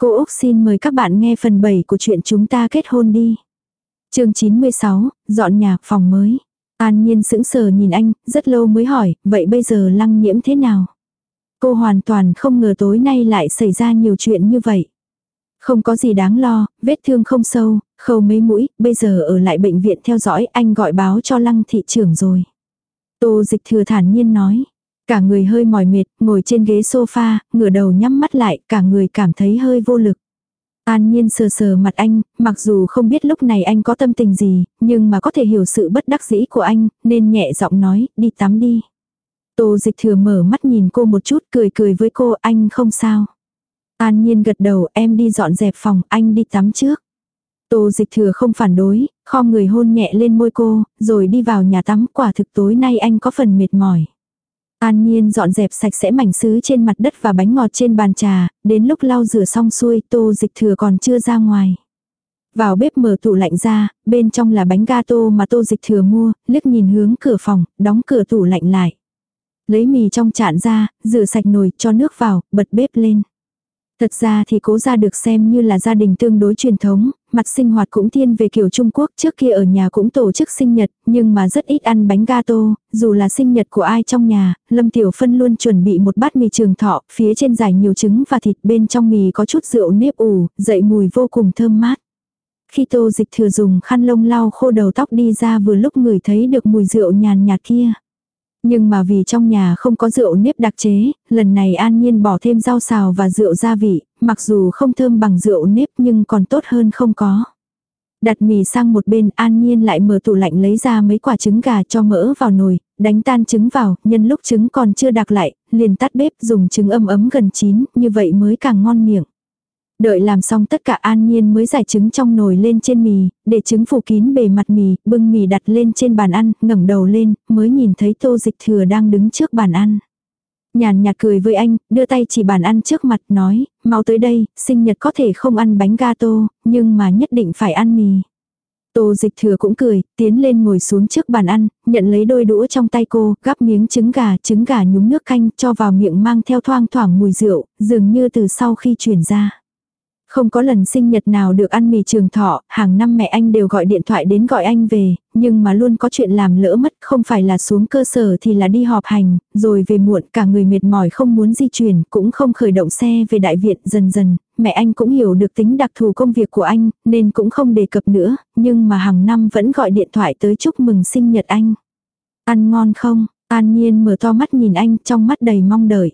Cô Úc xin mời các bạn nghe phần 7 của chuyện chúng ta kết hôn đi. chương 96, dọn nhà, phòng mới. An Nhiên sững sờ nhìn anh, rất lâu mới hỏi, vậy bây giờ lăng nhiễm thế nào? Cô hoàn toàn không ngờ tối nay lại xảy ra nhiều chuyện như vậy. Không có gì đáng lo, vết thương không sâu, khâu mấy mũi, bây giờ ở lại bệnh viện theo dõi, anh gọi báo cho lăng thị trưởng rồi. Tô dịch thừa thản nhiên nói. Cả người hơi mỏi mệt, ngồi trên ghế sofa, ngửa đầu nhắm mắt lại, cả người cảm thấy hơi vô lực. An nhiên sờ sờ mặt anh, mặc dù không biết lúc này anh có tâm tình gì, nhưng mà có thể hiểu sự bất đắc dĩ của anh, nên nhẹ giọng nói, đi tắm đi. Tô dịch thừa mở mắt nhìn cô một chút, cười cười với cô, anh không sao. An nhiên gật đầu, em đi dọn dẹp phòng, anh đi tắm trước. Tô dịch thừa không phản đối, kho người hôn nhẹ lên môi cô, rồi đi vào nhà tắm, quả thực tối nay anh có phần mệt mỏi. An Nhiên dọn dẹp sạch sẽ mảnh sứ trên mặt đất và bánh ngọt trên bàn trà, đến lúc lau rửa xong xuôi tô dịch thừa còn chưa ra ngoài. Vào bếp mở tủ lạnh ra, bên trong là bánh gato mà tô dịch thừa mua, liếc nhìn hướng cửa phòng, đóng cửa tủ lạnh lại. Lấy mì trong chạn ra, rửa sạch nồi, cho nước vào, bật bếp lên. Thật ra thì cố gia được xem như là gia đình tương đối truyền thống, mặt sinh hoạt cũng thiên về kiểu Trung Quốc trước kia ở nhà cũng tổ chức sinh nhật, nhưng mà rất ít ăn bánh gato, dù là sinh nhật của ai trong nhà, Lâm Tiểu Phân luôn chuẩn bị một bát mì trường thọ, phía trên giải nhiều trứng và thịt bên trong mì có chút rượu nếp ủ, dậy mùi vô cùng thơm mát. Khi tô dịch thừa dùng khăn lông lau khô đầu tóc đi ra vừa lúc ngửi thấy được mùi rượu nhàn nhạt kia. Nhưng mà vì trong nhà không có rượu nếp đặc chế, lần này an nhiên bỏ thêm rau xào và rượu gia vị, mặc dù không thơm bằng rượu nếp nhưng còn tốt hơn không có. Đặt mì sang một bên an nhiên lại mở tủ lạnh lấy ra mấy quả trứng gà cho mỡ vào nồi, đánh tan trứng vào, nhân lúc trứng còn chưa đặc lại, liền tắt bếp dùng trứng ấm ấm gần chín, như vậy mới càng ngon miệng. Đợi làm xong tất cả an nhiên mới giải trứng trong nồi lên trên mì, để trứng phủ kín bề mặt mì, bưng mì đặt lên trên bàn ăn, ngẩng đầu lên, mới nhìn thấy tô dịch thừa đang đứng trước bàn ăn. Nhàn nhạt cười với anh, đưa tay chỉ bàn ăn trước mặt, nói, mau tới đây, sinh nhật có thể không ăn bánh gato, nhưng mà nhất định phải ăn mì. Tô dịch thừa cũng cười, tiến lên ngồi xuống trước bàn ăn, nhận lấy đôi đũa trong tay cô, gắp miếng trứng gà, trứng gà nhúng nước canh, cho vào miệng mang theo thoang thoảng mùi rượu, dường như từ sau khi chuyển ra. Không có lần sinh nhật nào được ăn mì trường thọ, hàng năm mẹ anh đều gọi điện thoại đến gọi anh về, nhưng mà luôn có chuyện làm lỡ mất, không phải là xuống cơ sở thì là đi họp hành, rồi về muộn cả người mệt mỏi không muốn di chuyển, cũng không khởi động xe về đại viện dần dần, mẹ anh cũng hiểu được tính đặc thù công việc của anh, nên cũng không đề cập nữa, nhưng mà hàng năm vẫn gọi điện thoại tới chúc mừng sinh nhật anh. Ăn ngon không? An Nhiên mở to mắt nhìn anh trong mắt đầy mong đợi.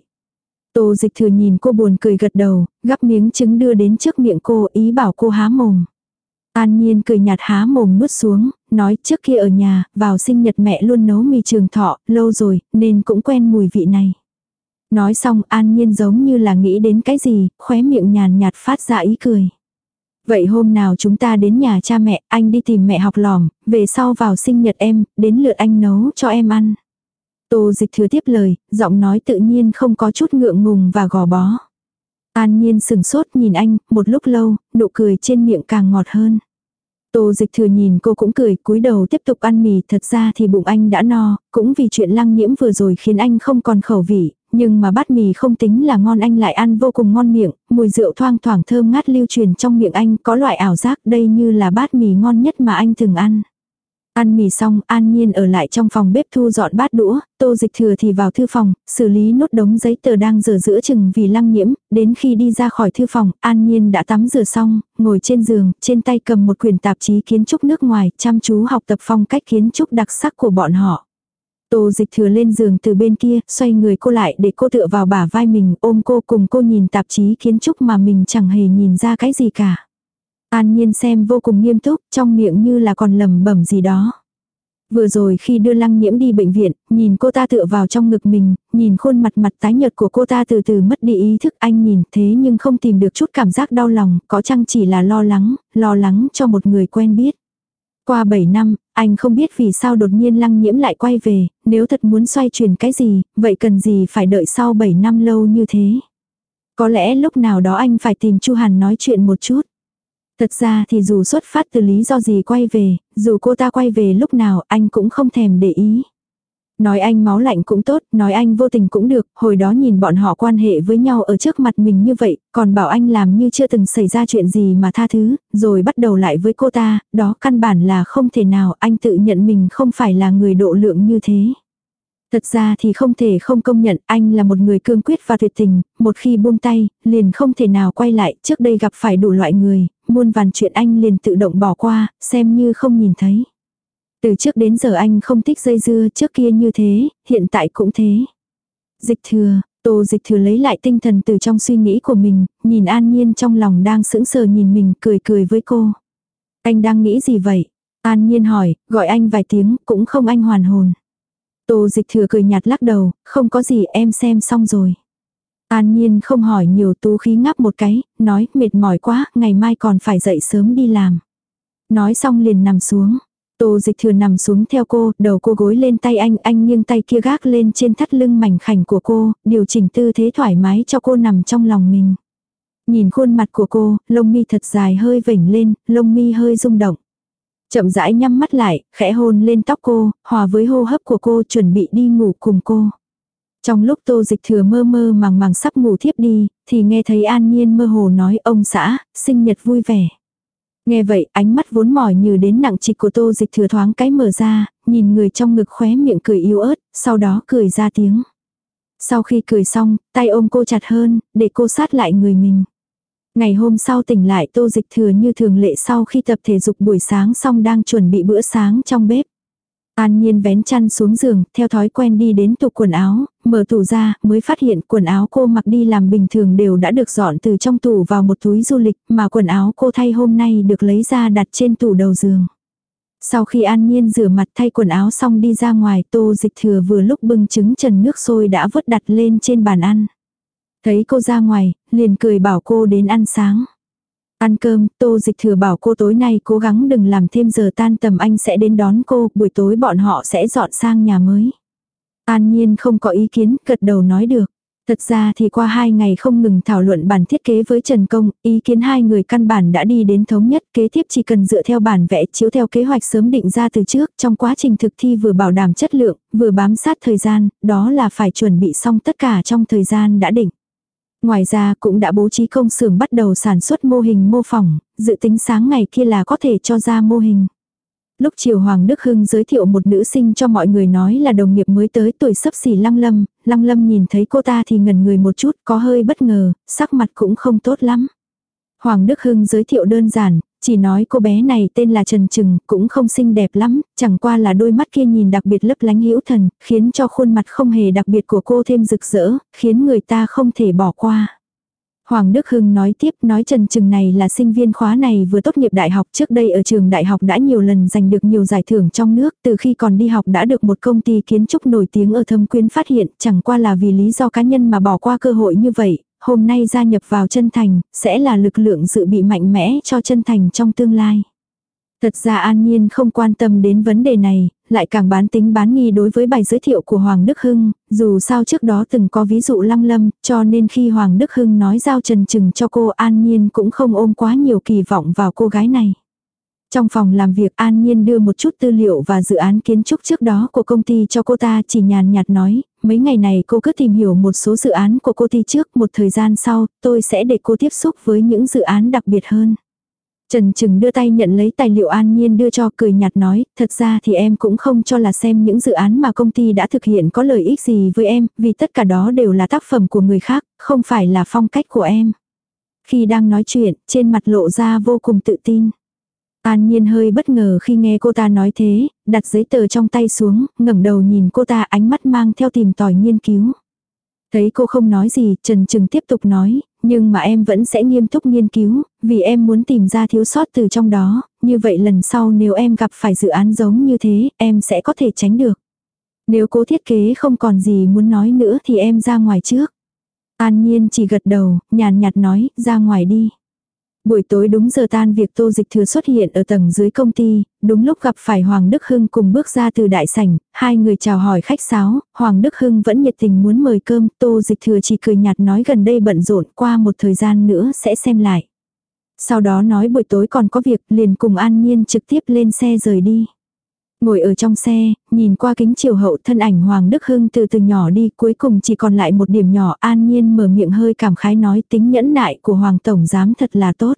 Tô dịch thừa nhìn cô buồn cười gật đầu, gắp miếng trứng đưa đến trước miệng cô ý bảo cô há mồm. An nhiên cười nhạt há mồm nuốt xuống, nói trước kia ở nhà, vào sinh nhật mẹ luôn nấu mì trường thọ, lâu rồi, nên cũng quen mùi vị này. Nói xong an nhiên giống như là nghĩ đến cái gì, khóe miệng nhàn nhạt phát ra ý cười. Vậy hôm nào chúng ta đến nhà cha mẹ, anh đi tìm mẹ học lỏm, về sau vào sinh nhật em, đến lượt anh nấu cho em ăn. Tô dịch thừa tiếp lời, giọng nói tự nhiên không có chút ngượng ngùng và gò bó. An nhiên sừng sốt nhìn anh, một lúc lâu, nụ cười trên miệng càng ngọt hơn. Tô dịch thừa nhìn cô cũng cười, cúi đầu tiếp tục ăn mì, thật ra thì bụng anh đã no, cũng vì chuyện lăng nhiễm vừa rồi khiến anh không còn khẩu vị, nhưng mà bát mì không tính là ngon anh lại ăn vô cùng ngon miệng, mùi rượu thoang thoảng thơm ngát lưu truyền trong miệng anh, có loại ảo giác đây như là bát mì ngon nhất mà anh từng ăn. Ăn mì xong, An Nhiên ở lại trong phòng bếp thu dọn bát đũa, tô dịch thừa thì vào thư phòng, xử lý nốt đống giấy tờ đang dở giữa chừng vì lăng nhiễm, đến khi đi ra khỏi thư phòng, An Nhiên đã tắm rửa xong, ngồi trên giường, trên tay cầm một quyển tạp chí kiến trúc nước ngoài, chăm chú học tập phong cách kiến trúc đặc sắc của bọn họ. Tô dịch thừa lên giường từ bên kia, xoay người cô lại để cô tựa vào bả vai mình, ôm cô cùng cô nhìn tạp chí kiến trúc mà mình chẳng hề nhìn ra cái gì cả. An nhiên xem vô cùng nghiêm túc, trong miệng như là còn lầm bẩm gì đó. Vừa rồi khi đưa lăng nhiễm đi bệnh viện, nhìn cô ta tựa vào trong ngực mình, nhìn khuôn mặt mặt tái nhợt của cô ta từ từ mất đi ý thức anh nhìn thế nhưng không tìm được chút cảm giác đau lòng, có chăng chỉ là lo lắng, lo lắng cho một người quen biết. Qua 7 năm, anh không biết vì sao đột nhiên lăng nhiễm lại quay về, nếu thật muốn xoay chuyển cái gì, vậy cần gì phải đợi sau 7 năm lâu như thế. Có lẽ lúc nào đó anh phải tìm Chu Hàn nói chuyện một chút. Thật ra thì dù xuất phát từ lý do gì quay về, dù cô ta quay về lúc nào anh cũng không thèm để ý. Nói anh máu lạnh cũng tốt, nói anh vô tình cũng được, hồi đó nhìn bọn họ quan hệ với nhau ở trước mặt mình như vậy, còn bảo anh làm như chưa từng xảy ra chuyện gì mà tha thứ, rồi bắt đầu lại với cô ta, đó căn bản là không thể nào anh tự nhận mình không phải là người độ lượng như thế. Thật ra thì không thể không công nhận anh là một người cương quyết và tuyệt tình, một khi buông tay, liền không thể nào quay lại, trước đây gặp phải đủ loại người, muôn vàn chuyện anh liền tự động bỏ qua, xem như không nhìn thấy. Từ trước đến giờ anh không thích dây dưa trước kia như thế, hiện tại cũng thế. Dịch thừa, Tô dịch thừa lấy lại tinh thần từ trong suy nghĩ của mình, nhìn an nhiên trong lòng đang sững sờ nhìn mình cười cười với cô. Anh đang nghĩ gì vậy? An nhiên hỏi, gọi anh vài tiếng, cũng không anh hoàn hồn. Tô dịch thừa cười nhạt lắc đầu, không có gì em xem xong rồi. An nhiên không hỏi nhiều tú khí ngắp một cái, nói mệt mỏi quá, ngày mai còn phải dậy sớm đi làm. Nói xong liền nằm xuống. Tô dịch thừa nằm xuống theo cô, đầu cô gối lên tay anh, anh nghiêng tay kia gác lên trên thắt lưng mảnh khảnh của cô, điều chỉnh tư thế thoải mái cho cô nằm trong lòng mình. Nhìn khuôn mặt của cô, lông mi thật dài hơi vểnh lên, lông mi hơi rung động. Chậm rãi nhắm mắt lại, khẽ hôn lên tóc cô, hòa với hô hấp của cô chuẩn bị đi ngủ cùng cô. Trong lúc tô dịch thừa mơ mơ màng màng sắp ngủ thiếp đi, thì nghe thấy an nhiên mơ hồ nói ông xã, sinh nhật vui vẻ. Nghe vậy ánh mắt vốn mỏi như đến nặng trịch của tô dịch thừa thoáng cái mở ra, nhìn người trong ngực khóe miệng cười yếu ớt, sau đó cười ra tiếng. Sau khi cười xong, tay ôm cô chặt hơn, để cô sát lại người mình. Ngày hôm sau tỉnh lại tô dịch thừa như thường lệ sau khi tập thể dục buổi sáng xong đang chuẩn bị bữa sáng trong bếp. An Nhiên vén chăn xuống giường, theo thói quen đi đến tủ quần áo, mở tủ ra, mới phát hiện quần áo cô mặc đi làm bình thường đều đã được dọn từ trong tủ vào một túi du lịch, mà quần áo cô thay hôm nay được lấy ra đặt trên tủ đầu giường. Sau khi An Nhiên rửa mặt thay quần áo xong đi ra ngoài, tô dịch thừa vừa lúc bưng trứng trần nước sôi đã vớt đặt lên trên bàn ăn. Thấy cô ra ngoài, liền cười bảo cô đến ăn sáng. Ăn cơm, tô dịch thừa bảo cô tối nay cố gắng đừng làm thêm giờ tan tầm anh sẽ đến đón cô, buổi tối bọn họ sẽ dọn sang nhà mới. An nhiên không có ý kiến, gật đầu nói được. Thật ra thì qua hai ngày không ngừng thảo luận bản thiết kế với Trần Công, ý kiến hai người căn bản đã đi đến thống nhất, kế tiếp chỉ cần dựa theo bản vẽ chiếu theo kế hoạch sớm định ra từ trước, trong quá trình thực thi vừa bảo đảm chất lượng, vừa bám sát thời gian, đó là phải chuẩn bị xong tất cả trong thời gian đã định. Ngoài ra cũng đã bố trí công xưởng bắt đầu sản xuất mô hình mô phỏng, dự tính sáng ngày kia là có thể cho ra mô hình. Lúc chiều Hoàng Đức Hưng giới thiệu một nữ sinh cho mọi người nói là đồng nghiệp mới tới tuổi sấp xỉ Lăng Lâm, Lăng Lâm nhìn thấy cô ta thì ngần người một chút có hơi bất ngờ, sắc mặt cũng không tốt lắm. Hoàng Đức Hưng giới thiệu đơn giản, chỉ nói cô bé này tên là Trần Trừng, cũng không xinh đẹp lắm, chẳng qua là đôi mắt kia nhìn đặc biệt lấp lánh hữu thần, khiến cho khuôn mặt không hề đặc biệt của cô thêm rực rỡ, khiến người ta không thể bỏ qua. Hoàng Đức Hưng nói tiếp nói Trần Trừng này là sinh viên khóa này vừa tốt nghiệp đại học trước đây ở trường đại học đã nhiều lần giành được nhiều giải thưởng trong nước từ khi còn đi học đã được một công ty kiến trúc nổi tiếng ở thâm quyến phát hiện chẳng qua là vì lý do cá nhân mà bỏ qua cơ hội như vậy, hôm nay gia nhập vào chân thành, sẽ là lực lượng dự bị mạnh mẽ cho chân thành trong tương lai. Thật ra An Nhiên không quan tâm đến vấn đề này, lại càng bán tính bán nghi đối với bài giới thiệu của Hoàng Đức Hưng, dù sao trước đó từng có ví dụ lăng lâm, cho nên khi Hoàng Đức Hưng nói giao trần trừng cho cô An Nhiên cũng không ôm quá nhiều kỳ vọng vào cô gái này. Trong phòng làm việc An Nhiên đưa một chút tư liệu và dự án kiến trúc trước đó của công ty cho cô ta chỉ nhàn nhạt nói, mấy ngày này cô cứ tìm hiểu một số dự án của cô ty trước, một thời gian sau, tôi sẽ để cô tiếp xúc với những dự án đặc biệt hơn. Trần Trừng đưa tay nhận lấy tài liệu An Nhiên đưa cho cười nhạt nói, thật ra thì em cũng không cho là xem những dự án mà công ty đã thực hiện có lợi ích gì với em, vì tất cả đó đều là tác phẩm của người khác, không phải là phong cách của em. Khi đang nói chuyện, trên mặt lộ ra vô cùng tự tin. An Nhiên hơi bất ngờ khi nghe cô ta nói thế, đặt giấy tờ trong tay xuống, ngẩng đầu nhìn cô ta ánh mắt mang theo tìm tòi nghiên cứu. Thấy cô không nói gì, Trần Trừng tiếp tục nói, nhưng mà em vẫn sẽ nghiêm túc nghiên cứu, vì em muốn tìm ra thiếu sót từ trong đó, như vậy lần sau nếu em gặp phải dự án giống như thế, em sẽ có thể tránh được. Nếu cố thiết kế không còn gì muốn nói nữa thì em ra ngoài trước. An Nhiên chỉ gật đầu, nhàn nhạt nói, ra ngoài đi. Buổi tối đúng giờ tan việc tô dịch thừa xuất hiện ở tầng dưới công ty, đúng lúc gặp phải Hoàng Đức Hưng cùng bước ra từ đại sảnh, hai người chào hỏi khách sáo, Hoàng Đức Hưng vẫn nhiệt tình muốn mời cơm, tô dịch thừa chỉ cười nhạt nói gần đây bận rộn qua một thời gian nữa sẽ xem lại. Sau đó nói buổi tối còn có việc liền cùng an nhiên trực tiếp lên xe rời đi. Ngồi ở trong xe, nhìn qua kính chiều hậu thân ảnh Hoàng Đức Hưng từ từ nhỏ đi cuối cùng chỉ còn lại một điểm nhỏ an nhiên mở miệng hơi cảm khái nói tính nhẫn nại của Hoàng Tổng Giám thật là tốt.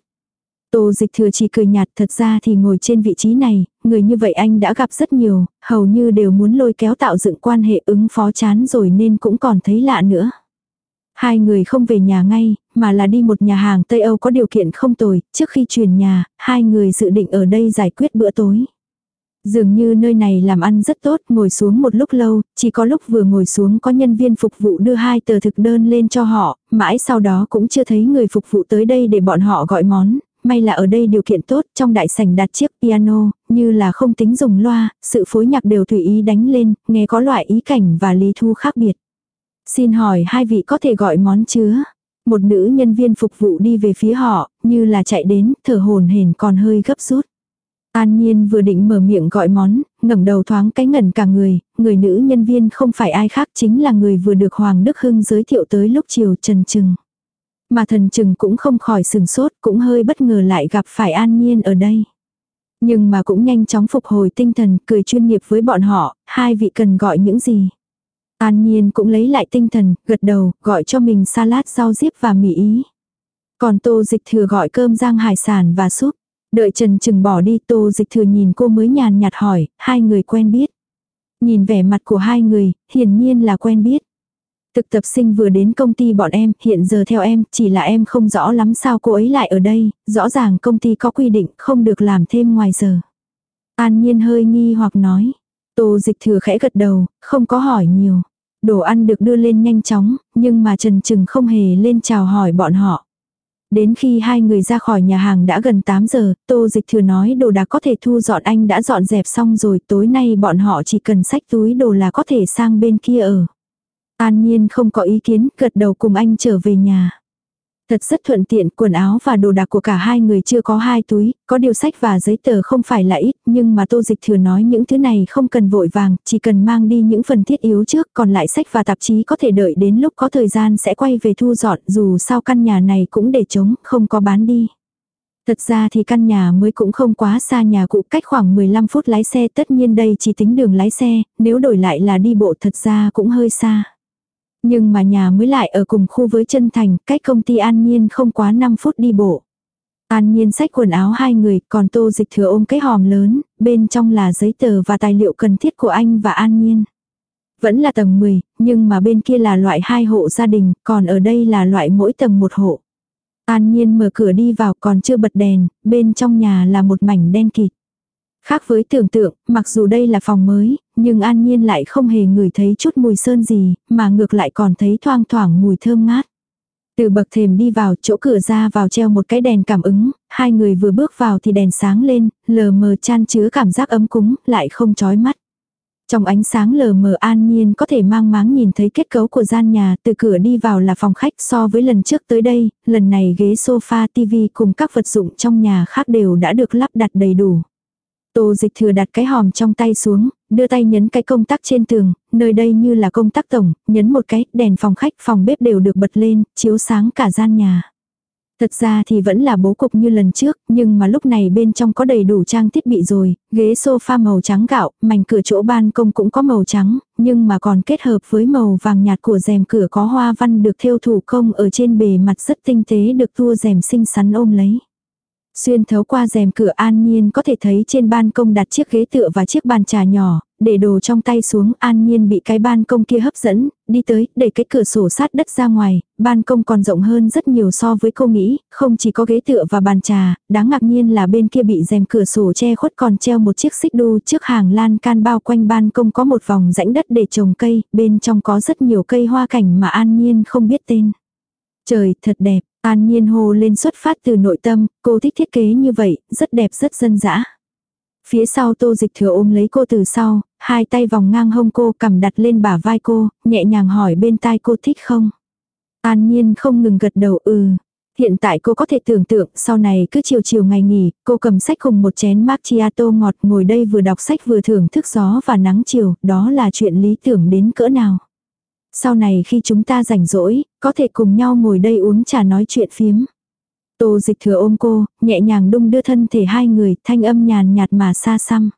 Tô dịch thừa chỉ cười nhạt thật ra thì ngồi trên vị trí này, người như vậy anh đã gặp rất nhiều, hầu như đều muốn lôi kéo tạo dựng quan hệ ứng phó chán rồi nên cũng còn thấy lạ nữa. Hai người không về nhà ngay, mà là đi một nhà hàng Tây Âu có điều kiện không tồi, trước khi chuyển nhà, hai người dự định ở đây giải quyết bữa tối. Dường như nơi này làm ăn rất tốt, ngồi xuống một lúc lâu, chỉ có lúc vừa ngồi xuống có nhân viên phục vụ đưa hai tờ thực đơn lên cho họ, mãi sau đó cũng chưa thấy người phục vụ tới đây để bọn họ gọi món, may là ở đây điều kiện tốt, trong đại sảnh đặt chiếc piano, như là không tính dùng loa, sự phối nhạc đều tùy ý đánh lên, nghe có loại ý cảnh và lý thu khác biệt. Xin hỏi hai vị có thể gọi món chứa? Một nữ nhân viên phục vụ đi về phía họ, như là chạy đến, thở hồn hển còn hơi gấp rút. An Nhiên vừa định mở miệng gọi món, ngẩng đầu thoáng cái ngẩn cả người, người nữ nhân viên không phải ai khác chính là người vừa được Hoàng Đức Hưng giới thiệu tới lúc chiều trần trừng. Mà thần trừng cũng không khỏi sừng sốt, cũng hơi bất ngờ lại gặp phải An Nhiên ở đây. Nhưng mà cũng nhanh chóng phục hồi tinh thần, cười chuyên nghiệp với bọn họ, hai vị cần gọi những gì. An Nhiên cũng lấy lại tinh thần, gật đầu, gọi cho mình salad rau diếp và mì ý. Còn tô dịch thừa gọi cơm rang hải sản và súp. Đợi Trần Trừng bỏ đi tô dịch thừa nhìn cô mới nhàn nhạt hỏi, hai người quen biết. Nhìn vẻ mặt của hai người, hiển nhiên là quen biết. Thực tập sinh vừa đến công ty bọn em, hiện giờ theo em, chỉ là em không rõ lắm sao cô ấy lại ở đây, rõ ràng công ty có quy định không được làm thêm ngoài giờ. An nhiên hơi nghi hoặc nói. Tô dịch thừa khẽ gật đầu, không có hỏi nhiều. Đồ ăn được đưa lên nhanh chóng, nhưng mà Trần Trừng không hề lên chào hỏi bọn họ. Đến khi hai người ra khỏi nhà hàng đã gần 8 giờ, Tô Dịch Thừa nói đồ đạc có thể thu dọn anh đã dọn dẹp xong rồi tối nay bọn họ chỉ cần sách túi đồ là có thể sang bên kia ở. An Nhiên không có ý kiến, gật đầu cùng anh trở về nhà. Thật rất thuận tiện, quần áo và đồ đạc của cả hai người chưa có hai túi, có điều sách và giấy tờ không phải là ít, nhưng mà tô dịch thừa nói những thứ này không cần vội vàng, chỉ cần mang đi những phần thiết yếu trước, còn lại sách và tạp chí có thể đợi đến lúc có thời gian sẽ quay về thu dọn, dù sao căn nhà này cũng để trống, không có bán đi. Thật ra thì căn nhà mới cũng không quá xa nhà cũ cách khoảng 15 phút lái xe tất nhiên đây chỉ tính đường lái xe, nếu đổi lại là đi bộ thật ra cũng hơi xa. Nhưng mà nhà mới lại ở cùng khu với chân thành, cách công ty An Nhiên không quá 5 phút đi bộ. An Nhiên xách quần áo hai người, còn tô dịch thừa ôm cái hòm lớn, bên trong là giấy tờ và tài liệu cần thiết của anh và An Nhiên. Vẫn là tầng 10, nhưng mà bên kia là loại hai hộ gia đình, còn ở đây là loại mỗi tầng một hộ. An Nhiên mở cửa đi vào còn chưa bật đèn, bên trong nhà là một mảnh đen kịt. Khác với tưởng tượng, mặc dù đây là phòng mới, nhưng an nhiên lại không hề ngửi thấy chút mùi sơn gì, mà ngược lại còn thấy thoang thoảng mùi thơm ngát. Từ bậc thềm đi vào chỗ cửa ra vào treo một cái đèn cảm ứng, hai người vừa bước vào thì đèn sáng lên, lờ mờ chan chứa cảm giác ấm cúng, lại không chói mắt. Trong ánh sáng lờ mờ an nhiên có thể mang máng nhìn thấy kết cấu của gian nhà, từ cửa đi vào là phòng khách so với lần trước tới đây, lần này ghế sofa, tivi cùng các vật dụng trong nhà khác đều đã được lắp đặt đầy đủ. Tô dịch thừa đặt cái hòm trong tay xuống, đưa tay nhấn cái công tắc trên tường, nơi đây như là công tắc tổng, nhấn một cái, đèn phòng khách, phòng bếp đều được bật lên, chiếu sáng cả gian nhà. Thật ra thì vẫn là bố cục như lần trước, nhưng mà lúc này bên trong có đầy đủ trang thiết bị rồi, ghế sofa màu trắng gạo, mảnh cửa chỗ ban công cũng có màu trắng, nhưng mà còn kết hợp với màu vàng nhạt của rèm cửa có hoa văn được thêu thủ công ở trên bề mặt rất tinh tế được tua rèm xinh xắn ôm lấy. Xuyên thấu qua rèm cửa an nhiên có thể thấy trên ban công đặt chiếc ghế tựa và chiếc bàn trà nhỏ, để đồ trong tay xuống an nhiên bị cái ban công kia hấp dẫn, đi tới, đẩy cái cửa sổ sát đất ra ngoài, ban công còn rộng hơn rất nhiều so với cô nghĩ, không chỉ có ghế tựa và bàn trà, đáng ngạc nhiên là bên kia bị rèm cửa sổ che khuất còn treo một chiếc xích đu trước hàng lan can bao quanh ban công có một vòng rãnh đất để trồng cây, bên trong có rất nhiều cây hoa cảnh mà an nhiên không biết tên. Trời thật đẹp, An nhiên hồ lên xuất phát từ nội tâm, cô thích thiết kế như vậy, rất đẹp rất dân dã. Phía sau tô dịch thừa ôm lấy cô từ sau, hai tay vòng ngang hông cô cầm đặt lên bả vai cô, nhẹ nhàng hỏi bên tai cô thích không. An nhiên không ngừng gật đầu ừ. Hiện tại cô có thể tưởng tượng sau này cứ chiều chiều ngày nghỉ, cô cầm sách cùng một chén macchiato ngọt ngồi đây vừa đọc sách vừa thưởng thức gió và nắng chiều, đó là chuyện lý tưởng đến cỡ nào sau này khi chúng ta rảnh rỗi, có thể cùng nhau ngồi đây uống trà nói chuyện phiếm. Tô dịch thừa ôm cô, nhẹ nhàng đung đưa thân thể hai người, thanh âm nhàn nhạt mà xa xăm.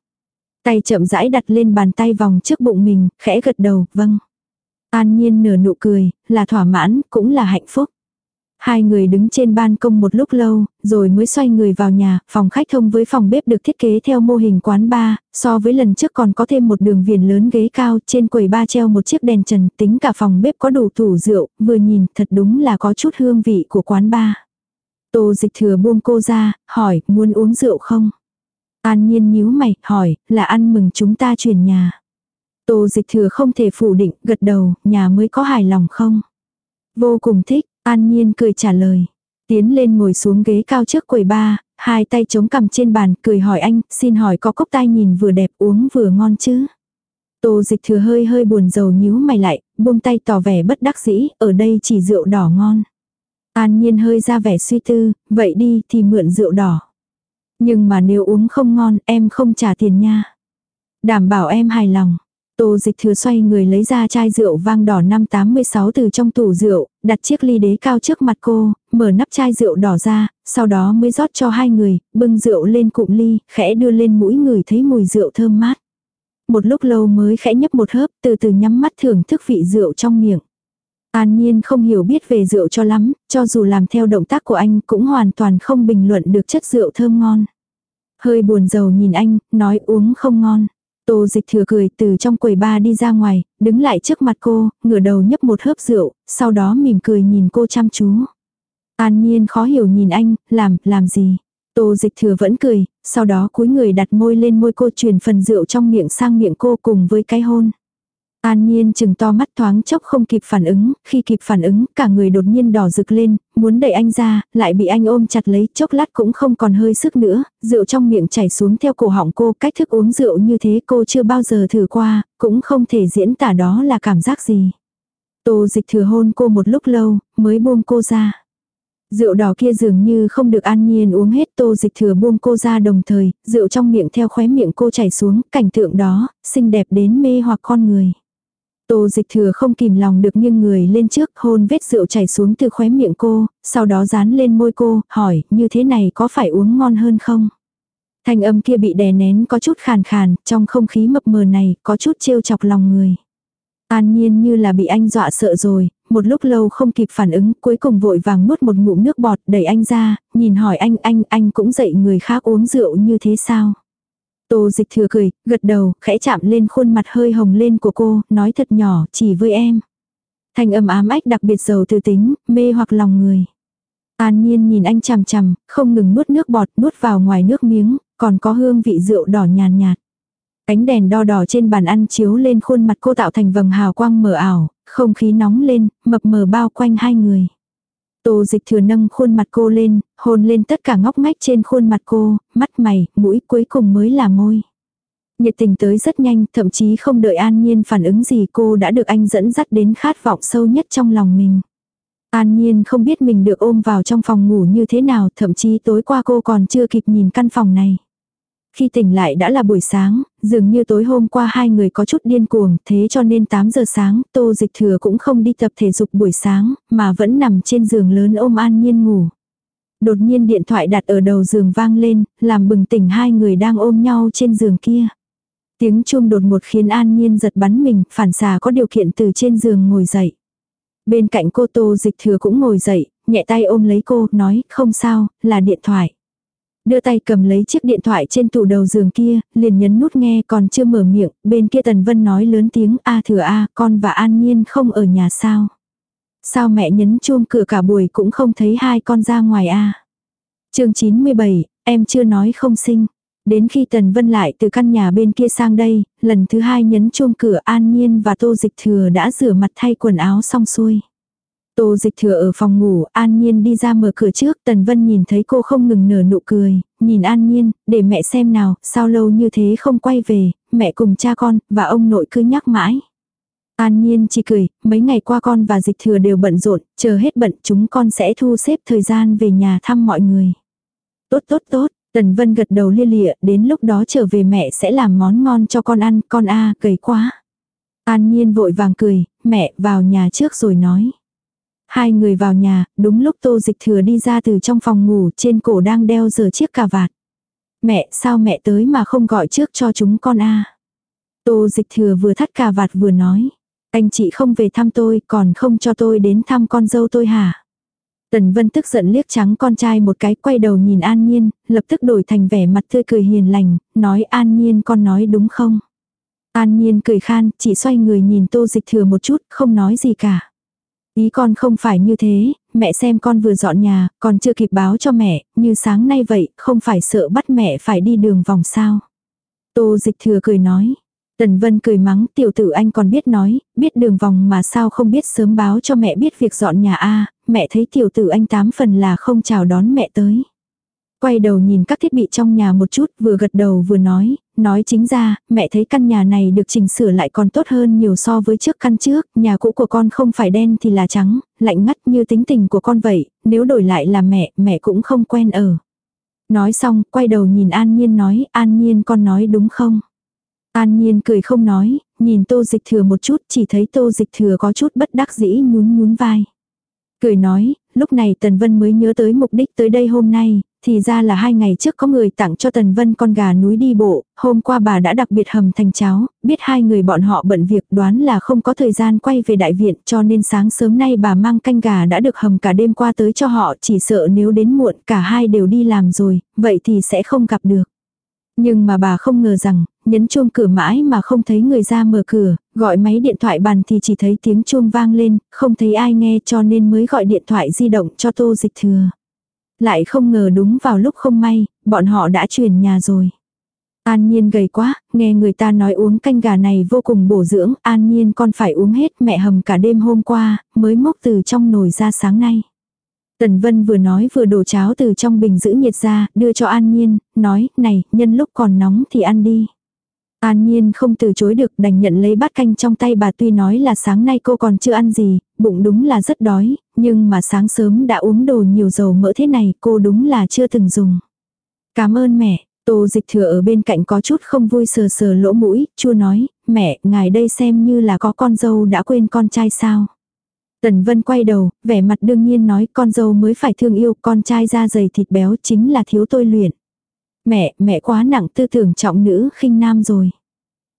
Tay chậm rãi đặt lên bàn tay vòng trước bụng mình, khẽ gật đầu, vâng. An nhiên nở nụ cười, là thỏa mãn, cũng là hạnh phúc. Hai người đứng trên ban công một lúc lâu, rồi mới xoay người vào nhà, phòng khách thông với phòng bếp được thiết kế theo mô hình quán bar, so với lần trước còn có thêm một đường viền lớn ghế cao, trên quầy ba treo một chiếc đèn trần, tính cả phòng bếp có đủ tủ rượu, vừa nhìn thật đúng là có chút hương vị của quán bar. Tô dịch thừa buông cô ra, hỏi, muốn uống rượu không? An nhiên nhíu mày, hỏi, là ăn mừng chúng ta chuyển nhà. Tô dịch thừa không thể phủ định, gật đầu, nhà mới có hài lòng không? Vô cùng thích, An Nhiên cười trả lời. Tiến lên ngồi xuống ghế cao trước quầy ba, hai tay chống cằm trên bàn, cười hỏi anh, xin hỏi có cốc tai nhìn vừa đẹp uống vừa ngon chứ? Tô dịch thừa hơi hơi buồn rầu nhíu mày lại, buông tay tỏ vẻ bất đắc dĩ, ở đây chỉ rượu đỏ ngon. An Nhiên hơi ra vẻ suy tư, vậy đi thì mượn rượu đỏ. Nhưng mà nếu uống không ngon, em không trả tiền nha. Đảm bảo em hài lòng. Tô dịch thừa xoay người lấy ra chai rượu vang đỏ năm 86 từ trong tủ rượu, đặt chiếc ly đế cao trước mặt cô, mở nắp chai rượu đỏ ra, sau đó mới rót cho hai người, bưng rượu lên cụm ly, khẽ đưa lên mũi người thấy mùi rượu thơm mát. Một lúc lâu mới khẽ nhấp một hớp, từ từ nhắm mắt thưởng thức vị rượu trong miệng. An Nhiên không hiểu biết về rượu cho lắm, cho dù làm theo động tác của anh cũng hoàn toàn không bình luận được chất rượu thơm ngon. Hơi buồn rầu nhìn anh, nói uống không ngon. Tô dịch thừa cười từ trong quầy ba đi ra ngoài, đứng lại trước mặt cô, ngửa đầu nhấp một hớp rượu, sau đó mỉm cười nhìn cô chăm chú. An nhiên khó hiểu nhìn anh, làm, làm gì. Tô dịch thừa vẫn cười, sau đó cúi người đặt môi lên môi cô truyền phần rượu trong miệng sang miệng cô cùng với cái hôn. An Nhiên chừng to mắt thoáng chốc không kịp phản ứng, khi kịp phản ứng, cả người đột nhiên đỏ rực lên, muốn đẩy anh ra, lại bị anh ôm chặt lấy, chốc lát cũng không còn hơi sức nữa, rượu trong miệng chảy xuống theo cổ họng cô, cách thức uống rượu như thế cô chưa bao giờ thử qua, cũng không thể diễn tả đó là cảm giác gì. Tô dịch thừa hôn cô một lúc lâu, mới buông cô ra. Rượu đỏ kia dường như không được an nhiên uống hết tô dịch thừa buông cô ra đồng thời, rượu trong miệng theo khóe miệng cô chảy xuống, cảnh tượng đó, xinh đẹp đến mê hoặc con người. Tô dịch thừa không kìm lòng được nghiêng người lên trước hôn vết rượu chảy xuống từ khóe miệng cô, sau đó dán lên môi cô, hỏi như thế này có phải uống ngon hơn không? Thanh âm kia bị đè nén có chút khàn khàn, trong không khí mập mờ này có chút trêu chọc lòng người. An nhiên như là bị anh dọa sợ rồi, một lúc lâu không kịp phản ứng, cuối cùng vội vàng nuốt một ngụm nước bọt đẩy anh ra, nhìn hỏi anh anh anh cũng dạy người khác uống rượu như thế sao? Tô dịch thừa cười, gật đầu, khẽ chạm lên khuôn mặt hơi hồng lên của cô, nói thật nhỏ, chỉ với em. Thanh âm ám ách đặc biệt giàu tư tính, mê hoặc lòng người. An nhiên nhìn anh chằm chằm, không ngừng nuốt nước bọt, nuốt vào ngoài nước miếng, còn có hương vị rượu đỏ nhàn nhạt, nhạt. Đèn đo đỏ trên bàn ăn chiếu lên khuôn mặt cô tạo thành vầng hào quang mờ ảo, không khí nóng lên, mập mờ bao quanh hai người. Tô dịch thừa nâng khuôn mặt cô lên, hôn lên tất cả ngóc ngách trên khuôn mặt cô, mắt mày, mũi cuối cùng mới là môi. Nhiệt tình tới rất nhanh, thậm chí không đợi An Nhiên phản ứng gì cô đã được anh dẫn dắt đến khát vọng sâu nhất trong lòng mình. An Nhiên không biết mình được ôm vào trong phòng ngủ như thế nào, thậm chí tối qua cô còn chưa kịp nhìn căn phòng này. Khi tỉnh lại đã là buổi sáng, dường như tối hôm qua hai người có chút điên cuồng, thế cho nên 8 giờ sáng, Tô Dịch Thừa cũng không đi tập thể dục buổi sáng, mà vẫn nằm trên giường lớn ôm An Nhiên ngủ. Đột nhiên điện thoại đặt ở đầu giường vang lên, làm bừng tỉnh hai người đang ôm nhau trên giường kia. Tiếng chuông đột một khiến An Nhiên giật bắn mình, phản xà có điều kiện từ trên giường ngồi dậy. Bên cạnh cô Tô Dịch Thừa cũng ngồi dậy, nhẹ tay ôm lấy cô, nói, không sao, là điện thoại. Đưa tay cầm lấy chiếc điện thoại trên tủ đầu giường kia, liền nhấn nút nghe còn chưa mở miệng, bên kia Tần Vân nói lớn tiếng A thừa A, con và An Nhiên không ở nhà sao. Sao mẹ nhấn chuông cửa cả buổi cũng không thấy hai con ra ngoài A. Chương 97, em chưa nói không sinh. Đến khi Tần Vân lại từ căn nhà bên kia sang đây, lần thứ hai nhấn chuông cửa An Nhiên và Tô Dịch Thừa đã rửa mặt thay quần áo xong xuôi. Tô dịch thừa ở phòng ngủ, An Nhiên đi ra mở cửa trước, Tần Vân nhìn thấy cô không ngừng nở nụ cười, nhìn An Nhiên, để mẹ xem nào, sao lâu như thế không quay về, mẹ cùng cha con, và ông nội cứ nhắc mãi. An Nhiên chỉ cười, mấy ngày qua con và dịch thừa đều bận rộn, chờ hết bận chúng con sẽ thu xếp thời gian về nhà thăm mọi người. Tốt tốt tốt, Tần Vân gật đầu lia lịa, đến lúc đó trở về mẹ sẽ làm món ngon cho con ăn, con a à, quá. An Nhiên vội vàng cười, mẹ vào nhà trước rồi nói. Hai người vào nhà, đúng lúc tô dịch thừa đi ra từ trong phòng ngủ trên cổ đang đeo giờ chiếc cà vạt. Mẹ, sao mẹ tới mà không gọi trước cho chúng con a Tô dịch thừa vừa thắt cà vạt vừa nói. Anh chị không về thăm tôi, còn không cho tôi đến thăm con dâu tôi hả? Tần Vân tức giận liếc trắng con trai một cái quay đầu nhìn An Nhiên, lập tức đổi thành vẻ mặt tươi cười hiền lành, nói An Nhiên con nói đúng không? An Nhiên cười khan, chỉ xoay người nhìn tô dịch thừa một chút, không nói gì cả. Ý con không phải như thế, mẹ xem con vừa dọn nhà, còn chưa kịp báo cho mẹ, như sáng nay vậy, không phải sợ bắt mẹ phải đi đường vòng sao. Tô dịch thừa cười nói. Tần Vân cười mắng tiểu tử anh còn biết nói, biết đường vòng mà sao không biết sớm báo cho mẹ biết việc dọn nhà a mẹ thấy tiểu tử anh tám phần là không chào đón mẹ tới. Quay đầu nhìn các thiết bị trong nhà một chút vừa gật đầu vừa nói, nói chính ra, mẹ thấy căn nhà này được chỉnh sửa lại còn tốt hơn nhiều so với trước căn trước, nhà cũ của con không phải đen thì là trắng, lạnh ngắt như tính tình của con vậy, nếu đổi lại là mẹ, mẹ cũng không quen ở. Nói xong, quay đầu nhìn An Nhiên nói, An Nhiên con nói đúng không? An Nhiên cười không nói, nhìn tô dịch thừa một chút, chỉ thấy tô dịch thừa có chút bất đắc dĩ nhún nhún vai. Cười nói, lúc này Tần Vân mới nhớ tới mục đích tới đây hôm nay, thì ra là hai ngày trước có người tặng cho Tần Vân con gà núi đi bộ, hôm qua bà đã đặc biệt hầm thành cháo, biết hai người bọn họ bận việc đoán là không có thời gian quay về đại viện cho nên sáng sớm nay bà mang canh gà đã được hầm cả đêm qua tới cho họ chỉ sợ nếu đến muộn cả hai đều đi làm rồi, vậy thì sẽ không gặp được. Nhưng mà bà không ngờ rằng, nhấn chuông cửa mãi mà không thấy người ra mở cửa, gọi máy điện thoại bàn thì chỉ thấy tiếng chuông vang lên, không thấy ai nghe cho nên mới gọi điện thoại di động cho tô dịch thừa. Lại không ngờ đúng vào lúc không may, bọn họ đã chuyển nhà rồi. An Nhiên gầy quá, nghe người ta nói uống canh gà này vô cùng bổ dưỡng, An Nhiên con phải uống hết mẹ hầm cả đêm hôm qua, mới mốc từ trong nồi ra sáng nay. Tần Vân vừa nói vừa đổ cháo từ trong bình giữ nhiệt ra, đưa cho An Nhiên, nói, này, nhân lúc còn nóng thì ăn đi. An Nhiên không từ chối được đành nhận lấy bát canh trong tay bà tuy nói là sáng nay cô còn chưa ăn gì, bụng đúng là rất đói, nhưng mà sáng sớm đã uống đồ nhiều dầu mỡ thế này cô đúng là chưa từng dùng. Cảm ơn mẹ, tô dịch thừa ở bên cạnh có chút không vui sờ sờ lỗ mũi, chua nói, mẹ, ngài đây xem như là có con dâu đã quên con trai sao. Tần Vân quay đầu, vẻ mặt đương nhiên nói con dâu mới phải thương yêu con trai da dày thịt béo chính là thiếu tôi luyện. Mẹ, mẹ quá nặng tư tưởng trọng nữ khinh nam rồi.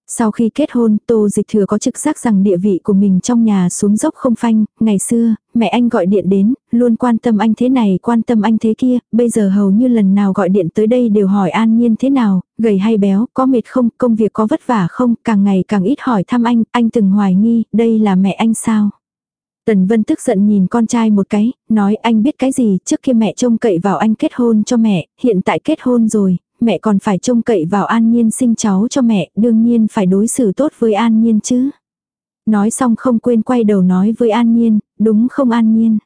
Sau khi kết hôn, Tô Dịch Thừa có trực giác rằng địa vị của mình trong nhà xuống dốc không phanh, ngày xưa, mẹ anh gọi điện đến, luôn quan tâm anh thế này, quan tâm anh thế kia, bây giờ hầu như lần nào gọi điện tới đây đều hỏi an nhiên thế nào, gầy hay béo, có mệt không, công việc có vất vả không, càng ngày càng ít hỏi thăm anh, anh từng hoài nghi, đây là mẹ anh sao. Tần Vân tức giận nhìn con trai một cái, nói anh biết cái gì, trước kia mẹ trông cậy vào anh kết hôn cho mẹ, hiện tại kết hôn rồi, mẹ còn phải trông cậy vào An Nhiên sinh cháu cho mẹ, đương nhiên phải đối xử tốt với An Nhiên chứ. Nói xong không quên quay đầu nói với An Nhiên, đúng không An Nhiên?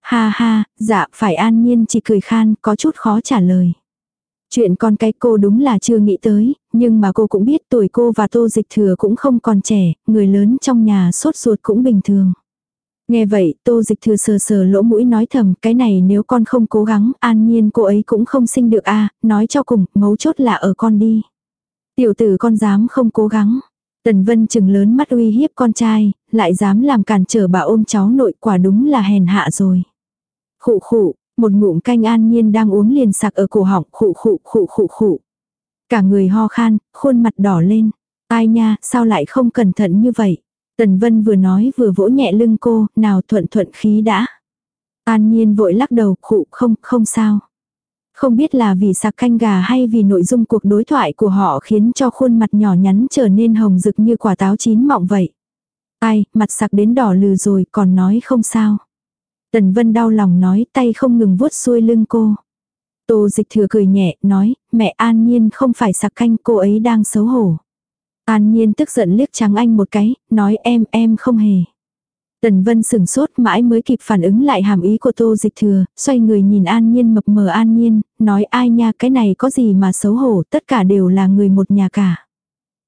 Ha ha, dạ, phải An Nhiên chỉ cười khan, có chút khó trả lời. Chuyện con cái cô đúng là chưa nghĩ tới, nhưng mà cô cũng biết tuổi cô và tô dịch thừa cũng không còn trẻ, người lớn trong nhà sốt ruột cũng bình thường. Nghe vậy, tô dịch thừa sờ sờ lỗ mũi nói thầm, cái này nếu con không cố gắng, an nhiên cô ấy cũng không sinh được a nói cho cùng, mấu chốt là ở con đi. Tiểu tử con dám không cố gắng. Tần Vân chừng lớn mắt uy hiếp con trai, lại dám làm cản trở bà ôm cháu nội quả đúng là hèn hạ rồi. Khụ khụ, một ngụm canh an nhiên đang uống liền sặc ở cổ họng, khụ khụ khụ khụ khụ. Cả người ho khan, khuôn mặt đỏ lên. Ai nha, sao lại không cẩn thận như vậy? Tần Vân vừa nói vừa vỗ nhẹ lưng cô, nào thuận thuận khí đã. An Nhiên vội lắc đầu, khụ không, không sao. Không biết là vì sạc canh gà hay vì nội dung cuộc đối thoại của họ khiến cho khuôn mặt nhỏ nhắn trở nên hồng rực như quả táo chín mọng vậy. Ai, mặt sạc đến đỏ lừ rồi còn nói không sao. Tần Vân đau lòng nói tay không ngừng vuốt xuôi lưng cô. Tô dịch thừa cười nhẹ, nói, mẹ an nhiên không phải sạc canh cô ấy đang xấu hổ. An Nhiên tức giận liếc trắng anh một cái, nói em em không hề. Tần Vân sửng sốt mãi mới kịp phản ứng lại hàm ý của Tô Dịch Thừa, xoay người nhìn An Nhiên mập mờ An Nhiên, nói ai nha cái này có gì mà xấu hổ, tất cả đều là người một nhà cả.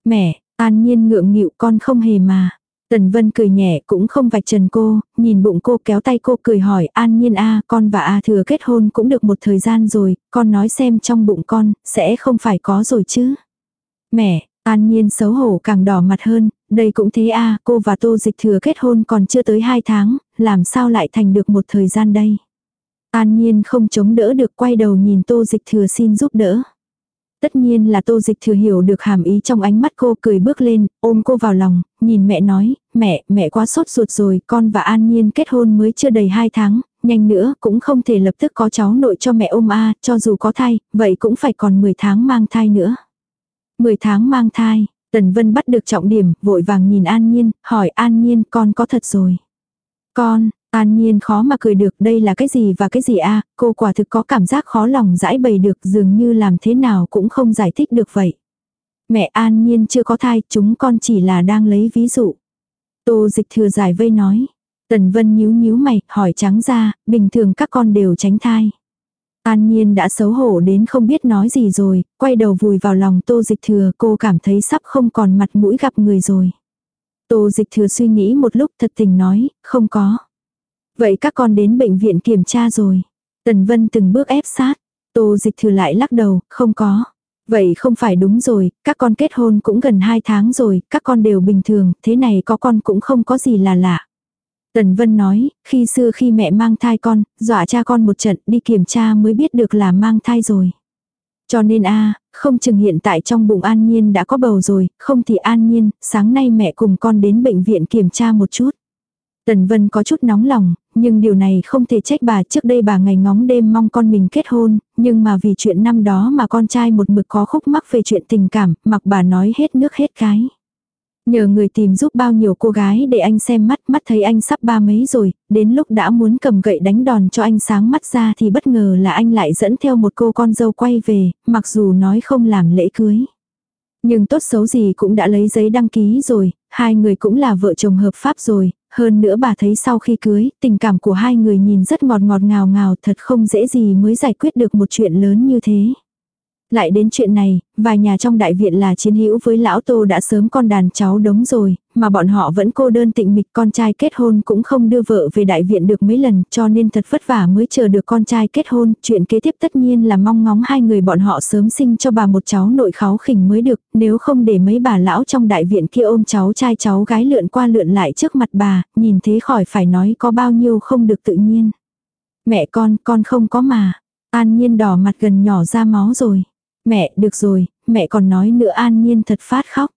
Mẹ, An Nhiên ngượng nghịu con không hề mà. Tần Vân cười nhẹ cũng không vạch trần cô, nhìn bụng cô kéo tay cô cười hỏi An Nhiên a con và A Thừa kết hôn cũng được một thời gian rồi, con nói xem trong bụng con, sẽ không phải có rồi chứ. Mẹ, An Nhiên xấu hổ càng đỏ mặt hơn, đây cũng thế a cô và Tô Dịch Thừa kết hôn còn chưa tới 2 tháng, làm sao lại thành được một thời gian đây. An Nhiên không chống đỡ được quay đầu nhìn Tô Dịch Thừa xin giúp đỡ. Tất nhiên là tô dịch thừa hiểu được hàm ý trong ánh mắt cô cười bước lên, ôm cô vào lòng, nhìn mẹ nói, mẹ, mẹ quá sốt ruột rồi, con và An Nhiên kết hôn mới chưa đầy 2 tháng, nhanh nữa cũng không thể lập tức có cháu nội cho mẹ ôm a cho dù có thai, vậy cũng phải còn 10 tháng mang thai nữa. 10 tháng mang thai, Tần Vân bắt được trọng điểm, vội vàng nhìn An Nhiên, hỏi An Nhiên con có thật rồi. Con, An Nhiên khó mà cười được đây là cái gì và cái gì a cô quả thực có cảm giác khó lòng giải bày được dường như làm thế nào cũng không giải thích được vậy. Mẹ An Nhiên chưa có thai, chúng con chỉ là đang lấy ví dụ. Tô dịch thừa giải vây nói. Tần Vân nhíu nhíu mày, hỏi trắng ra, bình thường các con đều tránh thai. An Nhiên đã xấu hổ đến không biết nói gì rồi, quay đầu vùi vào lòng tô dịch thừa cô cảm thấy sắp không còn mặt mũi gặp người rồi. Tô dịch thừa suy nghĩ một lúc thật tình nói, không có. Vậy các con đến bệnh viện kiểm tra rồi. Tần Vân từng bước ép sát. Tô dịch thừa lại lắc đầu, không có. Vậy không phải đúng rồi, các con kết hôn cũng gần 2 tháng rồi, các con đều bình thường, thế này có con cũng không có gì là lạ. Tần Vân nói, khi xưa khi mẹ mang thai con, dọa cha con một trận đi kiểm tra mới biết được là mang thai rồi. Cho nên a không chừng hiện tại trong bụng An Nhiên đã có bầu rồi, không thì An Nhiên, sáng nay mẹ cùng con đến bệnh viện kiểm tra một chút. Tần Vân có chút nóng lòng, nhưng điều này không thể trách bà trước đây bà ngày ngóng đêm mong con mình kết hôn, nhưng mà vì chuyện năm đó mà con trai một mực có khúc mắc về chuyện tình cảm, mặc bà nói hết nước hết cái. Nhờ người tìm giúp bao nhiêu cô gái để anh xem mắt, mắt thấy anh sắp ba mấy rồi, đến lúc đã muốn cầm gậy đánh đòn cho anh sáng mắt ra thì bất ngờ là anh lại dẫn theo một cô con dâu quay về, mặc dù nói không làm lễ cưới. Nhưng tốt xấu gì cũng đã lấy giấy đăng ký rồi, hai người cũng là vợ chồng hợp pháp rồi, hơn nữa bà thấy sau khi cưới, tình cảm của hai người nhìn rất ngọt ngọt ngào ngào thật không dễ gì mới giải quyết được một chuyện lớn như thế. Lại đến chuyện này, vài nhà trong đại viện là chiến hữu với lão tô đã sớm con đàn cháu đống rồi, mà bọn họ vẫn cô đơn tịnh mịch con trai kết hôn cũng không đưa vợ về đại viện được mấy lần cho nên thật vất vả mới chờ được con trai kết hôn. Chuyện kế tiếp tất nhiên là mong ngóng hai người bọn họ sớm sinh cho bà một cháu nội kháo khỉnh mới được, nếu không để mấy bà lão trong đại viện kia ôm cháu trai cháu gái lượn qua lượn lại trước mặt bà, nhìn thế khỏi phải nói có bao nhiêu không được tự nhiên. Mẹ con, con không có mà. An nhiên đỏ mặt gần nhỏ ra máu rồi. Mẹ, được rồi, mẹ còn nói nữa an nhiên thật phát khóc.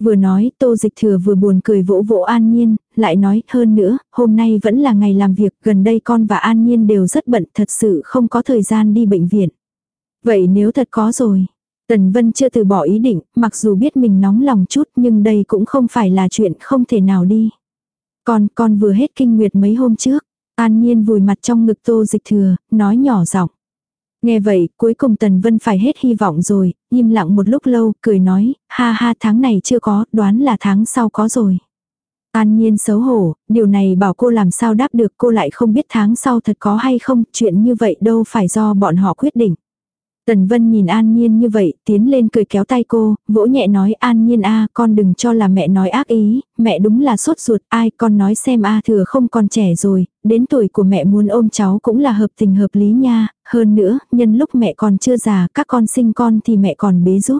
Vừa nói, tô dịch thừa vừa buồn cười vỗ vỗ an nhiên, lại nói, hơn nữa, hôm nay vẫn là ngày làm việc, gần đây con và an nhiên đều rất bận, thật sự không có thời gian đi bệnh viện. Vậy nếu thật có rồi, Tần Vân chưa từ bỏ ý định, mặc dù biết mình nóng lòng chút nhưng đây cũng không phải là chuyện không thể nào đi. Con, con vừa hết kinh nguyệt mấy hôm trước, an nhiên vùi mặt trong ngực tô dịch thừa, nói nhỏ giọng. Nghe vậy, cuối cùng Tần Vân phải hết hy vọng rồi, im lặng một lúc lâu, cười nói, ha ha tháng này chưa có, đoán là tháng sau có rồi. An nhiên xấu hổ, điều này bảo cô làm sao đáp được cô lại không biết tháng sau thật có hay không, chuyện như vậy đâu phải do bọn họ quyết định. Tần Vân nhìn An Nhiên như vậy, tiến lên cười kéo tay cô, vỗ nhẹ nói An Nhiên a con đừng cho là mẹ nói ác ý, mẹ đúng là sốt ruột, ai con nói xem a thừa không còn trẻ rồi, đến tuổi của mẹ muốn ôm cháu cũng là hợp tình hợp lý nha, hơn nữa, nhân lúc mẹ còn chưa già, các con sinh con thì mẹ còn bế giúp.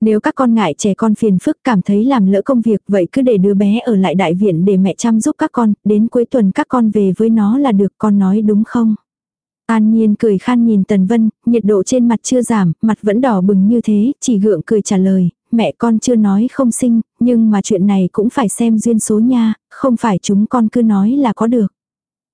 Nếu các con ngại trẻ con phiền phức cảm thấy làm lỡ công việc vậy cứ để đứa bé ở lại đại viện để mẹ chăm giúp các con, đến cuối tuần các con về với nó là được con nói đúng không? An Nhiên cười khan nhìn Tần Vân, nhiệt độ trên mặt chưa giảm, mặt vẫn đỏ bừng như thế, chỉ gượng cười trả lời, mẹ con chưa nói không sinh, nhưng mà chuyện này cũng phải xem duyên số nha, không phải chúng con cứ nói là có được.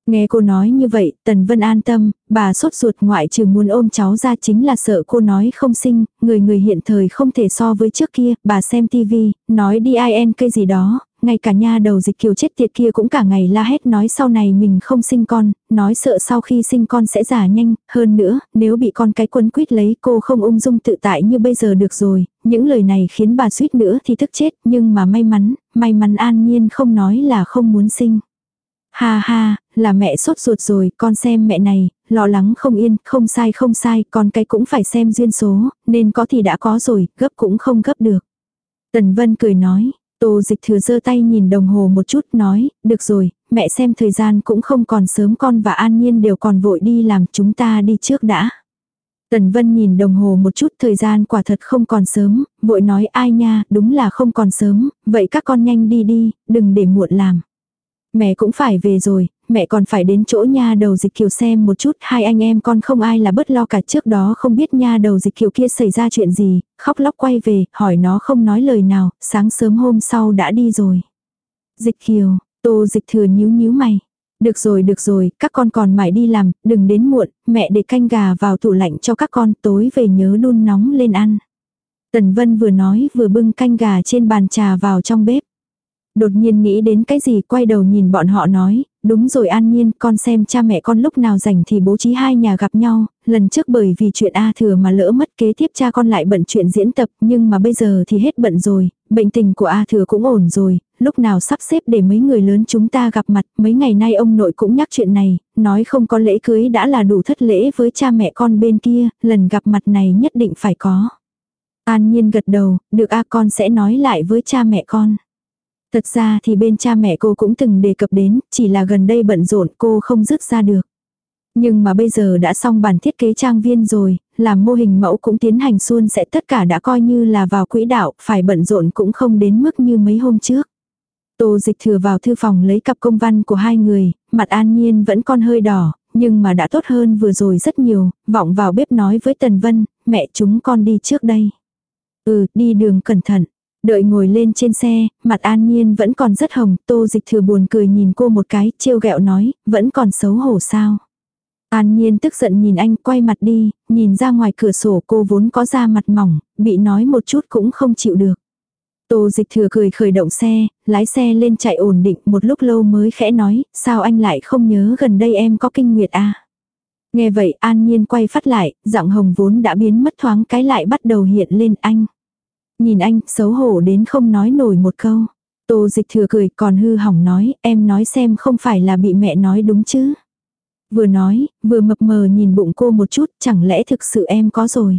Nghe cô nói như vậy, Tần Vân an tâm, bà sốt ruột ngoại trừ muốn ôm cháu ra chính là sợ cô nói không sinh, người người hiện thời không thể so với trước kia, bà xem tivi, nói đi IN cây gì đó, ngay cả nha đầu dịch kiều chết tiệt kia cũng cả ngày la hét nói sau này mình không sinh con, nói sợ sau khi sinh con sẽ già nhanh, hơn nữa, nếu bị con cái quấn quýt lấy cô không ung dung tự tại như bây giờ được rồi, những lời này khiến bà suýt nữa thì thức chết, nhưng mà may mắn, may mắn an nhiên không nói là không muốn sinh. Ha ha, là mẹ sốt ruột rồi, con xem mẹ này, lo lắng không yên, không sai không sai, con cái cũng phải xem duyên số, nên có thì đã có rồi, gấp cũng không gấp được. Tần Vân cười nói, Tô dịch thừa giơ tay nhìn đồng hồ một chút nói, được rồi, mẹ xem thời gian cũng không còn sớm con và an nhiên đều còn vội đi làm chúng ta đi trước đã. Tần Vân nhìn đồng hồ một chút thời gian quả thật không còn sớm, vội nói ai nha, đúng là không còn sớm, vậy các con nhanh đi đi, đừng để muộn làm. Mẹ cũng phải về rồi, mẹ còn phải đến chỗ nha đầu dịch kiều xem một chút, hai anh em con không ai là bớt lo cả trước đó không biết nha đầu dịch kiều kia xảy ra chuyện gì, khóc lóc quay về, hỏi nó không nói lời nào, sáng sớm hôm sau đã đi rồi. Dịch kiều, tô dịch thừa nhíu nhíu mày. Được rồi được rồi, các con còn mãi đi làm, đừng đến muộn, mẹ để canh gà vào tủ lạnh cho các con tối về nhớ đun nóng lên ăn. Tần Vân vừa nói vừa bưng canh gà trên bàn trà vào trong bếp. Đột nhiên nghĩ đến cái gì quay đầu nhìn bọn họ nói, đúng rồi an nhiên con xem cha mẹ con lúc nào rảnh thì bố trí hai nhà gặp nhau, lần trước bởi vì chuyện A thừa mà lỡ mất kế tiếp cha con lại bận chuyện diễn tập nhưng mà bây giờ thì hết bận rồi, bệnh tình của A thừa cũng ổn rồi, lúc nào sắp xếp để mấy người lớn chúng ta gặp mặt, mấy ngày nay ông nội cũng nhắc chuyện này, nói không có lễ cưới đã là đủ thất lễ với cha mẹ con bên kia, lần gặp mặt này nhất định phải có. An nhiên gật đầu, được A con sẽ nói lại với cha mẹ con. Thật ra thì bên cha mẹ cô cũng từng đề cập đến, chỉ là gần đây bận rộn cô không dứt ra được. Nhưng mà bây giờ đã xong bản thiết kế trang viên rồi, làm mô hình mẫu cũng tiến hành xuôn sẽ tất cả đã coi như là vào quỹ đạo, phải bận rộn cũng không đến mức như mấy hôm trước. Tô dịch thừa vào thư phòng lấy cặp công văn của hai người, mặt an nhiên vẫn còn hơi đỏ, nhưng mà đã tốt hơn vừa rồi rất nhiều, vọng vào bếp nói với Tần Vân, mẹ chúng con đi trước đây. Ừ, đi đường cẩn thận. Đợi ngồi lên trên xe, mặt an nhiên vẫn còn rất hồng, tô dịch thừa buồn cười nhìn cô một cái, trêu ghẹo nói, vẫn còn xấu hổ sao. An nhiên tức giận nhìn anh quay mặt đi, nhìn ra ngoài cửa sổ cô vốn có da mặt mỏng, bị nói một chút cũng không chịu được. Tô dịch thừa cười khởi động xe, lái xe lên chạy ổn định một lúc lâu mới khẽ nói, sao anh lại không nhớ gần đây em có kinh nguyệt à? Nghe vậy an nhiên quay phát lại, giọng hồng vốn đã biến mất thoáng cái lại bắt đầu hiện lên anh. Nhìn anh, xấu hổ đến không nói nổi một câu. Tô dịch thừa cười còn hư hỏng nói, em nói xem không phải là bị mẹ nói đúng chứ. Vừa nói, vừa mập mờ nhìn bụng cô một chút, chẳng lẽ thực sự em có rồi.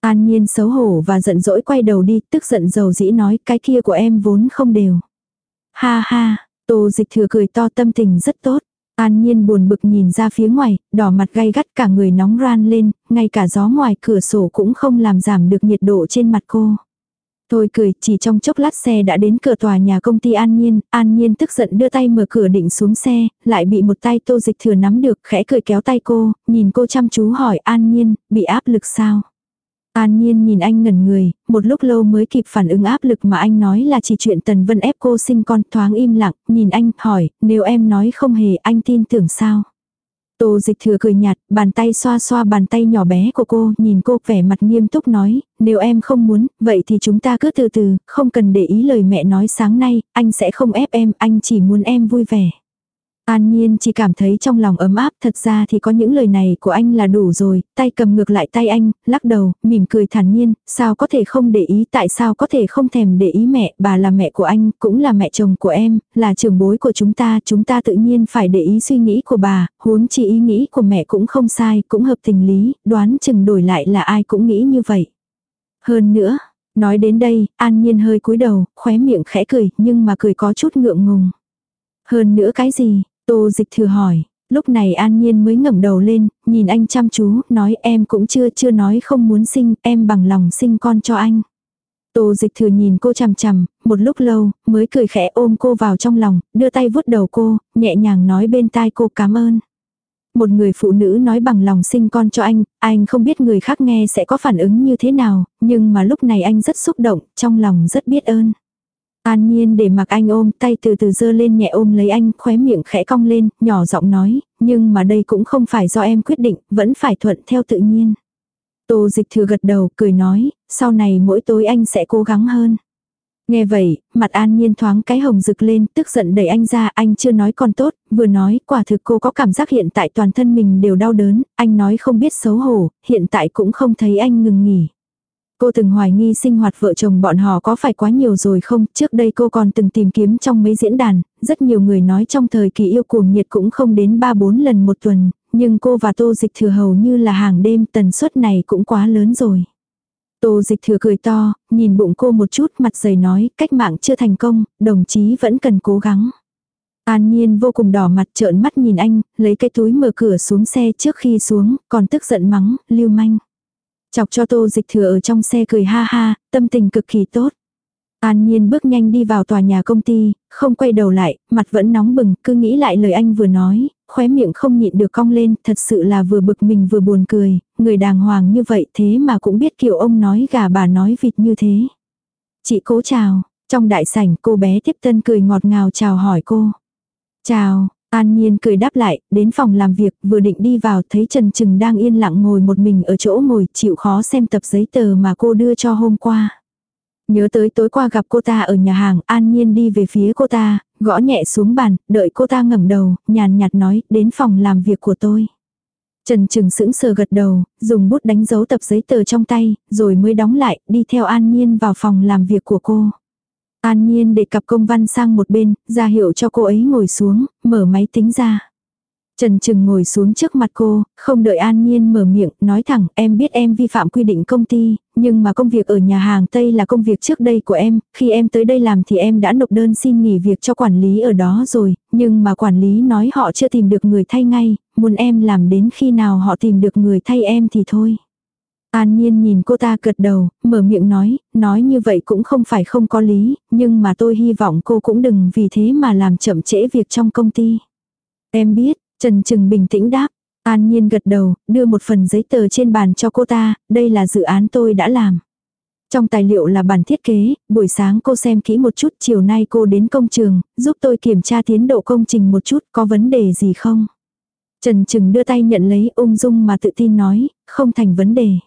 An nhiên xấu hổ và giận dỗi quay đầu đi, tức giận dầu dĩ nói cái kia của em vốn không đều. Ha ha, tô dịch thừa cười to tâm tình rất tốt. An nhiên buồn bực nhìn ra phía ngoài, đỏ mặt gay gắt cả người nóng ran lên, ngay cả gió ngoài cửa sổ cũng không làm giảm được nhiệt độ trên mặt cô. Thôi cười, chỉ trong chốc lát xe đã đến cửa tòa nhà công ty An Nhiên, An Nhiên tức giận đưa tay mở cửa định xuống xe, lại bị một tay tô dịch thừa nắm được, khẽ cười kéo tay cô, nhìn cô chăm chú hỏi An Nhiên, bị áp lực sao? An Nhiên nhìn anh ngẩn người, một lúc lâu mới kịp phản ứng áp lực mà anh nói là chỉ chuyện Tần Vân ép cô sinh con thoáng im lặng, nhìn anh, hỏi, nếu em nói không hề anh tin tưởng sao? Tô dịch thừa cười nhạt, bàn tay xoa xoa bàn tay nhỏ bé của cô, nhìn cô vẻ mặt nghiêm túc nói, nếu em không muốn, vậy thì chúng ta cứ từ từ, không cần để ý lời mẹ nói sáng nay, anh sẽ không ép em, anh chỉ muốn em vui vẻ. An Nhiên chỉ cảm thấy trong lòng ấm áp, thật ra thì có những lời này của anh là đủ rồi, tay cầm ngược lại tay anh, lắc đầu, mỉm cười thản nhiên, sao có thể không để ý, tại sao có thể không thèm để ý mẹ, bà là mẹ của anh, cũng là mẹ chồng của em, là trưởng bối của chúng ta, chúng ta tự nhiên phải để ý suy nghĩ của bà, huống chi ý nghĩ của mẹ cũng không sai, cũng hợp tình lý, đoán chừng đổi lại là ai cũng nghĩ như vậy. Hơn nữa, nói đến đây, An Nhiên hơi cúi đầu, khóe miệng khẽ cười, nhưng mà cười có chút ngượng ngùng. Hơn nữa cái gì, Tô dịch thừa hỏi, lúc này an nhiên mới ngẩng đầu lên, nhìn anh chăm chú, nói em cũng chưa chưa nói không muốn sinh, em bằng lòng sinh con cho anh. Tô dịch thừa nhìn cô chằm chằm, một lúc lâu, mới cười khẽ ôm cô vào trong lòng, đưa tay vuốt đầu cô, nhẹ nhàng nói bên tai cô cảm ơn. Một người phụ nữ nói bằng lòng sinh con cho anh, anh không biết người khác nghe sẽ có phản ứng như thế nào, nhưng mà lúc này anh rất xúc động, trong lòng rất biết ơn. An nhiên để mặc anh ôm, tay từ từ dơ lên nhẹ ôm lấy anh, khóe miệng khẽ cong lên, nhỏ giọng nói, nhưng mà đây cũng không phải do em quyết định, vẫn phải thuận theo tự nhiên. Tô dịch thừa gật đầu, cười nói, sau này mỗi tối anh sẽ cố gắng hơn. Nghe vậy, mặt an nhiên thoáng cái hồng rực lên, tức giận đẩy anh ra, anh chưa nói còn tốt, vừa nói, quả thực cô có cảm giác hiện tại toàn thân mình đều đau đớn, anh nói không biết xấu hổ, hiện tại cũng không thấy anh ngừng nghỉ. Cô từng hoài nghi sinh hoạt vợ chồng bọn họ có phải quá nhiều rồi không, trước đây cô còn từng tìm kiếm trong mấy diễn đàn, rất nhiều người nói trong thời kỳ yêu cuồng nhiệt cũng không đến 3-4 lần một tuần, nhưng cô và tô dịch thừa hầu như là hàng đêm tần suất này cũng quá lớn rồi. Tô dịch thừa cười to, nhìn bụng cô một chút mặt dày nói, cách mạng chưa thành công, đồng chí vẫn cần cố gắng. An Nhiên vô cùng đỏ mặt trợn mắt nhìn anh, lấy cái túi mở cửa xuống xe trước khi xuống, còn tức giận mắng, lưu manh. Chọc cho tô dịch thừa ở trong xe cười ha ha, tâm tình cực kỳ tốt. An Nhiên bước nhanh đi vào tòa nhà công ty, không quay đầu lại, mặt vẫn nóng bừng, cứ nghĩ lại lời anh vừa nói, khóe miệng không nhịn được cong lên, thật sự là vừa bực mình vừa buồn cười, người đàng hoàng như vậy thế mà cũng biết kiểu ông nói gà bà nói vịt như thế. Chị cố chào, trong đại sảnh cô bé tiếp tân cười ngọt ngào chào hỏi cô. Chào, An Nhiên cười đáp lại, đến phòng làm việc, vừa định đi vào thấy Trần Trừng đang yên lặng ngồi một mình ở chỗ ngồi, chịu khó xem tập giấy tờ mà cô đưa cho hôm qua. Nhớ tới tối qua gặp cô ta ở nhà hàng, An Nhiên đi về phía cô ta, gõ nhẹ xuống bàn, đợi cô ta ngẩng đầu, nhàn nhạt nói, đến phòng làm việc của tôi. Trần Trừng sững sờ gật đầu, dùng bút đánh dấu tập giấy tờ trong tay, rồi mới đóng lại, đi theo An Nhiên vào phòng làm việc của cô. An Nhiên để cặp công văn sang một bên, ra hiệu cho cô ấy ngồi xuống, mở máy tính ra. Trần Trừng ngồi xuống trước mặt cô, không đợi An Nhiên mở miệng, nói thẳng, em biết em vi phạm quy định công ty, nhưng mà công việc ở nhà hàng Tây là công việc trước đây của em, khi em tới đây làm thì em đã nộp đơn xin nghỉ việc cho quản lý ở đó rồi, nhưng mà quản lý nói họ chưa tìm được người thay ngay, muốn em làm đến khi nào họ tìm được người thay em thì thôi. An Nhiên nhìn cô ta gật đầu, mở miệng nói, nói như vậy cũng không phải không có lý, nhưng mà tôi hy vọng cô cũng đừng vì thế mà làm chậm trễ việc trong công ty. Em biết, Trần Trừng bình tĩnh đáp. An Nhiên gật đầu, đưa một phần giấy tờ trên bàn cho cô ta, đây là dự án tôi đã làm. Trong tài liệu là bản thiết kế, buổi sáng cô xem kỹ một chút, chiều nay cô đến công trường, giúp tôi kiểm tra tiến độ công trình một chút, có vấn đề gì không? Trần Trừng đưa tay nhận lấy ung dung mà tự tin nói, không thành vấn đề.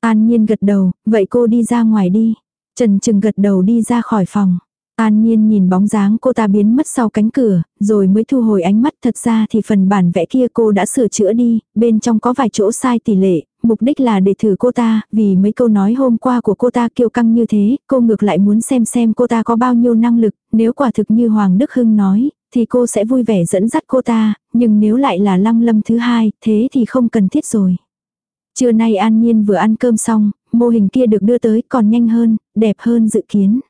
An Nhiên gật đầu, vậy cô đi ra ngoài đi. Trần Trừng gật đầu đi ra khỏi phòng. An Nhiên nhìn bóng dáng cô ta biến mất sau cánh cửa, rồi mới thu hồi ánh mắt thật ra thì phần bản vẽ kia cô đã sửa chữa đi, bên trong có vài chỗ sai tỷ lệ, mục đích là để thử cô ta, vì mấy câu nói hôm qua của cô ta kiêu căng như thế, cô ngược lại muốn xem xem cô ta có bao nhiêu năng lực, nếu quả thực như Hoàng Đức Hưng nói, thì cô sẽ vui vẻ dẫn dắt cô ta, nhưng nếu lại là lăng lâm thứ hai, thế thì không cần thiết rồi. Trưa nay An Nhiên vừa ăn cơm xong, mô hình kia được đưa tới còn nhanh hơn, đẹp hơn dự kiến.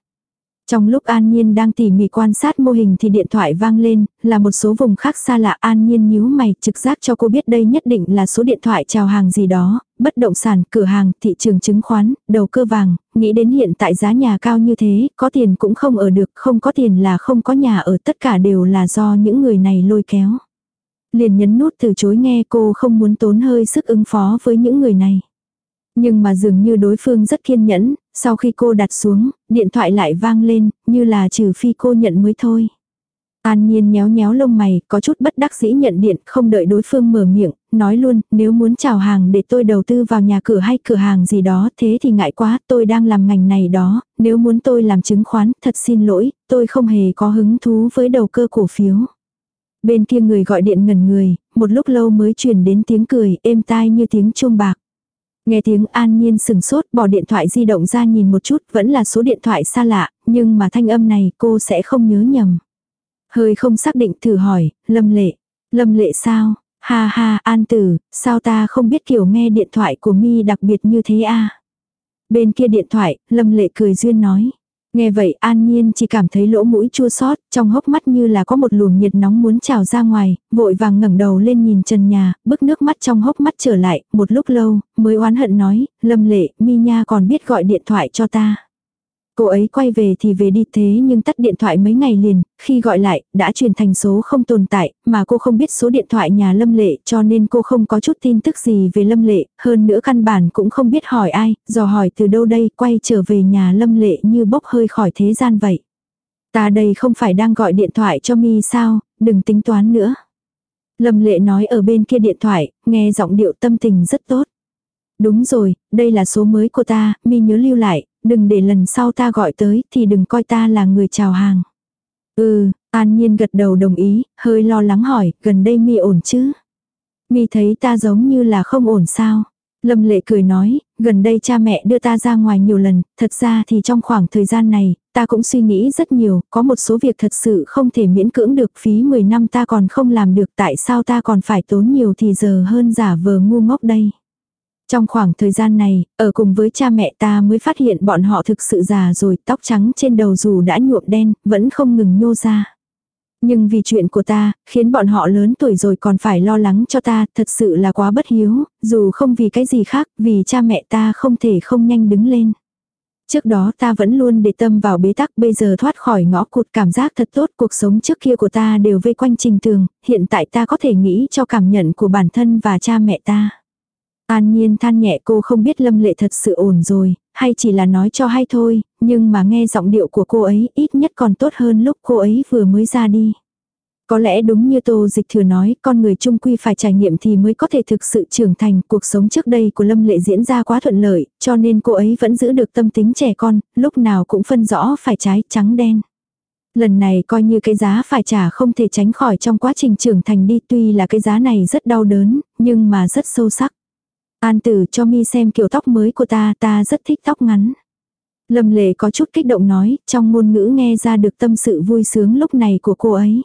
Trong lúc An Nhiên đang tỉ mỉ quan sát mô hình thì điện thoại vang lên, là một số vùng khác xa lạ An Nhiên nhíu mày trực giác cho cô biết đây nhất định là số điện thoại chào hàng gì đó, bất động sản, cửa hàng, thị trường chứng khoán, đầu cơ vàng, nghĩ đến hiện tại giá nhà cao như thế, có tiền cũng không ở được, không có tiền là không có nhà ở tất cả đều là do những người này lôi kéo. Liền nhấn nút từ chối nghe cô không muốn tốn hơi sức ứng phó với những người này. Nhưng mà dường như đối phương rất kiên nhẫn, sau khi cô đặt xuống, điện thoại lại vang lên, như là trừ phi cô nhận mới thôi. An Nhiên nhéo nhéo lông mày, có chút bất đắc dĩ nhận điện, không đợi đối phương mở miệng, nói luôn, nếu muốn chào hàng để tôi đầu tư vào nhà cửa hay cửa hàng gì đó, thế thì ngại quá, tôi đang làm ngành này đó, nếu muốn tôi làm chứng khoán, thật xin lỗi, tôi không hề có hứng thú với đầu cơ cổ phiếu. Bên kia người gọi điện ngẩn người, một lúc lâu mới truyền đến tiếng cười, êm tai như tiếng chuông bạc. Nghe tiếng an nhiên sừng sốt bỏ điện thoại di động ra nhìn một chút vẫn là số điện thoại xa lạ, nhưng mà thanh âm này cô sẽ không nhớ nhầm. Hơi không xác định thử hỏi, lâm lệ. Lâm lệ sao? Ha ha, an tử, sao ta không biết kiểu nghe điện thoại của mi đặc biệt như thế a Bên kia điện thoại, lâm lệ cười duyên nói. Nghe vậy an nhiên chỉ cảm thấy lỗ mũi chua xót trong hốc mắt như là có một luồng nhiệt nóng muốn trào ra ngoài, vội vàng ngẩng đầu lên nhìn trần nhà, bức nước mắt trong hốc mắt trở lại, một lúc lâu, mới oán hận nói, lâm lệ, mi nha còn biết gọi điện thoại cho ta. Cô ấy quay về thì về đi thế nhưng tắt điện thoại mấy ngày liền, khi gọi lại, đã truyền thành số không tồn tại, mà cô không biết số điện thoại nhà Lâm Lệ cho nên cô không có chút tin tức gì về Lâm Lệ, hơn nữa căn bản cũng không biết hỏi ai, dò hỏi từ đâu đây, quay trở về nhà Lâm Lệ như bốc hơi khỏi thế gian vậy. Ta đây không phải đang gọi điện thoại cho mi sao, đừng tính toán nữa. Lâm Lệ nói ở bên kia điện thoại, nghe giọng điệu tâm tình rất tốt. Đúng rồi, đây là số mới của ta, mi nhớ lưu lại, đừng để lần sau ta gọi tới thì đừng coi ta là người chào hàng. Ừ, an nhiên gật đầu đồng ý, hơi lo lắng hỏi, gần đây mi ổn chứ? Mi thấy ta giống như là không ổn sao? Lâm lệ cười nói, gần đây cha mẹ đưa ta ra ngoài nhiều lần, thật ra thì trong khoảng thời gian này, ta cũng suy nghĩ rất nhiều, có một số việc thật sự không thể miễn cưỡng được phí 10 năm ta còn không làm được tại sao ta còn phải tốn nhiều thì giờ hơn giả vờ ngu ngốc đây. Trong khoảng thời gian này, ở cùng với cha mẹ ta mới phát hiện bọn họ thực sự già rồi, tóc trắng trên đầu dù đã nhuộm đen, vẫn không ngừng nhô ra. Nhưng vì chuyện của ta, khiến bọn họ lớn tuổi rồi còn phải lo lắng cho ta, thật sự là quá bất hiếu, dù không vì cái gì khác, vì cha mẹ ta không thể không nhanh đứng lên. Trước đó ta vẫn luôn để tâm vào bế tắc, bây giờ thoát khỏi ngõ cụt cảm giác thật tốt, cuộc sống trước kia của ta đều vây quanh trình tường, hiện tại ta có thể nghĩ cho cảm nhận của bản thân và cha mẹ ta. An nhiên than nhẹ cô không biết lâm lệ thật sự ổn rồi, hay chỉ là nói cho hay thôi, nhưng mà nghe giọng điệu của cô ấy ít nhất còn tốt hơn lúc cô ấy vừa mới ra đi. Có lẽ đúng như Tô Dịch Thừa nói, con người trung quy phải trải nghiệm thì mới có thể thực sự trưởng thành. Cuộc sống trước đây của Lâm Lệ diễn ra quá thuận lợi, cho nên cô ấy vẫn giữ được tâm tính trẻ con, lúc nào cũng phân rõ phải trái, trắng đen. Lần này coi như cái giá phải trả không thể tránh khỏi trong quá trình trưởng thành đi tuy là cái giá này rất đau đớn, nhưng mà rất sâu sắc. An tử cho mi xem kiểu tóc mới của ta, ta rất thích tóc ngắn. Lâm lệ có chút kích động nói, trong ngôn ngữ nghe ra được tâm sự vui sướng lúc này của cô ấy.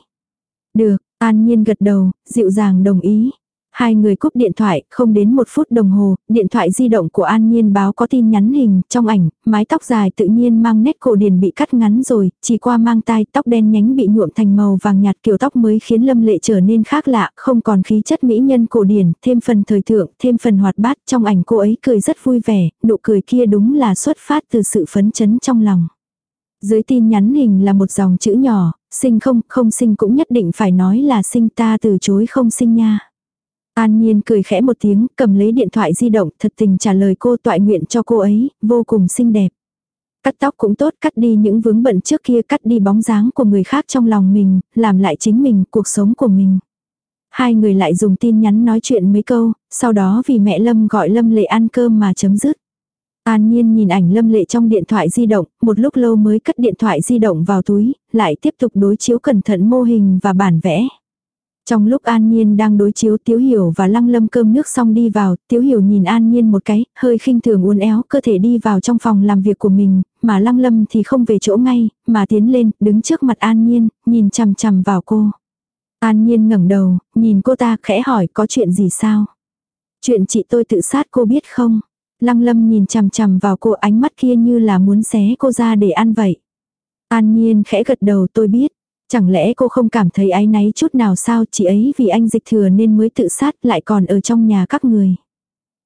Được, an nhiên gật đầu, dịu dàng đồng ý. Hai người cúp điện thoại, không đến một phút đồng hồ, điện thoại di động của An Nhiên báo có tin nhắn hình, trong ảnh, mái tóc dài tự nhiên mang nét cổ điển bị cắt ngắn rồi, chỉ qua mang tai, tóc đen nhánh bị nhuộm thành màu vàng nhạt kiểu tóc mới khiến Lâm Lệ trở nên khác lạ, không còn khí chất mỹ nhân cổ điển, thêm phần thời thượng, thêm phần hoạt bát, trong ảnh cô ấy cười rất vui vẻ, nụ cười kia đúng là xuất phát từ sự phấn chấn trong lòng. Dưới tin nhắn hình là một dòng chữ nhỏ, sinh không, không sinh cũng nhất định phải nói là sinh ta từ chối không sinh nha. An Nhiên cười khẽ một tiếng, cầm lấy điện thoại di động, thật tình trả lời cô toại nguyện cho cô ấy, vô cùng xinh đẹp. Cắt tóc cũng tốt, cắt đi những vướng bận trước kia, cắt đi bóng dáng của người khác trong lòng mình, làm lại chính mình, cuộc sống của mình. Hai người lại dùng tin nhắn nói chuyện mấy câu, sau đó vì mẹ Lâm gọi Lâm Lệ ăn cơm mà chấm dứt. An Nhiên nhìn ảnh Lâm Lệ trong điện thoại di động, một lúc lâu mới cất điện thoại di động vào túi, lại tiếp tục đối chiếu cẩn thận mô hình và bản vẽ. Trong lúc An Nhiên đang đối chiếu Tiếu Hiểu và Lăng Lâm cơm nước xong đi vào, Tiếu Hiểu nhìn An Nhiên một cái, hơi khinh thường uốn éo cơ thể đi vào trong phòng làm việc của mình, mà Lăng Lâm thì không về chỗ ngay, mà tiến lên, đứng trước mặt An Nhiên, nhìn chằm chằm vào cô. An Nhiên ngẩng đầu, nhìn cô ta khẽ hỏi có chuyện gì sao? Chuyện chị tôi tự sát cô biết không? Lăng Lâm nhìn chằm chằm vào cô ánh mắt kia như là muốn xé cô ra để ăn vậy. An Nhiên khẽ gật đầu tôi biết. Chẳng lẽ cô không cảm thấy áy náy chút nào sao chị ấy vì anh dịch thừa nên mới tự sát lại còn ở trong nhà các người.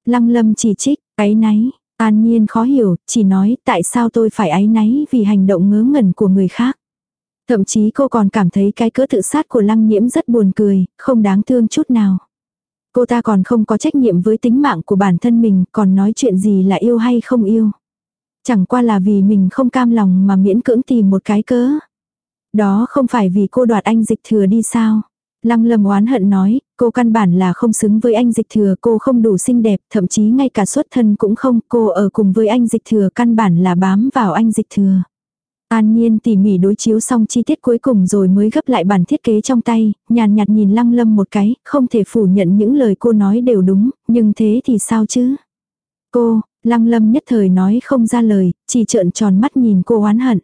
Lăng lâm chỉ trích, áy náy, an nhiên khó hiểu, chỉ nói tại sao tôi phải áy náy vì hành động ngớ ngẩn của người khác. Thậm chí cô còn cảm thấy cái cỡ tự sát của lăng nhiễm rất buồn cười, không đáng thương chút nào. Cô ta còn không có trách nhiệm với tính mạng của bản thân mình, còn nói chuyện gì là yêu hay không yêu. Chẳng qua là vì mình không cam lòng mà miễn cưỡng tìm một cái cớ. Đó không phải vì cô đoạt anh dịch thừa đi sao? Lăng lâm oán hận nói, cô căn bản là không xứng với anh dịch thừa, cô không đủ xinh đẹp, thậm chí ngay cả xuất thân cũng không, cô ở cùng với anh dịch thừa căn bản là bám vào anh dịch thừa. An Nhiên tỉ mỉ đối chiếu xong chi tiết cuối cùng rồi mới gấp lại bản thiết kế trong tay, nhàn nhạt nhìn Lăng Lâm một cái, không thể phủ nhận những lời cô nói đều đúng, nhưng thế thì sao chứ? Cô, Lăng Lâm nhất thời nói không ra lời, chỉ trợn tròn mắt nhìn cô oán hận.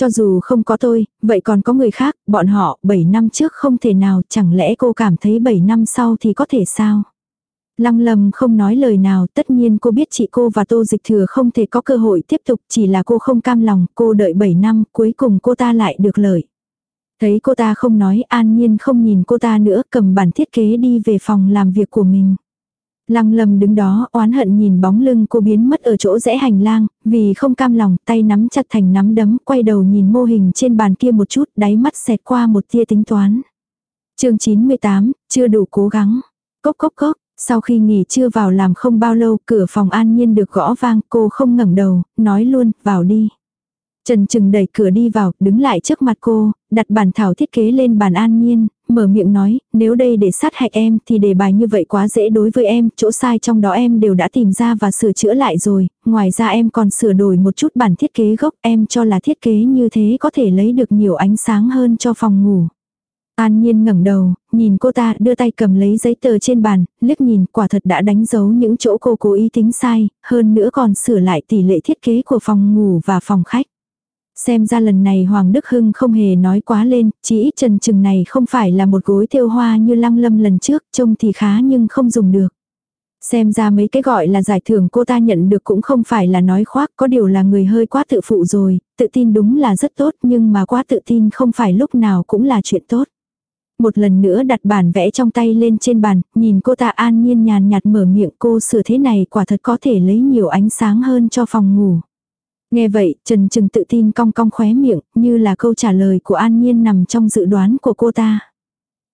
Cho dù không có tôi, vậy còn có người khác, bọn họ 7 năm trước không thể nào, chẳng lẽ cô cảm thấy 7 năm sau thì có thể sao? Lăng lầm không nói lời nào, tất nhiên cô biết chị cô và tô dịch thừa không thể có cơ hội tiếp tục, chỉ là cô không cam lòng, cô đợi 7 năm, cuối cùng cô ta lại được lợi. Thấy cô ta không nói, an nhiên không nhìn cô ta nữa, cầm bản thiết kế đi về phòng làm việc của mình. Lăng lầm đứng đó oán hận nhìn bóng lưng cô biến mất ở chỗ rẽ hành lang, vì không cam lòng tay nắm chặt thành nắm đấm quay đầu nhìn mô hình trên bàn kia một chút đáy mắt xẹt qua một tia tính toán. chương 98, chưa đủ cố gắng. Cốc cốc cốc, sau khi nghỉ trưa vào làm không bao lâu cửa phòng an nhiên được gõ vang cô không ngẩng đầu, nói luôn, vào đi. Trần Trừng đẩy cửa đi vào, đứng lại trước mặt cô, đặt bản thảo thiết kế lên bàn an nhiên, mở miệng nói, nếu đây để sát hại em thì đề bài như vậy quá dễ đối với em, chỗ sai trong đó em đều đã tìm ra và sửa chữa lại rồi, ngoài ra em còn sửa đổi một chút bản thiết kế gốc, em cho là thiết kế như thế có thể lấy được nhiều ánh sáng hơn cho phòng ngủ. An Nhiên ngẩng đầu, nhìn cô ta đưa tay cầm lấy giấy tờ trên bàn, liếc nhìn quả thật đã đánh dấu những chỗ cô cố ý tính sai, hơn nữa còn sửa lại tỷ lệ thiết kế của phòng ngủ và phòng khách. Xem ra lần này Hoàng Đức Hưng không hề nói quá lên, chỉ ít trần trừng này không phải là một gối thêu hoa như lăng lâm lần trước, trông thì khá nhưng không dùng được. Xem ra mấy cái gọi là giải thưởng cô ta nhận được cũng không phải là nói khoác, có điều là người hơi quá tự phụ rồi, tự tin đúng là rất tốt nhưng mà quá tự tin không phải lúc nào cũng là chuyện tốt. Một lần nữa đặt bản vẽ trong tay lên trên bàn, nhìn cô ta an nhiên nhàn nhạt mở miệng cô sửa thế này quả thật có thể lấy nhiều ánh sáng hơn cho phòng ngủ. Nghe vậy, Trần Trừng tự tin cong cong khóe miệng, như là câu trả lời của An Nhiên nằm trong dự đoán của cô ta.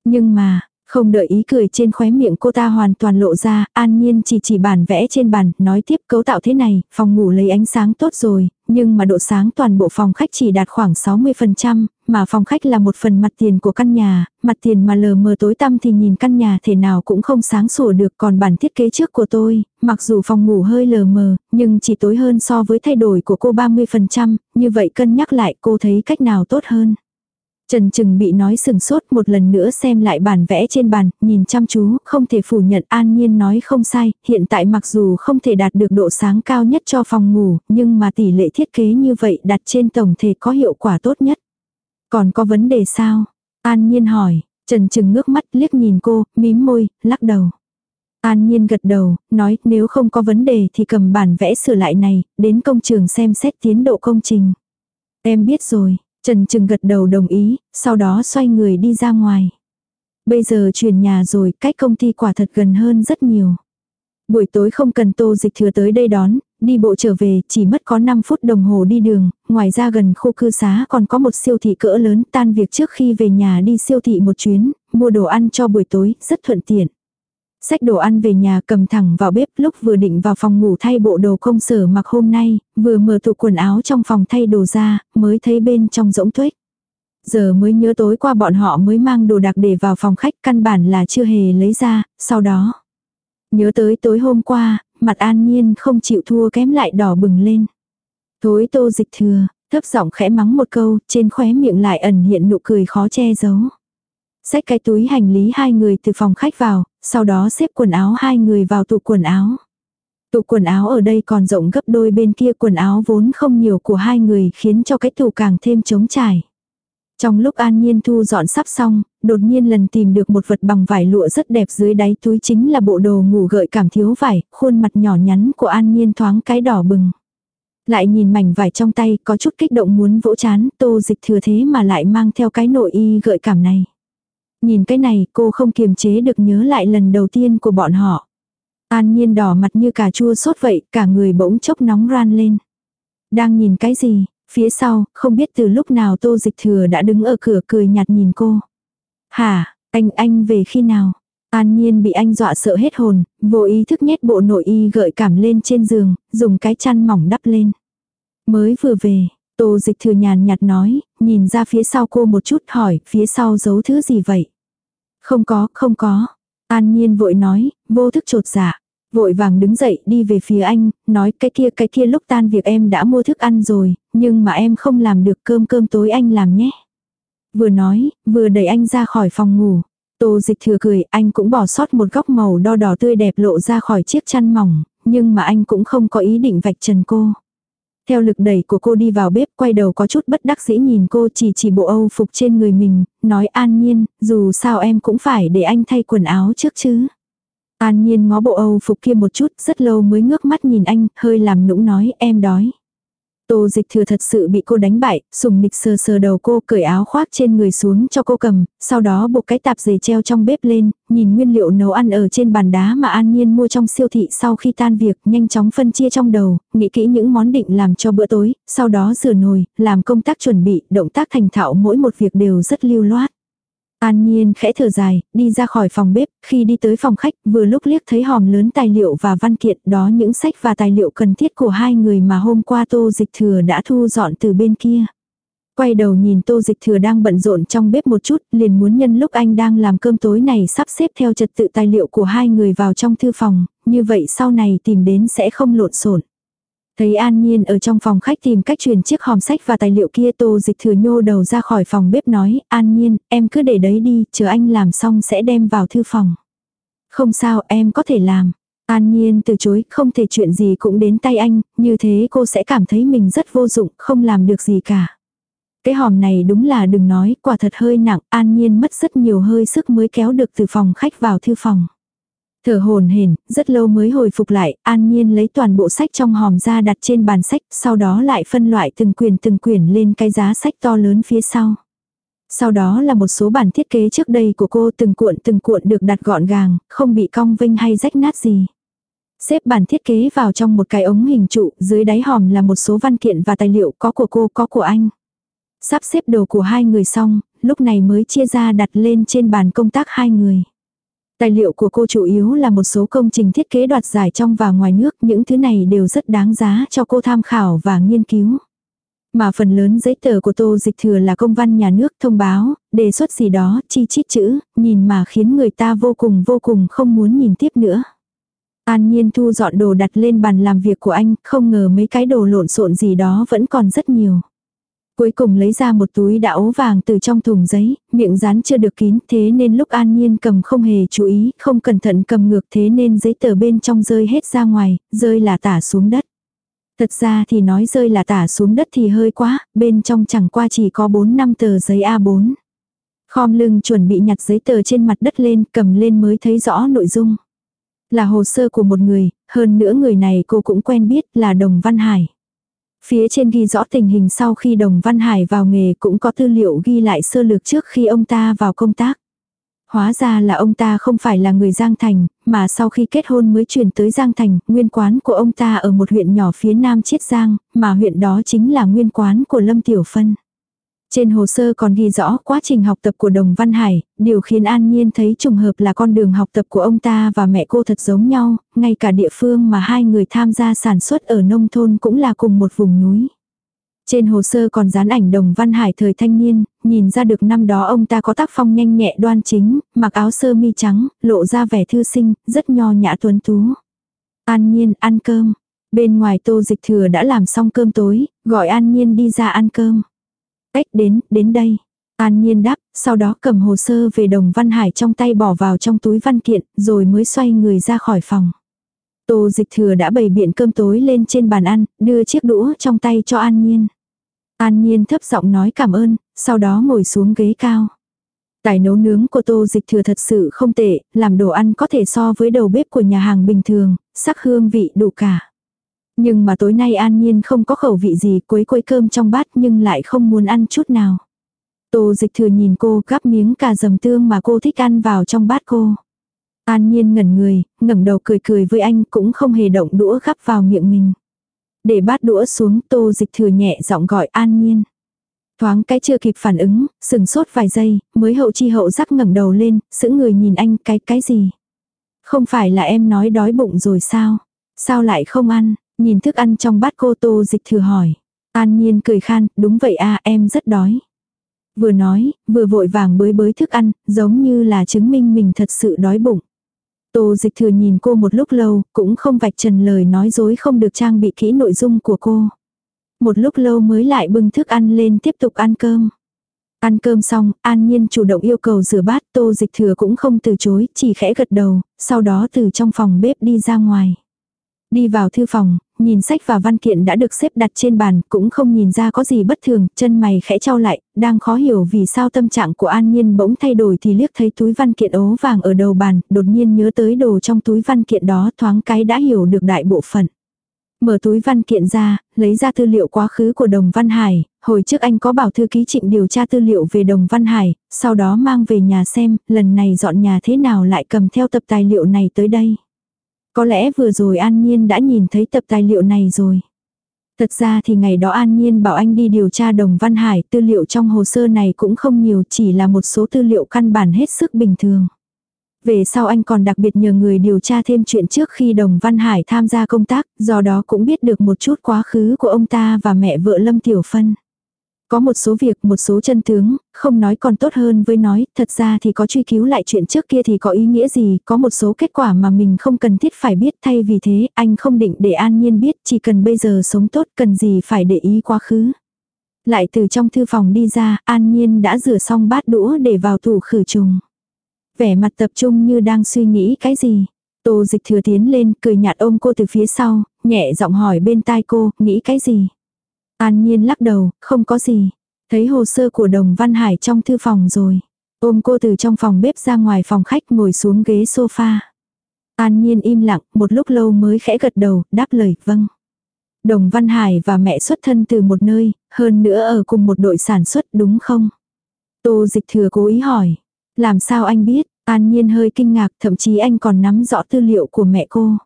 Nhưng mà, không đợi ý cười trên khóe miệng cô ta hoàn toàn lộ ra, an nhiên chỉ chỉ bản vẽ trên bàn, nói tiếp cấu tạo thế này, phòng ngủ lấy ánh sáng tốt rồi, nhưng mà độ sáng toàn bộ phòng khách chỉ đạt khoảng 60%, mà phòng khách là một phần mặt tiền của căn nhà, mặt tiền mà lờ mờ tối tăm thì nhìn căn nhà thể nào cũng không sáng sủa được còn bản thiết kế trước của tôi, mặc dù phòng ngủ hơi lờ mờ, nhưng chỉ tối hơn so với thay đổi của cô 30%, như vậy cân nhắc lại cô thấy cách nào tốt hơn. Trần Trừng bị nói sừng sốt một lần nữa xem lại bản vẽ trên bàn, nhìn chăm chú, không thể phủ nhận an nhiên nói không sai, hiện tại mặc dù không thể đạt được độ sáng cao nhất cho phòng ngủ, nhưng mà tỷ lệ thiết kế như vậy đặt trên tổng thể có hiệu quả tốt nhất. Còn có vấn đề sao? An nhiên hỏi, Trần Trừng ngước mắt liếc nhìn cô, mím môi, lắc đầu. An nhiên gật đầu, nói nếu không có vấn đề thì cầm bản vẽ sửa lại này, đến công trường xem xét tiến độ công trình. Em biết rồi, Trần Trừng gật đầu đồng ý, sau đó xoay người đi ra ngoài. Bây giờ chuyển nhà rồi, cách công ty quả thật gần hơn rất nhiều. Buổi tối không cần tô dịch thừa tới đây đón, đi bộ trở về chỉ mất có 5 phút đồng hồ đi đường, ngoài ra gần khu cư xá còn có một siêu thị cỡ lớn tan việc trước khi về nhà đi siêu thị một chuyến, mua đồ ăn cho buổi tối, rất thuận tiện. Xách đồ ăn về nhà cầm thẳng vào bếp lúc vừa định vào phòng ngủ thay bộ đồ công sở mặc hôm nay, vừa mở tủ quần áo trong phòng thay đồ ra, mới thấy bên trong rỗng tuếch. Giờ mới nhớ tối qua bọn họ mới mang đồ đặc để vào phòng khách căn bản là chưa hề lấy ra, sau đó. Nhớ tới tối hôm qua, mặt an nhiên không chịu thua kém lại đỏ bừng lên. Thối tô dịch thừa, thấp giọng khẽ mắng một câu, trên khóe miệng lại ẩn hiện nụ cười khó che giấu. Xách cái túi hành lý hai người từ phòng khách vào, sau đó xếp quần áo hai người vào tủ quần áo. Tủ quần áo ở đây còn rộng gấp đôi bên kia quần áo vốn không nhiều của hai người khiến cho cái tủ càng thêm trống trải. Trong lúc An Nhiên thu dọn sắp xong, đột nhiên lần tìm được một vật bằng vải lụa rất đẹp dưới đáy túi chính là bộ đồ ngủ gợi cảm thiếu vải, khuôn mặt nhỏ nhắn của An Nhiên thoáng cái đỏ bừng. Lại nhìn mảnh vải trong tay có chút kích động muốn vỗ chán, tô dịch thừa thế mà lại mang theo cái nội y gợi cảm này. Nhìn cái này cô không kiềm chế được nhớ lại lần đầu tiên của bọn họ. An nhiên đỏ mặt như cà chua sốt vậy, cả người bỗng chốc nóng ran lên. Đang nhìn cái gì? Phía sau, không biết từ lúc nào tô dịch thừa đã đứng ở cửa cười nhạt nhìn cô. Hả, anh anh về khi nào? An nhiên bị anh dọa sợ hết hồn, vô ý thức nhét bộ nội y gợi cảm lên trên giường, dùng cái chăn mỏng đắp lên. Mới vừa về, tô dịch thừa nhàn nhạt nói, nhìn ra phía sau cô một chút hỏi, phía sau giấu thứ gì vậy? Không có, không có. An nhiên vội nói, vô thức trột dạ. Vội vàng đứng dậy đi về phía anh, nói cái kia cái kia lúc tan việc em đã mua thức ăn rồi, nhưng mà em không làm được cơm cơm tối anh làm nhé. Vừa nói, vừa đẩy anh ra khỏi phòng ngủ. Tô dịch thừa cười, anh cũng bỏ sót một góc màu đo đỏ tươi đẹp lộ ra khỏi chiếc chăn mỏng, nhưng mà anh cũng không có ý định vạch trần cô. Theo lực đẩy của cô đi vào bếp quay đầu có chút bất đắc dĩ nhìn cô chỉ chỉ bộ âu phục trên người mình, nói an nhiên, dù sao em cũng phải để anh thay quần áo trước chứ. An nhiên ngó bộ âu phục kia một chút, rất lâu mới ngước mắt nhìn anh, hơi làm nũng nói em đói. Tô dịch thừa thật sự bị cô đánh bại, sùng nịch sờ sờ đầu cô cởi áo khoác trên người xuống cho cô cầm, sau đó buộc cái tạp dề treo trong bếp lên, nhìn nguyên liệu nấu ăn ở trên bàn đá mà An Nhiên mua trong siêu thị sau khi tan việc, nhanh chóng phân chia trong đầu, nghĩ kỹ những món định làm cho bữa tối, sau đó rửa nồi, làm công tác chuẩn bị, động tác thành thạo mỗi một việc đều rất lưu loát. An Nhiên khẽ thở dài, đi ra khỏi phòng bếp, khi đi tới phòng khách, vừa lúc liếc thấy hòm lớn tài liệu và văn kiện, đó những sách và tài liệu cần thiết của hai người mà hôm qua Tô Dịch Thừa đã thu dọn từ bên kia. Quay đầu nhìn Tô Dịch Thừa đang bận rộn trong bếp một chút, liền muốn nhân lúc anh đang làm cơm tối này sắp xếp theo trật tự tài liệu của hai người vào trong thư phòng, như vậy sau này tìm đến sẽ không lộn xộn. Thấy An Nhiên ở trong phòng khách tìm cách truyền chiếc hòm sách và tài liệu kia tô dịch thừa nhô đầu ra khỏi phòng bếp nói, An Nhiên, em cứ để đấy đi, chờ anh làm xong sẽ đem vào thư phòng. Không sao, em có thể làm. An Nhiên từ chối, không thể chuyện gì cũng đến tay anh, như thế cô sẽ cảm thấy mình rất vô dụng, không làm được gì cả. Cái hòm này đúng là đừng nói, quả thật hơi nặng, An Nhiên mất rất nhiều hơi sức mới kéo được từ phòng khách vào thư phòng. Thở hồn hển, rất lâu mới hồi phục lại, an nhiên lấy toàn bộ sách trong hòm ra đặt trên bàn sách, sau đó lại phân loại từng quyển từng quyển lên cái giá sách to lớn phía sau. Sau đó là một số bản thiết kế trước đây của cô từng cuộn từng cuộn được đặt gọn gàng, không bị cong vinh hay rách nát gì. Xếp bản thiết kế vào trong một cái ống hình trụ, dưới đáy hòm là một số văn kiện và tài liệu có của cô có của anh. Sắp xếp đồ của hai người xong, lúc này mới chia ra đặt lên trên bàn công tác hai người. Tài liệu của cô chủ yếu là một số công trình thiết kế đoạt giải trong và ngoài nước, những thứ này đều rất đáng giá cho cô tham khảo và nghiên cứu. Mà phần lớn giấy tờ của tô dịch thừa là công văn nhà nước thông báo, đề xuất gì đó, chi chít chữ, nhìn mà khiến người ta vô cùng vô cùng không muốn nhìn tiếp nữa. An Nhiên thu dọn đồ đặt lên bàn làm việc của anh, không ngờ mấy cái đồ lộn xộn gì đó vẫn còn rất nhiều. Cuối cùng lấy ra một túi đã ố vàng từ trong thùng giấy, miệng dán chưa được kín thế nên lúc An Nhiên cầm không hề chú ý, không cẩn thận cầm ngược thế nên giấy tờ bên trong rơi hết ra ngoài, rơi là tả xuống đất. Thật ra thì nói rơi là tả xuống đất thì hơi quá, bên trong chẳng qua chỉ có 4 năm tờ giấy A4. Khom lưng chuẩn bị nhặt giấy tờ trên mặt đất lên, cầm lên mới thấy rõ nội dung. Là hồ sơ của một người, hơn nữa người này cô cũng quen biết là Đồng Văn Hải. Phía trên ghi rõ tình hình sau khi Đồng Văn Hải vào nghề cũng có tư liệu ghi lại sơ lược trước khi ông ta vào công tác. Hóa ra là ông ta không phải là người Giang Thành, mà sau khi kết hôn mới chuyển tới Giang Thành, nguyên quán của ông ta ở một huyện nhỏ phía nam Chiết Giang, mà huyện đó chính là nguyên quán của Lâm Tiểu Phân. Trên hồ sơ còn ghi rõ quá trình học tập của Đồng Văn Hải, điều khiến An Nhiên thấy trùng hợp là con đường học tập của ông ta và mẹ cô thật giống nhau, ngay cả địa phương mà hai người tham gia sản xuất ở nông thôn cũng là cùng một vùng núi. Trên hồ sơ còn dán ảnh Đồng Văn Hải thời thanh niên, nhìn ra được năm đó ông ta có tác phong nhanh nhẹ đoan chính, mặc áo sơ mi trắng, lộ ra vẻ thư sinh, rất nho nhã tuấn tú. An Nhiên ăn cơm. Bên ngoài tô dịch thừa đã làm xong cơm tối, gọi An Nhiên đi ra ăn cơm. Ếch đến, đến đây. An Nhiên đáp, sau đó cầm hồ sơ về Đồng Văn Hải trong tay bỏ vào trong túi văn kiện, rồi mới xoay người ra khỏi phòng. Tô dịch thừa đã bày biện cơm tối lên trên bàn ăn, đưa chiếc đũa trong tay cho An Nhiên. An Nhiên thấp giọng nói cảm ơn, sau đó ngồi xuống ghế cao. Tài nấu nướng của tô dịch thừa thật sự không tệ, làm đồ ăn có thể so với đầu bếp của nhà hàng bình thường, sắc hương vị đủ cả. Nhưng mà tối nay An Nhiên không có khẩu vị gì quấy quấy cơm trong bát nhưng lại không muốn ăn chút nào. Tô dịch thừa nhìn cô gắp miếng cà dầm tương mà cô thích ăn vào trong bát cô. An Nhiên ngẩn người, ngẩng đầu cười cười với anh cũng không hề động đũa gắp vào miệng mình. Để bát đũa xuống tô dịch thừa nhẹ giọng gọi An Nhiên. Thoáng cái chưa kịp phản ứng, sừng sốt vài giây, mới hậu chi hậu giác ngẩng đầu lên, sững người nhìn anh cái cái gì. Không phải là em nói đói bụng rồi sao? Sao lại không ăn? Nhìn thức ăn trong bát cô tô dịch thừa hỏi. An nhiên cười khan, đúng vậy à em rất đói. Vừa nói, vừa vội vàng bới bới thức ăn, giống như là chứng minh mình thật sự đói bụng. Tô dịch thừa nhìn cô một lúc lâu, cũng không vạch trần lời nói dối không được trang bị kỹ nội dung của cô. Một lúc lâu mới lại bưng thức ăn lên tiếp tục ăn cơm. Ăn cơm xong, An Nhiên chủ động yêu cầu rửa bát, tô dịch thừa cũng không từ chối, chỉ khẽ gật đầu, sau đó từ trong phòng bếp đi ra ngoài. Đi vào thư phòng, nhìn sách và văn kiện đã được xếp đặt trên bàn, cũng không nhìn ra có gì bất thường, chân mày khẽ trao lại, đang khó hiểu vì sao tâm trạng của An Nhiên bỗng thay đổi thì liếc thấy túi văn kiện ố vàng ở đầu bàn, đột nhiên nhớ tới đồ trong túi văn kiện đó thoáng cái đã hiểu được đại bộ phận. Mở túi văn kiện ra, lấy ra tư liệu quá khứ của Đồng Văn Hải, hồi trước anh có bảo thư ký trịnh điều tra tư liệu về Đồng Văn Hải, sau đó mang về nhà xem, lần này dọn nhà thế nào lại cầm theo tập tài liệu này tới đây. Có lẽ vừa rồi An Nhiên đã nhìn thấy tập tài liệu này rồi. Thật ra thì ngày đó An Nhiên bảo anh đi điều tra Đồng Văn Hải, tư liệu trong hồ sơ này cũng không nhiều, chỉ là một số tư liệu căn bản hết sức bình thường. Về sau anh còn đặc biệt nhờ người điều tra thêm chuyện trước khi Đồng Văn Hải tham gia công tác, do đó cũng biết được một chút quá khứ của ông ta và mẹ vợ Lâm Tiểu Phân. Có một số việc, một số chân tướng, không nói còn tốt hơn với nói, thật ra thì có truy cứu lại chuyện trước kia thì có ý nghĩa gì, có một số kết quả mà mình không cần thiết phải biết thay vì thế, anh không định để an nhiên biết, chỉ cần bây giờ sống tốt, cần gì phải để ý quá khứ. Lại từ trong thư phòng đi ra, an nhiên đã rửa xong bát đũa để vào tủ khử trùng. Vẻ mặt tập trung như đang suy nghĩ cái gì. Tô dịch thừa tiến lên, cười nhạt ôm cô từ phía sau, nhẹ giọng hỏi bên tai cô, nghĩ cái gì. An Nhiên lắc đầu, không có gì. Thấy hồ sơ của Đồng Văn Hải trong thư phòng rồi. Ôm cô từ trong phòng bếp ra ngoài phòng khách ngồi xuống ghế sofa. An Nhiên im lặng, một lúc lâu mới khẽ gật đầu, đáp lời, vâng. Đồng Văn Hải và mẹ xuất thân từ một nơi, hơn nữa ở cùng một đội sản xuất đúng không? Tô dịch thừa cố ý hỏi. Làm sao anh biết? An Nhiên hơi kinh ngạc, thậm chí anh còn nắm rõ tư liệu của mẹ cô.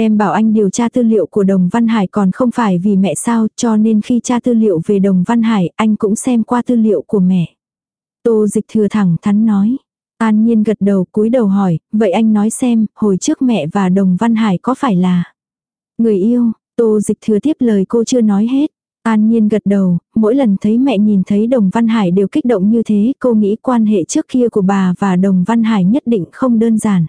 Em bảo anh điều tra tư liệu của Đồng Văn Hải còn không phải vì mẹ sao cho nên khi tra tư liệu về Đồng Văn Hải anh cũng xem qua tư liệu của mẹ. Tô dịch thừa thẳng thắn nói. An nhiên gật đầu cúi đầu hỏi, vậy anh nói xem, hồi trước mẹ và Đồng Văn Hải có phải là người yêu, tô dịch thừa tiếp lời cô chưa nói hết. An Nhiên gật đầu, mỗi lần thấy mẹ nhìn thấy Đồng Văn Hải đều kích động như thế, cô nghĩ quan hệ trước kia của bà và Đồng Văn Hải nhất định không đơn giản.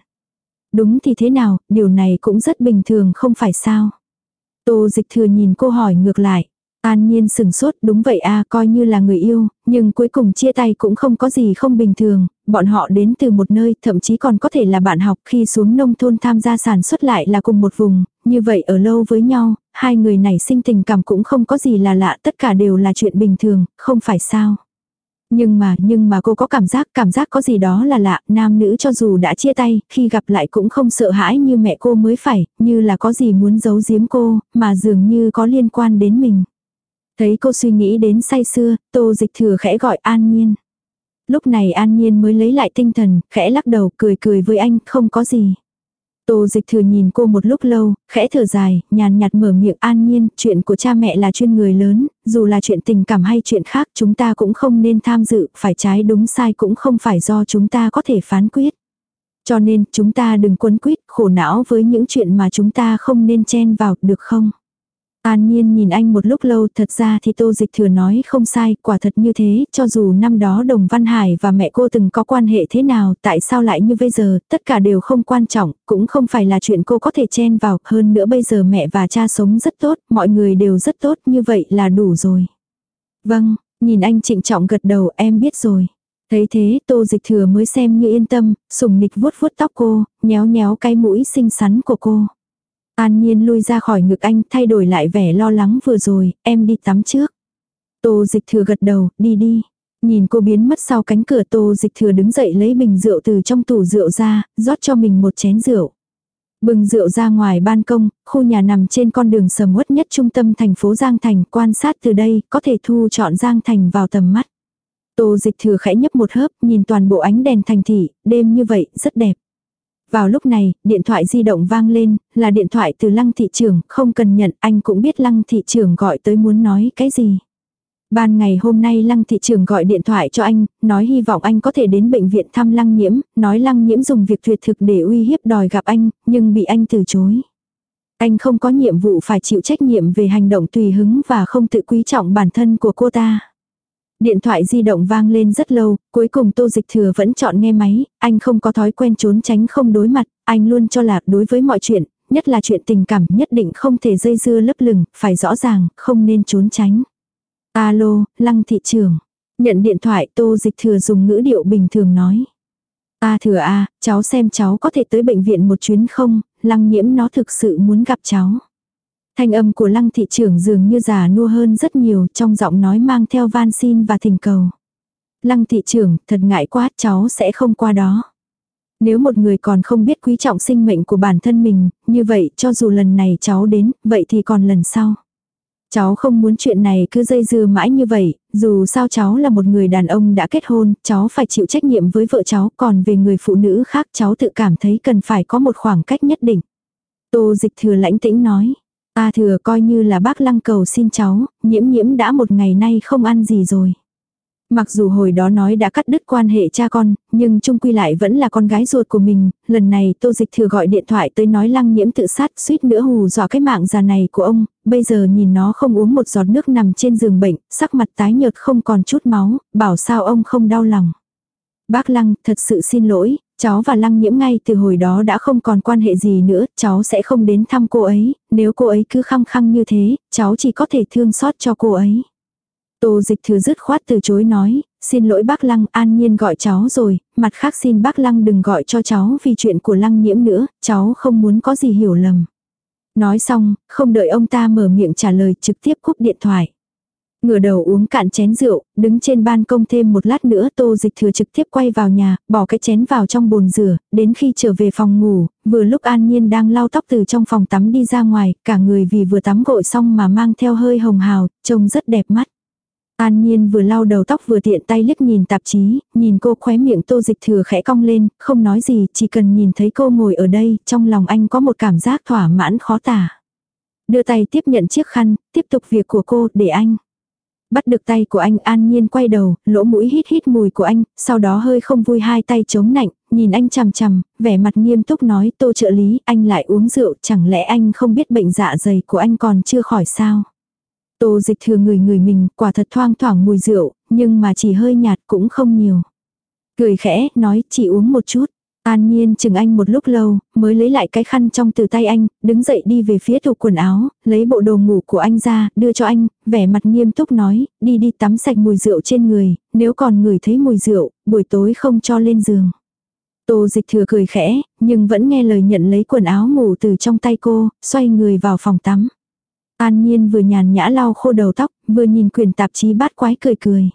Đúng thì thế nào, điều này cũng rất bình thường không phải sao. Tô dịch thừa nhìn cô hỏi ngược lại. An nhiên sừng sốt, đúng vậy a coi như là người yêu, nhưng cuối cùng chia tay cũng không có gì không bình thường, bọn họ đến từ một nơi, thậm chí còn có thể là bạn học khi xuống nông thôn tham gia sản xuất lại là cùng một vùng, như vậy ở lâu với nhau, hai người này sinh tình cảm cũng không có gì là lạ, tất cả đều là chuyện bình thường, không phải sao. Nhưng mà, nhưng mà cô có cảm giác, cảm giác có gì đó là lạ, nam nữ cho dù đã chia tay, khi gặp lại cũng không sợ hãi như mẹ cô mới phải, như là có gì muốn giấu giếm cô, mà dường như có liên quan đến mình. Thấy cô suy nghĩ đến say xưa, tô dịch thừa khẽ gọi an nhiên. Lúc này an nhiên mới lấy lại tinh thần, khẽ lắc đầu cười cười với anh, không có gì. Tô dịch thừa nhìn cô một lúc lâu, khẽ thở dài, nhàn nhạt mở miệng an nhiên, chuyện của cha mẹ là chuyên người lớn, dù là chuyện tình cảm hay chuyện khác chúng ta cũng không nên tham dự, phải trái đúng sai cũng không phải do chúng ta có thể phán quyết. Cho nên chúng ta đừng quấn quýt khổ não với những chuyện mà chúng ta không nên chen vào, được không? An Nhiên nhìn anh một lúc lâu thật ra thì Tô Dịch Thừa nói không sai, quả thật như thế, cho dù năm đó Đồng Văn Hải và mẹ cô từng có quan hệ thế nào, tại sao lại như bây giờ, tất cả đều không quan trọng, cũng không phải là chuyện cô có thể chen vào, hơn nữa bây giờ mẹ và cha sống rất tốt, mọi người đều rất tốt, như vậy là đủ rồi. Vâng, nhìn anh trịnh trọng gật đầu em biết rồi. Thấy thế Tô Dịch Thừa mới xem như yên tâm, sùng nịch vuốt vuốt tóc cô, nhéo nhéo cái mũi xinh xắn của cô. An Nhiên lui ra khỏi ngực anh thay đổi lại vẻ lo lắng vừa rồi, em đi tắm trước. Tô dịch thừa gật đầu, đi đi. Nhìn cô biến mất sau cánh cửa tô dịch thừa đứng dậy lấy bình rượu từ trong tủ rượu ra, rót cho mình một chén rượu. Bừng rượu ra ngoài ban công, khu nhà nằm trên con đường sầm uất nhất trung tâm thành phố Giang Thành, quan sát từ đây, có thể thu chọn Giang Thành vào tầm mắt. Tô dịch thừa khẽ nhấp một hớp, nhìn toàn bộ ánh đèn thành thị, đêm như vậy, rất đẹp. Vào lúc này, điện thoại di động vang lên, là điện thoại từ lăng thị trưởng, không cần nhận, anh cũng biết lăng thị trưởng gọi tới muốn nói cái gì. Ban ngày hôm nay lăng thị trưởng gọi điện thoại cho anh, nói hy vọng anh có thể đến bệnh viện thăm lăng nhiễm, nói lăng nhiễm dùng việc tuyệt thực để uy hiếp đòi gặp anh, nhưng bị anh từ chối. Anh không có nhiệm vụ phải chịu trách nhiệm về hành động tùy hứng và không tự quý trọng bản thân của cô ta. Điện thoại di động vang lên rất lâu, cuối cùng tô dịch thừa vẫn chọn nghe máy, anh không có thói quen trốn tránh không đối mặt, anh luôn cho là đối với mọi chuyện, nhất là chuyện tình cảm nhất định không thể dây dưa lấp lửng, phải rõ ràng, không nên trốn tránh. Alo, lăng thị trường. Nhận điện thoại tô dịch thừa dùng ngữ điệu bình thường nói. A thừa a, cháu xem cháu có thể tới bệnh viện một chuyến không, lăng nhiễm nó thực sự muốn gặp cháu. Thanh âm của lăng thị trưởng dường như già nua hơn rất nhiều trong giọng nói mang theo van xin và thỉnh cầu. Lăng thị trưởng, thật ngại quá, cháu sẽ không qua đó. Nếu một người còn không biết quý trọng sinh mệnh của bản thân mình, như vậy cho dù lần này cháu đến, vậy thì còn lần sau. Cháu không muốn chuyện này cứ dây dưa mãi như vậy, dù sao cháu là một người đàn ông đã kết hôn, cháu phải chịu trách nhiệm với vợ cháu, còn về người phụ nữ khác cháu tự cảm thấy cần phải có một khoảng cách nhất định. Tô dịch thừa lãnh tĩnh nói, A thừa coi như là bác lăng cầu xin cháu, nhiễm nhiễm đã một ngày nay không ăn gì rồi. Mặc dù hồi đó nói đã cắt đứt quan hệ cha con, nhưng chung quy lại vẫn là con gái ruột của mình, lần này tô dịch thừa gọi điện thoại tới nói lăng nhiễm tự sát suýt nữa hù dọa cái mạng già này của ông, bây giờ nhìn nó không uống một giọt nước nằm trên giường bệnh, sắc mặt tái nhợt không còn chút máu, bảo sao ông không đau lòng. Bác Lăng, thật sự xin lỗi, Cháu và Lăng Nhiễm ngay từ hồi đó đã không còn quan hệ gì nữa, cháu sẽ không đến thăm cô ấy, nếu cô ấy cứ khăng khăng như thế, cháu chỉ có thể thương xót cho cô ấy. Tô dịch thừa dứt khoát từ chối nói, xin lỗi bác Lăng an nhiên gọi cháu rồi, mặt khác xin bác Lăng đừng gọi cho cháu vì chuyện của Lăng Nhiễm nữa, cháu không muốn có gì hiểu lầm. Nói xong, không đợi ông ta mở miệng trả lời trực tiếp cúp điện thoại. Ngửa đầu uống cạn chén rượu, đứng trên ban công thêm một lát nữa tô dịch thừa trực tiếp quay vào nhà, bỏ cái chén vào trong bồn rửa, đến khi trở về phòng ngủ, vừa lúc an nhiên đang lau tóc từ trong phòng tắm đi ra ngoài, cả người vì vừa tắm gội xong mà mang theo hơi hồng hào, trông rất đẹp mắt. An Nhiên vừa lau đầu tóc vừa tiện tay liếc nhìn tạp chí, nhìn cô khóe miệng tô dịch thừa khẽ cong lên, không nói gì, chỉ cần nhìn thấy cô ngồi ở đây, trong lòng anh có một cảm giác thỏa mãn khó tả. Đưa tay tiếp nhận chiếc khăn, tiếp tục việc của cô, để anh. Bắt được tay của anh an nhiên quay đầu, lỗ mũi hít hít mùi của anh, sau đó hơi không vui hai tay chống nạnh, nhìn anh chằm chằm, vẻ mặt nghiêm túc nói tô trợ lý, anh lại uống rượu, chẳng lẽ anh không biết bệnh dạ dày của anh còn chưa khỏi sao? Tô dịch thừa người người mình, quả thật thoang thoảng mùi rượu, nhưng mà chỉ hơi nhạt cũng không nhiều. Cười khẽ, nói chỉ uống một chút. An Nhiên chừng anh một lúc lâu, mới lấy lại cái khăn trong từ tay anh, đứng dậy đi về phía tủ quần áo, lấy bộ đồ ngủ của anh ra, đưa cho anh, vẻ mặt nghiêm túc nói, đi đi tắm sạch mùi rượu trên người, nếu còn người thấy mùi rượu, buổi tối không cho lên giường. Tô dịch thừa cười khẽ, nhưng vẫn nghe lời nhận lấy quần áo ngủ từ trong tay cô, xoay người vào phòng tắm. An Nhiên vừa nhàn nhã lau khô đầu tóc, vừa nhìn quyển tạp chí bát quái cười cười.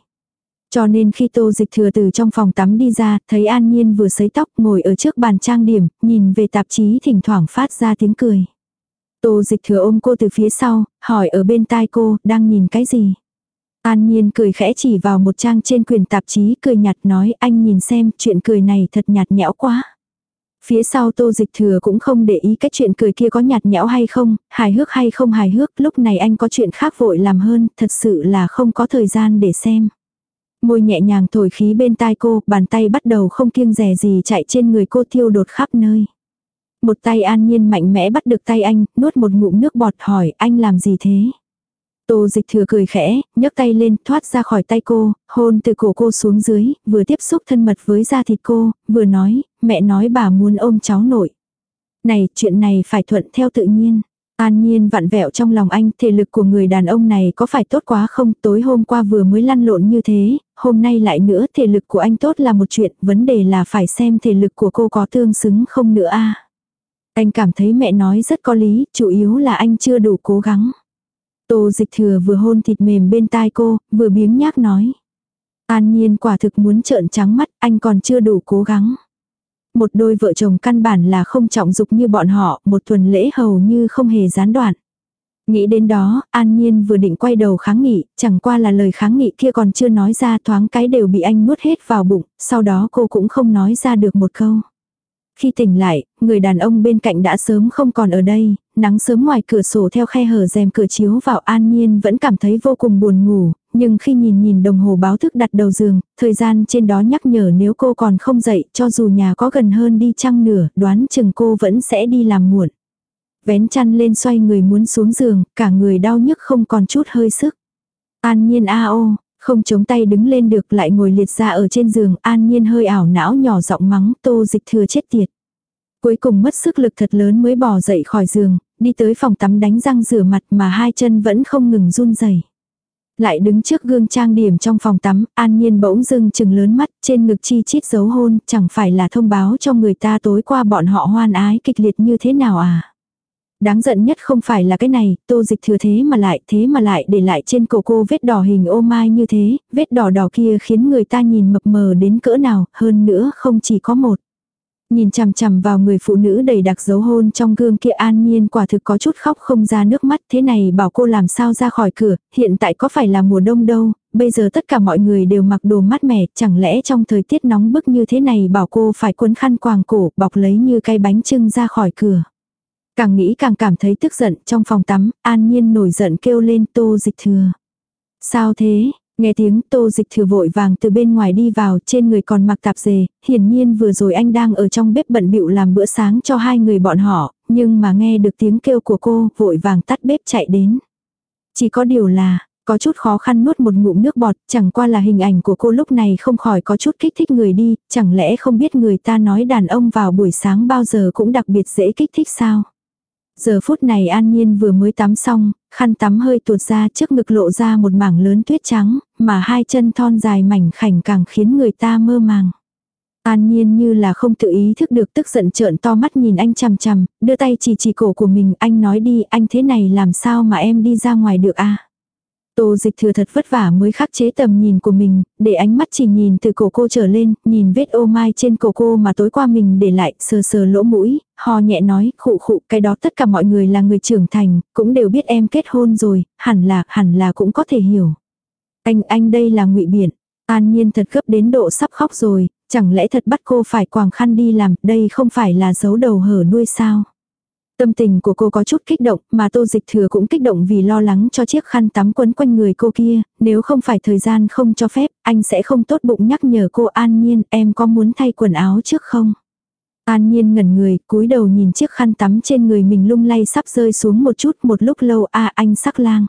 Cho nên khi tô dịch thừa từ trong phòng tắm đi ra, thấy An Nhiên vừa sấy tóc ngồi ở trước bàn trang điểm, nhìn về tạp chí thỉnh thoảng phát ra tiếng cười. Tô dịch thừa ôm cô từ phía sau, hỏi ở bên tai cô, đang nhìn cái gì? An Nhiên cười khẽ chỉ vào một trang trên quyển tạp chí cười nhạt nói anh nhìn xem chuyện cười này thật nhạt nhẽo quá. Phía sau tô dịch thừa cũng không để ý cái chuyện cười kia có nhạt nhẽo hay không, hài hước hay không hài hước, lúc này anh có chuyện khác vội làm hơn, thật sự là không có thời gian để xem. Môi nhẹ nhàng thổi khí bên tai cô, bàn tay bắt đầu không kiêng rẻ gì chạy trên người cô thiêu đột khắp nơi. Một tay an nhiên mạnh mẽ bắt được tay anh, nuốt một ngụm nước bọt hỏi anh làm gì thế? Tô dịch thừa cười khẽ, nhấc tay lên, thoát ra khỏi tay cô, hôn từ cổ cô xuống dưới, vừa tiếp xúc thân mật với da thịt cô, vừa nói, mẹ nói bà muốn ôm cháu nội. Này, chuyện này phải thuận theo tự nhiên. An nhiên vặn vẹo trong lòng anh, thể lực của người đàn ông này có phải tốt quá không, tối hôm qua vừa mới lăn lộn như thế, hôm nay lại nữa thể lực của anh tốt là một chuyện, vấn đề là phải xem thể lực của cô có tương xứng không nữa a Anh cảm thấy mẹ nói rất có lý, chủ yếu là anh chưa đủ cố gắng. Tô dịch thừa vừa hôn thịt mềm bên tai cô, vừa biếng nhác nói. An nhiên quả thực muốn trợn trắng mắt, anh còn chưa đủ cố gắng. Một đôi vợ chồng căn bản là không trọng dục như bọn họ, một tuần lễ hầu như không hề gián đoạn. Nghĩ đến đó, An Nhiên vừa định quay đầu kháng nghị, chẳng qua là lời kháng nghị kia còn chưa nói ra thoáng cái đều bị anh nuốt hết vào bụng, sau đó cô cũng không nói ra được một câu. Khi tỉnh lại, người đàn ông bên cạnh đã sớm không còn ở đây, nắng sớm ngoài cửa sổ theo khe hở rèm cửa chiếu vào an nhiên vẫn cảm thấy vô cùng buồn ngủ, nhưng khi nhìn nhìn đồng hồ báo thức đặt đầu giường, thời gian trên đó nhắc nhở nếu cô còn không dậy cho dù nhà có gần hơn đi chăng nửa, đoán chừng cô vẫn sẽ đi làm muộn. Vén chăn lên xoay người muốn xuống giường, cả người đau nhức không còn chút hơi sức. An nhiên a ô, không chống tay đứng lên được lại ngồi liệt ra ở trên giường, an nhiên hơi ảo não nhỏ giọng mắng tô dịch thừa chết tiệt. Cuối cùng mất sức lực thật lớn mới bỏ dậy khỏi giường, đi tới phòng tắm đánh răng rửa mặt mà hai chân vẫn không ngừng run rẩy. Lại đứng trước gương trang điểm trong phòng tắm, an nhiên bỗng dưng chừng lớn mắt, trên ngực chi chít dấu hôn, chẳng phải là thông báo cho người ta tối qua bọn họ hoan ái kịch liệt như thế nào à. Đáng giận nhất không phải là cái này, tô dịch thừa thế mà lại, thế mà lại để lại trên cổ cô vết đỏ hình ô mai như thế, vết đỏ đỏ kia khiến người ta nhìn mập mờ đến cỡ nào, hơn nữa không chỉ có một. Nhìn chằm chằm vào người phụ nữ đầy đặc dấu hôn trong gương kia an nhiên quả thực có chút khóc không ra nước mắt thế này bảo cô làm sao ra khỏi cửa, hiện tại có phải là mùa đông đâu, bây giờ tất cả mọi người đều mặc đồ mát mẻ, chẳng lẽ trong thời tiết nóng bức như thế này bảo cô phải quấn khăn quàng cổ bọc lấy như cái bánh trưng ra khỏi cửa. Càng nghĩ càng cảm thấy tức giận trong phòng tắm, an nhiên nổi giận kêu lên tô dịch thừa. Sao thế, Nghe tiếng tô dịch thừa vội vàng từ bên ngoài đi vào trên người còn mặc tạp dề, hiển nhiên vừa rồi anh đang ở trong bếp bận bịu làm bữa sáng cho hai người bọn họ, nhưng mà nghe được tiếng kêu của cô vội vàng tắt bếp chạy đến. Chỉ có điều là, có chút khó khăn nuốt một ngụm nước bọt, chẳng qua là hình ảnh của cô lúc này không khỏi có chút kích thích người đi, chẳng lẽ không biết người ta nói đàn ông vào buổi sáng bao giờ cũng đặc biệt dễ kích thích sao. Giờ phút này An Nhiên vừa mới tắm xong, khăn tắm hơi tuột ra trước ngực lộ ra một mảng lớn tuyết trắng, mà hai chân thon dài mảnh khảnh càng khiến người ta mơ màng. An Nhiên như là không tự ý thức được tức giận trợn to mắt nhìn anh chằm chằm, đưa tay chỉ chỉ cổ của mình, anh nói đi, anh thế này làm sao mà em đi ra ngoài được a Tô dịch thừa thật vất vả mới khắc chế tầm nhìn của mình, để ánh mắt chỉ nhìn từ cổ cô trở lên, nhìn vết ô mai trên cổ cô mà tối qua mình để lại, sờ sờ lỗ mũi, ho nhẹ nói, khụ khụ, cái đó tất cả mọi người là người trưởng thành, cũng đều biết em kết hôn rồi, hẳn là, hẳn là cũng có thể hiểu. Anh, anh đây là ngụy biện. An nhiên thật gấp đến độ sắp khóc rồi, chẳng lẽ thật bắt cô phải quàng khăn đi làm, đây không phải là giấu đầu hở đuôi sao. Tâm tình của cô có chút kích động, mà tô dịch thừa cũng kích động vì lo lắng cho chiếc khăn tắm quấn quanh người cô kia, nếu không phải thời gian không cho phép, anh sẽ không tốt bụng nhắc nhở cô an nhiên, em có muốn thay quần áo trước không? An nhiên ngẩn người, cúi đầu nhìn chiếc khăn tắm trên người mình lung lay sắp rơi xuống một chút một lúc lâu a anh sắc lang.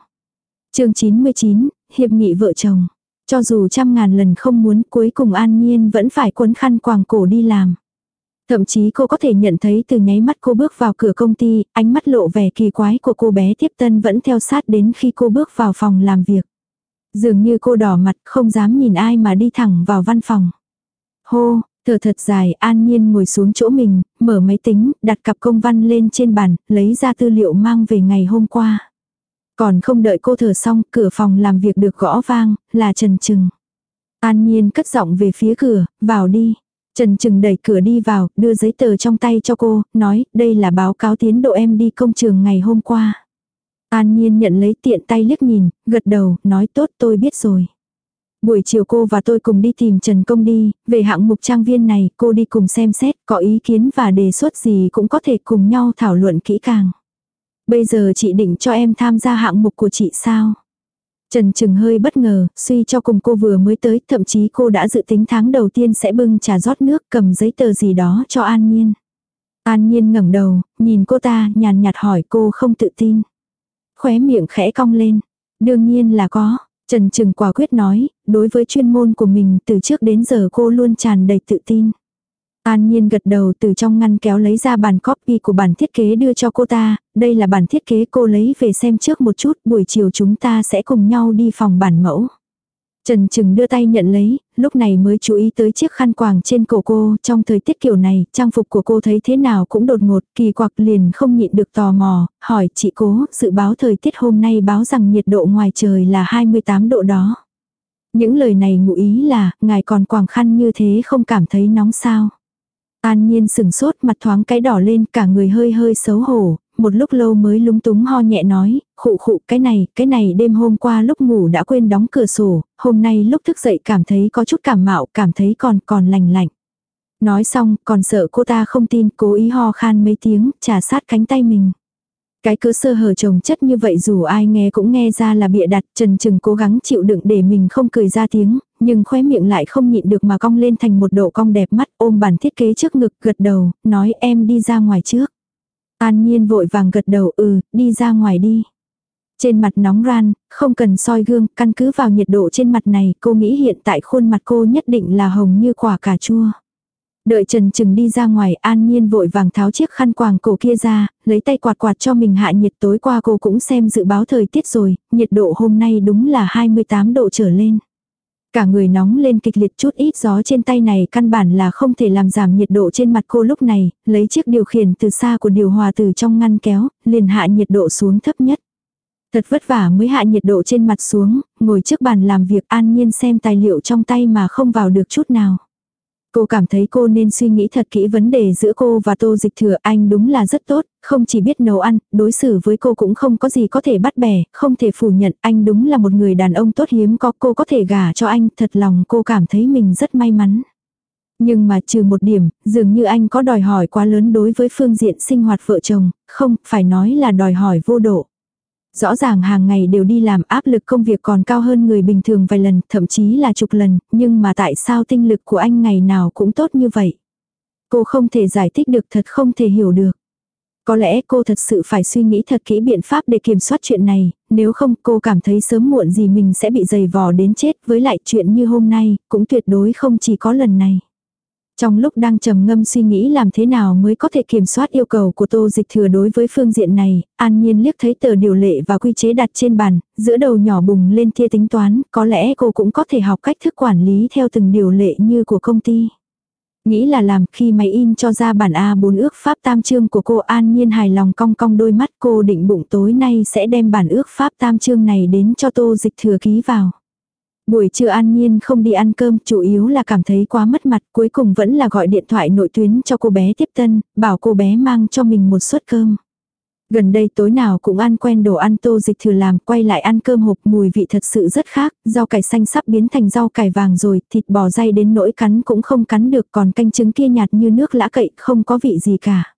chương 99, Hiệp nghị vợ chồng. Cho dù trăm ngàn lần không muốn cuối cùng an nhiên vẫn phải quấn khăn quàng cổ đi làm. Thậm chí cô có thể nhận thấy từ nháy mắt cô bước vào cửa công ty, ánh mắt lộ vẻ kỳ quái của cô bé tiếp tân vẫn theo sát đến khi cô bước vào phòng làm việc. Dường như cô đỏ mặt không dám nhìn ai mà đi thẳng vào văn phòng. Hô, thở thật dài an nhiên ngồi xuống chỗ mình, mở máy tính, đặt cặp công văn lên trên bàn, lấy ra tư liệu mang về ngày hôm qua. Còn không đợi cô thở xong, cửa phòng làm việc được gõ vang, là Trần Trừng. An nhiên cất giọng về phía cửa, vào đi. Trần Trừng đẩy cửa đi vào, đưa giấy tờ trong tay cho cô, nói, đây là báo cáo tiến độ em đi công trường ngày hôm qua. An Nhiên nhận lấy tiện tay liếc nhìn, gật đầu, nói tốt tôi biết rồi. Buổi chiều cô và tôi cùng đi tìm Trần Công đi, về hạng mục trang viên này, cô đi cùng xem xét, có ý kiến và đề xuất gì cũng có thể cùng nhau thảo luận kỹ càng. Bây giờ chị định cho em tham gia hạng mục của chị sao? Trần Trừng hơi bất ngờ, suy cho cùng cô vừa mới tới, thậm chí cô đã dự tính tháng đầu tiên sẽ bưng trà rót nước cầm giấy tờ gì đó cho An Nhiên. An Nhiên ngẩng đầu, nhìn cô ta, nhàn nhạt hỏi cô không tự tin. Khóe miệng khẽ cong lên. Đương nhiên là có. Trần Trừng quả quyết nói, đối với chuyên môn của mình từ trước đến giờ cô luôn tràn đầy tự tin. An Nhiên gật đầu từ trong ngăn kéo lấy ra bản copy của bản thiết kế đưa cho cô ta, đây là bản thiết kế cô lấy về xem trước một chút, buổi chiều chúng ta sẽ cùng nhau đi phòng bản mẫu. Trần Trừng đưa tay nhận lấy, lúc này mới chú ý tới chiếc khăn quàng trên cổ cô, trong thời tiết kiểu này, trang phục của cô thấy thế nào cũng đột ngột, kỳ quặc liền không nhịn được tò mò, hỏi chị cố, dự báo thời tiết hôm nay báo rằng nhiệt độ ngoài trời là 28 độ đó. Những lời này ngụ ý là, ngài còn quàng khăn như thế không cảm thấy nóng sao. An nhiên sừng sốt mặt thoáng cái đỏ lên cả người hơi hơi xấu hổ, một lúc lâu mới lúng túng ho nhẹ nói, khụ khụ cái này, cái này đêm hôm qua lúc ngủ đã quên đóng cửa sổ, hôm nay lúc thức dậy cảm thấy có chút cảm mạo, cảm thấy còn còn lành lạnh. Nói xong, còn sợ cô ta không tin, cố ý ho khan mấy tiếng, trả sát cánh tay mình. Cái cớ sơ hở chồng chất như vậy dù ai nghe cũng nghe ra là bịa đặt, Trần Trừng cố gắng chịu đựng để mình không cười ra tiếng, nhưng khóe miệng lại không nhịn được mà cong lên thành một độ cong đẹp mắt ôm bản thiết kế trước ngực gật đầu, nói em đi ra ngoài trước. An Nhiên vội vàng gật đầu ừ, đi ra ngoài đi. Trên mặt nóng ran, không cần soi gương, căn cứ vào nhiệt độ trên mặt này, cô nghĩ hiện tại khuôn mặt cô nhất định là hồng như quả cà chua. Đợi Trần Trừng đi ra ngoài, An Nhiên vội vàng tháo chiếc khăn quàng cổ kia ra, lấy tay quạt quạt cho mình hạ nhiệt tối qua cô cũng xem dự báo thời tiết rồi, nhiệt độ hôm nay đúng là 28 độ trở lên. Cả người nóng lên kịch liệt chút ít gió trên tay này căn bản là không thể làm giảm nhiệt độ trên mặt cô lúc này, lấy chiếc điều khiển từ xa của điều hòa từ trong ngăn kéo, liền hạ nhiệt độ xuống thấp nhất. Thật vất vả mới hạ nhiệt độ trên mặt xuống, ngồi trước bàn làm việc an nhiên xem tài liệu trong tay mà không vào được chút nào. Cô cảm thấy cô nên suy nghĩ thật kỹ vấn đề giữa cô và tô dịch thừa anh đúng là rất tốt, không chỉ biết nấu ăn, đối xử với cô cũng không có gì có thể bắt bẻ, không thể phủ nhận anh đúng là một người đàn ông tốt hiếm có cô có thể gả cho anh, thật lòng cô cảm thấy mình rất may mắn. Nhưng mà trừ một điểm, dường như anh có đòi hỏi quá lớn đối với phương diện sinh hoạt vợ chồng, không, phải nói là đòi hỏi vô độ. Rõ ràng hàng ngày đều đi làm áp lực công việc còn cao hơn người bình thường vài lần, thậm chí là chục lần, nhưng mà tại sao tinh lực của anh ngày nào cũng tốt như vậy? Cô không thể giải thích được thật không thể hiểu được. Có lẽ cô thật sự phải suy nghĩ thật kỹ biện pháp để kiểm soát chuyện này, nếu không cô cảm thấy sớm muộn gì mình sẽ bị dày vò đến chết với lại chuyện như hôm nay, cũng tuyệt đối không chỉ có lần này. Trong lúc đang trầm ngâm suy nghĩ làm thế nào mới có thể kiểm soát yêu cầu của tô dịch thừa đối với phương diện này, an nhiên liếc thấy tờ điều lệ và quy chế đặt trên bàn, giữa đầu nhỏ bùng lên tia tính toán, có lẽ cô cũng có thể học cách thức quản lý theo từng điều lệ như của công ty. Nghĩ là làm khi máy in cho ra bản A4 ước pháp tam chương của cô an nhiên hài lòng cong cong đôi mắt cô định bụng tối nay sẽ đem bản ước pháp tam chương này đến cho tô dịch thừa ký vào. Buổi trưa An Nhiên không đi ăn cơm, chủ yếu là cảm thấy quá mất mặt, cuối cùng vẫn là gọi điện thoại nội tuyến cho cô bé tiếp tân, bảo cô bé mang cho mình một suất cơm. Gần đây tối nào cũng ăn quen đồ ăn tô dịch thử làm, quay lại ăn cơm hộp mùi vị thật sự rất khác, rau cải xanh sắp biến thành rau cải vàng rồi, thịt bò dai đến nỗi cắn cũng không cắn được còn canh trứng kia nhạt như nước lã cậy, không có vị gì cả.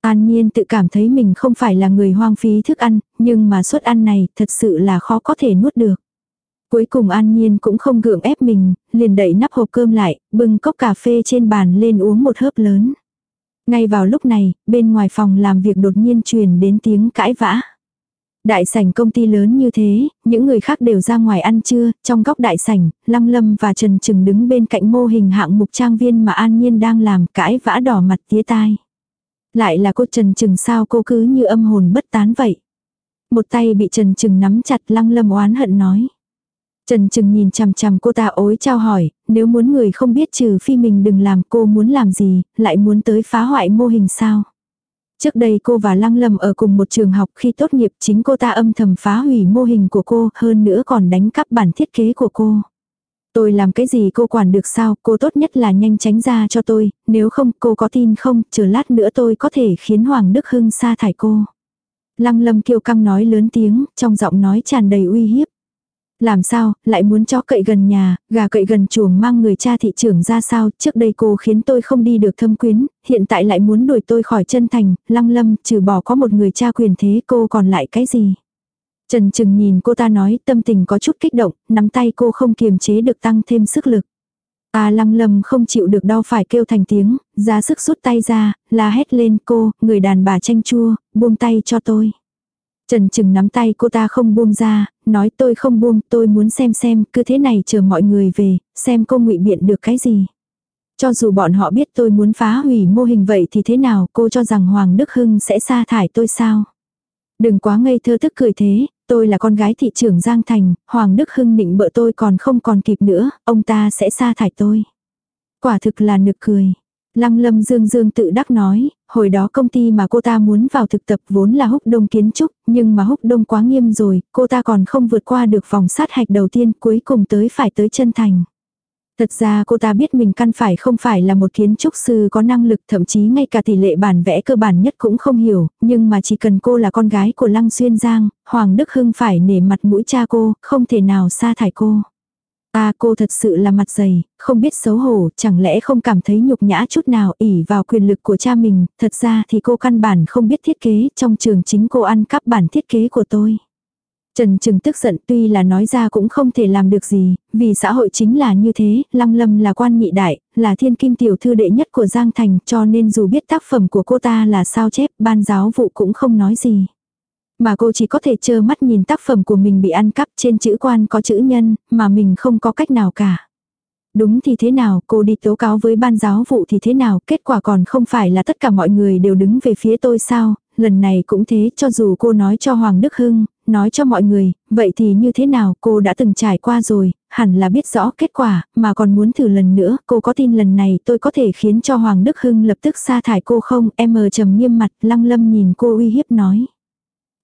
An Nhiên tự cảm thấy mình không phải là người hoang phí thức ăn, nhưng mà suất ăn này thật sự là khó có thể nuốt được. Cuối cùng An Nhiên cũng không gượng ép mình, liền đẩy nắp hộp cơm lại, bưng cốc cà phê trên bàn lên uống một hớp lớn. Ngay vào lúc này, bên ngoài phòng làm việc đột nhiên truyền đến tiếng cãi vã. Đại sảnh công ty lớn như thế, những người khác đều ra ngoài ăn trưa, trong góc đại sảnh, Lăng Lâm và Trần Trừng đứng bên cạnh mô hình hạng mục trang viên mà An Nhiên đang làm cãi vã đỏ mặt tía tai. Lại là cô Trần Trừng sao cô cứ như âm hồn bất tán vậy. Một tay bị Trần Trừng nắm chặt Lăng Lâm oán hận nói. Trần Trừng nhìn chằm chằm cô ta ối trao hỏi, nếu muốn người không biết trừ phi mình đừng làm cô muốn làm gì, lại muốn tới phá hoại mô hình sao. Trước đây cô và Lăng Lâm ở cùng một trường học khi tốt nghiệp chính cô ta âm thầm phá hủy mô hình của cô, hơn nữa còn đánh cắp bản thiết kế của cô. Tôi làm cái gì cô quản được sao, cô tốt nhất là nhanh tránh ra cho tôi, nếu không cô có tin không, chờ lát nữa tôi có thể khiến Hoàng Đức Hưng sa thải cô. Lăng Lâm kiêu căng nói lớn tiếng, trong giọng nói tràn đầy uy hiếp. Làm sao, lại muốn cho cậy gần nhà, gà cậy gần chuồng mang người cha thị trưởng ra sao, trước đây cô khiến tôi không đi được thâm quyến, hiện tại lại muốn đuổi tôi khỏi chân thành, lăng lâm, trừ bỏ có một người cha quyền thế cô còn lại cái gì. Trần Trừng nhìn cô ta nói tâm tình có chút kích động, nắm tay cô không kiềm chế được tăng thêm sức lực. À lăng lâm không chịu được đau phải kêu thành tiếng, ra sức rút tay ra, la hét lên cô, người đàn bà chanh chua, buông tay cho tôi. Trần Trừng nắm tay cô ta không buông ra, nói tôi không buông, tôi muốn xem xem, cứ thế này chờ mọi người về, xem cô ngụy biện được cái gì. Cho dù bọn họ biết tôi muốn phá hủy mô hình vậy thì thế nào, cô cho rằng Hoàng Đức Hưng sẽ sa thải tôi sao? Đừng quá ngây thơ tức cười thế, tôi là con gái thị trưởng Giang Thành, Hoàng Đức Hưng định bợ tôi còn không còn kịp nữa, ông ta sẽ sa thải tôi. Quả thực là nực cười. Lăng lâm dương dương tự đắc nói, hồi đó công ty mà cô ta muốn vào thực tập vốn là húc đông kiến trúc, nhưng mà húc đông quá nghiêm rồi, cô ta còn không vượt qua được vòng sát hạch đầu tiên cuối cùng tới phải tới chân thành. Thật ra cô ta biết mình căn phải không phải là một kiến trúc sư có năng lực thậm chí ngay cả tỷ lệ bản vẽ cơ bản nhất cũng không hiểu, nhưng mà chỉ cần cô là con gái của Lăng Xuyên Giang, Hoàng Đức Hưng phải nể mặt mũi cha cô, không thể nào sa thải cô. À cô thật sự là mặt dày, không biết xấu hổ, chẳng lẽ không cảm thấy nhục nhã chút nào ỉ vào quyền lực của cha mình, thật ra thì cô căn bản không biết thiết kế, trong trường chính cô ăn cắp bản thiết kế của tôi. Trần Trừng tức giận tuy là nói ra cũng không thể làm được gì, vì xã hội chính là như thế, Lăng Lâm là quan nhị đại, là thiên kim tiểu thư đệ nhất của Giang Thành cho nên dù biết tác phẩm của cô ta là sao chép, ban giáo vụ cũng không nói gì. Mà cô chỉ có thể trơ mắt nhìn tác phẩm của mình bị ăn cắp trên chữ quan có chữ nhân, mà mình không có cách nào cả. Đúng thì thế nào, cô đi tố cáo với ban giáo vụ thì thế nào, kết quả còn không phải là tất cả mọi người đều đứng về phía tôi sao, lần này cũng thế, cho dù cô nói cho Hoàng Đức Hưng, nói cho mọi người, vậy thì như thế nào, cô đã từng trải qua rồi, hẳn là biết rõ kết quả, mà còn muốn thử lần nữa, cô có tin lần này tôi có thể khiến cho Hoàng Đức Hưng lập tức sa thải cô không, em mờ trầm nghiêm mặt, lăng lâm nhìn cô uy hiếp nói.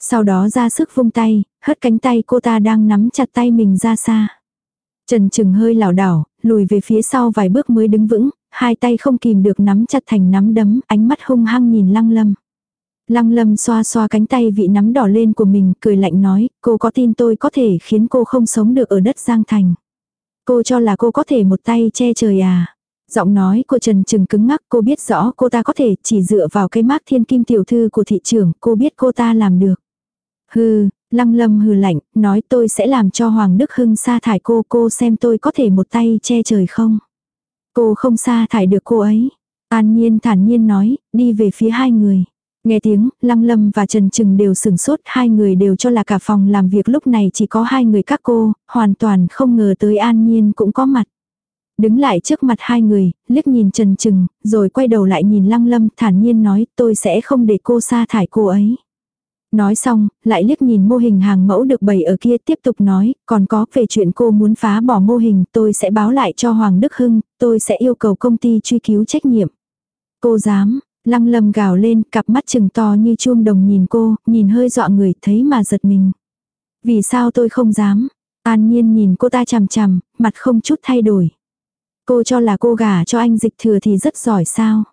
Sau đó ra sức vung tay, hất cánh tay cô ta đang nắm chặt tay mình ra xa. Trần Trừng hơi lảo đảo, lùi về phía sau vài bước mới đứng vững, hai tay không kìm được nắm chặt thành nắm đấm, ánh mắt hung hăng nhìn Lăng Lâm. Lăng Lâm xoa xoa cánh tay vị nắm đỏ lên của mình, cười lạnh nói, cô có tin tôi có thể khiến cô không sống được ở đất Giang Thành. Cô cho là cô có thể một tay che trời à. Giọng nói của Trần Trừng cứng ngắc cô biết rõ cô ta có thể chỉ dựa vào cái mác thiên kim tiểu thư của thị trường, cô biết cô ta làm được. Hừ, lăng lâm hừ lạnh, nói tôi sẽ làm cho Hoàng Đức Hưng sa thải cô, cô xem tôi có thể một tay che trời không. Cô không sa thải được cô ấy. An nhiên thản nhiên nói, đi về phía hai người. Nghe tiếng, Lăng Lâm và Trần Trừng đều sừng sốt, hai người đều cho là cả phòng làm việc lúc này chỉ có hai người các cô, hoàn toàn không ngờ tới An Nhiên cũng có mặt. Đứng lại trước mặt hai người, liếc nhìn Trần Trừng, rồi quay đầu lại nhìn Lăng Lâm thản nhiên nói tôi sẽ không để cô sa thải cô ấy. Nói xong, lại liếc nhìn mô hình hàng mẫu được bày ở kia tiếp tục nói, còn có về chuyện cô muốn phá bỏ mô hình tôi sẽ báo lại cho Hoàng Đức Hưng, tôi sẽ yêu cầu công ty truy cứu trách nhiệm. Cô dám, lăng lâm gào lên, cặp mắt trừng to như chuông đồng nhìn cô, nhìn hơi dọa người thấy mà giật mình. Vì sao tôi không dám? An nhiên nhìn cô ta chằm chằm, mặt không chút thay đổi. Cô cho là cô gả cho anh dịch thừa thì rất giỏi sao?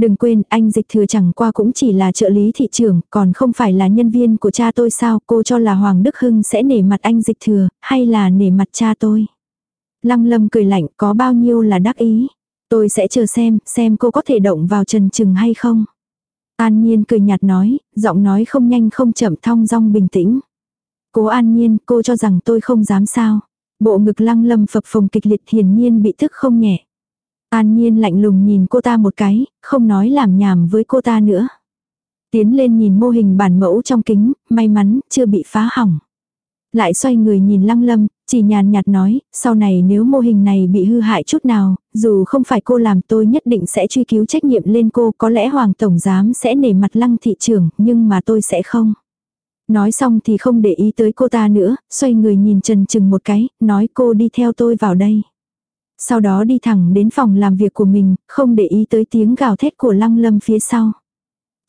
Đừng quên, anh dịch thừa chẳng qua cũng chỉ là trợ lý thị trường, còn không phải là nhân viên của cha tôi sao, cô cho là Hoàng Đức Hưng sẽ nể mặt anh dịch thừa, hay là nể mặt cha tôi. Lăng lâm cười lạnh, có bao nhiêu là đắc ý. Tôi sẽ chờ xem, xem cô có thể động vào trần trừng hay không. An Nhiên cười nhạt nói, giọng nói không nhanh không chậm thong dong bình tĩnh. Cố An Nhiên, cô cho rằng tôi không dám sao. Bộ ngực lăng lâm phập phồng kịch liệt hiển nhiên bị thức không nhẹ. An Nhiên lạnh lùng nhìn cô ta một cái, không nói làm nhảm với cô ta nữa. Tiến lên nhìn mô hình bản mẫu trong kính, may mắn, chưa bị phá hỏng. Lại xoay người nhìn lăng lâm, chỉ nhàn nhạt nói, sau này nếu mô hình này bị hư hại chút nào, dù không phải cô làm tôi nhất định sẽ truy cứu trách nhiệm lên cô, có lẽ Hoàng Tổng Giám sẽ nể mặt lăng thị trưởng, nhưng mà tôi sẽ không. Nói xong thì không để ý tới cô ta nữa, xoay người nhìn Trần Trừng một cái, nói cô đi theo tôi vào đây. Sau đó đi thẳng đến phòng làm việc của mình, không để ý tới tiếng gào thét của lăng lâm phía sau.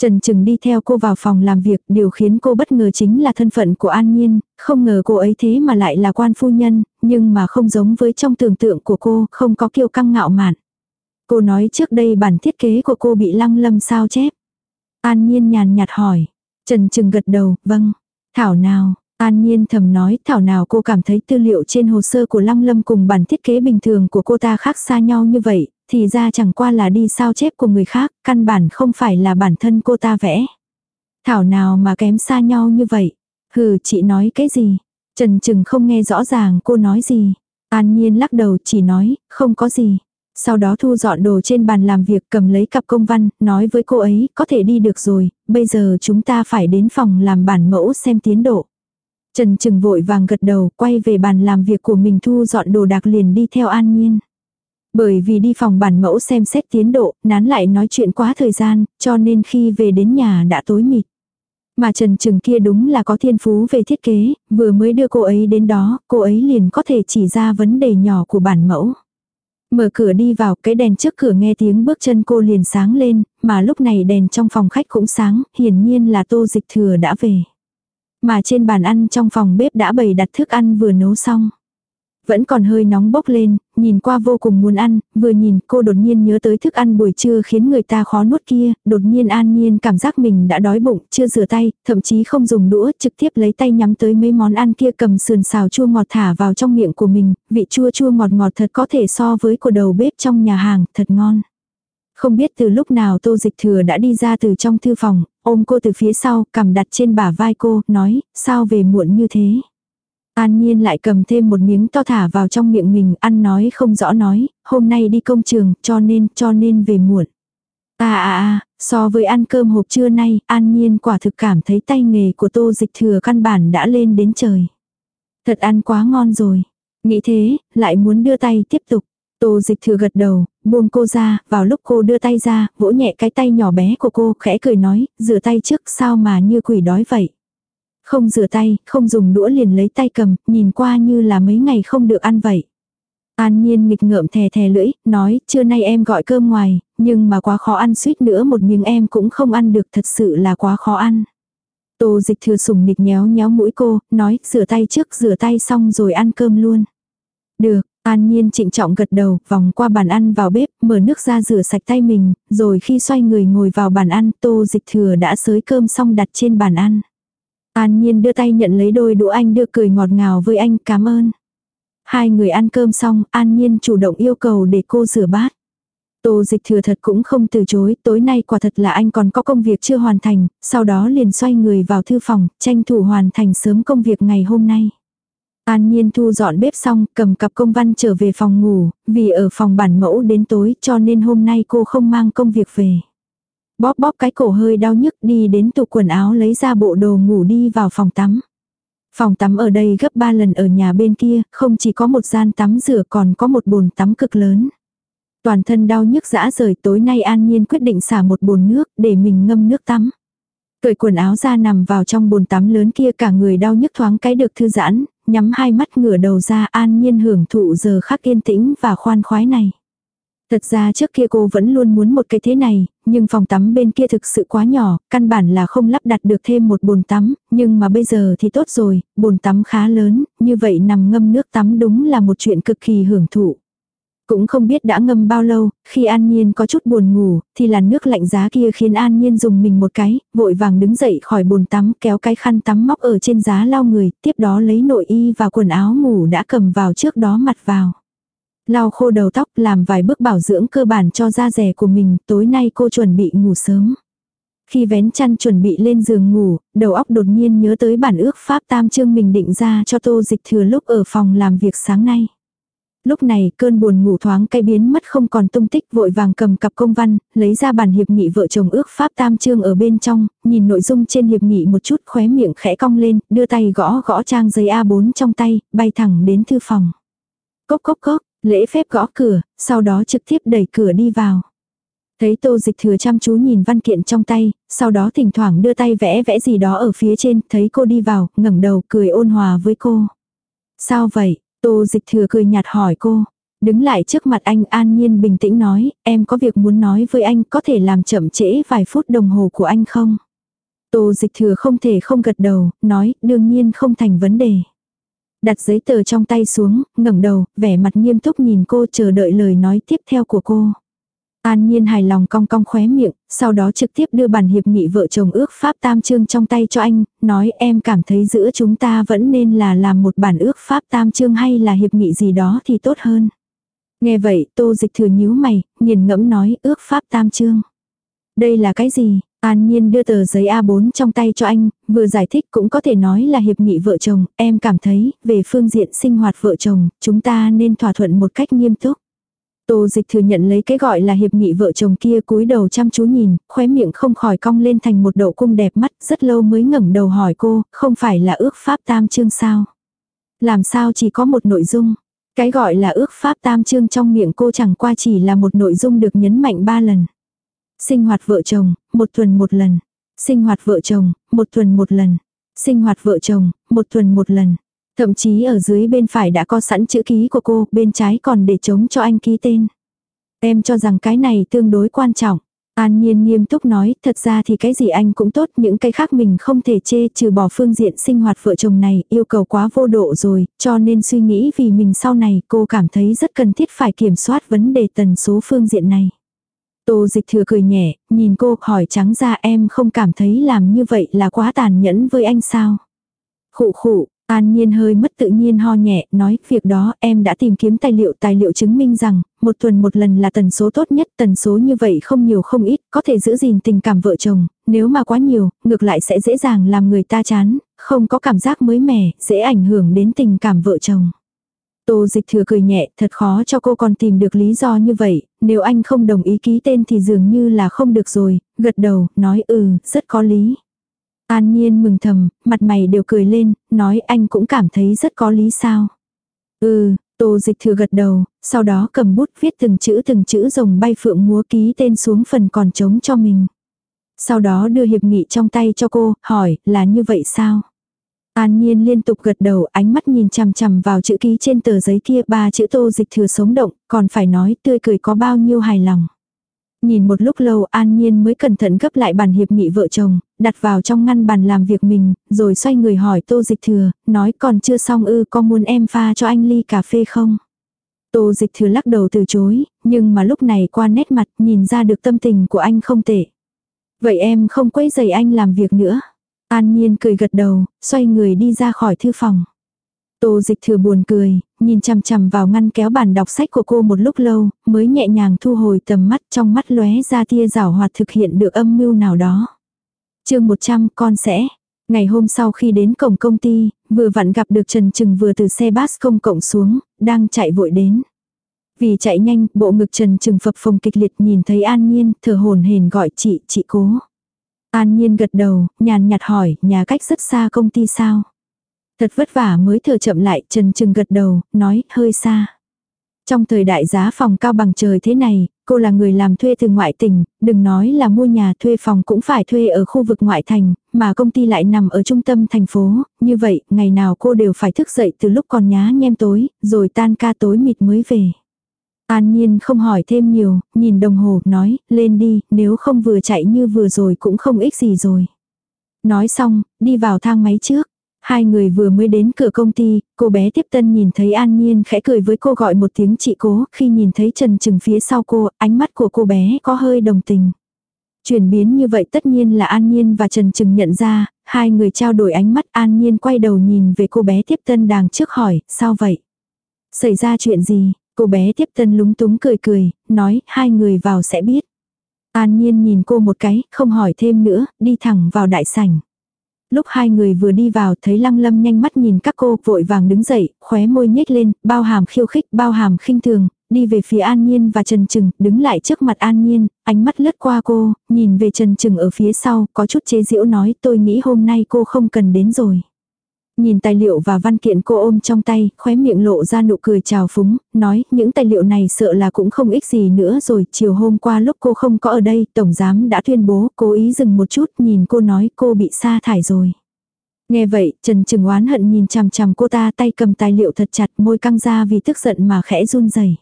Trần Trừng đi theo cô vào phòng làm việc, điều khiến cô bất ngờ chính là thân phận của An Nhiên, không ngờ cô ấy thế mà lại là quan phu nhân, nhưng mà không giống với trong tưởng tượng của cô, không có kiêu căng ngạo mạn. Cô nói trước đây bản thiết kế của cô bị lăng lâm sao chép. An Nhiên nhàn nhạt hỏi. Trần Trừng gật đầu, vâng. Thảo nào, An Nhiên thầm nói thảo nào cô cảm thấy tư liệu trên hồ sơ của Lăng Lâm cùng bản thiết kế bình thường của cô ta khác xa nhau như vậy, thì ra chẳng qua là đi sao chép của người khác, căn bản không phải là bản thân cô ta vẽ. Thảo nào mà kém xa nhau như vậy. Hừ, chị nói cái gì? Trần Trừng không nghe rõ ràng cô nói gì. An Nhiên lắc đầu chỉ nói, không có gì. Sau đó thu dọn đồ trên bàn làm việc cầm lấy cặp công văn, nói với cô ấy, có thể đi được rồi, bây giờ chúng ta phải đến phòng làm bản mẫu xem tiến độ. Trần Trừng vội vàng gật đầu, quay về bàn làm việc của mình thu dọn đồ đạc liền đi theo An Nhiên. Bởi vì đi phòng bản mẫu xem xét tiến độ, nán lại nói chuyện quá thời gian, cho nên khi về đến nhà đã tối mịt. Mà Trần Trừng kia đúng là có thiên phú về thiết kế, vừa mới đưa cô ấy đến đó, cô ấy liền có thể chỉ ra vấn đề nhỏ của bản mẫu. Mở cửa đi vào, cái đèn trước cửa nghe tiếng bước chân cô liền sáng lên, mà lúc này đèn trong phòng khách cũng sáng, hiển nhiên là tô dịch thừa đã về. Mà trên bàn ăn trong phòng bếp đã bày đặt thức ăn vừa nấu xong. Vẫn còn hơi nóng bốc lên, nhìn qua vô cùng muốn ăn, vừa nhìn cô đột nhiên nhớ tới thức ăn buổi trưa khiến người ta khó nuốt kia, đột nhiên an nhiên cảm giác mình đã đói bụng, chưa rửa tay, thậm chí không dùng đũa, trực tiếp lấy tay nhắm tới mấy món ăn kia cầm sườn xào chua ngọt thả vào trong miệng của mình, vị chua chua ngọt ngọt thật có thể so với của đầu bếp trong nhà hàng, thật ngon. Không biết từ lúc nào tô dịch thừa đã đi ra từ trong thư phòng, ôm cô từ phía sau, cầm đặt trên bả vai cô, nói, sao về muộn như thế. An Nhiên lại cầm thêm một miếng to thả vào trong miệng mình, ăn nói không rõ nói, hôm nay đi công trường, cho nên, cho nên về muộn. À à à, so với ăn cơm hộp trưa nay, An Nhiên quả thực cảm thấy tay nghề của tô dịch thừa căn bản đã lên đến trời. Thật ăn quá ngon rồi. Nghĩ thế, lại muốn đưa tay tiếp tục. Tô dịch thừa gật đầu, buông cô ra, vào lúc cô đưa tay ra, vỗ nhẹ cái tay nhỏ bé của cô, khẽ cười nói, rửa tay trước sao mà như quỷ đói vậy. Không rửa tay, không dùng đũa liền lấy tay cầm, nhìn qua như là mấy ngày không được ăn vậy. An nhiên nghịch ngợm thè thè lưỡi, nói, trưa nay em gọi cơm ngoài, nhưng mà quá khó ăn suýt nữa một miếng em cũng không ăn được thật sự là quá khó ăn. Tô dịch thừa sùng nịch nhéo nhéo mũi cô, nói, rửa tay trước, rửa tay xong rồi ăn cơm luôn. Được, An Nhiên trịnh trọng gật đầu, vòng qua bàn ăn vào bếp, mở nước ra rửa sạch tay mình, rồi khi xoay người ngồi vào bàn ăn, tô dịch thừa đã sới cơm xong đặt trên bàn ăn. An Nhiên đưa tay nhận lấy đôi đũa anh đưa cười ngọt ngào với anh cảm ơn. Hai người ăn cơm xong, An Nhiên chủ động yêu cầu để cô rửa bát. Tô dịch thừa thật cũng không từ chối, tối nay quả thật là anh còn có công việc chưa hoàn thành, sau đó liền xoay người vào thư phòng, tranh thủ hoàn thành sớm công việc ngày hôm nay. An Nhiên thu dọn bếp xong, cầm cặp công văn trở về phòng ngủ, vì ở phòng bản mẫu đến tối cho nên hôm nay cô không mang công việc về. Bóp bóp cái cổ hơi đau nhức đi đến tủ quần áo lấy ra bộ đồ ngủ đi vào phòng tắm. Phòng tắm ở đây gấp 3 lần ở nhà bên kia, không chỉ có một gian tắm rửa còn có một bồn tắm cực lớn. Toàn thân đau nhức dã rời tối nay An Nhiên quyết định xả một bồn nước để mình ngâm nước tắm. Cởi quần áo ra nằm vào trong bồn tắm lớn kia cả người đau nhức thoáng cái được thư giãn, nhắm hai mắt ngửa đầu ra an nhiên hưởng thụ giờ khắc yên tĩnh và khoan khoái này. Thật ra trước kia cô vẫn luôn muốn một cái thế này, nhưng phòng tắm bên kia thực sự quá nhỏ, căn bản là không lắp đặt được thêm một bồn tắm, nhưng mà bây giờ thì tốt rồi, bồn tắm khá lớn, như vậy nằm ngâm nước tắm đúng là một chuyện cực kỳ hưởng thụ. Cũng không biết đã ngâm bao lâu, khi An Nhiên có chút buồn ngủ, thì làn nước lạnh giá kia khiến An Nhiên dùng mình một cái, vội vàng đứng dậy khỏi bồn tắm kéo cái khăn tắm móc ở trên giá lau người, tiếp đó lấy nội y và quần áo ngủ đã cầm vào trước đó mặt vào. Lau khô đầu tóc làm vài bước bảo dưỡng cơ bản cho da rẻ của mình, tối nay cô chuẩn bị ngủ sớm. Khi vén chăn chuẩn bị lên giường ngủ, đầu óc đột nhiên nhớ tới bản ước pháp tam chương mình định ra cho tô dịch thừa lúc ở phòng làm việc sáng nay. Lúc này cơn buồn ngủ thoáng cay biến mất không còn tung tích vội vàng cầm cặp công văn, lấy ra bản hiệp nghị vợ chồng ước pháp tam chương ở bên trong, nhìn nội dung trên hiệp nghị một chút khóe miệng khẽ cong lên, đưa tay gõ gõ trang giấy A4 trong tay, bay thẳng đến thư phòng. Cốc cốc cốc, lễ phép gõ cửa, sau đó trực tiếp đẩy cửa đi vào. Thấy tô dịch thừa chăm chú nhìn văn kiện trong tay, sau đó thỉnh thoảng đưa tay vẽ vẽ gì đó ở phía trên, thấy cô đi vào, ngẩng đầu cười ôn hòa với cô. Sao vậy? Tô dịch thừa cười nhạt hỏi cô. Đứng lại trước mặt anh an nhiên bình tĩnh nói, em có việc muốn nói với anh có thể làm chậm trễ vài phút đồng hồ của anh không? Tô dịch thừa không thể không gật đầu, nói đương nhiên không thành vấn đề. Đặt giấy tờ trong tay xuống, ngẩng đầu, vẻ mặt nghiêm túc nhìn cô chờ đợi lời nói tiếp theo của cô. An Nhiên hài lòng cong cong khóe miệng, sau đó trực tiếp đưa bản hiệp nghị vợ chồng ước pháp tam chương trong tay cho anh, nói em cảm thấy giữa chúng ta vẫn nên là làm một bản ước pháp tam chương hay là hiệp nghị gì đó thì tốt hơn. Nghe vậy, tô dịch thừa nhíu mày, nghiền ngẫm nói ước pháp tam chương. Đây là cái gì? An Nhiên đưa tờ giấy A4 trong tay cho anh, vừa giải thích cũng có thể nói là hiệp nghị vợ chồng, em cảm thấy, về phương diện sinh hoạt vợ chồng, chúng ta nên thỏa thuận một cách nghiêm túc. Tô dịch thừa nhận lấy cái gọi là hiệp nghị vợ chồng kia cúi đầu chăm chú nhìn, khóe miệng không khỏi cong lên thành một độ cung đẹp mắt, rất lâu mới ngẩng đầu hỏi cô, không phải là ước pháp tam chương sao? Làm sao chỉ có một nội dung? Cái gọi là ước pháp tam chương trong miệng cô chẳng qua chỉ là một nội dung được nhấn mạnh ba lần. Sinh hoạt vợ chồng, một tuần một lần. Sinh hoạt vợ chồng, một tuần một lần. Sinh hoạt vợ chồng, một tuần một lần. Thậm chí ở dưới bên phải đã có sẵn chữ ký của cô, bên trái còn để chống cho anh ký tên. Em cho rằng cái này tương đối quan trọng. An Nhiên nghiêm túc nói, thật ra thì cái gì anh cũng tốt, những cái khác mình không thể chê trừ bỏ phương diện sinh hoạt vợ chồng này, yêu cầu quá vô độ rồi, cho nên suy nghĩ vì mình sau này cô cảm thấy rất cần thiết phải kiểm soát vấn đề tần số phương diện này. Tô dịch thừa cười nhẹ, nhìn cô hỏi trắng ra em không cảm thấy làm như vậy là quá tàn nhẫn với anh sao. Khụ khụ, An Nhiên hơi mất tự nhiên ho nhẹ, nói, việc đó em đã tìm kiếm tài liệu, tài liệu chứng minh rằng, một tuần một lần là tần số tốt nhất, tần số như vậy không nhiều không ít, có thể giữ gìn tình cảm vợ chồng, nếu mà quá nhiều, ngược lại sẽ dễ dàng làm người ta chán, không có cảm giác mới mẻ, dễ ảnh hưởng đến tình cảm vợ chồng. Tô dịch thừa cười nhẹ, thật khó cho cô còn tìm được lý do như vậy, nếu anh không đồng ý ký tên thì dường như là không được rồi, gật đầu, nói ừ, rất có lý. An Nhiên mừng thầm, mặt mày đều cười lên, nói anh cũng cảm thấy rất có lý sao. Ừ, Tô dịch thừa gật đầu, sau đó cầm bút viết từng chữ từng chữ rồng bay phượng múa ký tên xuống phần còn trống cho mình. Sau đó đưa hiệp nghị trong tay cho cô, hỏi, là như vậy sao? An Nhiên liên tục gật đầu ánh mắt nhìn chằm chằm vào chữ ký trên tờ giấy kia ba chữ tô dịch thừa sống động, còn phải nói tươi cười có bao nhiêu hài lòng. Nhìn một lúc lâu An Nhiên mới cẩn thận gấp lại bản hiệp nghị vợ chồng, đặt vào trong ngăn bàn làm việc mình, rồi xoay người hỏi Tô Dịch Thừa, nói còn chưa xong ư có muốn em pha cho anh ly cà phê không? Tô Dịch Thừa lắc đầu từ chối, nhưng mà lúc này qua nét mặt nhìn ra được tâm tình của anh không tệ. Vậy em không quấy giày anh làm việc nữa. An Nhiên cười gật đầu, xoay người đi ra khỏi thư phòng. Tô dịch thừa buồn cười, nhìn chằm chằm vào ngăn kéo bàn đọc sách của cô một lúc lâu, mới nhẹ nhàng thu hồi tầm mắt trong mắt lóe ra tia rảo hoạt thực hiện được âm mưu nào đó. chương 100 con sẽ. Ngày hôm sau khi đến cổng công ty, vừa vặn gặp được Trần Trừng vừa từ xe bus công cộng xuống, đang chạy vội đến. Vì chạy nhanh, bộ ngực Trần Trừng phập phồng kịch liệt nhìn thấy An Nhiên, thở hồn hển gọi chị, chị cố. An Nhiên gật đầu, nhàn nhạt hỏi, nhà cách rất xa công ty sao? Thật vất vả mới thở chậm lại, Trần Trừng gật đầu, nói, hơi xa. Trong thời đại giá phòng cao bằng trời thế này, cô là người làm thuê từ ngoại tỉnh, đừng nói là mua nhà thuê phòng cũng phải thuê ở khu vực ngoại thành, mà công ty lại nằm ở trung tâm thành phố, như vậy, ngày nào cô đều phải thức dậy từ lúc còn nhá nhem tối, rồi tan ca tối mịt mới về. An Nhiên không hỏi thêm nhiều, nhìn đồng hồ, nói, lên đi, nếu không vừa chạy như vừa rồi cũng không ích gì rồi. Nói xong, đi vào thang máy trước. Hai người vừa mới đến cửa công ty, cô bé tiếp tân nhìn thấy An Nhiên khẽ cười với cô gọi một tiếng chị cố, khi nhìn thấy Trần Trừng phía sau cô, ánh mắt của cô bé có hơi đồng tình. Chuyển biến như vậy tất nhiên là An Nhiên và Trần Trừng nhận ra, hai người trao đổi ánh mắt An Nhiên quay đầu nhìn về cô bé tiếp tân đàng trước hỏi, sao vậy? Xảy ra chuyện gì? Cô bé tiếp tân lúng túng cười cười, nói, hai người vào sẽ biết. An Nhiên nhìn cô một cái, không hỏi thêm nữa, đi thẳng vào đại sảnh. Lúc hai người vừa đi vào thấy lăng lâm nhanh mắt nhìn các cô vội vàng đứng dậy, khóe môi nhếch lên, bao hàm khiêu khích, bao hàm khinh thường, đi về phía An Nhiên và Trần Trừng, đứng lại trước mặt An Nhiên, ánh mắt lướt qua cô, nhìn về Trần Trừng ở phía sau, có chút chế giễu nói tôi nghĩ hôm nay cô không cần đến rồi. Nhìn tài liệu và văn kiện cô ôm trong tay, khóe miệng lộ ra nụ cười chào phúng, nói những tài liệu này sợ là cũng không ích gì nữa rồi. Chiều hôm qua lúc cô không có ở đây, Tổng Giám đã tuyên bố cố ý dừng một chút nhìn cô nói cô bị sa thải rồi. Nghe vậy, Trần Trừng oán hận nhìn chằm chằm cô ta tay cầm tài liệu thật chặt môi căng ra vì tức giận mà khẽ run rẩy.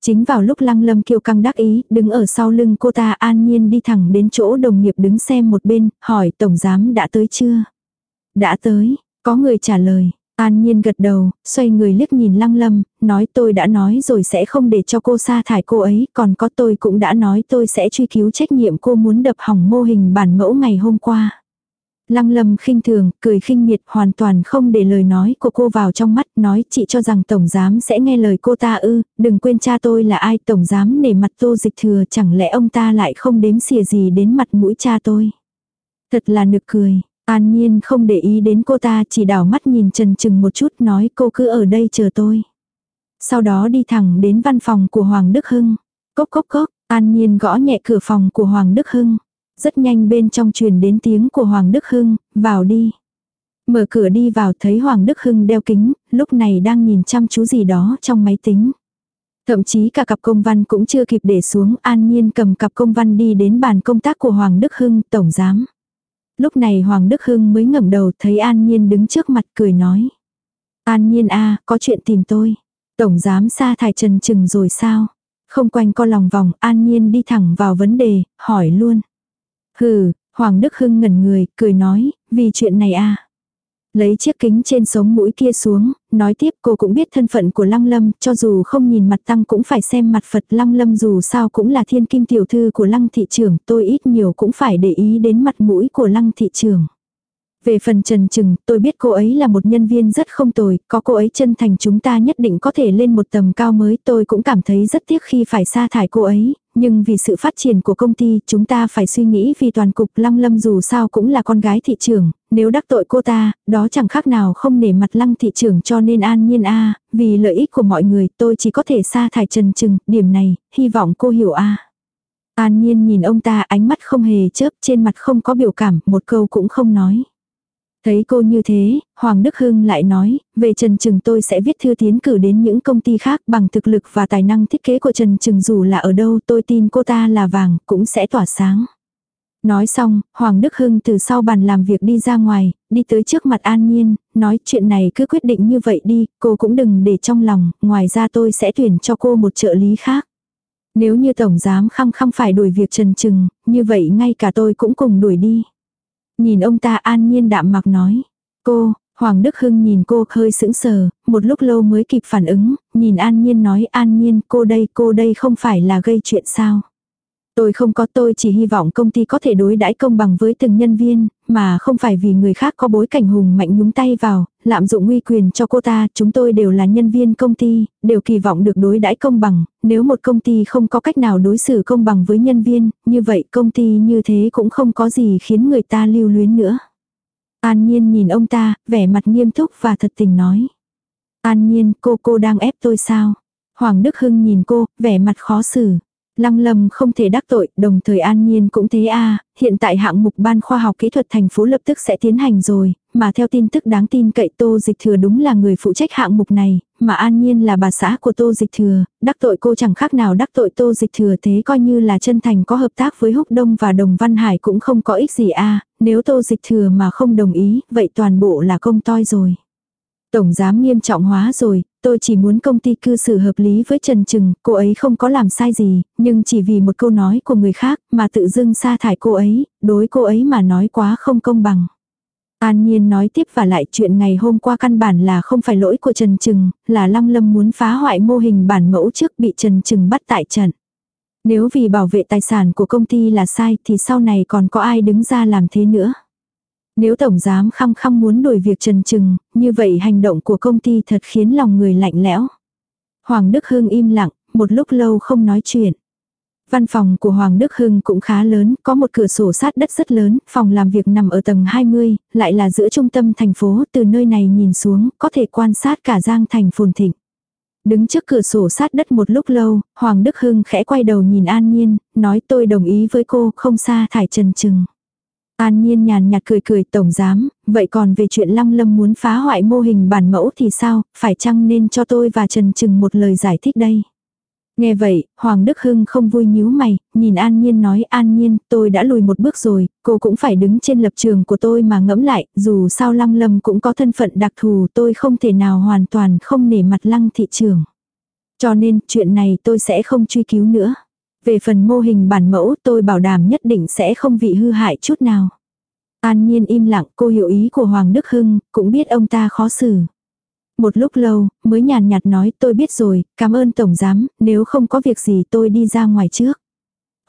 Chính vào lúc lăng lâm kiêu căng đắc ý, đứng ở sau lưng cô ta an nhiên đi thẳng đến chỗ đồng nghiệp đứng xem một bên, hỏi Tổng Giám đã tới chưa? Đã tới, có người trả lời, An Nhiên gật đầu, xoay người liếc nhìn Lăng Lâm, nói tôi đã nói rồi sẽ không để cho cô sa thải cô ấy, còn có tôi cũng đã nói tôi sẽ truy cứu trách nhiệm cô muốn đập hỏng mô hình bản mẫu ngày hôm qua. Lăng Lâm khinh thường, cười khinh miệt, hoàn toàn không để lời nói của cô vào trong mắt, nói chị cho rằng tổng giám sẽ nghe lời cô ta ư, đừng quên cha tôi là ai, tổng giám nể mặt tô dịch thừa, chẳng lẽ ông ta lại không đếm xỉa gì đến mặt mũi cha tôi. Thật là nực cười, An Nhiên không để ý đến cô ta chỉ đảo mắt nhìn Trần Trừng một chút nói cô cứ ở đây chờ tôi. Sau đó đi thẳng đến văn phòng của Hoàng Đức Hưng. Cốc cốc cốc, An Nhiên gõ nhẹ cửa phòng của Hoàng Đức Hưng. Rất nhanh bên trong truyền đến tiếng của Hoàng Đức Hưng, vào đi. Mở cửa đi vào thấy Hoàng Đức Hưng đeo kính, lúc này đang nhìn chăm chú gì đó trong máy tính. Thậm chí cả cặp công văn cũng chưa kịp để xuống, an nhiên cầm cặp công văn đi đến bàn công tác của Hoàng Đức Hưng, tổng giám. Lúc này Hoàng Đức Hưng mới ngẩng đầu thấy An Nhiên đứng trước mặt cười nói. An Nhiên a có chuyện tìm tôi. Tổng giám sa thải trần trừng rồi sao? Không quanh co lòng vòng, An Nhiên đi thẳng vào vấn đề, hỏi luôn. Hừ, Hoàng Đức Hưng ngẩn người, cười nói, vì chuyện này a Lấy chiếc kính trên sống mũi kia xuống, nói tiếp cô cũng biết thân phận của Lăng Lâm, cho dù không nhìn mặt tăng cũng phải xem mặt Phật Lăng Lâm dù sao cũng là thiên kim tiểu thư của Lăng thị trưởng, tôi ít nhiều cũng phải để ý đến mặt mũi của Lăng thị trưởng. Về phần Trần Trừng, tôi biết cô ấy là một nhân viên rất không tồi, có cô ấy chân thành chúng ta nhất định có thể lên một tầm cao mới. Tôi cũng cảm thấy rất tiếc khi phải sa thải cô ấy, nhưng vì sự phát triển của công ty chúng ta phải suy nghĩ vì toàn cục Lăng Lâm dù sao cũng là con gái thị trường, nếu đắc tội cô ta, đó chẳng khác nào không nể mặt Lăng thị trưởng cho nên an nhiên a vì lợi ích của mọi người tôi chỉ có thể sa thải Trần Trừng, điểm này, hy vọng cô hiểu a An nhiên nhìn ông ta ánh mắt không hề chớp trên mặt không có biểu cảm, một câu cũng không nói. Thấy cô như thế, Hoàng Đức Hưng lại nói, về Trần Trừng tôi sẽ viết thư tiến cử đến những công ty khác bằng thực lực và tài năng thiết kế của Trần Trừng dù là ở đâu tôi tin cô ta là vàng, cũng sẽ tỏa sáng. Nói xong, Hoàng Đức Hưng từ sau bàn làm việc đi ra ngoài, đi tới trước mặt An Nhiên, nói chuyện này cứ quyết định như vậy đi, cô cũng đừng để trong lòng, ngoài ra tôi sẽ tuyển cho cô một trợ lý khác. Nếu như Tổng Giám khăng khăng phải đuổi việc Trần Trừng, như vậy ngay cả tôi cũng cùng đuổi đi. Nhìn ông ta an nhiên đạm mặc nói. Cô, Hoàng Đức Hưng nhìn cô hơi sững sờ, một lúc lâu mới kịp phản ứng, nhìn an nhiên nói an nhiên cô đây cô đây không phải là gây chuyện sao. Tôi không có tôi chỉ hy vọng công ty có thể đối đãi công bằng với từng nhân viên, mà không phải vì người khác có bối cảnh hùng mạnh nhúng tay vào, lạm dụng uy quyền cho cô ta, chúng tôi đều là nhân viên công ty, đều kỳ vọng được đối đãi công bằng, nếu một công ty không có cách nào đối xử công bằng với nhân viên, như vậy công ty như thế cũng không có gì khiến người ta lưu luyến nữa. An Nhiên nhìn ông ta, vẻ mặt nghiêm túc và thật tình nói. An Nhiên, cô cô đang ép tôi sao? Hoàng Đức Hưng nhìn cô, vẻ mặt khó xử. Lăng Lâm không thể đắc tội, đồng thời An Nhiên cũng thế a, hiện tại hạng mục ban khoa học kỹ thuật thành phố lập tức sẽ tiến hành rồi, mà theo tin tức đáng tin cậy Tô Dịch Thừa đúng là người phụ trách hạng mục này, mà An Nhiên là bà xã của Tô Dịch Thừa, đắc tội cô chẳng khác nào đắc tội Tô Dịch Thừa thế coi như là chân thành có hợp tác với Húc Đông và Đồng Văn Hải cũng không có ích gì a, nếu Tô Dịch Thừa mà không đồng ý, vậy toàn bộ là công toi rồi. Tổng giám nghiêm trọng hóa rồi, tôi chỉ muốn công ty cư xử hợp lý với Trần Trừng, cô ấy không có làm sai gì, nhưng chỉ vì một câu nói của người khác mà tự dưng sa thải cô ấy, đối cô ấy mà nói quá không công bằng. An Nhiên nói tiếp và lại chuyện ngày hôm qua căn bản là không phải lỗi của Trần Trừng, là Lăng Lâm muốn phá hoại mô hình bản mẫu trước bị Trần Trừng bắt tại trận. Nếu vì bảo vệ tài sản của công ty là sai thì sau này còn có ai đứng ra làm thế nữa. Nếu Tổng Giám khăng khăng muốn đuổi việc Trần Trừng, như vậy hành động của công ty thật khiến lòng người lạnh lẽo. Hoàng Đức Hưng im lặng, một lúc lâu không nói chuyện. Văn phòng của Hoàng Đức Hưng cũng khá lớn, có một cửa sổ sát đất rất lớn, phòng làm việc nằm ở tầng 20, lại là giữa trung tâm thành phố, từ nơi này nhìn xuống, có thể quan sát cả Giang Thành phồn thịnh. Đứng trước cửa sổ sát đất một lúc lâu, Hoàng Đức Hưng khẽ quay đầu nhìn An Nhiên, nói tôi đồng ý với cô, không xa thải trần trừng. An Nhiên nhàn nhạt cười cười tổng giám, vậy còn về chuyện Lăng Lâm muốn phá hoại mô hình bản mẫu thì sao, phải chăng nên cho tôi và Trần Trừng một lời giải thích đây. Nghe vậy, Hoàng Đức Hưng không vui nhíu mày, nhìn An Nhiên nói An Nhiên, tôi đã lùi một bước rồi, cô cũng phải đứng trên lập trường của tôi mà ngẫm lại, dù sao Lăng Lâm cũng có thân phận đặc thù tôi không thể nào hoàn toàn không nể mặt Lăng thị trường. Cho nên, chuyện này tôi sẽ không truy cứu nữa. Về phần mô hình bản mẫu tôi bảo đảm nhất định sẽ không bị hư hại chút nào. An Nhiên im lặng, cô hiểu ý của Hoàng Đức Hưng, cũng biết ông ta khó xử. Một lúc lâu, mới nhàn nhạt nói tôi biết rồi, cảm ơn Tổng Giám, nếu không có việc gì tôi đi ra ngoài trước.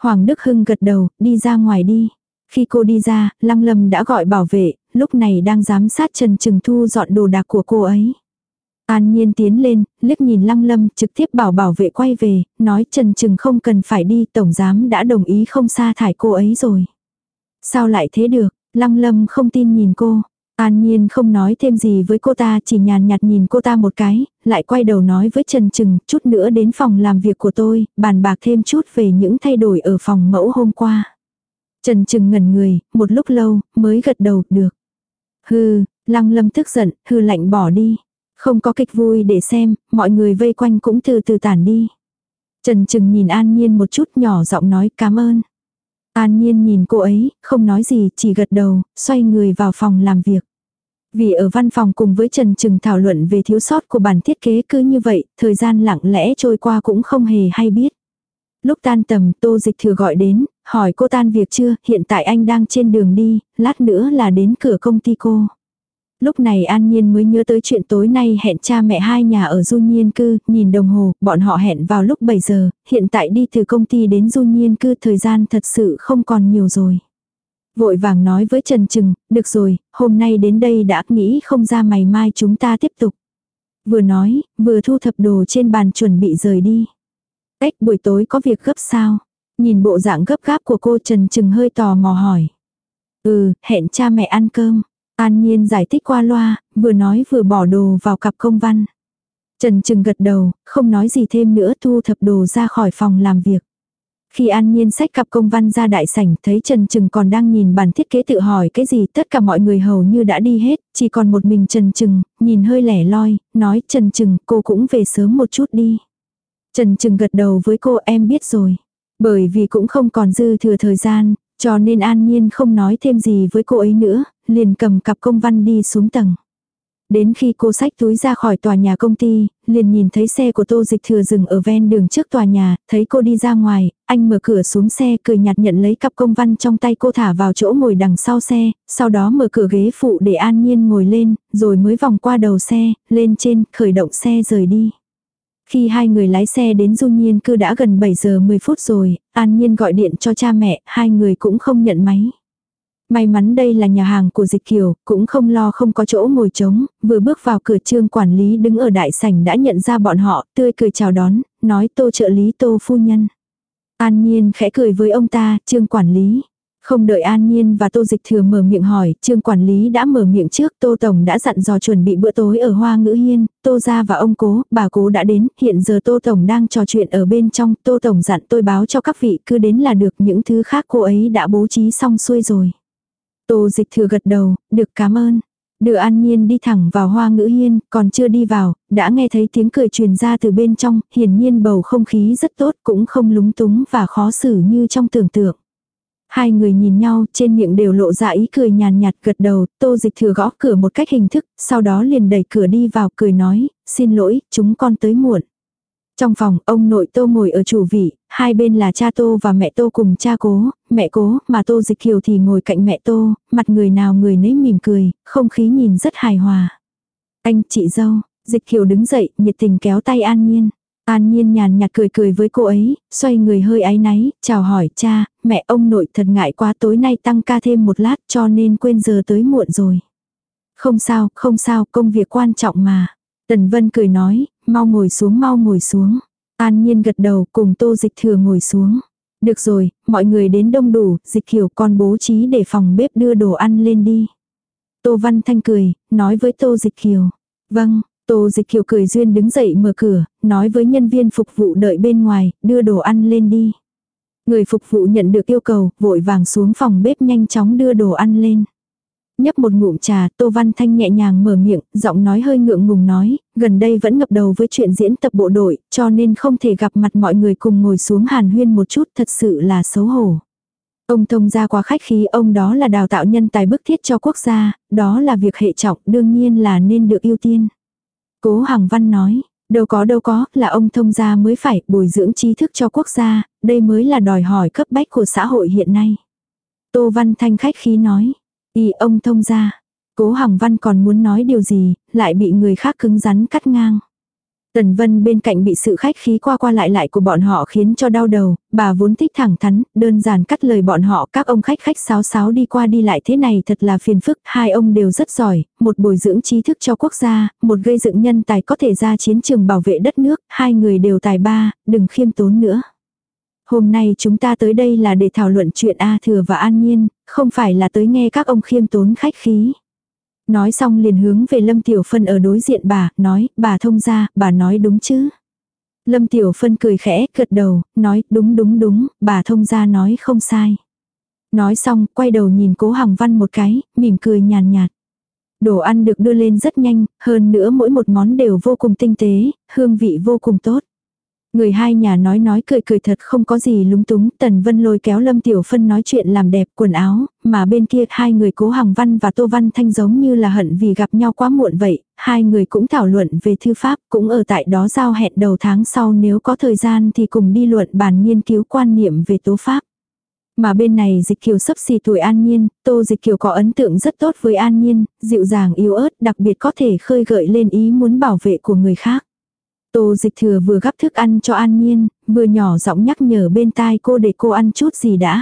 Hoàng Đức Hưng gật đầu, đi ra ngoài đi. Khi cô đi ra, Lăng Lâm đã gọi bảo vệ, lúc này đang giám sát Trần Trừng Thu dọn đồ đạc của cô ấy. An Nhiên tiến lên, liếc nhìn Lăng Lâm, trực tiếp bảo bảo vệ quay về, nói Trần Trừng không cần phải đi, Tổng Giám đã đồng ý không sa thải cô ấy rồi. Sao lại thế được, Lăng Lâm không tin nhìn cô, An Nhiên không nói thêm gì với cô ta chỉ nhàn nhạt nhìn cô ta một cái, lại quay đầu nói với Trần Trừng chút nữa đến phòng làm việc của tôi, bàn bạc thêm chút về những thay đổi ở phòng mẫu hôm qua. Trần Trừng ngẩn người, một lúc lâu, mới gật đầu, được. Hừ, lăng lâm tức giận, hừ lạnh bỏ đi. Không có kịch vui để xem, mọi người vây quanh cũng từ từ tản đi. Trần Trừng nhìn An Nhiên một chút nhỏ giọng nói cảm ơn. An Nhiên nhìn cô ấy, không nói gì, chỉ gật đầu, xoay người vào phòng làm việc. Vì ở văn phòng cùng với Trần Trừng thảo luận về thiếu sót của bản thiết kế cứ như vậy, thời gian lặng lẽ trôi qua cũng không hề hay biết. Lúc tan tầm tô dịch thừa gọi đến, hỏi cô tan việc chưa, hiện tại anh đang trên đường đi, lát nữa là đến cửa công ty cô. Lúc này An Nhiên mới nhớ tới chuyện tối nay hẹn cha mẹ hai nhà ở Du Nhiên Cư, nhìn đồng hồ, bọn họ hẹn vào lúc 7 giờ, hiện tại đi từ công ty đến Du Nhiên Cư thời gian thật sự không còn nhiều rồi. Vội vàng nói với Trần Trừng, được rồi, hôm nay đến đây đã nghĩ không ra mày mai chúng ta tiếp tục. Vừa nói, vừa thu thập đồ trên bàn chuẩn bị rời đi. Cách buổi tối có việc gấp sao? Nhìn bộ dạng gấp gáp của cô Trần Trừng hơi tò mò hỏi. Ừ, hẹn cha mẹ ăn cơm. An Nhiên giải thích qua loa, vừa nói vừa bỏ đồ vào cặp công văn. Trần Trừng gật đầu, không nói gì thêm nữa thu thập đồ ra khỏi phòng làm việc. Khi An Nhiên xách cặp công văn ra đại sảnh thấy Trần Trừng còn đang nhìn bản thiết kế tự hỏi cái gì tất cả mọi người hầu như đã đi hết, chỉ còn một mình Trần Trừng, nhìn hơi lẻ loi, nói Trần Trừng cô cũng về sớm một chút đi. Trần Trừng gật đầu với cô em biết rồi. Bởi vì cũng không còn dư thừa thời gian, cho nên An Nhiên không nói thêm gì với cô ấy nữa, liền cầm cặp công văn đi xuống tầng. Đến khi cô xách túi ra khỏi tòa nhà công ty, liền nhìn thấy xe của tô dịch thừa dừng ở ven đường trước tòa nhà, thấy cô đi ra ngoài, anh mở cửa xuống xe cười nhạt nhận lấy cặp công văn trong tay cô thả vào chỗ ngồi đằng sau xe, sau đó mở cửa ghế phụ để an nhiên ngồi lên, rồi mới vòng qua đầu xe, lên trên, khởi động xe rời đi. Khi hai người lái xe đến du nhiên cư đã gần 7 giờ 10 phút rồi, an nhiên gọi điện cho cha mẹ, hai người cũng không nhận máy. May mắn đây là nhà hàng của dịch kiều, cũng không lo không có chỗ ngồi trống, vừa bước vào cửa trương quản lý đứng ở đại sảnh đã nhận ra bọn họ, tươi cười chào đón, nói tô trợ lý tô phu nhân. An Nhiên khẽ cười với ông ta, trương quản lý. Không đợi An Nhiên và Tô Dịch Thừa mở miệng hỏi, trương quản lý đã mở miệng trước, Tô Tổng đã dặn dò chuẩn bị bữa tối ở Hoa Ngữ Hiên, Tô Gia và ông Cố, bà Cố đã đến, hiện giờ Tô Tổng đang trò chuyện ở bên trong, Tô Tổng dặn tôi báo cho các vị cứ đến là được những thứ khác cô ấy đã bố trí xong xuôi rồi. Tô dịch thừa gật đầu, được cảm ơn. Đưa an nhiên đi thẳng vào hoa ngữ hiên, còn chưa đi vào, đã nghe thấy tiếng cười truyền ra từ bên trong, hiển nhiên bầu không khí rất tốt cũng không lúng túng và khó xử như trong tưởng tượng. Hai người nhìn nhau, trên miệng đều lộ ra ý cười nhàn nhạt gật đầu, tô dịch thừa gõ cửa một cách hình thức, sau đó liền đẩy cửa đi vào cười nói, xin lỗi, chúng con tới muộn. Trong phòng, ông nội Tô ngồi ở chủ vị, hai bên là cha Tô và mẹ Tô cùng cha cố, mẹ cố, mà Tô Dịch Kiều thì ngồi cạnh mẹ Tô, mặt người nào người nấy mỉm cười, không khí nhìn rất hài hòa. Anh, chị dâu, Dịch Kiều đứng dậy, nhiệt tình kéo tay An Nhiên. An Nhiên nhàn nhạt cười cười với cô ấy, xoay người hơi áy náy, chào hỏi cha, mẹ ông nội thật ngại quá tối nay tăng ca thêm một lát cho nên quên giờ tới muộn rồi. Không sao, không sao, công việc quan trọng mà. Tần Vân cười nói, mau ngồi xuống mau ngồi xuống. An Nhiên gật đầu cùng tô dịch thừa ngồi xuống. Được rồi, mọi người đến đông đủ, dịch hiểu con bố trí để phòng bếp đưa đồ ăn lên đi. Tô Văn Thanh cười, nói với Tô Dịch Kiều. Vâng, Tô Dịch Kiều cười duyên đứng dậy mở cửa, nói với nhân viên phục vụ đợi bên ngoài, đưa đồ ăn lên đi. Người phục vụ nhận được yêu cầu, vội vàng xuống phòng bếp nhanh chóng đưa đồ ăn lên. Nhấp một ngụm trà, Tô Văn Thanh nhẹ nhàng mở miệng, giọng nói hơi ngượng ngùng nói, gần đây vẫn ngập đầu với chuyện diễn tập bộ đội, cho nên không thể gặp mặt mọi người cùng ngồi xuống hàn huyên một chút thật sự là xấu hổ. Ông thông gia quá khách khí, ông đó là đào tạo nhân tài bức thiết cho quốc gia, đó là việc hệ trọng, đương nhiên là nên được ưu tiên. Cố Hằng Văn nói, đâu có đâu có, là ông thông gia mới phải bồi dưỡng trí thức cho quốc gia, đây mới là đòi hỏi cấp bách của xã hội hiện nay. Tô Văn Thanh khách khí nói, y ông thông ra, Cố Hằng Văn còn muốn nói điều gì, lại bị người khác cứng rắn cắt ngang. Tần Vân bên cạnh bị sự khách khí qua qua lại lại của bọn họ khiến cho đau đầu, bà vốn thích thẳng thắn, đơn giản cắt lời bọn họ các ông khách khách sáo sáo đi qua đi lại thế này thật là phiền phức, hai ông đều rất giỏi, một bồi dưỡng trí thức cho quốc gia, một gây dựng nhân tài có thể ra chiến trường bảo vệ đất nước, hai người đều tài ba, đừng khiêm tốn nữa. Hôm nay chúng ta tới đây là để thảo luận chuyện A Thừa và An Nhiên, không phải là tới nghe các ông khiêm tốn khách khí. Nói xong liền hướng về Lâm Tiểu Phân ở đối diện bà, nói, bà thông ra, bà nói đúng chứ. Lâm Tiểu Phân cười khẽ, gật đầu, nói, đúng đúng đúng, bà thông ra nói không sai. Nói xong, quay đầu nhìn cố Hằng Văn một cái, mỉm cười nhàn nhạt. Đồ ăn được đưa lên rất nhanh, hơn nữa mỗi một món đều vô cùng tinh tế, hương vị vô cùng tốt. Người hai nhà nói nói cười cười thật không có gì lúng túng, Tần Vân lôi kéo Lâm Tiểu Phân nói chuyện làm đẹp quần áo, mà bên kia hai người cố Hằng Văn và Tô Văn Thanh giống như là hận vì gặp nhau quá muộn vậy, hai người cũng thảo luận về thư pháp, cũng ở tại đó giao hẹn đầu tháng sau nếu có thời gian thì cùng đi luận bàn nghiên cứu quan niệm về tố pháp. Mà bên này dịch kiều sấp xì tuổi an nhiên, tô dịch kiều có ấn tượng rất tốt với an nhiên, dịu dàng yếu ớt đặc biệt có thể khơi gợi lên ý muốn bảo vệ của người khác. Tô dịch thừa vừa gắp thức ăn cho An Nhiên, vừa nhỏ giọng nhắc nhở bên tai cô để cô ăn chút gì đã.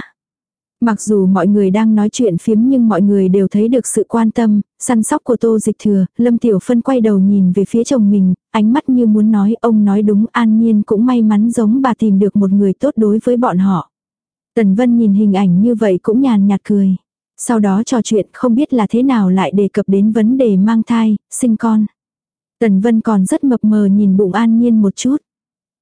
Mặc dù mọi người đang nói chuyện phiếm nhưng mọi người đều thấy được sự quan tâm, săn sóc của tô dịch thừa, Lâm Tiểu Phân quay đầu nhìn về phía chồng mình, ánh mắt như muốn nói ông nói đúng an nhiên cũng may mắn giống bà tìm được một người tốt đối với bọn họ. Tần Vân nhìn hình ảnh như vậy cũng nhàn nhạt cười. Sau đó trò chuyện không biết là thế nào lại đề cập đến vấn đề mang thai, sinh con. Tần Vân còn rất mập mờ nhìn bụng An Nhiên một chút.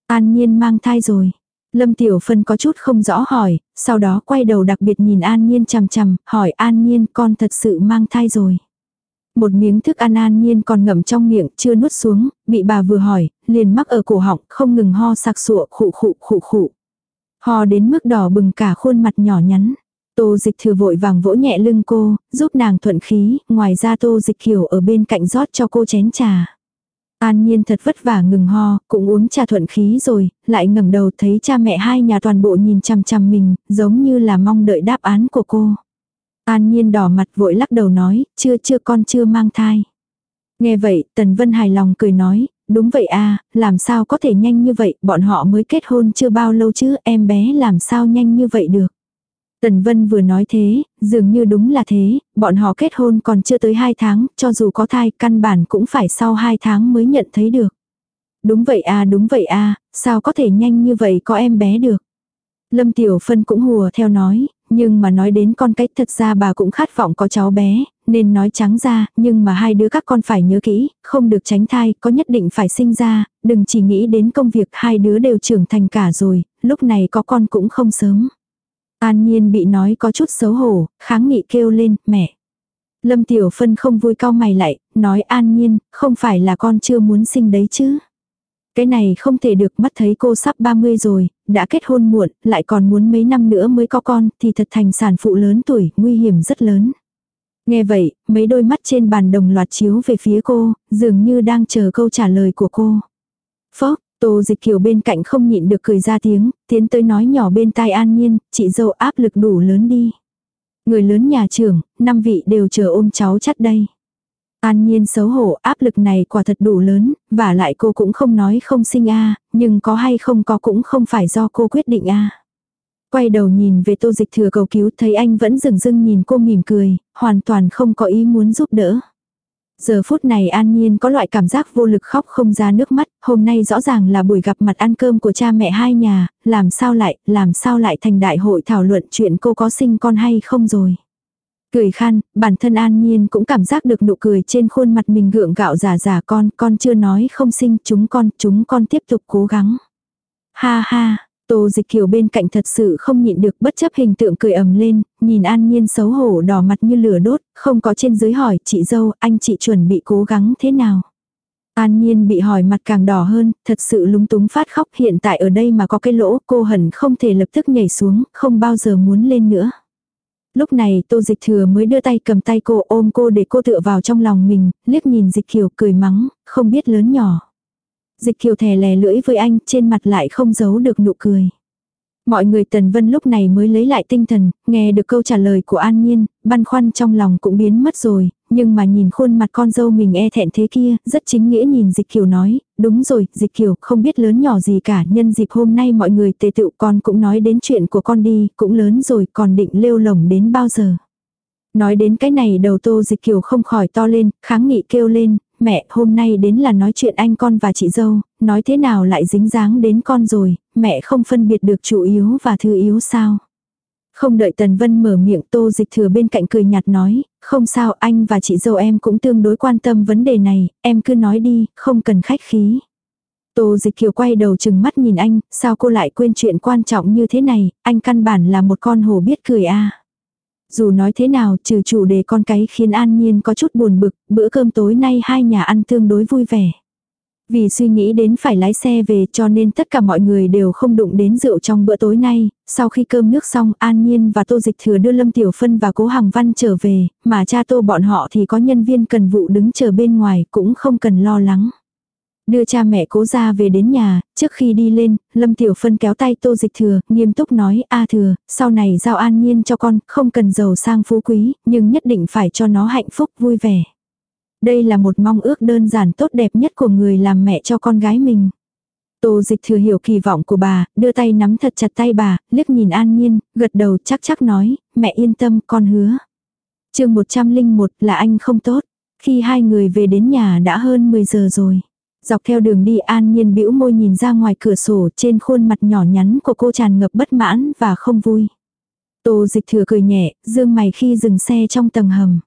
An Nhiên mang thai rồi. Lâm Tiểu Phân có chút không rõ hỏi, sau đó quay đầu đặc biệt nhìn An Nhiên chằm chằm, hỏi An Nhiên con thật sự mang thai rồi. Một miếng thức ăn An Nhiên còn ngậm trong miệng, chưa nuốt xuống, bị bà vừa hỏi, liền mắc ở cổ họng, không ngừng ho sặc sụa, khụ khụ khụ khụ. Ho đến mức đỏ bừng cả khuôn mặt nhỏ nhắn. Tô dịch thừa vội vàng vỗ nhẹ lưng cô, giúp nàng thuận khí, ngoài ra tô dịch hiểu ở bên cạnh rót cho cô chén trà. An Nhiên thật vất vả ngừng ho, cũng uống trà thuận khí rồi, lại ngẩng đầu thấy cha mẹ hai nhà toàn bộ nhìn chằm chằm mình, giống như là mong đợi đáp án của cô. An Nhiên đỏ mặt vội lắc đầu nói, chưa chưa con chưa mang thai. Nghe vậy, Tần Vân hài lòng cười nói, đúng vậy à, làm sao có thể nhanh như vậy, bọn họ mới kết hôn chưa bao lâu chứ, em bé làm sao nhanh như vậy được. Tần Vân vừa nói thế, dường như đúng là thế, bọn họ kết hôn còn chưa tới 2 tháng, cho dù có thai căn bản cũng phải sau 2 tháng mới nhận thấy được. Đúng vậy à đúng vậy à, sao có thể nhanh như vậy có em bé được. Lâm Tiểu Phân cũng hùa theo nói, nhưng mà nói đến con cách thật ra bà cũng khát vọng có cháu bé, nên nói trắng ra, nhưng mà hai đứa các con phải nhớ kỹ, không được tránh thai, có nhất định phải sinh ra, đừng chỉ nghĩ đến công việc hai đứa đều trưởng thành cả rồi, lúc này có con cũng không sớm. An Nhiên bị nói có chút xấu hổ, kháng nghị kêu lên, mẹ. Lâm Tiểu Phân không vui cau mày lại, nói An Nhiên, không phải là con chưa muốn sinh đấy chứ. Cái này không thể được mắt thấy cô sắp 30 rồi, đã kết hôn muộn, lại còn muốn mấy năm nữa mới có con, thì thật thành sản phụ lớn tuổi, nguy hiểm rất lớn. Nghe vậy, mấy đôi mắt trên bàn đồng loạt chiếu về phía cô, dường như đang chờ câu trả lời của cô. Phốc, Tô dịch kiều bên cạnh không nhịn được cười ra tiếng, tiến tới nói nhỏ bên tai an nhiên, chị dâu áp lực đủ lớn đi. Người lớn nhà trưởng, năm vị đều chờ ôm cháu chắt đây. An nhiên xấu hổ áp lực này quả thật đủ lớn, và lại cô cũng không nói không sinh a nhưng có hay không có cũng không phải do cô quyết định a Quay đầu nhìn về tô dịch thừa cầu cứu thấy anh vẫn rừng rưng nhìn cô mỉm cười, hoàn toàn không có ý muốn giúp đỡ. Giờ phút này an nhiên có loại cảm giác vô lực khóc không ra nước mắt, hôm nay rõ ràng là buổi gặp mặt ăn cơm của cha mẹ hai nhà, làm sao lại, làm sao lại thành đại hội thảo luận chuyện cô có sinh con hay không rồi. Cười khan, bản thân an nhiên cũng cảm giác được nụ cười trên khuôn mặt mình gượng gạo giả giả con, con chưa nói không sinh, chúng con, chúng con tiếp tục cố gắng. Ha ha, Tô dịch kiều bên cạnh thật sự không nhịn được bất chấp hình tượng cười ầm lên, nhìn an nhiên xấu hổ đỏ mặt như lửa đốt, không có trên dưới hỏi chị dâu anh chị chuẩn bị cố gắng thế nào. An nhiên bị hỏi mặt càng đỏ hơn, thật sự lúng túng phát khóc hiện tại ở đây mà có cái lỗ cô hẳn không thể lập tức nhảy xuống, không bao giờ muốn lên nữa. Lúc này tô dịch thừa mới đưa tay cầm tay cô ôm cô để cô tựa vào trong lòng mình, liếc nhìn dịch kiều cười mắng, không biết lớn nhỏ. Dịch kiều thè lè lưỡi với anh, trên mặt lại không giấu được nụ cười. Mọi người Tần Vân lúc này mới lấy lại tinh thần, nghe được câu trả lời của An Nhiên, băn khoăn trong lòng cũng biến mất rồi, nhưng mà nhìn khuôn mặt con dâu mình e thẹn thế kia, rất chính nghĩa nhìn Dịch Kiều nói, đúng rồi, Dịch Kiều không biết lớn nhỏ gì cả, nhân dịp hôm nay mọi người tề tựu con cũng nói đến chuyện của con đi, cũng lớn rồi, còn định lêu lồng đến bao giờ. Nói đến cái này đầu tô Dịch Kiều không khỏi to lên, kháng nghị kêu lên, mẹ hôm nay đến là nói chuyện anh con và chị dâu, nói thế nào lại dính dáng đến con rồi, mẹ không phân biệt được chủ yếu và thứ yếu sao. Không đợi Tần Vân mở miệng tô dịch thừa bên cạnh cười nhạt nói, không sao anh và chị dâu em cũng tương đối quan tâm vấn đề này, em cứ nói đi, không cần khách khí. Tô dịch kiều quay đầu chừng mắt nhìn anh, sao cô lại quên chuyện quan trọng như thế này, anh căn bản là một con hồ biết cười a dù nói thế nào trừ chủ đề con cái khiến An Nhiên có chút buồn bực, bữa cơm tối nay hai nhà ăn tương đối vui vẻ. Vì suy nghĩ đến phải lái xe về cho nên tất cả mọi người đều không đụng đến rượu trong bữa tối nay, sau khi cơm nước xong An Nhiên và Tô Dịch Thừa đưa Lâm Tiểu Phân và Cố Hằng Văn trở về, mà cha Tô bọn họ thì có nhân viên cần vụ đứng chờ bên ngoài cũng không cần lo lắng. Đưa cha mẹ cố ra về đến nhà, trước khi đi lên, Lâm Tiểu Phân kéo tay Tô Dịch Thừa, nghiêm túc nói, A Thừa, sau này giao an nhiên cho con, không cần giàu sang phú quý, nhưng nhất định phải cho nó hạnh phúc vui vẻ. Đây là một mong ước đơn giản tốt đẹp nhất của người làm mẹ cho con gái mình. Tô dịch thừa hiểu kỳ vọng của bà, đưa tay nắm thật chặt tay bà, liếc nhìn an nhiên, gật đầu chắc chắc nói, mẹ yên tâm con hứa. chương 101 là anh không tốt. Khi hai người về đến nhà đã hơn 10 giờ rồi. Dọc theo đường đi an nhiên bĩu môi nhìn ra ngoài cửa sổ trên khuôn mặt nhỏ nhắn của cô tràn ngập bất mãn và không vui. Tô dịch thừa cười nhẹ, dương mày khi dừng xe trong tầng hầm.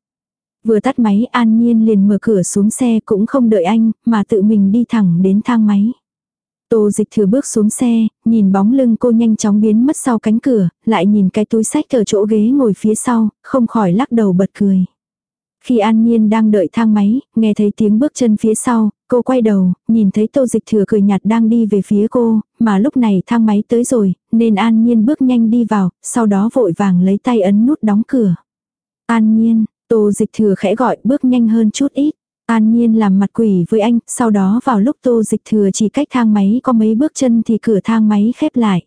Vừa tắt máy an nhiên liền mở cửa xuống xe cũng không đợi anh, mà tự mình đi thẳng đến thang máy. Tô dịch thừa bước xuống xe, nhìn bóng lưng cô nhanh chóng biến mất sau cánh cửa, lại nhìn cái túi sách ở chỗ ghế ngồi phía sau, không khỏi lắc đầu bật cười. Khi An Nhiên đang đợi thang máy, nghe thấy tiếng bước chân phía sau, cô quay đầu, nhìn thấy tô dịch thừa cười nhạt đang đi về phía cô, mà lúc này thang máy tới rồi, nên An Nhiên bước nhanh đi vào, sau đó vội vàng lấy tay ấn nút đóng cửa. An Nhiên, tô dịch thừa khẽ gọi bước nhanh hơn chút ít. An Nhiên làm mặt quỷ với anh, sau đó vào lúc tô dịch thừa chỉ cách thang máy có mấy bước chân thì cửa thang máy khép lại.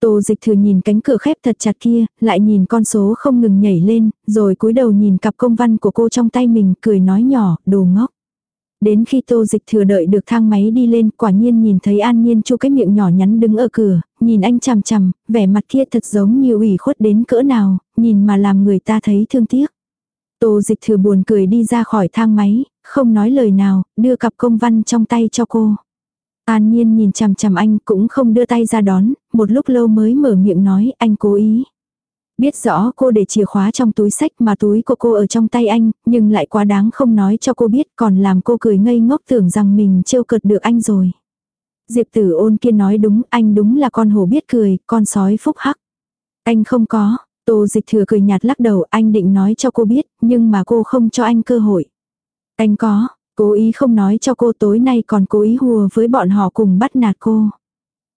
Tô dịch thừa nhìn cánh cửa khép thật chặt kia, lại nhìn con số không ngừng nhảy lên, rồi cúi đầu nhìn cặp công văn của cô trong tay mình, cười nói nhỏ, đồ ngốc. Đến khi tô dịch thừa đợi được thang máy đi lên, quả nhiên nhìn thấy an nhiên chu cái miệng nhỏ nhắn đứng ở cửa, nhìn anh chằm chằm, vẻ mặt kia thật giống như ủy khuất đến cỡ nào, nhìn mà làm người ta thấy thương tiếc. Tô dịch thừa buồn cười đi ra khỏi thang máy, không nói lời nào, đưa cặp công văn trong tay cho cô. An Nhiên nhìn chằm chằm anh cũng không đưa tay ra đón, một lúc lâu mới mở miệng nói anh cố ý. Biết rõ cô để chìa khóa trong túi sách mà túi của cô ở trong tay anh, nhưng lại quá đáng không nói cho cô biết còn làm cô cười ngây ngốc tưởng rằng mình trêu cợt được anh rồi. Diệp tử ôn kia nói đúng, anh đúng là con hổ biết cười, con sói phúc hắc. Anh không có, tô dịch thừa cười nhạt lắc đầu anh định nói cho cô biết, nhưng mà cô không cho anh cơ hội. Anh có, Cố ý không nói cho cô tối nay còn cố ý hùa với bọn họ cùng bắt nạt cô.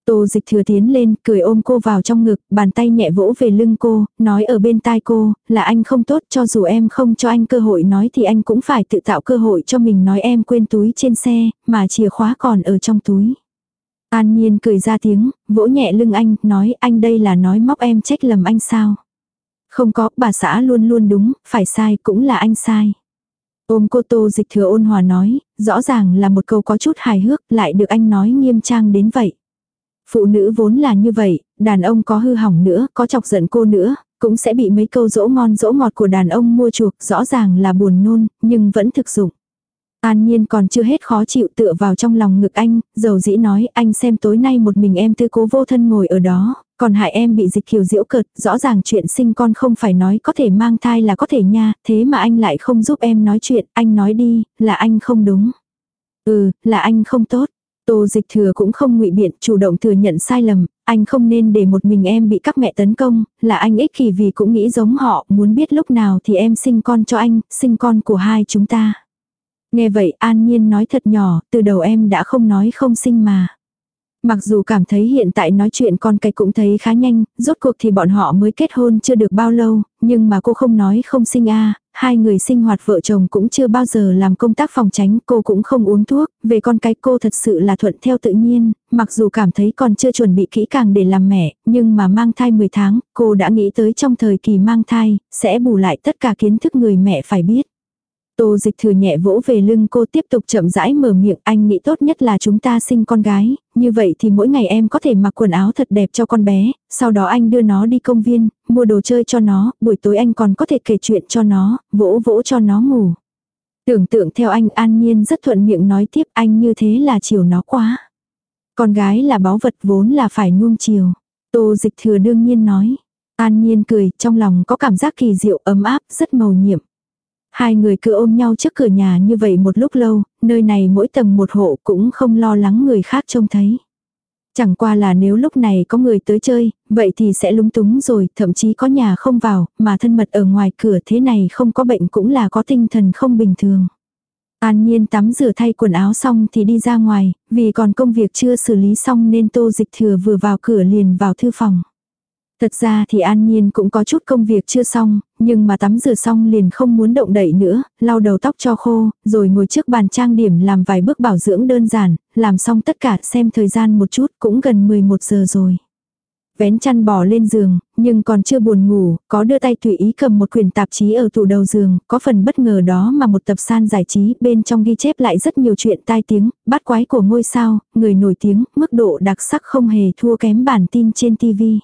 Tô dịch thừa tiến lên, cười ôm cô vào trong ngực, bàn tay nhẹ vỗ về lưng cô, nói ở bên tai cô, là anh không tốt cho dù em không cho anh cơ hội nói thì anh cũng phải tự tạo cơ hội cho mình nói em quên túi trên xe, mà chìa khóa còn ở trong túi. An Nhiên cười ra tiếng, vỗ nhẹ lưng anh, nói anh đây là nói móc em trách lầm anh sao. Không có, bà xã luôn luôn đúng, phải sai cũng là anh sai. Ôm cô tô dịch thừa ôn hòa nói, rõ ràng là một câu có chút hài hước, lại được anh nói nghiêm trang đến vậy. Phụ nữ vốn là như vậy, đàn ông có hư hỏng nữa, có chọc giận cô nữa, cũng sẽ bị mấy câu dỗ ngon dỗ ngọt của đàn ông mua chuộc, rõ ràng là buồn nôn, nhưng vẫn thực dụng. An Nhiên còn chưa hết khó chịu tựa vào trong lòng ngực anh, dầu dĩ nói anh xem tối nay một mình em tư cố vô thân ngồi ở đó, còn hại em bị dịch kiều diễu cợt, rõ ràng chuyện sinh con không phải nói có thể mang thai là có thể nha, thế mà anh lại không giúp em nói chuyện, anh nói đi, là anh không đúng. Ừ, là anh không tốt. Tô dịch thừa cũng không ngụy biện, chủ động thừa nhận sai lầm, anh không nên để một mình em bị các mẹ tấn công, là anh ích kỷ vì cũng nghĩ giống họ, muốn biết lúc nào thì em sinh con cho anh, sinh con của hai chúng ta. Nghe vậy an nhiên nói thật nhỏ, từ đầu em đã không nói không sinh mà. Mặc dù cảm thấy hiện tại nói chuyện con cái cũng thấy khá nhanh, rốt cuộc thì bọn họ mới kết hôn chưa được bao lâu, nhưng mà cô không nói không sinh a hai người sinh hoạt vợ chồng cũng chưa bao giờ làm công tác phòng tránh, cô cũng không uống thuốc, về con cái cô thật sự là thuận theo tự nhiên, mặc dù cảm thấy còn chưa chuẩn bị kỹ càng để làm mẹ, nhưng mà mang thai 10 tháng, cô đã nghĩ tới trong thời kỳ mang thai, sẽ bù lại tất cả kiến thức người mẹ phải biết. Tô dịch thừa nhẹ vỗ về lưng cô tiếp tục chậm rãi mở miệng anh nghĩ tốt nhất là chúng ta sinh con gái, như vậy thì mỗi ngày em có thể mặc quần áo thật đẹp cho con bé, sau đó anh đưa nó đi công viên, mua đồ chơi cho nó, buổi tối anh còn có thể kể chuyện cho nó, vỗ vỗ cho nó ngủ. Tưởng tượng theo anh an nhiên rất thuận miệng nói tiếp anh như thế là chiều nó quá. Con gái là báu vật vốn là phải nuông chiều. Tô dịch thừa đương nhiên nói. An nhiên cười, trong lòng có cảm giác kỳ diệu ấm áp, rất màu nhiệm. Hai người cứ ôm nhau trước cửa nhà như vậy một lúc lâu, nơi này mỗi tầng một hộ cũng không lo lắng người khác trông thấy. Chẳng qua là nếu lúc này có người tới chơi, vậy thì sẽ lúng túng rồi, thậm chí có nhà không vào, mà thân mật ở ngoài cửa thế này không có bệnh cũng là có tinh thần không bình thường. An Nhiên tắm rửa thay quần áo xong thì đi ra ngoài, vì còn công việc chưa xử lý xong nên tô dịch thừa vừa vào cửa liền vào thư phòng. Thật ra thì An Nhiên cũng có chút công việc chưa xong, nhưng mà tắm rửa xong liền không muốn động đậy nữa, lau đầu tóc cho khô, rồi ngồi trước bàn trang điểm làm vài bước bảo dưỡng đơn giản, làm xong tất cả xem thời gian một chút cũng gần 11 giờ rồi. Vén chăn bò lên giường, nhưng còn chưa buồn ngủ, có đưa tay tùy ý cầm một quyển tạp chí ở tủ đầu giường, có phần bất ngờ đó mà một tập san giải trí bên trong ghi chép lại rất nhiều chuyện tai tiếng, bát quái của ngôi sao, người nổi tiếng, mức độ đặc sắc không hề thua kém bản tin trên tivi.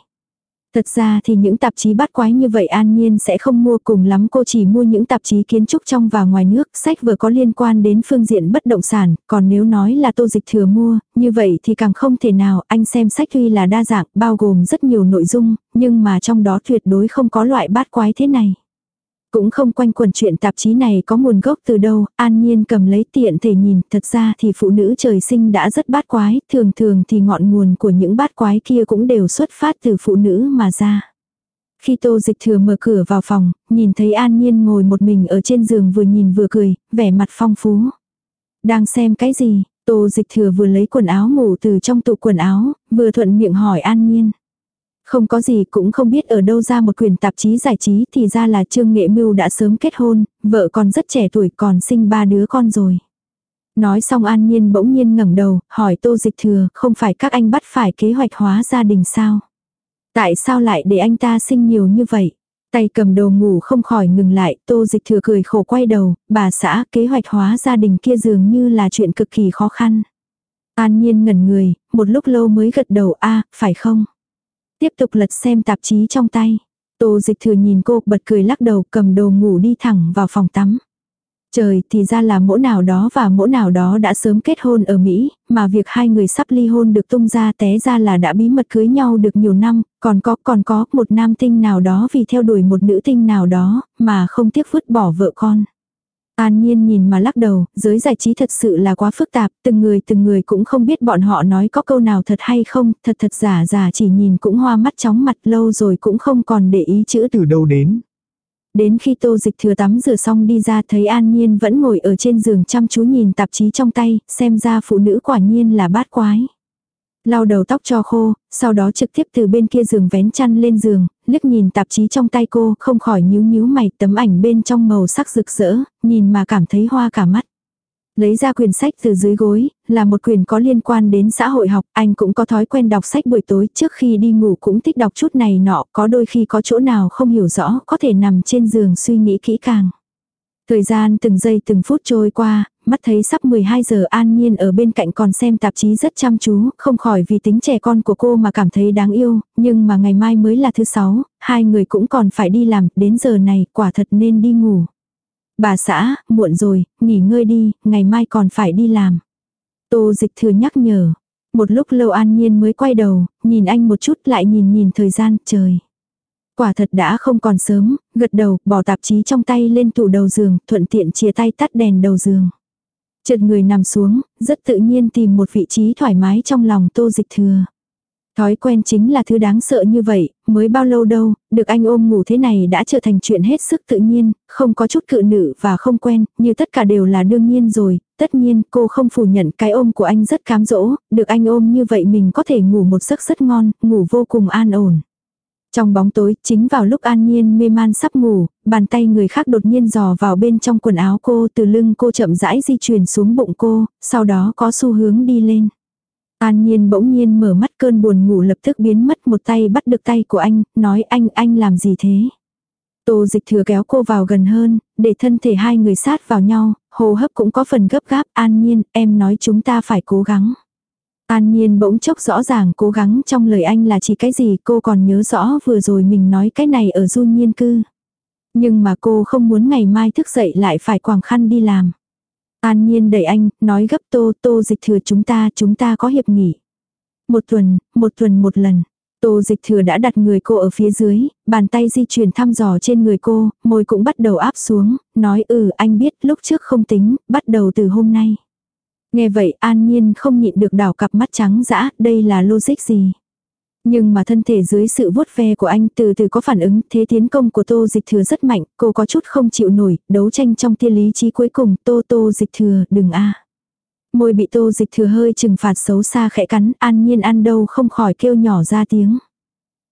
Thật ra thì những tạp chí bắt quái như vậy an nhiên sẽ không mua cùng lắm. Cô chỉ mua những tạp chí kiến trúc trong và ngoài nước, sách vừa có liên quan đến phương diện bất động sản, còn nếu nói là tô dịch thừa mua, như vậy thì càng không thể nào, anh xem sách tuy là đa dạng, bao gồm rất nhiều nội dung, nhưng mà trong đó tuyệt đối không có loại bát quái thế này. Cũng không quanh quần chuyện tạp chí này có nguồn gốc từ đâu, an nhiên cầm lấy tiện thể nhìn, thật ra thì phụ nữ trời sinh đã rất bát quái, thường thường thì ngọn nguồn của những bát quái kia cũng đều xuất phát từ phụ nữ mà ra. Khi tô dịch thừa mở cửa vào phòng, nhìn thấy an nhiên ngồi một mình ở trên giường vừa nhìn vừa cười, vẻ mặt phong phú. Đang xem cái gì, tô dịch thừa vừa lấy quần áo ngủ từ trong tủ quần áo, vừa thuận miệng hỏi an nhiên. Không có gì cũng không biết ở đâu ra một quyển tạp chí giải trí thì ra là Trương Nghệ Mưu đã sớm kết hôn, vợ còn rất trẻ tuổi còn sinh ba đứa con rồi. Nói xong an nhiên bỗng nhiên ngẩng đầu, hỏi tô dịch thừa, không phải các anh bắt phải kế hoạch hóa gia đình sao? Tại sao lại để anh ta sinh nhiều như vậy? Tay cầm đồ ngủ không khỏi ngừng lại, tô dịch thừa cười khổ quay đầu, bà xã kế hoạch hóa gia đình kia dường như là chuyện cực kỳ khó khăn. An nhiên ngẩn người, một lúc lâu mới gật đầu a phải không? Tiếp tục lật xem tạp chí trong tay. Tô dịch thừa nhìn cô bật cười lắc đầu cầm đồ ngủ đi thẳng vào phòng tắm. Trời thì ra là mỗ nào đó và mỗ nào đó đã sớm kết hôn ở Mỹ, mà việc hai người sắp ly hôn được tung ra té ra là đã bí mật cưới nhau được nhiều năm, còn có còn có một nam tinh nào đó vì theo đuổi một nữ tinh nào đó, mà không tiếc vứt bỏ vợ con. An nhiên nhìn mà lắc đầu, giới giải trí thật sự là quá phức tạp, từng người từng người cũng không biết bọn họ nói có câu nào thật hay không, thật thật giả giả chỉ nhìn cũng hoa mắt chóng mặt lâu rồi cũng không còn để ý chữ từ đâu đến. Đến khi tô dịch thừa tắm rửa xong đi ra thấy an nhiên vẫn ngồi ở trên giường chăm chú nhìn tạp chí trong tay, xem ra phụ nữ quả nhiên là bát quái. Lau đầu tóc cho khô, sau đó trực tiếp từ bên kia giường vén chăn lên giường, liếc nhìn tạp chí trong tay cô, không khỏi nhíu nhíu mày, tấm ảnh bên trong màu sắc rực rỡ, nhìn mà cảm thấy hoa cả mắt. Lấy ra quyển sách từ dưới gối, là một quyển có liên quan đến xã hội học, anh cũng có thói quen đọc sách buổi tối trước khi đi ngủ cũng thích đọc chút này nọ, có đôi khi có chỗ nào không hiểu rõ, có thể nằm trên giường suy nghĩ kỹ càng. Thời gian từng giây từng phút trôi qua, mắt thấy sắp 12 giờ an nhiên ở bên cạnh còn xem tạp chí rất chăm chú, không khỏi vì tính trẻ con của cô mà cảm thấy đáng yêu, nhưng mà ngày mai mới là thứ sáu, hai người cũng còn phải đi làm, đến giờ này quả thật nên đi ngủ. Bà xã, muộn rồi, nghỉ ngơi đi, ngày mai còn phải đi làm. Tô dịch thừa nhắc nhở. Một lúc lâu an nhiên mới quay đầu, nhìn anh một chút lại nhìn nhìn thời gian, trời. Quả thật đã không còn sớm, gật đầu, bỏ tạp chí trong tay lên tủ đầu giường, thuận tiện chia tay tắt đèn đầu giường. Chợt người nằm xuống, rất tự nhiên tìm một vị trí thoải mái trong lòng tô dịch thừa. Thói quen chính là thứ đáng sợ như vậy, mới bao lâu đâu, được anh ôm ngủ thế này đã trở thành chuyện hết sức tự nhiên, không có chút cự nữ và không quen, như tất cả đều là đương nhiên rồi, tất nhiên cô không phủ nhận cái ôm của anh rất cám dỗ, được anh ôm như vậy mình có thể ngủ một giấc rất ngon, ngủ vô cùng an ổn. Trong bóng tối, chính vào lúc an nhiên mê man sắp ngủ, bàn tay người khác đột nhiên dò vào bên trong quần áo cô từ lưng cô chậm rãi di chuyển xuống bụng cô, sau đó có xu hướng đi lên. An nhiên bỗng nhiên mở mắt cơn buồn ngủ lập tức biến mất một tay bắt được tay của anh, nói anh, anh làm gì thế? Tô dịch thừa kéo cô vào gần hơn, để thân thể hai người sát vào nhau, hô hấp cũng có phần gấp gáp, an nhiên, em nói chúng ta phải cố gắng. An nhiên bỗng chốc rõ ràng cố gắng trong lời anh là chỉ cái gì cô còn nhớ rõ vừa rồi mình nói cái này ở du nhiên cư. Nhưng mà cô không muốn ngày mai thức dậy lại phải quàng khăn đi làm. An nhiên đẩy anh, nói gấp tô, tô dịch thừa chúng ta, chúng ta có hiệp nghỉ. Một tuần, một tuần một lần. Tô dịch thừa đã đặt người cô ở phía dưới, bàn tay di chuyển thăm dò trên người cô, môi cũng bắt đầu áp xuống, nói ừ anh biết lúc trước không tính, bắt đầu từ hôm nay. Nghe vậy an nhiên không nhịn được đảo cặp mắt trắng dã, đây là logic gì? Nhưng mà thân thể dưới sự vuốt ve của anh từ từ có phản ứng, thế tiến công của tô dịch thừa rất mạnh, cô có chút không chịu nổi, đấu tranh trong thiên lý trí cuối cùng, tô tô dịch thừa, đừng a Môi bị tô dịch thừa hơi trừng phạt xấu xa khẽ cắn, an nhiên ăn đâu không khỏi kêu nhỏ ra tiếng.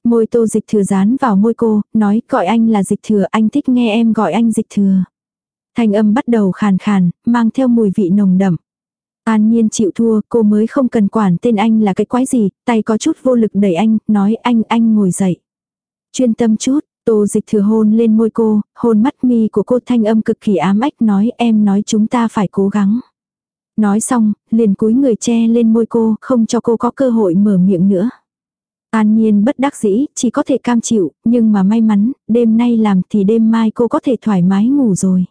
Môi tô dịch thừa dán vào môi cô, nói gọi anh là dịch thừa, anh thích nghe em gọi anh dịch thừa. Thanh âm bắt đầu khàn khàn, mang theo mùi vị nồng đậm. An nhiên chịu thua, cô mới không cần quản tên anh là cái quái gì, tay có chút vô lực đẩy anh, nói anh, anh ngồi dậy. Chuyên tâm chút, tô dịch thừa hôn lên môi cô, hôn mắt mi của cô thanh âm cực kỳ ám ách nói em nói chúng ta phải cố gắng. Nói xong, liền cúi người che lên môi cô, không cho cô có cơ hội mở miệng nữa. An nhiên bất đắc dĩ, chỉ có thể cam chịu, nhưng mà may mắn, đêm nay làm thì đêm mai cô có thể thoải mái ngủ rồi.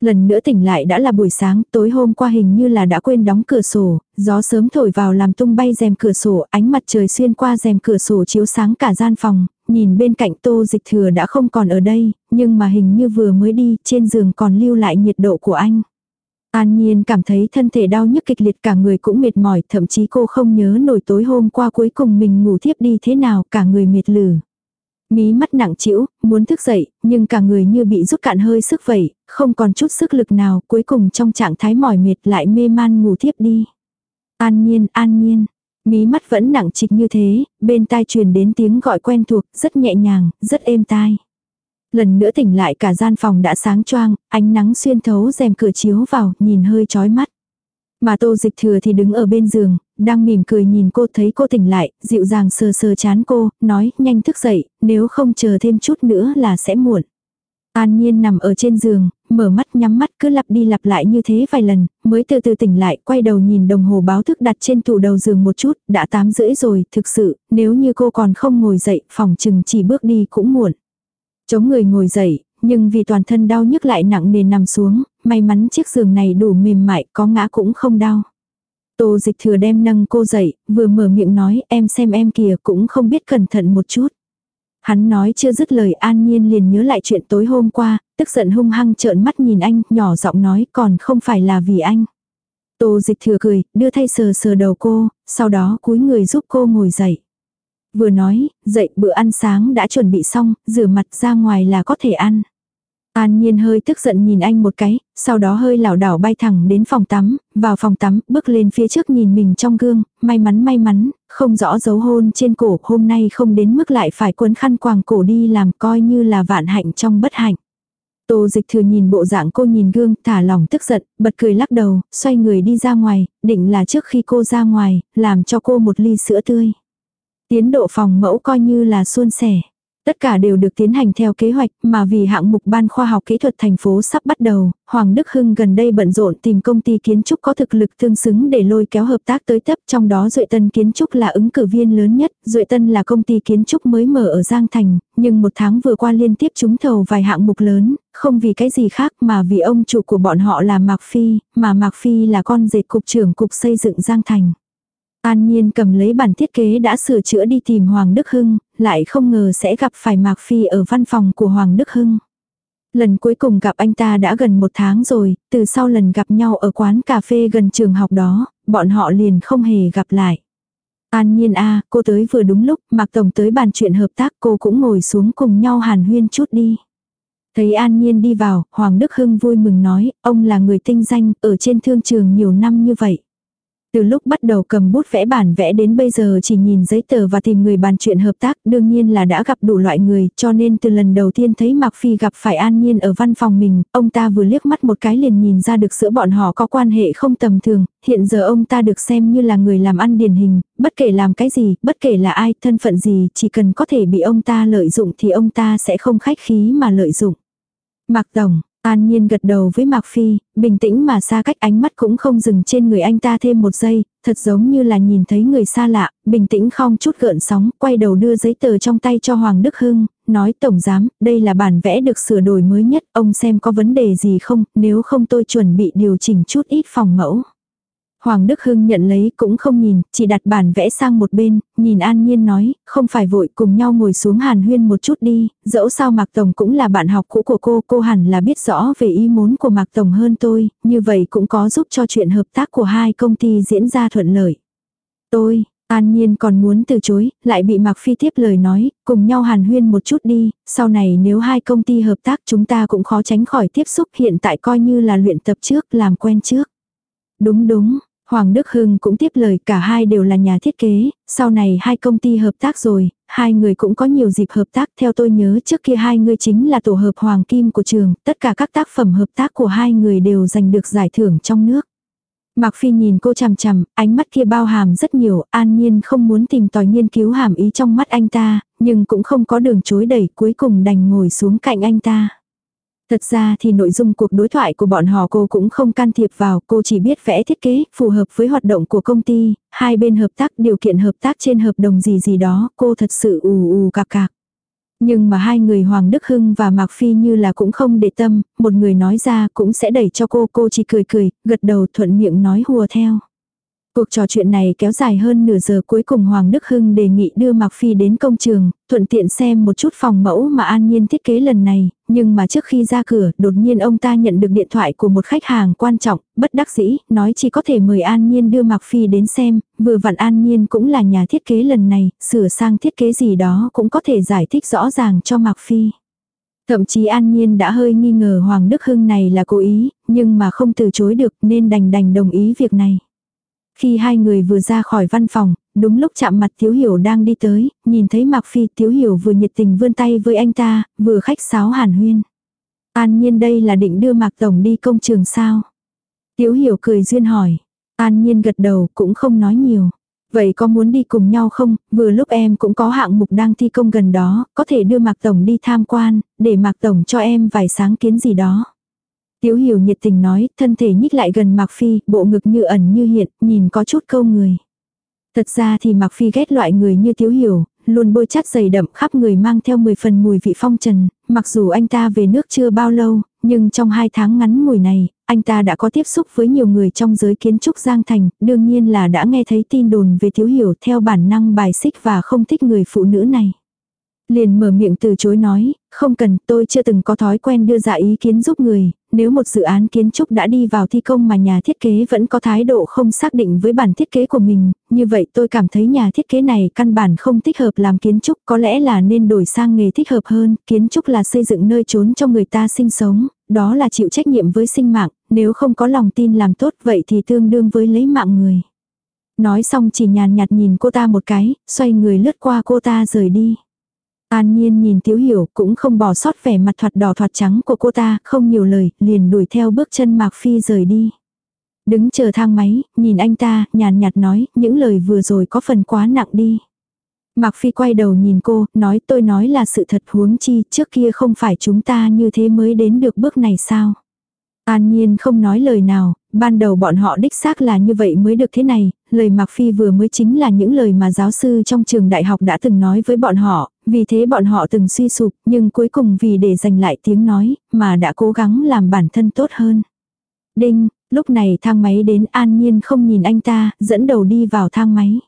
Lần nữa tỉnh lại đã là buổi sáng, tối hôm qua hình như là đã quên đóng cửa sổ, gió sớm thổi vào làm tung bay rèm cửa sổ, ánh mặt trời xuyên qua rèm cửa sổ chiếu sáng cả gian phòng, nhìn bên cạnh tô dịch thừa đã không còn ở đây, nhưng mà hình như vừa mới đi, trên giường còn lưu lại nhiệt độ của anh. An Nhiên cảm thấy thân thể đau nhức kịch liệt cả người cũng mệt mỏi, thậm chí cô không nhớ nổi tối hôm qua cuối cùng mình ngủ thiếp đi thế nào, cả người mệt lử. Mí mắt nặng trĩu, muốn thức dậy, nhưng cả người như bị rút cạn hơi sức vậy, không còn chút sức lực nào, cuối cùng trong trạng thái mỏi mệt lại mê man ngủ thiếp đi. An nhiên, an nhiên. Mí mắt vẫn nặng trịch như thế, bên tai truyền đến tiếng gọi quen thuộc, rất nhẹ nhàng, rất êm tai. Lần nữa tỉnh lại cả gian phòng đã sáng choang, ánh nắng xuyên thấu rèm cửa chiếu vào, nhìn hơi chói mắt. Mà tô dịch thừa thì đứng ở bên giường, đang mỉm cười nhìn cô thấy cô tỉnh lại, dịu dàng sờ sờ chán cô, nói nhanh thức dậy, nếu không chờ thêm chút nữa là sẽ muộn. An Nhiên nằm ở trên giường, mở mắt nhắm mắt cứ lặp đi lặp lại như thế vài lần, mới từ từ tỉnh lại, quay đầu nhìn đồng hồ báo thức đặt trên tủ đầu giường một chút, đã 8 rưỡi rồi, thực sự, nếu như cô còn không ngồi dậy, phòng chừng chỉ bước đi cũng muộn. Chống người ngồi dậy, nhưng vì toàn thân đau nhức lại nặng nề nằm xuống, may mắn chiếc giường này đủ mềm mại, có ngã cũng không đau. Tô dịch thừa đem nâng cô dậy, vừa mở miệng nói em xem em kìa cũng không biết cẩn thận một chút. Hắn nói chưa dứt lời an nhiên liền nhớ lại chuyện tối hôm qua, tức giận hung hăng trợn mắt nhìn anh, nhỏ giọng nói còn không phải là vì anh. Tô dịch thừa cười, đưa thay sờ sờ đầu cô, sau đó cúi người giúp cô ngồi dậy. Vừa nói, dậy bữa ăn sáng đã chuẩn bị xong, rửa mặt ra ngoài là có thể ăn. An Nhiên hơi tức giận nhìn anh một cái, sau đó hơi lảo đảo bay thẳng đến phòng tắm, vào phòng tắm, bước lên phía trước nhìn mình trong gương, may mắn may mắn, không rõ dấu hôn trên cổ, hôm nay không đến mức lại phải quấn khăn quàng cổ đi làm coi như là vạn hạnh trong bất hạnh. Tô dịch thừa nhìn bộ dạng cô nhìn gương, thả lòng tức giận, bật cười lắc đầu, xoay người đi ra ngoài, định là trước khi cô ra ngoài, làm cho cô một ly sữa tươi. Tiến độ phòng mẫu coi như là suôn sẻ. Tất cả đều được tiến hành theo kế hoạch, mà vì hạng mục ban khoa học kỹ thuật thành phố sắp bắt đầu, Hoàng Đức Hưng gần đây bận rộn tìm công ty kiến trúc có thực lực tương xứng để lôi kéo hợp tác tới tấp, trong đó Duệ Tân Kiến trúc là ứng cử viên lớn nhất, Duệ Tân là công ty kiến trúc mới mở ở Giang Thành, nhưng một tháng vừa qua liên tiếp trúng thầu vài hạng mục lớn, không vì cái gì khác mà vì ông chủ của bọn họ là Mạc Phi, mà Mạc Phi là con dệt cục trưởng cục xây dựng Giang Thành. An Nhiên cầm lấy bản thiết kế đã sửa chữa đi tìm Hoàng Đức Hưng, lại không ngờ sẽ gặp phải Mạc Phi ở văn phòng của Hoàng Đức Hưng. Lần cuối cùng gặp anh ta đã gần một tháng rồi, từ sau lần gặp nhau ở quán cà phê gần trường học đó, bọn họ liền không hề gặp lại. An nhiên a cô tới vừa đúng lúc, Mạc Tổng tới bàn chuyện hợp tác cô cũng ngồi xuống cùng nhau hàn huyên chút đi. Thấy An Nhiên đi vào, Hoàng Đức Hưng vui mừng nói, ông là người tinh danh, ở trên thương trường nhiều năm như vậy. Từ lúc bắt đầu cầm bút vẽ bản vẽ đến bây giờ chỉ nhìn giấy tờ và tìm người bàn chuyện hợp tác đương nhiên là đã gặp đủ loại người cho nên từ lần đầu tiên thấy Mạc Phi gặp phải An Nhiên ở văn phòng mình, ông ta vừa liếc mắt một cái liền nhìn ra được giữa bọn họ có quan hệ không tầm thường, hiện giờ ông ta được xem như là người làm ăn điển hình, bất kể làm cái gì, bất kể là ai, thân phận gì, chỉ cần có thể bị ông ta lợi dụng thì ông ta sẽ không khách khí mà lợi dụng. Mạc Tổng, An Nhiên gật đầu với Mạc Phi, bình tĩnh mà xa cách ánh mắt cũng không dừng trên người anh ta thêm một giây, thật giống như là nhìn thấy người xa lạ, bình tĩnh không chút gợn sóng, quay đầu đưa giấy tờ trong tay cho Hoàng Đức Hưng, nói Tổng Giám, đây là bản vẽ được sửa đổi mới nhất, ông xem có vấn đề gì không, nếu không tôi chuẩn bị điều chỉnh chút ít phòng mẫu. Hoàng Đức Hưng nhận lấy cũng không nhìn, chỉ đặt bản vẽ sang một bên, nhìn An Nhiên nói, không phải vội cùng nhau ngồi xuống hàn huyên một chút đi, dẫu sao Mạc Tổng cũng là bạn học cũ của cô, cô hẳn là biết rõ về ý muốn của Mạc Tổng hơn tôi, như vậy cũng có giúp cho chuyện hợp tác của hai công ty diễn ra thuận lợi. Tôi, An Nhiên còn muốn từ chối, lại bị Mạc Phi tiếp lời nói, cùng nhau hàn huyên một chút đi, sau này nếu hai công ty hợp tác chúng ta cũng khó tránh khỏi tiếp xúc hiện tại coi như là luyện tập trước, làm quen trước. Đúng đúng, Hoàng Đức Hưng cũng tiếp lời cả hai đều là nhà thiết kế, sau này hai công ty hợp tác rồi, hai người cũng có nhiều dịp hợp tác theo tôi nhớ trước kia hai người chính là tổ hợp Hoàng Kim của trường, tất cả các tác phẩm hợp tác của hai người đều giành được giải thưởng trong nước. Mạc Phi nhìn cô chằm chằm, ánh mắt kia bao hàm rất nhiều, an nhiên không muốn tìm tòi nghiên cứu hàm ý trong mắt anh ta, nhưng cũng không có đường chối đẩy cuối cùng đành ngồi xuống cạnh anh ta. Thật ra thì nội dung cuộc đối thoại của bọn họ cô cũng không can thiệp vào, cô chỉ biết vẽ thiết kế, phù hợp với hoạt động của công ty, hai bên hợp tác, điều kiện hợp tác trên hợp đồng gì gì đó, cô thật sự ù ù cạc cạc. Nhưng mà hai người Hoàng Đức Hưng và Mạc Phi như là cũng không để tâm, một người nói ra cũng sẽ đẩy cho cô, cô chỉ cười cười, gật đầu thuận miệng nói hùa theo. Cuộc trò chuyện này kéo dài hơn nửa giờ cuối cùng Hoàng Đức Hưng đề nghị đưa Mạc Phi đến công trường, thuận tiện xem một chút phòng mẫu mà An Nhiên thiết kế lần này, nhưng mà trước khi ra cửa, đột nhiên ông ta nhận được điện thoại của một khách hàng quan trọng, bất đắc dĩ, nói chỉ có thể mời An Nhiên đưa Mạc Phi đến xem, vừa vặn An Nhiên cũng là nhà thiết kế lần này, sửa sang thiết kế gì đó cũng có thể giải thích rõ ràng cho Mạc Phi. Thậm chí An Nhiên đã hơi nghi ngờ Hoàng Đức Hưng này là cố ý, nhưng mà không từ chối được nên đành đành đồng ý việc này. Khi hai người vừa ra khỏi văn phòng, đúng lúc chạm mặt Tiếu Hiểu đang đi tới, nhìn thấy Mạc Phi Tiếu Hiểu vừa nhiệt tình vươn tay với anh ta, vừa khách sáo hàn huyên. An nhiên đây là định đưa Mạc Tổng đi công trường sao? Tiếu Hiểu cười duyên hỏi. An nhiên gật đầu cũng không nói nhiều. Vậy có muốn đi cùng nhau không? Vừa lúc em cũng có hạng mục đang thi công gần đó, có thể đưa Mạc Tổng đi tham quan, để Mạc Tổng cho em vài sáng kiến gì đó. Tiếu hiểu nhiệt tình nói, thân thể nhích lại gần Mạc Phi, bộ ngực như ẩn như hiện, nhìn có chút câu người. Thật ra thì Mạc Phi ghét loại người như Tiếu hiểu, luôn bôi chát dày đậm khắp người mang theo 10 phần mùi vị phong trần, mặc dù anh ta về nước chưa bao lâu, nhưng trong hai tháng ngắn mùi này, anh ta đã có tiếp xúc với nhiều người trong giới kiến trúc Giang Thành, đương nhiên là đã nghe thấy tin đồn về Tiếu hiểu theo bản năng bài xích và không thích người phụ nữ này. Liền mở miệng từ chối nói, không cần, tôi chưa từng có thói quen đưa ra ý kiến giúp người, nếu một dự án kiến trúc đã đi vào thi công mà nhà thiết kế vẫn có thái độ không xác định với bản thiết kế của mình, như vậy tôi cảm thấy nhà thiết kế này căn bản không thích hợp làm kiến trúc, có lẽ là nên đổi sang nghề thích hợp hơn, kiến trúc là xây dựng nơi trốn cho người ta sinh sống, đó là chịu trách nhiệm với sinh mạng, nếu không có lòng tin làm tốt vậy thì tương đương với lấy mạng người. Nói xong chỉ nhàn nhạt nhìn cô ta một cái, xoay người lướt qua cô ta rời đi. An Nhiên nhìn Tiếu Hiểu cũng không bỏ sót vẻ mặt thoạt đỏ thoạt trắng của cô ta, không nhiều lời, liền đuổi theo bước chân Mạc Phi rời đi. Đứng chờ thang máy, nhìn anh ta, nhàn nhạt nói, những lời vừa rồi có phần quá nặng đi. Mạc Phi quay đầu nhìn cô, nói tôi nói là sự thật huống chi, trước kia không phải chúng ta như thế mới đến được bước này sao. An Nhiên không nói lời nào, ban đầu bọn họ đích xác là như vậy mới được thế này, lời Mạc Phi vừa mới chính là những lời mà giáo sư trong trường đại học đã từng nói với bọn họ, vì thế bọn họ từng suy sụp, nhưng cuối cùng vì để giành lại tiếng nói, mà đã cố gắng làm bản thân tốt hơn. Đinh, lúc này thang máy đến An Nhiên không nhìn anh ta, dẫn đầu đi vào thang máy.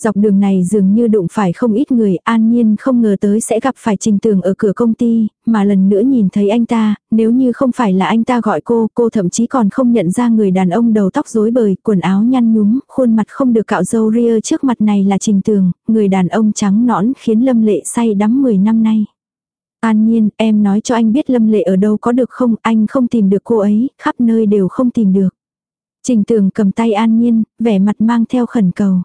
Dọc đường này dường như đụng phải không ít người, an nhiên không ngờ tới sẽ gặp phải trình tường ở cửa công ty, mà lần nữa nhìn thấy anh ta, nếu như không phải là anh ta gọi cô, cô thậm chí còn không nhận ra người đàn ông đầu tóc rối bời, quần áo nhăn nhúm, khuôn mặt không được cạo râu ria trước mặt này là trình tường, người đàn ông trắng nõn khiến Lâm Lệ say đắm 10 năm nay. An nhiên, em nói cho anh biết Lâm Lệ ở đâu có được không, anh không tìm được cô ấy, khắp nơi đều không tìm được. Trình tường cầm tay an nhiên, vẻ mặt mang theo khẩn cầu.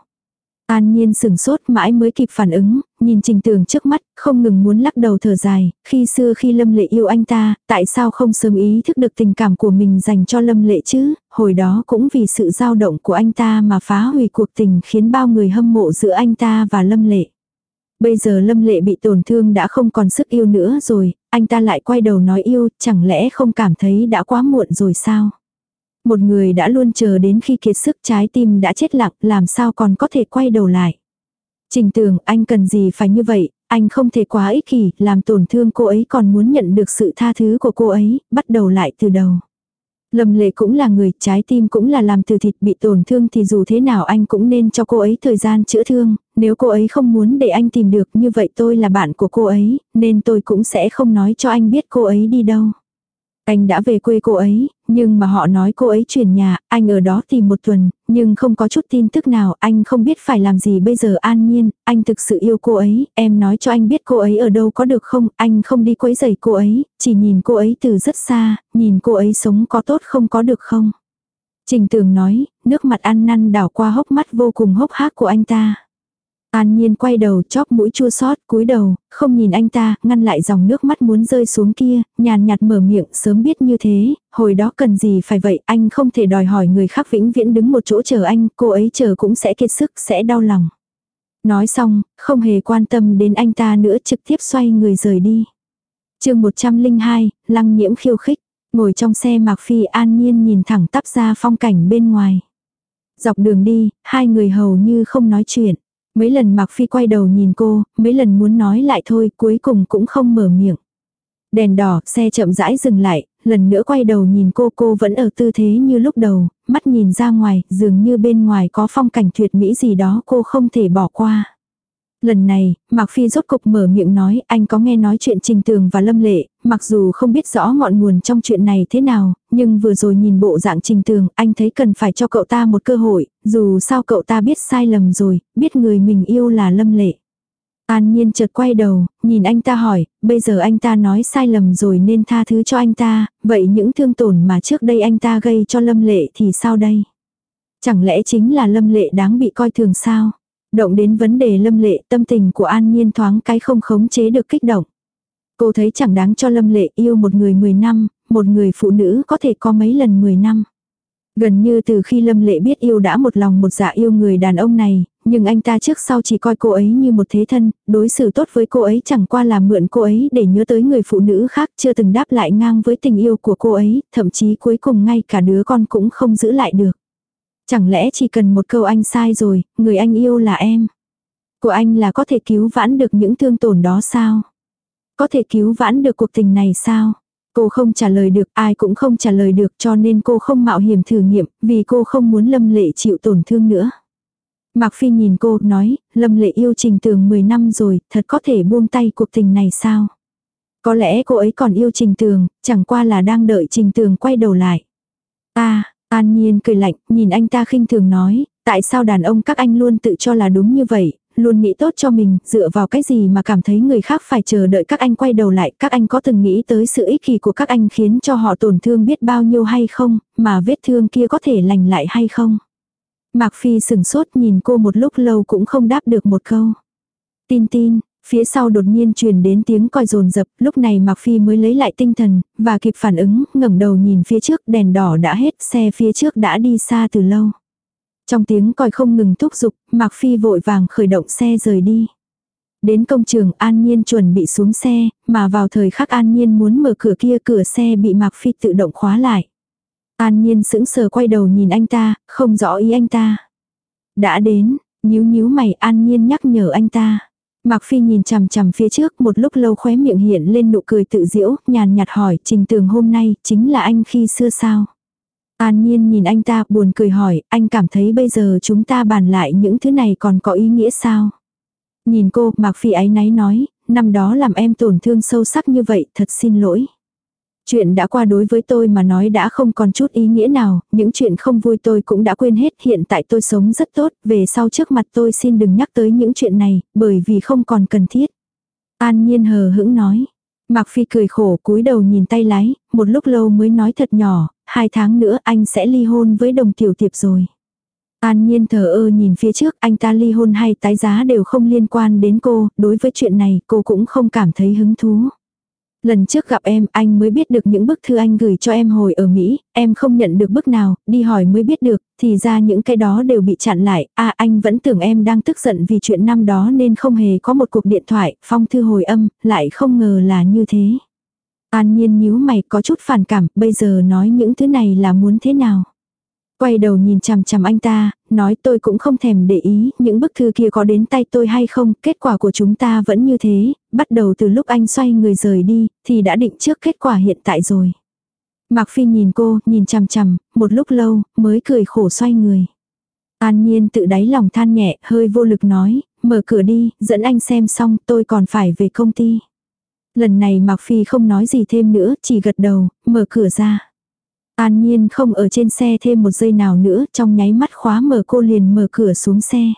An Nhiên sừng sốt mãi mới kịp phản ứng, nhìn Trình Tường trước mắt, không ngừng muốn lắc đầu thở dài, khi xưa khi Lâm Lệ yêu anh ta, tại sao không sớm ý thức được tình cảm của mình dành cho Lâm Lệ chứ, hồi đó cũng vì sự dao động của anh ta mà phá hủy cuộc tình khiến bao người hâm mộ giữa anh ta và Lâm Lệ. Bây giờ Lâm Lệ bị tổn thương đã không còn sức yêu nữa rồi, anh ta lại quay đầu nói yêu, chẳng lẽ không cảm thấy đã quá muộn rồi sao? Một người đã luôn chờ đến khi kiệt sức trái tim đã chết lặng làm sao còn có thể quay đầu lại. Trình tường anh cần gì phải như vậy, anh không thể quá ích kỷ, làm tổn thương cô ấy còn muốn nhận được sự tha thứ của cô ấy, bắt đầu lại từ đầu. Lâm lệ cũng là người, trái tim cũng là làm từ thịt bị tổn thương thì dù thế nào anh cũng nên cho cô ấy thời gian chữa thương, nếu cô ấy không muốn để anh tìm được như vậy tôi là bạn của cô ấy, nên tôi cũng sẽ không nói cho anh biết cô ấy đi đâu. Anh đã về quê cô ấy, nhưng mà họ nói cô ấy chuyển nhà, anh ở đó tìm một tuần, nhưng không có chút tin tức nào, anh không biết phải làm gì bây giờ an nhiên, anh thực sự yêu cô ấy, em nói cho anh biết cô ấy ở đâu có được không, anh không đi quấy rầy cô ấy, chỉ nhìn cô ấy từ rất xa, nhìn cô ấy sống có tốt không có được không. Trình tường nói, nước mặt ăn năn đảo qua hốc mắt vô cùng hốc hác của anh ta. An Nhiên quay đầu chóp mũi chua xót cúi đầu, không nhìn anh ta, ngăn lại dòng nước mắt muốn rơi xuống kia, nhàn nhạt mở miệng, sớm biết như thế, hồi đó cần gì phải vậy, anh không thể đòi hỏi người khác vĩnh viễn đứng một chỗ chờ anh, cô ấy chờ cũng sẽ kiệt sức, sẽ đau lòng. Nói xong, không hề quan tâm đến anh ta nữa trực tiếp xoay người rời đi. chương 102, Lăng Nhiễm khiêu khích, ngồi trong xe Mạc Phi an nhiên nhìn thẳng tắp ra phong cảnh bên ngoài. Dọc đường đi, hai người hầu như không nói chuyện. Mấy lần Mạc Phi quay đầu nhìn cô, mấy lần muốn nói lại thôi, cuối cùng cũng không mở miệng. Đèn đỏ, xe chậm rãi dừng lại, lần nữa quay đầu nhìn cô, cô vẫn ở tư thế như lúc đầu, mắt nhìn ra ngoài, dường như bên ngoài có phong cảnh tuyệt mỹ gì đó cô không thể bỏ qua. Lần này, Mạc Phi rốt cục mở miệng nói, anh có nghe nói chuyện Trình Tường và Lâm Lệ, mặc dù không biết rõ ngọn nguồn trong chuyện này thế nào, nhưng vừa rồi nhìn bộ dạng Trình Tường, anh thấy cần phải cho cậu ta một cơ hội, dù sao cậu ta biết sai lầm rồi, biết người mình yêu là Lâm Lệ. An Nhiên chợt quay đầu, nhìn anh ta hỏi, bây giờ anh ta nói sai lầm rồi nên tha thứ cho anh ta, vậy những thương tổn mà trước đây anh ta gây cho Lâm Lệ thì sao đây? Chẳng lẽ chính là Lâm Lệ đáng bị coi thường sao? Động đến vấn đề lâm lệ tâm tình của An Nhiên thoáng cái không khống chế được kích động. Cô thấy chẳng đáng cho lâm lệ yêu một người 10 năm, một người phụ nữ có thể có mấy lần 10 năm. Gần như từ khi Lâm Lệ biết yêu đã một lòng một dạ yêu người đàn ông này, nhưng anh ta trước sau chỉ coi cô ấy như một thế thân, đối xử tốt với cô ấy chẳng qua là mượn cô ấy để nhớ tới người phụ nữ khác chưa từng đáp lại ngang với tình yêu của cô ấy, thậm chí cuối cùng ngay cả đứa con cũng không giữ lại được. Chẳng lẽ chỉ cần một câu anh sai rồi, người anh yêu là em. Của anh là có thể cứu vãn được những thương tổn đó sao? Có thể cứu vãn được cuộc tình này sao? Cô không trả lời được, ai cũng không trả lời được cho nên cô không mạo hiểm thử nghiệm, vì cô không muốn Lâm Lệ chịu tổn thương nữa. Mạc Phi nhìn cô, nói, Lâm Lệ yêu Trình Tường 10 năm rồi, thật có thể buông tay cuộc tình này sao? Có lẽ cô ấy còn yêu Trình Tường, chẳng qua là đang đợi Trình Tường quay đầu lại. Ta, An Nhiên cười lạnh, nhìn anh ta khinh thường nói, tại sao đàn ông các anh luôn tự cho là đúng như vậy, luôn nghĩ tốt cho mình, dựa vào cái gì mà cảm thấy người khác phải chờ đợi các anh quay đầu lại, các anh có từng nghĩ tới sự ích kỷ của các anh khiến cho họ tổn thương biết bao nhiêu hay không, mà vết thương kia có thể lành lại hay không. Mạc Phi sừng sốt nhìn cô một lúc lâu cũng không đáp được một câu. Tin tin, Phía sau đột nhiên truyền đến tiếng còi rồn rập, lúc này Mạc Phi mới lấy lại tinh thần, và kịp phản ứng, ngẩng đầu nhìn phía trước, đèn đỏ đã hết, xe phía trước đã đi xa từ lâu. Trong tiếng còi không ngừng thúc giục, Mạc Phi vội vàng khởi động xe rời đi. Đến công trường An Nhiên chuẩn bị xuống xe, mà vào thời khắc An Nhiên muốn mở cửa kia cửa xe bị Mạc Phi tự động khóa lại. An Nhiên sững sờ quay đầu nhìn anh ta, không rõ ý anh ta. Đã đến, nhíu nhíu mày An Nhiên nhắc nhở anh ta. Mạc Phi nhìn chằm chằm phía trước một lúc lâu khóe miệng hiện lên nụ cười tự diễu, nhàn nhạt hỏi trình tường hôm nay chính là anh khi xưa sao. An Nhiên nhìn anh ta buồn cười hỏi, anh cảm thấy bây giờ chúng ta bàn lại những thứ này còn có ý nghĩa sao? Nhìn cô, Mạc Phi ấy náy nói, năm đó làm em tổn thương sâu sắc như vậy, thật xin lỗi. Chuyện đã qua đối với tôi mà nói đã không còn chút ý nghĩa nào, những chuyện không vui tôi cũng đã quên hết, hiện tại tôi sống rất tốt, về sau trước mặt tôi xin đừng nhắc tới những chuyện này, bởi vì không còn cần thiết. An Nhiên hờ hững nói. Mạc Phi cười khổ cúi đầu nhìn tay lái, một lúc lâu mới nói thật nhỏ, hai tháng nữa anh sẽ ly hôn với đồng tiểu tiệp rồi. An nhiên thờ ơ nhìn phía trước anh ta ly hôn hay tái giá đều không liên quan đến cô, đối với chuyện này cô cũng không cảm thấy hứng thú. Lần trước gặp em anh mới biết được những bức thư anh gửi cho em hồi ở Mỹ, em không nhận được bức nào, đi hỏi mới biết được, thì ra những cái đó đều bị chặn lại, à anh vẫn tưởng em đang tức giận vì chuyện năm đó nên không hề có một cuộc điện thoại, phong thư hồi âm, lại không ngờ là như thế. An nhiên nhíu mày có chút phản cảm, bây giờ nói những thứ này là muốn thế nào. Quay đầu nhìn chằm chằm anh ta, nói tôi cũng không thèm để ý, những bức thư kia có đến tay tôi hay không, kết quả của chúng ta vẫn như thế, bắt đầu từ lúc anh xoay người rời đi, thì đã định trước kết quả hiện tại rồi. Mạc Phi nhìn cô, nhìn chằm chằm, một lúc lâu, mới cười khổ xoay người. An nhiên tự đáy lòng than nhẹ, hơi vô lực nói, mở cửa đi, dẫn anh xem xong, tôi còn phải về công ty. Lần này Mạc Phi không nói gì thêm nữa, chỉ gật đầu, mở cửa ra. An Nhiên không ở trên xe thêm một giây nào nữa, trong nháy mắt khóa mở cô liền mở cửa xuống xe.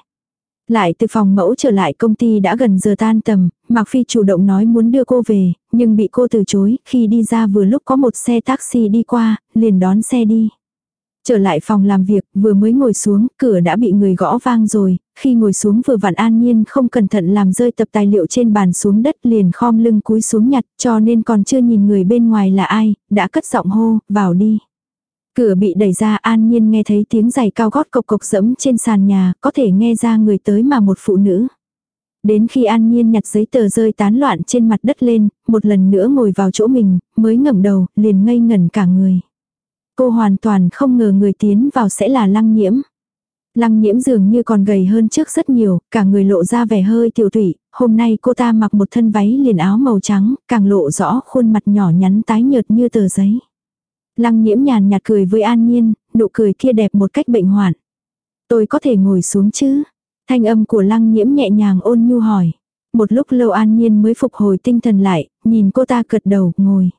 Lại từ phòng mẫu trở lại công ty đã gần giờ tan tầm, Mạc Phi chủ động nói muốn đưa cô về, nhưng bị cô từ chối, khi đi ra vừa lúc có một xe taxi đi qua, liền đón xe đi. Trở lại phòng làm việc, vừa mới ngồi xuống, cửa đã bị người gõ vang rồi, khi ngồi xuống vừa vặn an nhiên không cẩn thận làm rơi tập tài liệu trên bàn xuống đất liền khom lưng cúi xuống nhặt, cho nên còn chưa nhìn người bên ngoài là ai, đã cất giọng hô, vào đi. Cửa bị đẩy ra an nhiên nghe thấy tiếng giày cao gót cộc cộc dẫm trên sàn nhà, có thể nghe ra người tới mà một phụ nữ. Đến khi an nhiên nhặt giấy tờ rơi tán loạn trên mặt đất lên, một lần nữa ngồi vào chỗ mình, mới ngẩng đầu, liền ngây ngẩn cả người. Cô hoàn toàn không ngờ người tiến vào sẽ là lăng nhiễm. Lăng nhiễm dường như còn gầy hơn trước rất nhiều, cả người lộ ra vẻ hơi tiểu thủy, hôm nay cô ta mặc một thân váy liền áo màu trắng, càng lộ rõ khuôn mặt nhỏ nhắn tái nhợt như tờ giấy. Lăng nhiễm nhàn nhạt cười với an nhiên, nụ cười kia đẹp một cách bệnh hoạn. Tôi có thể ngồi xuống chứ? Thanh âm của lăng nhiễm nhẹ nhàng ôn nhu hỏi. Một lúc lâu an nhiên mới phục hồi tinh thần lại, nhìn cô ta cật đầu, ngồi.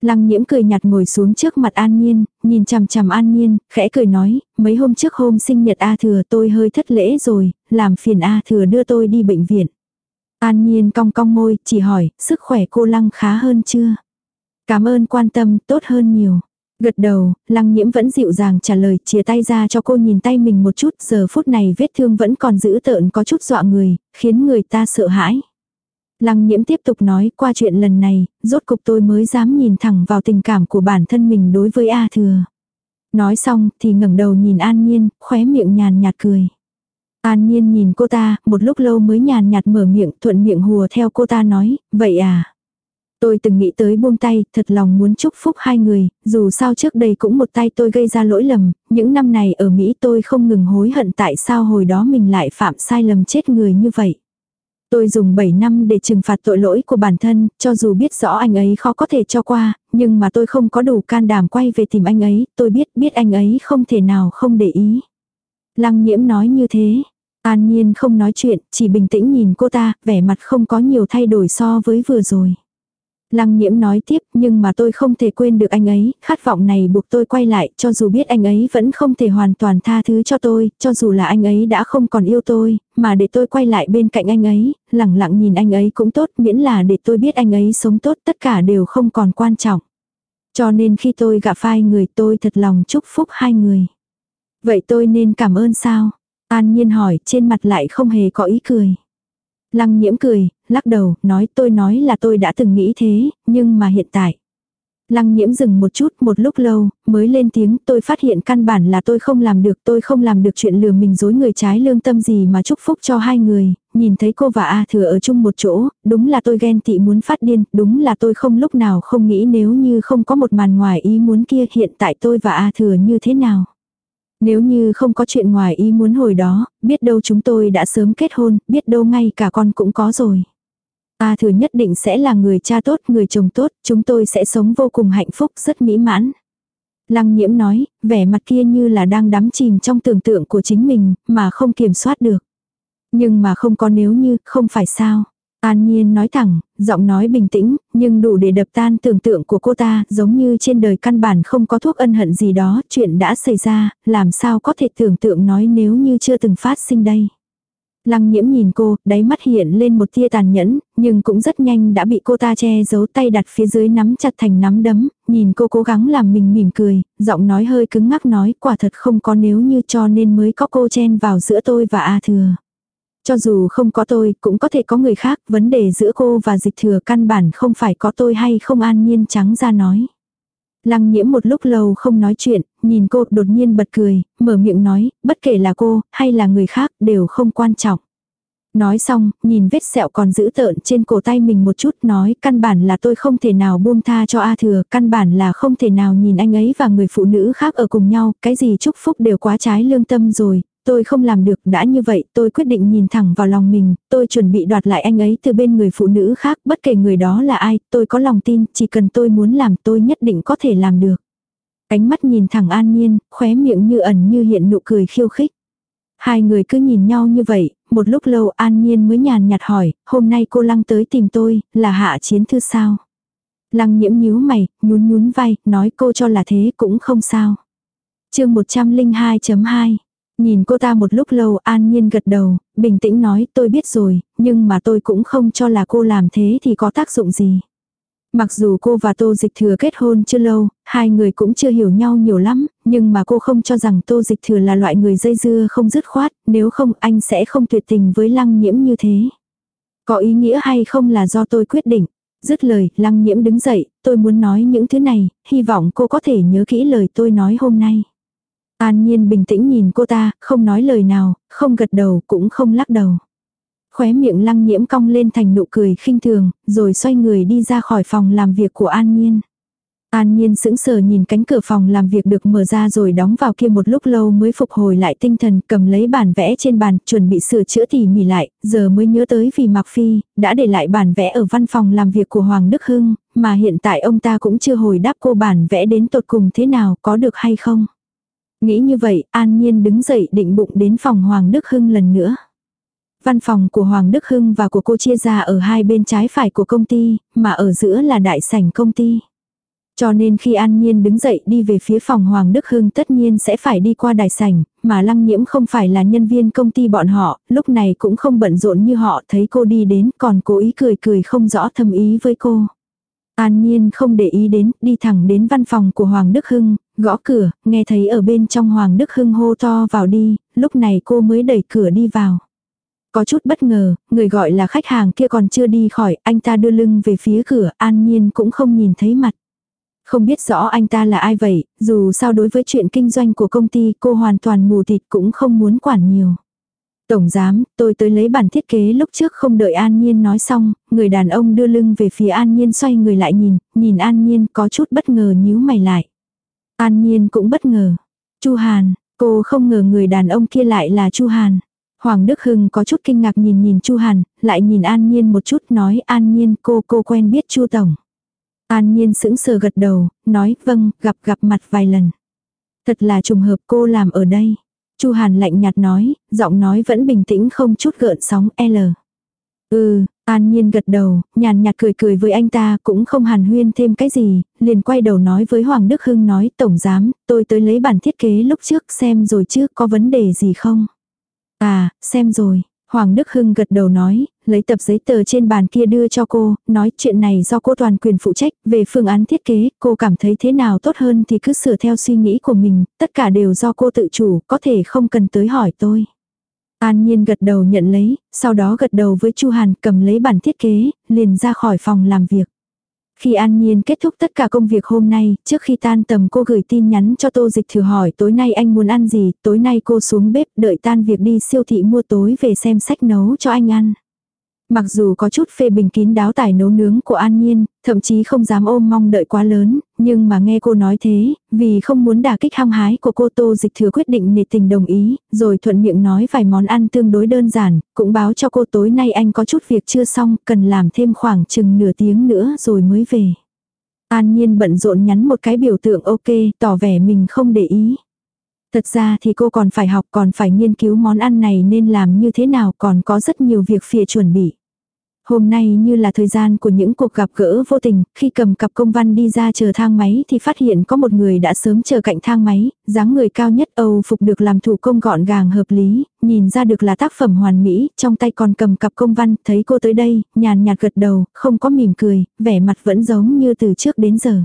Lăng nhiễm cười nhạt ngồi xuống trước mặt An Nhiên, nhìn chằm chằm An Nhiên, khẽ cười nói, mấy hôm trước hôm sinh nhật A Thừa tôi hơi thất lễ rồi, làm phiền A Thừa đưa tôi đi bệnh viện. An Nhiên cong cong môi, chỉ hỏi, sức khỏe cô Lăng khá hơn chưa? Cảm ơn quan tâm, tốt hơn nhiều. Gật đầu, lăng nhiễm vẫn dịu dàng trả lời, chia tay ra cho cô nhìn tay mình một chút, giờ phút này vết thương vẫn còn giữ tợn có chút dọa người, khiến người ta sợ hãi. Lăng nhiễm tiếp tục nói qua chuyện lần này, rốt cục tôi mới dám nhìn thẳng vào tình cảm của bản thân mình đối với A Thừa. Nói xong thì ngẩng đầu nhìn An Nhiên, khóe miệng nhàn nhạt cười. An Nhiên nhìn cô ta, một lúc lâu mới nhàn nhạt mở miệng, thuận miệng hùa theo cô ta nói, vậy à. Tôi từng nghĩ tới buông tay, thật lòng muốn chúc phúc hai người, dù sao trước đây cũng một tay tôi gây ra lỗi lầm, những năm này ở Mỹ tôi không ngừng hối hận tại sao hồi đó mình lại phạm sai lầm chết người như vậy. Tôi dùng 7 năm để trừng phạt tội lỗi của bản thân, cho dù biết rõ anh ấy khó có thể cho qua, nhưng mà tôi không có đủ can đảm quay về tìm anh ấy, tôi biết biết anh ấy không thể nào không để ý. Lăng nhiễm nói như thế. An nhiên không nói chuyện, chỉ bình tĩnh nhìn cô ta, vẻ mặt không có nhiều thay đổi so với vừa rồi. Lăng nhiễm nói tiếp, nhưng mà tôi không thể quên được anh ấy, khát vọng này buộc tôi quay lại, cho dù biết anh ấy vẫn không thể hoàn toàn tha thứ cho tôi, cho dù là anh ấy đã không còn yêu tôi, mà để tôi quay lại bên cạnh anh ấy, lặng lặng nhìn anh ấy cũng tốt, miễn là để tôi biết anh ấy sống tốt, tất cả đều không còn quan trọng. Cho nên khi tôi gặp phai người tôi thật lòng chúc phúc hai người. Vậy tôi nên cảm ơn sao? An nhiên hỏi, trên mặt lại không hề có ý cười. Lăng nhiễm cười, lắc đầu, nói tôi nói là tôi đã từng nghĩ thế, nhưng mà hiện tại. Lăng nhiễm dừng một chút, một lúc lâu, mới lên tiếng, tôi phát hiện căn bản là tôi không làm được, tôi không làm được chuyện lừa mình dối người trái lương tâm gì mà chúc phúc cho hai người, nhìn thấy cô và A thừa ở chung một chỗ, đúng là tôi ghen tị muốn phát điên, đúng là tôi không lúc nào không nghĩ nếu như không có một màn ngoài ý muốn kia hiện tại tôi và A thừa như thế nào. Nếu như không có chuyện ngoài ý muốn hồi đó, biết đâu chúng tôi đã sớm kết hôn, biết đâu ngay cả con cũng có rồi. A thừa nhất định sẽ là người cha tốt, người chồng tốt, chúng tôi sẽ sống vô cùng hạnh phúc, rất mỹ mãn. Lăng nhiễm nói, vẻ mặt kia như là đang đắm chìm trong tưởng tượng của chính mình, mà không kiểm soát được. Nhưng mà không có nếu như, không phải sao. An Nhiên nói thẳng, giọng nói bình tĩnh, nhưng đủ để đập tan tưởng tượng của cô ta, giống như trên đời căn bản không có thuốc ân hận gì đó, chuyện đã xảy ra, làm sao có thể tưởng tượng nói nếu như chưa từng phát sinh đây. Lăng nhiễm nhìn cô, đáy mắt hiện lên một tia tàn nhẫn, nhưng cũng rất nhanh đã bị cô ta che giấu tay đặt phía dưới nắm chặt thành nắm đấm, nhìn cô cố gắng làm mình mỉm cười, giọng nói hơi cứng ngắc nói quả thật không có nếu như cho nên mới có cô chen vào giữa tôi và A thừa. Cho dù không có tôi, cũng có thể có người khác, vấn đề giữa cô và dịch thừa căn bản không phải có tôi hay không an nhiên trắng ra nói. Lăng nhiễm một lúc lâu không nói chuyện, nhìn cô đột nhiên bật cười, mở miệng nói, bất kể là cô, hay là người khác, đều không quan trọng. Nói xong, nhìn vết sẹo còn giữ tợn trên cổ tay mình một chút nói căn bản là tôi không thể nào buông tha cho A Thừa, căn bản là không thể nào nhìn anh ấy và người phụ nữ khác ở cùng nhau, cái gì chúc phúc đều quá trái lương tâm rồi, tôi không làm được, đã như vậy, tôi quyết định nhìn thẳng vào lòng mình, tôi chuẩn bị đoạt lại anh ấy từ bên người phụ nữ khác, bất kể người đó là ai, tôi có lòng tin, chỉ cần tôi muốn làm tôi nhất định có thể làm được. Ánh mắt nhìn thẳng an nhiên, khóe miệng như ẩn như hiện nụ cười khiêu khích. Hai người cứ nhìn nhau như vậy, một lúc lâu an nhiên mới nhàn nhạt hỏi, hôm nay cô lăng tới tìm tôi, là hạ chiến thư sao? Lăng nhiễm nhíu mày, nhún nhún vai, nói cô cho là thế cũng không sao. chương 102.2 Nhìn cô ta một lúc lâu an nhiên gật đầu, bình tĩnh nói tôi biết rồi, nhưng mà tôi cũng không cho là cô làm thế thì có tác dụng gì. Mặc dù cô và Tô Dịch Thừa kết hôn chưa lâu, hai người cũng chưa hiểu nhau nhiều lắm, nhưng mà cô không cho rằng Tô Dịch Thừa là loại người dây dưa không dứt khoát, nếu không anh sẽ không tuyệt tình với lăng nhiễm như thế. Có ý nghĩa hay không là do tôi quyết định. Dứt lời, lăng nhiễm đứng dậy, tôi muốn nói những thứ này, hy vọng cô có thể nhớ kỹ lời tôi nói hôm nay. An Nhiên bình tĩnh nhìn cô ta, không nói lời nào, không gật đầu cũng không lắc đầu. Khóe miệng lăng nhiễm cong lên thành nụ cười khinh thường, rồi xoay người đi ra khỏi phòng làm việc của An Nhiên. An Nhiên sững sờ nhìn cánh cửa phòng làm việc được mở ra rồi đóng vào kia một lúc lâu mới phục hồi lại tinh thần cầm lấy bản vẽ trên bàn chuẩn bị sửa chữa tỉ mỉ lại, giờ mới nhớ tới vì Mạc Phi đã để lại bản vẽ ở văn phòng làm việc của Hoàng Đức Hưng, mà hiện tại ông ta cũng chưa hồi đáp cô bản vẽ đến tột cùng thế nào có được hay không. Nghĩ như vậy, An Nhiên đứng dậy định bụng đến phòng Hoàng Đức Hưng lần nữa. Văn phòng của Hoàng Đức Hưng và của cô chia ra ở hai bên trái phải của công ty, mà ở giữa là đại sảnh công ty. Cho nên khi An Nhiên đứng dậy đi về phía phòng Hoàng Đức Hưng tất nhiên sẽ phải đi qua đại sảnh, mà Lăng Nhiễm không phải là nhân viên công ty bọn họ, lúc này cũng không bận rộn như họ thấy cô đi đến còn cố ý cười cười không rõ thâm ý với cô. An Nhiên không để ý đến, đi thẳng đến văn phòng của Hoàng Đức Hưng, gõ cửa, nghe thấy ở bên trong Hoàng Đức Hưng hô to vào đi, lúc này cô mới đẩy cửa đi vào. Có chút bất ngờ, người gọi là khách hàng kia còn chưa đi khỏi, anh ta đưa lưng về phía cửa, An Nhiên cũng không nhìn thấy mặt. Không biết rõ anh ta là ai vậy, dù sao đối với chuyện kinh doanh của công ty cô hoàn toàn mù thịt cũng không muốn quản nhiều. Tổng giám, tôi tới lấy bản thiết kế lúc trước không đợi An Nhiên nói xong, người đàn ông đưa lưng về phía An Nhiên xoay người lại nhìn, nhìn An Nhiên có chút bất ngờ nhíu mày lại. An Nhiên cũng bất ngờ. Chu Hàn, cô không ngờ người đàn ông kia lại là Chu Hàn. Hoàng Đức Hưng có chút kinh ngạc nhìn nhìn Chu Hàn, lại nhìn An Nhiên một chút nói An Nhiên cô cô quen biết Chu Tổng. An Nhiên sững sờ gật đầu, nói vâng, gặp gặp mặt vài lần. Thật là trùng hợp cô làm ở đây. Chu Hàn lạnh nhạt nói, giọng nói vẫn bình tĩnh không chút gợn sóng L. Ừ, An Nhiên gật đầu, nhàn nhạt cười cười với anh ta cũng không hàn huyên thêm cái gì, liền quay đầu nói với Hoàng Đức Hưng nói Tổng Giám, tôi tới lấy bản thiết kế lúc trước xem rồi chứ có vấn đề gì không. À, xem rồi. Hoàng Đức Hưng gật đầu nói, lấy tập giấy tờ trên bàn kia đưa cho cô, nói chuyện này do cô toàn quyền phụ trách, về phương án thiết kế, cô cảm thấy thế nào tốt hơn thì cứ sửa theo suy nghĩ của mình, tất cả đều do cô tự chủ, có thể không cần tới hỏi tôi. An Nhiên gật đầu nhận lấy, sau đó gật đầu với Chu Hàn cầm lấy bản thiết kế, liền ra khỏi phòng làm việc. Khi An Nhiên kết thúc tất cả công việc hôm nay, trước khi tan tầm cô gửi tin nhắn cho Tô Dịch thử hỏi tối nay anh muốn ăn gì, tối nay cô xuống bếp đợi tan việc đi siêu thị mua tối về xem sách nấu cho anh ăn. Mặc dù có chút phê bình kín đáo tài nấu nướng của An Nhiên, thậm chí không dám ôm mong đợi quá lớn, nhưng mà nghe cô nói thế, vì không muốn đả kích hăng hái của cô Tô Dịch Thừa quyết định nịt tình đồng ý, rồi thuận miệng nói vài món ăn tương đối đơn giản, cũng báo cho cô tối nay anh có chút việc chưa xong, cần làm thêm khoảng chừng nửa tiếng nữa rồi mới về. An Nhiên bận rộn nhắn một cái biểu tượng ok, tỏ vẻ mình không để ý. Thật ra thì cô còn phải học còn phải nghiên cứu món ăn này nên làm như thế nào còn có rất nhiều việc phía chuẩn bị. Hôm nay như là thời gian của những cuộc gặp gỡ vô tình, khi cầm cặp công văn đi ra chờ thang máy thì phát hiện có một người đã sớm chờ cạnh thang máy, dáng người cao nhất Âu phục được làm thủ công gọn gàng hợp lý, nhìn ra được là tác phẩm hoàn mỹ, trong tay còn cầm cặp công văn, thấy cô tới đây, nhàn nhạt gật đầu, không có mỉm cười, vẻ mặt vẫn giống như từ trước đến giờ.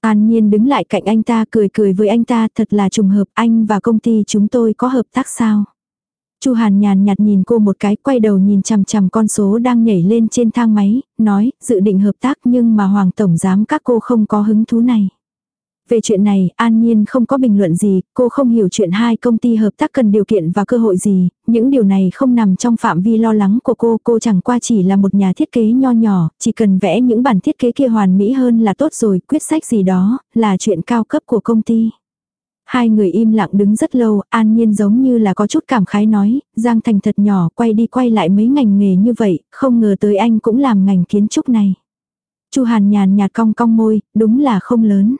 An Nhiên đứng lại cạnh anh ta cười cười với anh ta thật là trùng hợp anh và công ty chúng tôi có hợp tác sao. Chu Hàn nhàn nhạt nhìn cô một cái, quay đầu nhìn chằm chằm con số đang nhảy lên trên thang máy, nói, dự định hợp tác nhưng mà Hoàng Tổng Giám các cô không có hứng thú này. Về chuyện này, An Nhiên không có bình luận gì, cô không hiểu chuyện hai công ty hợp tác cần điều kiện và cơ hội gì, những điều này không nằm trong phạm vi lo lắng của cô, cô chẳng qua chỉ là một nhà thiết kế nho nhỏ, chỉ cần vẽ những bản thiết kế kia hoàn mỹ hơn là tốt rồi, quyết sách gì đó, là chuyện cao cấp của công ty. Hai người im lặng đứng rất lâu, an nhiên giống như là có chút cảm khái nói, Giang Thành thật nhỏ quay đi quay lại mấy ngành nghề như vậy, không ngờ tới anh cũng làm ngành kiến trúc này. Chu Hàn nhàn nhạt cong cong môi, đúng là không lớn.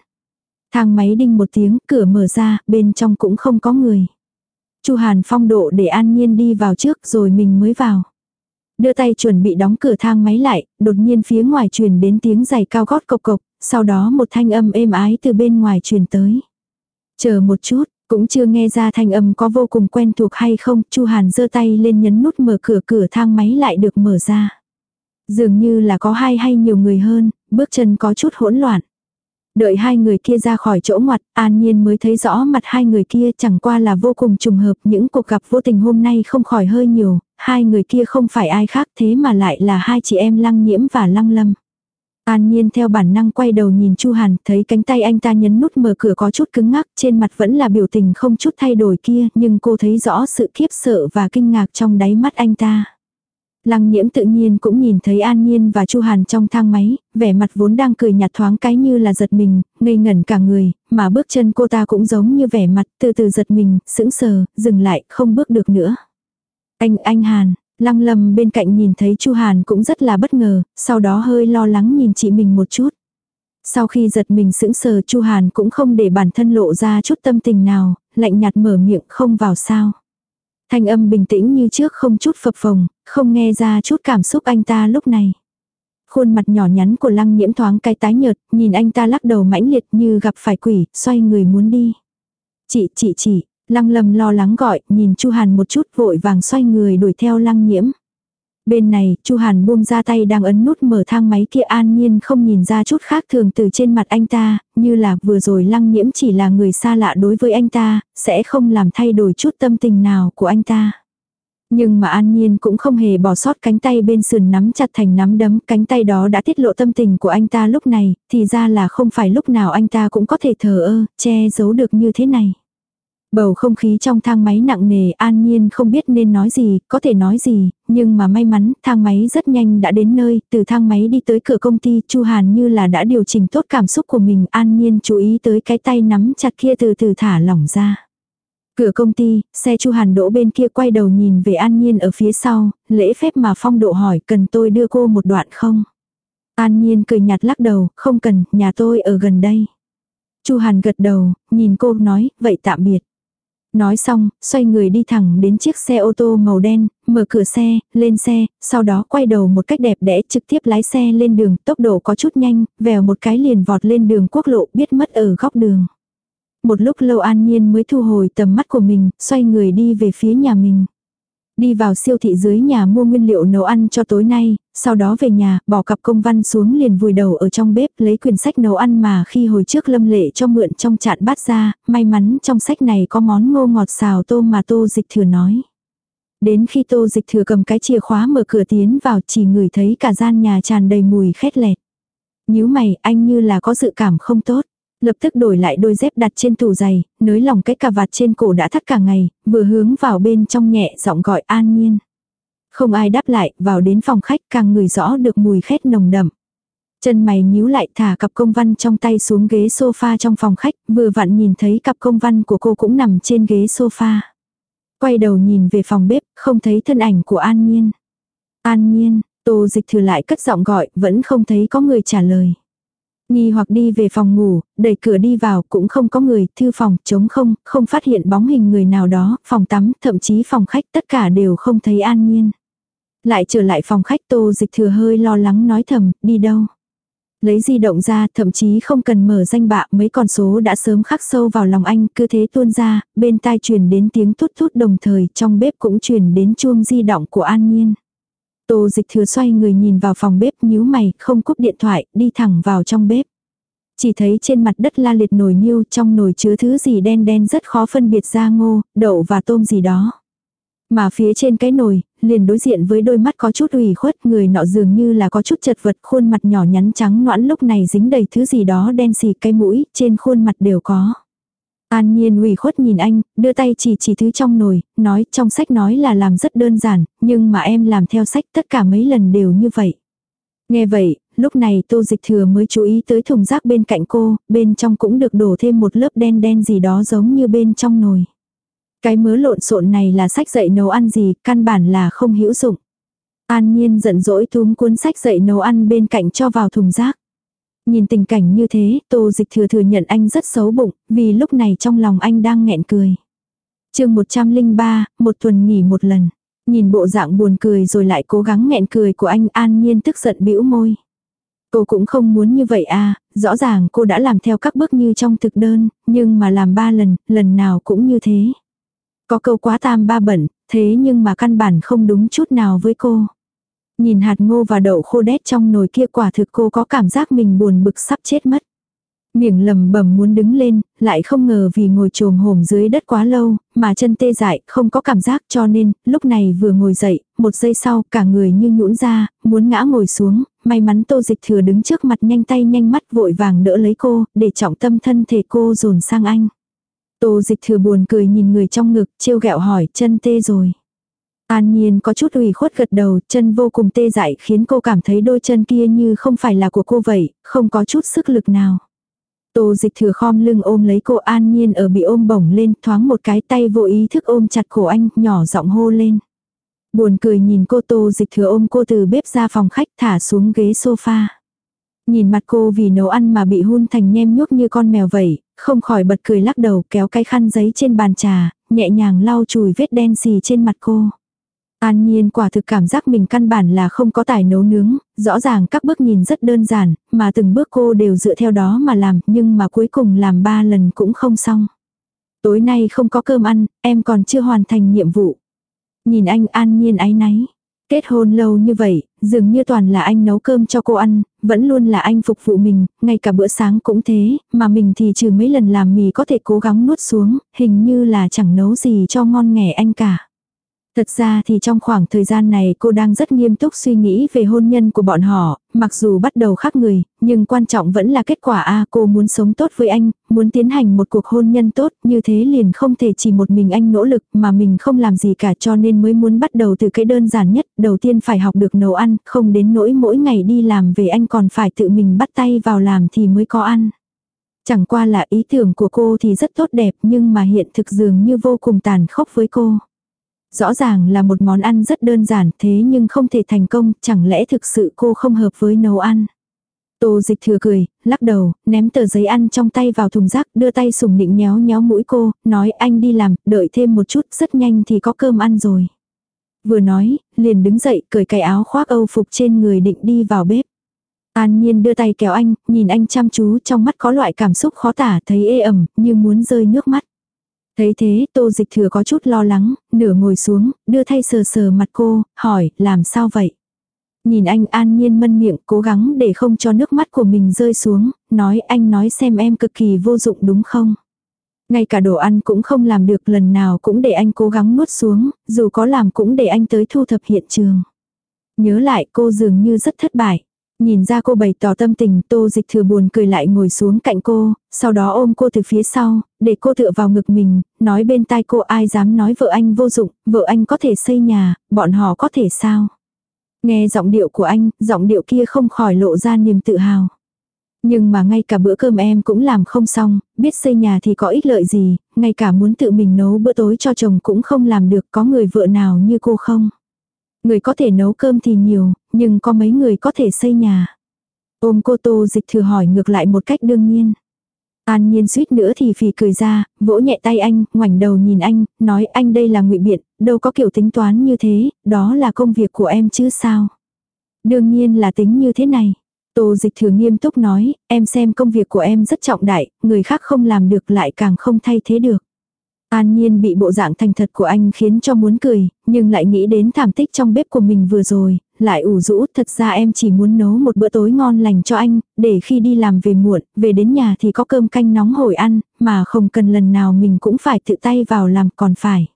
Thang máy đinh một tiếng, cửa mở ra, bên trong cũng không có người. Chu Hàn phong độ để An Nhiên đi vào trước rồi mình mới vào. Đưa tay chuẩn bị đóng cửa thang máy lại, đột nhiên phía ngoài truyền đến tiếng giày cao gót cộc cộc, sau đó một thanh âm êm ái từ bên ngoài truyền tới. Chờ một chút, cũng chưa nghe ra thanh âm có vô cùng quen thuộc hay không, Chu Hàn giơ tay lên nhấn nút mở cửa cửa thang máy lại được mở ra. Dường như là có hai hay nhiều người hơn, bước chân có chút hỗn loạn. Đợi hai người kia ra khỏi chỗ ngoặt, an nhiên mới thấy rõ mặt hai người kia chẳng qua là vô cùng trùng hợp những cuộc gặp vô tình hôm nay không khỏi hơi nhiều, hai người kia không phải ai khác thế mà lại là hai chị em lăng nhiễm và lăng lâm. An Nhiên theo bản năng quay đầu nhìn Chu Hàn, thấy cánh tay anh ta nhấn nút mở cửa có chút cứng ngắc, trên mặt vẫn là biểu tình không chút thay đổi kia, nhưng cô thấy rõ sự khiếp sợ và kinh ngạc trong đáy mắt anh ta. Lăng nhiễm tự nhiên cũng nhìn thấy An Nhiên và Chu Hàn trong thang máy, vẻ mặt vốn đang cười nhạt thoáng cái như là giật mình, ngây ngẩn cả người, mà bước chân cô ta cũng giống như vẻ mặt từ từ giật mình, sững sờ, dừng lại, không bước được nữa. Anh, anh Hàn, Lăng lâm bên cạnh nhìn thấy Chu Hàn cũng rất là bất ngờ, sau đó hơi lo lắng nhìn chị mình một chút. Sau khi giật mình sững sờ Chu Hàn cũng không để bản thân lộ ra chút tâm tình nào, lạnh nhạt mở miệng không vào sao. Thanh âm bình tĩnh như trước không chút phập phồng, không nghe ra chút cảm xúc anh ta lúc này. Khuôn mặt nhỏ nhắn của lăng nhiễm thoáng cái tái nhợt, nhìn anh ta lắc đầu mãnh liệt như gặp phải quỷ, xoay người muốn đi. Chị, chị, chị, Lăng lâm lo lắng gọi, nhìn Chu Hàn một chút vội vàng xoay người đuổi theo lăng nhiễm. Bên này, Chu Hàn buông ra tay đang ấn nút mở thang máy kia an nhiên không nhìn ra chút khác thường từ trên mặt anh ta, như là vừa rồi lăng nhiễm chỉ là người xa lạ đối với anh ta, sẽ không làm thay đổi chút tâm tình nào của anh ta. Nhưng mà An Nhiên cũng không hề bỏ sót cánh tay bên sườn nắm chặt thành nắm đấm, cánh tay đó đã tiết lộ tâm tình của anh ta lúc này, thì ra là không phải lúc nào anh ta cũng có thể thờ ơ, che giấu được như thế này. Bầu không khí trong thang máy nặng nề an nhiên không biết nên nói gì, có thể nói gì, nhưng mà may mắn thang máy rất nhanh đã đến nơi, từ thang máy đi tới cửa công ty Chu Hàn như là đã điều chỉnh tốt cảm xúc của mình an nhiên chú ý tới cái tay nắm chặt kia từ từ thả lỏng ra. Cửa công ty, xe Chu Hàn đỗ bên kia quay đầu nhìn về An Nhiên ở phía sau, lễ phép mà phong độ hỏi cần tôi đưa cô một đoạn không? An Nhiên cười nhạt lắc đầu, không cần, nhà tôi ở gần đây. Chu Hàn gật đầu, nhìn cô nói, vậy tạm biệt. Nói xong, xoay người đi thẳng đến chiếc xe ô tô màu đen, mở cửa xe, lên xe, sau đó quay đầu một cách đẹp đẽ trực tiếp lái xe lên đường, tốc độ có chút nhanh, vèo một cái liền vọt lên đường quốc lộ biết mất ở góc đường. Một lúc lâu an nhiên mới thu hồi tầm mắt của mình, xoay người đi về phía nhà mình. Đi vào siêu thị dưới nhà mua nguyên liệu nấu ăn cho tối nay, sau đó về nhà, bỏ cặp công văn xuống liền vùi đầu ở trong bếp lấy quyển sách nấu ăn mà khi hồi trước lâm lệ cho mượn trong chạn bát ra, may mắn trong sách này có món ngô ngọt xào tôm mà tô dịch thừa nói. Đến khi tô dịch thừa cầm cái chìa khóa mở cửa tiến vào chỉ ngửi thấy cả gian nhà tràn đầy mùi khét lẹt. nhíu mày, anh như là có dự cảm không tốt. Lập tức đổi lại đôi dép đặt trên tủ giày, nới lỏng cái cà vạt trên cổ đã thắt cả ngày, vừa hướng vào bên trong nhẹ giọng gọi an nhiên. Không ai đáp lại, vào đến phòng khách càng ngửi rõ được mùi khét nồng đậm. Chân mày nhíu lại thả cặp công văn trong tay xuống ghế sofa trong phòng khách, vừa vặn nhìn thấy cặp công văn của cô cũng nằm trên ghế sofa. Quay đầu nhìn về phòng bếp, không thấy thân ảnh của An Nhiên. An Nhiên, Tô Dịch thừa lại cất giọng gọi, vẫn không thấy có người trả lời. Nghi hoặc đi về phòng ngủ, đẩy cửa đi vào cũng không có người, thư phòng trống không, không phát hiện bóng hình người nào đó, phòng tắm, thậm chí phòng khách tất cả đều không thấy an nhiên. Lại trở lại phòng khách tô dịch thừa hơi lo lắng nói thầm, đi đâu. Lấy di động ra, thậm chí không cần mở danh bạ, mấy con số đã sớm khắc sâu vào lòng anh, cứ thế tuôn ra, bên tai truyền đến tiếng thút thút đồng thời, trong bếp cũng truyền đến chuông di động của An Nhiên. Tô dịch thừa xoay người nhìn vào phòng bếp nhíu mày, không cúp điện thoại, đi thẳng vào trong bếp. Chỉ thấy trên mặt đất la liệt nồi niêu trong nồi chứa thứ gì đen đen rất khó phân biệt ra ngô, đậu và tôm gì đó. Mà phía trên cái nồi, liền đối diện với đôi mắt có chút ủy khuất, người nọ dường như là có chút chật vật, khuôn mặt nhỏ nhắn trắng noãn lúc này dính đầy thứ gì đó đen xì cái mũi, trên khuôn mặt đều có. An nhiên ủy khuất nhìn anh, đưa tay chỉ chỉ thứ trong nồi, nói trong sách nói là làm rất đơn giản, nhưng mà em làm theo sách tất cả mấy lần đều như vậy. Nghe vậy, lúc này tô dịch thừa mới chú ý tới thùng rác bên cạnh cô, bên trong cũng được đổ thêm một lớp đen đen gì đó giống như bên trong nồi. Cái mớ lộn xộn này là sách dạy nấu ăn gì, căn bản là không hữu dụng. An nhiên giận dỗi túm cuốn sách dạy nấu ăn bên cạnh cho vào thùng rác. Nhìn tình cảnh như thế, tô dịch thừa thừa nhận anh rất xấu bụng, vì lúc này trong lòng anh đang nghẹn cười. chương 103, một tuần nghỉ một lần. Nhìn bộ dạng buồn cười rồi lại cố gắng nghẹn cười của anh an nhiên tức giận bĩu môi. Cô cũng không muốn như vậy à, rõ ràng cô đã làm theo các bước như trong thực đơn, nhưng mà làm ba lần, lần nào cũng như thế. Có câu quá tam ba bẩn, thế nhưng mà căn bản không đúng chút nào với cô. Nhìn hạt ngô và đậu khô đét trong nồi kia quả thực cô có cảm giác mình buồn bực sắp chết mất. Miệng lầm bầm muốn đứng lên, lại không ngờ vì ngồi trồm hổm dưới đất quá lâu, mà chân tê dại, không có cảm giác cho nên, lúc này vừa ngồi dậy, một giây sau cả người như nhũn ra, muốn ngã ngồi xuống, may mắn tô dịch thừa đứng trước mặt nhanh tay nhanh mắt vội vàng đỡ lấy cô, để trọng tâm thân thể cô dồn sang anh. Tô dịch thừa buồn cười nhìn người trong ngực, trêu ghẹo hỏi chân tê rồi. An Nhiên có chút ủy khuất gật đầu, chân vô cùng tê dại khiến cô cảm thấy đôi chân kia như không phải là của cô vậy, không có chút sức lực nào. Tô dịch thừa khom lưng ôm lấy cô An Nhiên ở bị ôm bổng lên, thoáng một cái tay vô ý thức ôm chặt cổ anh, nhỏ giọng hô lên. Buồn cười nhìn cô Tô dịch thừa ôm cô từ bếp ra phòng khách thả xuống ghế sofa. Nhìn mặt cô vì nấu ăn mà bị hun thành nhem nhuốc như con mèo vậy, không khỏi bật cười lắc đầu kéo cái khăn giấy trên bàn trà, nhẹ nhàng lau chùi vết đen xì trên mặt cô. An Nhiên quả thực cảm giác mình căn bản là không có tài nấu nướng, rõ ràng các bước nhìn rất đơn giản, mà từng bước cô đều dựa theo đó mà làm, nhưng mà cuối cùng làm ba lần cũng không xong. Tối nay không có cơm ăn, em còn chưa hoàn thành nhiệm vụ. Nhìn anh An Nhiên áy náy. Kết hôn lâu như vậy, dường như toàn là anh nấu cơm cho cô ăn, vẫn luôn là anh phục vụ mình, ngay cả bữa sáng cũng thế, mà mình thì trừ mấy lần làm mì có thể cố gắng nuốt xuống, hình như là chẳng nấu gì cho ngon nghẻ anh cả. Thật ra thì trong khoảng thời gian này cô đang rất nghiêm túc suy nghĩ về hôn nhân của bọn họ, mặc dù bắt đầu khác người, nhưng quan trọng vẫn là kết quả a cô muốn sống tốt với anh, muốn tiến hành một cuộc hôn nhân tốt, như thế liền không thể chỉ một mình anh nỗ lực mà mình không làm gì cả cho nên mới muốn bắt đầu từ cái đơn giản nhất, đầu tiên phải học được nấu ăn, không đến nỗi mỗi ngày đi làm về anh còn phải tự mình bắt tay vào làm thì mới có ăn. Chẳng qua là ý tưởng của cô thì rất tốt đẹp nhưng mà hiện thực dường như vô cùng tàn khốc với cô. Rõ ràng là một món ăn rất đơn giản thế nhưng không thể thành công, chẳng lẽ thực sự cô không hợp với nấu ăn. Tô dịch thừa cười, lắc đầu, ném tờ giấy ăn trong tay vào thùng rác, đưa tay sùng nịnh nhéo nhéo mũi cô, nói anh đi làm, đợi thêm một chút, rất nhanh thì có cơm ăn rồi. Vừa nói, liền đứng dậy, cởi cái áo khoác âu phục trên người định đi vào bếp. An nhiên đưa tay kéo anh, nhìn anh chăm chú trong mắt có loại cảm xúc khó tả thấy ê ẩm, như muốn rơi nước mắt. Thấy thế, tô dịch thừa có chút lo lắng, nửa ngồi xuống, đưa thay sờ sờ mặt cô, hỏi, làm sao vậy? Nhìn anh an nhiên mân miệng, cố gắng để không cho nước mắt của mình rơi xuống, nói anh nói xem em cực kỳ vô dụng đúng không? Ngay cả đồ ăn cũng không làm được lần nào cũng để anh cố gắng nuốt xuống, dù có làm cũng để anh tới thu thập hiện trường. Nhớ lại cô dường như rất thất bại. Nhìn ra cô bày tỏ tâm tình tô dịch thừa buồn cười lại ngồi xuống cạnh cô, sau đó ôm cô từ phía sau, để cô tựa vào ngực mình, nói bên tai cô ai dám nói vợ anh vô dụng, vợ anh có thể xây nhà, bọn họ có thể sao. Nghe giọng điệu của anh, giọng điệu kia không khỏi lộ ra niềm tự hào. Nhưng mà ngay cả bữa cơm em cũng làm không xong, biết xây nhà thì có ích lợi gì, ngay cả muốn tự mình nấu bữa tối cho chồng cũng không làm được có người vợ nào như cô không. Người có thể nấu cơm thì nhiều, nhưng có mấy người có thể xây nhà. Ôm cô tô dịch thử hỏi ngược lại một cách đương nhiên. An nhiên suýt nữa thì phì cười ra, vỗ nhẹ tay anh, ngoảnh đầu nhìn anh, nói anh đây là ngụy biện, đâu có kiểu tính toán như thế, đó là công việc của em chứ sao. Đương nhiên là tính như thế này. Tô dịch thừa nghiêm túc nói, em xem công việc của em rất trọng đại, người khác không làm được lại càng không thay thế được. An Nhiên bị bộ dạng thành thật của anh khiến cho muốn cười, nhưng lại nghĩ đến thảm tích trong bếp của mình vừa rồi, lại ủ rũ, thật ra em chỉ muốn nấu một bữa tối ngon lành cho anh, để khi đi làm về muộn, về đến nhà thì có cơm canh nóng hổi ăn, mà không cần lần nào mình cũng phải tự tay vào làm còn phải.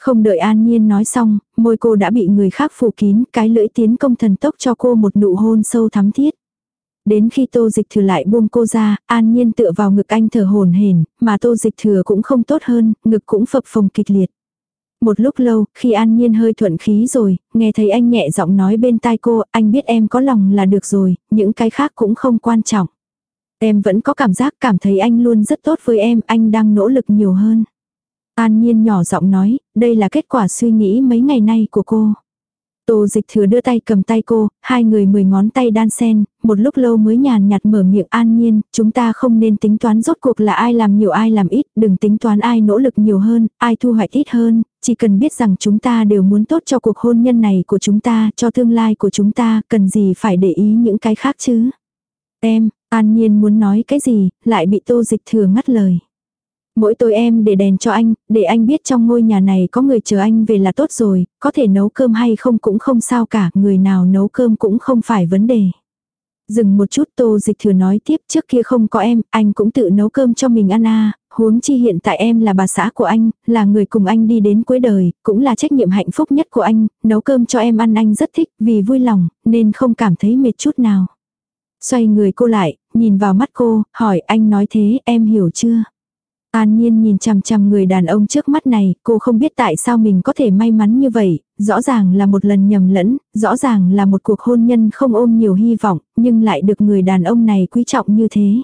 Không đợi An Nhiên nói xong, môi cô đã bị người khác phủ kín, cái lưỡi tiến công thần tốc cho cô một nụ hôn sâu thắm thiết. Đến khi tô dịch thừa lại buông cô ra, an nhiên tựa vào ngực anh thở hồn hển, mà tô dịch thừa cũng không tốt hơn, ngực cũng phập phồng kịch liệt. Một lúc lâu, khi an nhiên hơi thuận khí rồi, nghe thấy anh nhẹ giọng nói bên tai cô, anh biết em có lòng là được rồi, những cái khác cũng không quan trọng. Em vẫn có cảm giác cảm thấy anh luôn rất tốt với em, anh đang nỗ lực nhiều hơn. An nhiên nhỏ giọng nói, đây là kết quả suy nghĩ mấy ngày nay của cô. Tô dịch thừa đưa tay cầm tay cô, hai người mười ngón tay đan sen, một lúc lâu mới nhàn nhạt mở miệng an nhiên, chúng ta không nên tính toán rốt cuộc là ai làm nhiều ai làm ít, đừng tính toán ai nỗ lực nhiều hơn, ai thu hoạch ít hơn, chỉ cần biết rằng chúng ta đều muốn tốt cho cuộc hôn nhân này của chúng ta, cho tương lai của chúng ta, cần gì phải để ý những cái khác chứ. Em, an nhiên muốn nói cái gì, lại bị tô dịch thừa ngắt lời. Mỗi tối em để đèn cho anh, để anh biết trong ngôi nhà này có người chờ anh về là tốt rồi, có thể nấu cơm hay không cũng không sao cả, người nào nấu cơm cũng không phải vấn đề. Dừng một chút tô dịch thừa nói tiếp trước kia không có em, anh cũng tự nấu cơm cho mình ăn à, huống chi hiện tại em là bà xã của anh, là người cùng anh đi đến cuối đời, cũng là trách nhiệm hạnh phúc nhất của anh, nấu cơm cho em ăn anh rất thích vì vui lòng, nên không cảm thấy mệt chút nào. Xoay người cô lại, nhìn vào mắt cô, hỏi anh nói thế em hiểu chưa? An Nhiên nhìn chằm chằm người đàn ông trước mắt này, cô không biết tại sao mình có thể may mắn như vậy, rõ ràng là một lần nhầm lẫn, rõ ràng là một cuộc hôn nhân không ôm nhiều hy vọng, nhưng lại được người đàn ông này quý trọng như thế.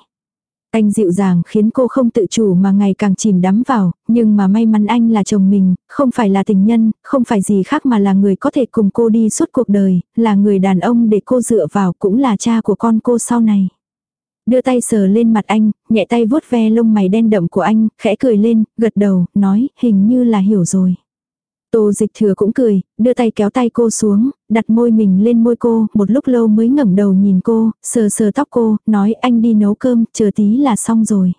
Anh dịu dàng khiến cô không tự chủ mà ngày càng chìm đắm vào, nhưng mà may mắn anh là chồng mình, không phải là tình nhân, không phải gì khác mà là người có thể cùng cô đi suốt cuộc đời, là người đàn ông để cô dựa vào cũng là cha của con cô sau này. Đưa tay sờ lên mặt anh, nhẹ tay vuốt ve lông mày đen đậm của anh, khẽ cười lên, gật đầu, nói, hình như là hiểu rồi. Tô dịch thừa cũng cười, đưa tay kéo tay cô xuống, đặt môi mình lên môi cô, một lúc lâu mới ngẩng đầu nhìn cô, sờ sờ tóc cô, nói anh đi nấu cơm, chờ tí là xong rồi.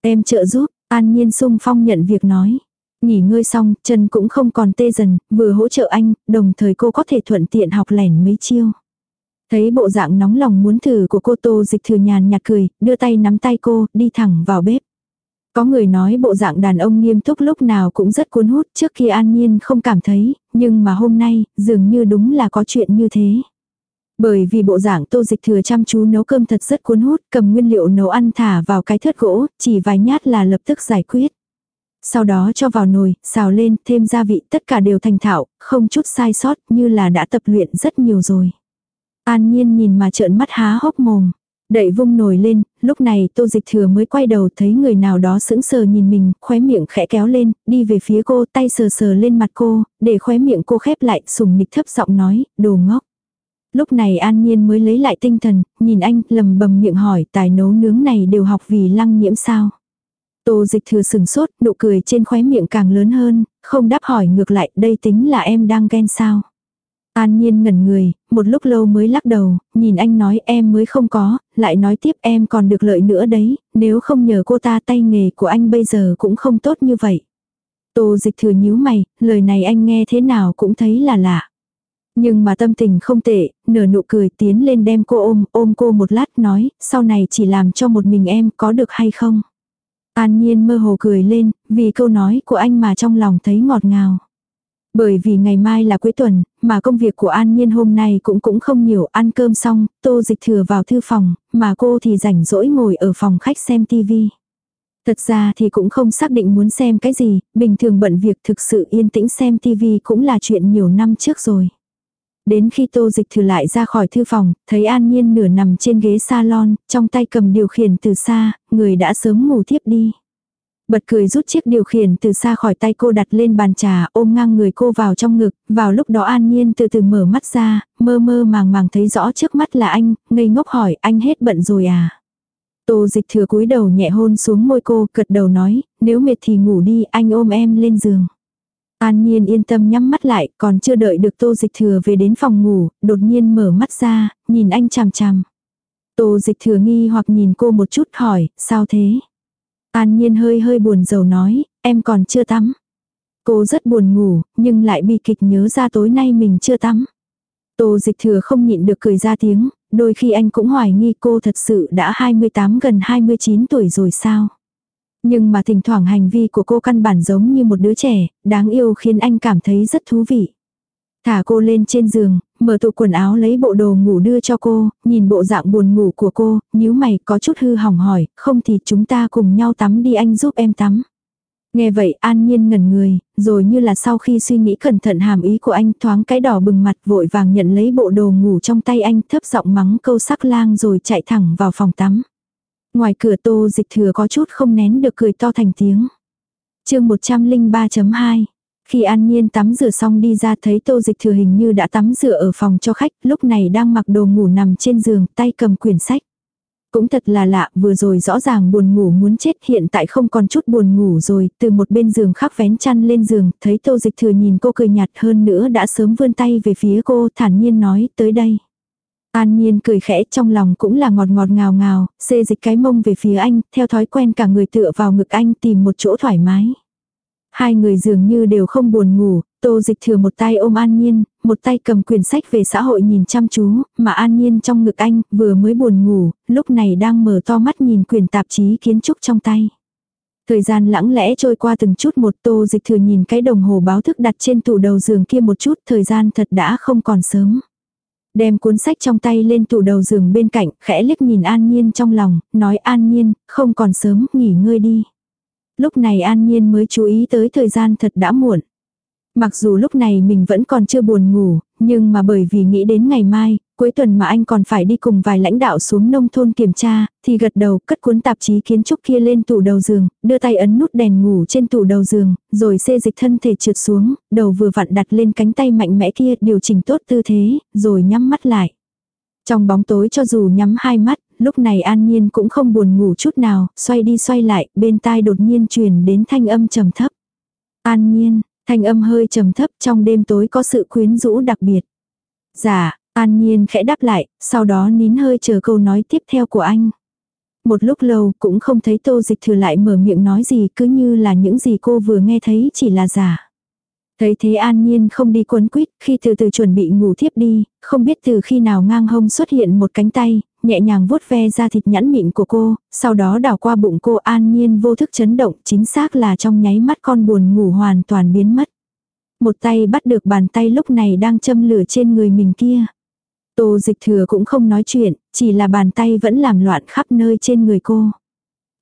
Em trợ giúp, an nhiên sung phong nhận việc nói. Nghỉ ngơi xong, chân cũng không còn tê dần, vừa hỗ trợ anh, đồng thời cô có thể thuận tiện học lẻn mấy chiêu. Thấy bộ dạng nóng lòng muốn thử của cô tô dịch thừa nhàn nhạt cười, đưa tay nắm tay cô, đi thẳng vào bếp. Có người nói bộ dạng đàn ông nghiêm túc lúc nào cũng rất cuốn hút trước khi an nhiên không cảm thấy, nhưng mà hôm nay, dường như đúng là có chuyện như thế. Bởi vì bộ dạng tô dịch thừa chăm chú nấu cơm thật rất cuốn hút, cầm nguyên liệu nấu ăn thả vào cái thớt gỗ, chỉ vài nhát là lập tức giải quyết. Sau đó cho vào nồi, xào lên, thêm gia vị, tất cả đều thành thạo, không chút sai sót, như là đã tập luyện rất nhiều rồi. An nhiên nhìn mà trợn mắt há hốc mồm. Đậy vung nồi lên, lúc này tô dịch thừa mới quay đầu thấy người nào đó sững sờ nhìn mình, khóe miệng khẽ kéo lên, đi về phía cô, tay sờ sờ lên mặt cô, để khóe miệng cô khép lại, sùng nịch thấp giọng nói, đồ ngốc. Lúc này an nhiên mới lấy lại tinh thần, nhìn anh, lầm bầm miệng hỏi, tài nấu nướng này đều học vì lăng nhiễm sao. Tô dịch thừa sừng sốt, nụ cười trên khóe miệng càng lớn hơn, không đáp hỏi ngược lại, đây tính là em đang ghen sao. An nhiên ngẩn người, một lúc lâu mới lắc đầu, nhìn anh nói em mới không có, lại nói tiếp em còn được lợi nữa đấy, nếu không nhờ cô ta tay nghề của anh bây giờ cũng không tốt như vậy. Tô dịch thừa nhíu mày, lời này anh nghe thế nào cũng thấy là lạ. Nhưng mà tâm tình không tệ, nở nụ cười tiến lên đem cô ôm, ôm cô một lát nói, sau này chỉ làm cho một mình em có được hay không. An Nhiên mơ hồ cười lên, vì câu nói của anh mà trong lòng thấy ngọt ngào. Bởi vì ngày mai là cuối tuần, mà công việc của An Nhiên hôm nay cũng cũng không nhiều, ăn cơm xong, tô dịch thừa vào thư phòng, mà cô thì rảnh rỗi ngồi ở phòng khách xem tivi. Thật ra thì cũng không xác định muốn xem cái gì, bình thường bận việc thực sự yên tĩnh xem tivi cũng là chuyện nhiều năm trước rồi. Đến khi tô dịch thừa lại ra khỏi thư phòng, thấy an nhiên nửa nằm trên ghế salon, trong tay cầm điều khiển từ xa, người đã sớm ngủ thiếp đi. Bật cười rút chiếc điều khiển từ xa khỏi tay cô đặt lên bàn trà, ôm ngang người cô vào trong ngực, vào lúc đó an nhiên từ từ mở mắt ra, mơ mơ màng màng thấy rõ trước mắt là anh, ngây ngốc hỏi anh hết bận rồi à. Tô dịch thừa cúi đầu nhẹ hôn xuống môi cô, cật đầu nói, nếu mệt thì ngủ đi, anh ôm em lên giường. An Nhiên yên tâm nhắm mắt lại, còn chưa đợi được Tô Dịch Thừa về đến phòng ngủ, đột nhiên mở mắt ra, nhìn anh chằm chằm. Tô Dịch Thừa nghi hoặc nhìn cô một chút hỏi, sao thế? An Nhiên hơi hơi buồn rầu nói, em còn chưa tắm. Cô rất buồn ngủ, nhưng lại bi kịch nhớ ra tối nay mình chưa tắm. Tô Dịch Thừa không nhịn được cười ra tiếng, đôi khi anh cũng hoài nghi cô thật sự đã 28 gần 29 tuổi rồi sao? Nhưng mà thỉnh thoảng hành vi của cô căn bản giống như một đứa trẻ, đáng yêu khiến anh cảm thấy rất thú vị. Thả cô lên trên giường, mở tủ quần áo lấy bộ đồ ngủ đưa cho cô, nhìn bộ dạng buồn ngủ của cô, nhíu mày có chút hư hỏng hỏi, không thì chúng ta cùng nhau tắm đi anh giúp em tắm. Nghe vậy an nhiên ngẩn người, rồi như là sau khi suy nghĩ cẩn thận hàm ý của anh thoáng cái đỏ bừng mặt vội vàng nhận lấy bộ đồ ngủ trong tay anh thấp giọng mắng câu sắc lang rồi chạy thẳng vào phòng tắm. Ngoài cửa tô dịch thừa có chút không nén được cười to thành tiếng. chương 103.2 khi An Nhiên tắm rửa xong đi ra thấy tô dịch thừa hình như đã tắm rửa ở phòng cho khách, lúc này đang mặc đồ ngủ nằm trên giường, tay cầm quyển sách. Cũng thật là lạ, vừa rồi rõ ràng buồn ngủ muốn chết hiện tại không còn chút buồn ngủ rồi, từ một bên giường khác vén chăn lên giường, thấy tô dịch thừa nhìn cô cười nhạt hơn nữa đã sớm vươn tay về phía cô thản nhiên nói tới đây. An Nhiên cười khẽ trong lòng cũng là ngọt ngọt ngào ngào, xê dịch cái mông về phía anh, theo thói quen cả người tựa vào ngực anh tìm một chỗ thoải mái. Hai người dường như đều không buồn ngủ, tô dịch thừa một tay ôm An Nhiên, một tay cầm quyển sách về xã hội nhìn chăm chú, mà An Nhiên trong ngực anh vừa mới buồn ngủ, lúc này đang mở to mắt nhìn quyển tạp chí kiến trúc trong tay. Thời gian lãng lẽ trôi qua từng chút một tô dịch thừa nhìn cái đồng hồ báo thức đặt trên tủ đầu giường kia một chút thời gian thật đã không còn sớm. Đem cuốn sách trong tay lên tủ đầu giường bên cạnh, khẽ liếc nhìn An Nhiên trong lòng, nói An Nhiên, không còn sớm, nghỉ ngơi đi. Lúc này An Nhiên mới chú ý tới thời gian thật đã muộn. Mặc dù lúc này mình vẫn còn chưa buồn ngủ, nhưng mà bởi vì nghĩ đến ngày mai, cuối tuần mà anh còn phải đi cùng vài lãnh đạo xuống nông thôn kiểm tra, thì gật đầu cất cuốn tạp chí kiến trúc kia lên tủ đầu giường, đưa tay ấn nút đèn ngủ trên tủ đầu giường, rồi xê dịch thân thể trượt xuống, đầu vừa vặn đặt lên cánh tay mạnh mẽ kia điều chỉnh tốt tư thế, rồi nhắm mắt lại. Trong bóng tối cho dù nhắm hai mắt, lúc này an nhiên cũng không buồn ngủ chút nào, xoay đi xoay lại, bên tai đột nhiên truyền đến thanh âm trầm thấp. An nhiên, thanh âm hơi trầm thấp trong đêm tối có sự quyến rũ đặc biệt. Dạ, An Nhiên khẽ đáp lại, sau đó nín hơi chờ câu nói tiếp theo của anh. Một lúc lâu cũng không thấy tô dịch thừa lại mở miệng nói gì cứ như là những gì cô vừa nghe thấy chỉ là giả. Thấy thế an nhiên không đi quấn quýt, khi từ từ chuẩn bị ngủ thiếp đi, không biết từ khi nào ngang hông xuất hiện một cánh tay, nhẹ nhàng vuốt ve ra thịt nhẵn mịn của cô, sau đó đảo qua bụng cô an nhiên vô thức chấn động, chính xác là trong nháy mắt con buồn ngủ hoàn toàn biến mất. Một tay bắt được bàn tay lúc này đang châm lửa trên người mình kia. Tô dịch thừa cũng không nói chuyện, chỉ là bàn tay vẫn làm loạn khắp nơi trên người cô.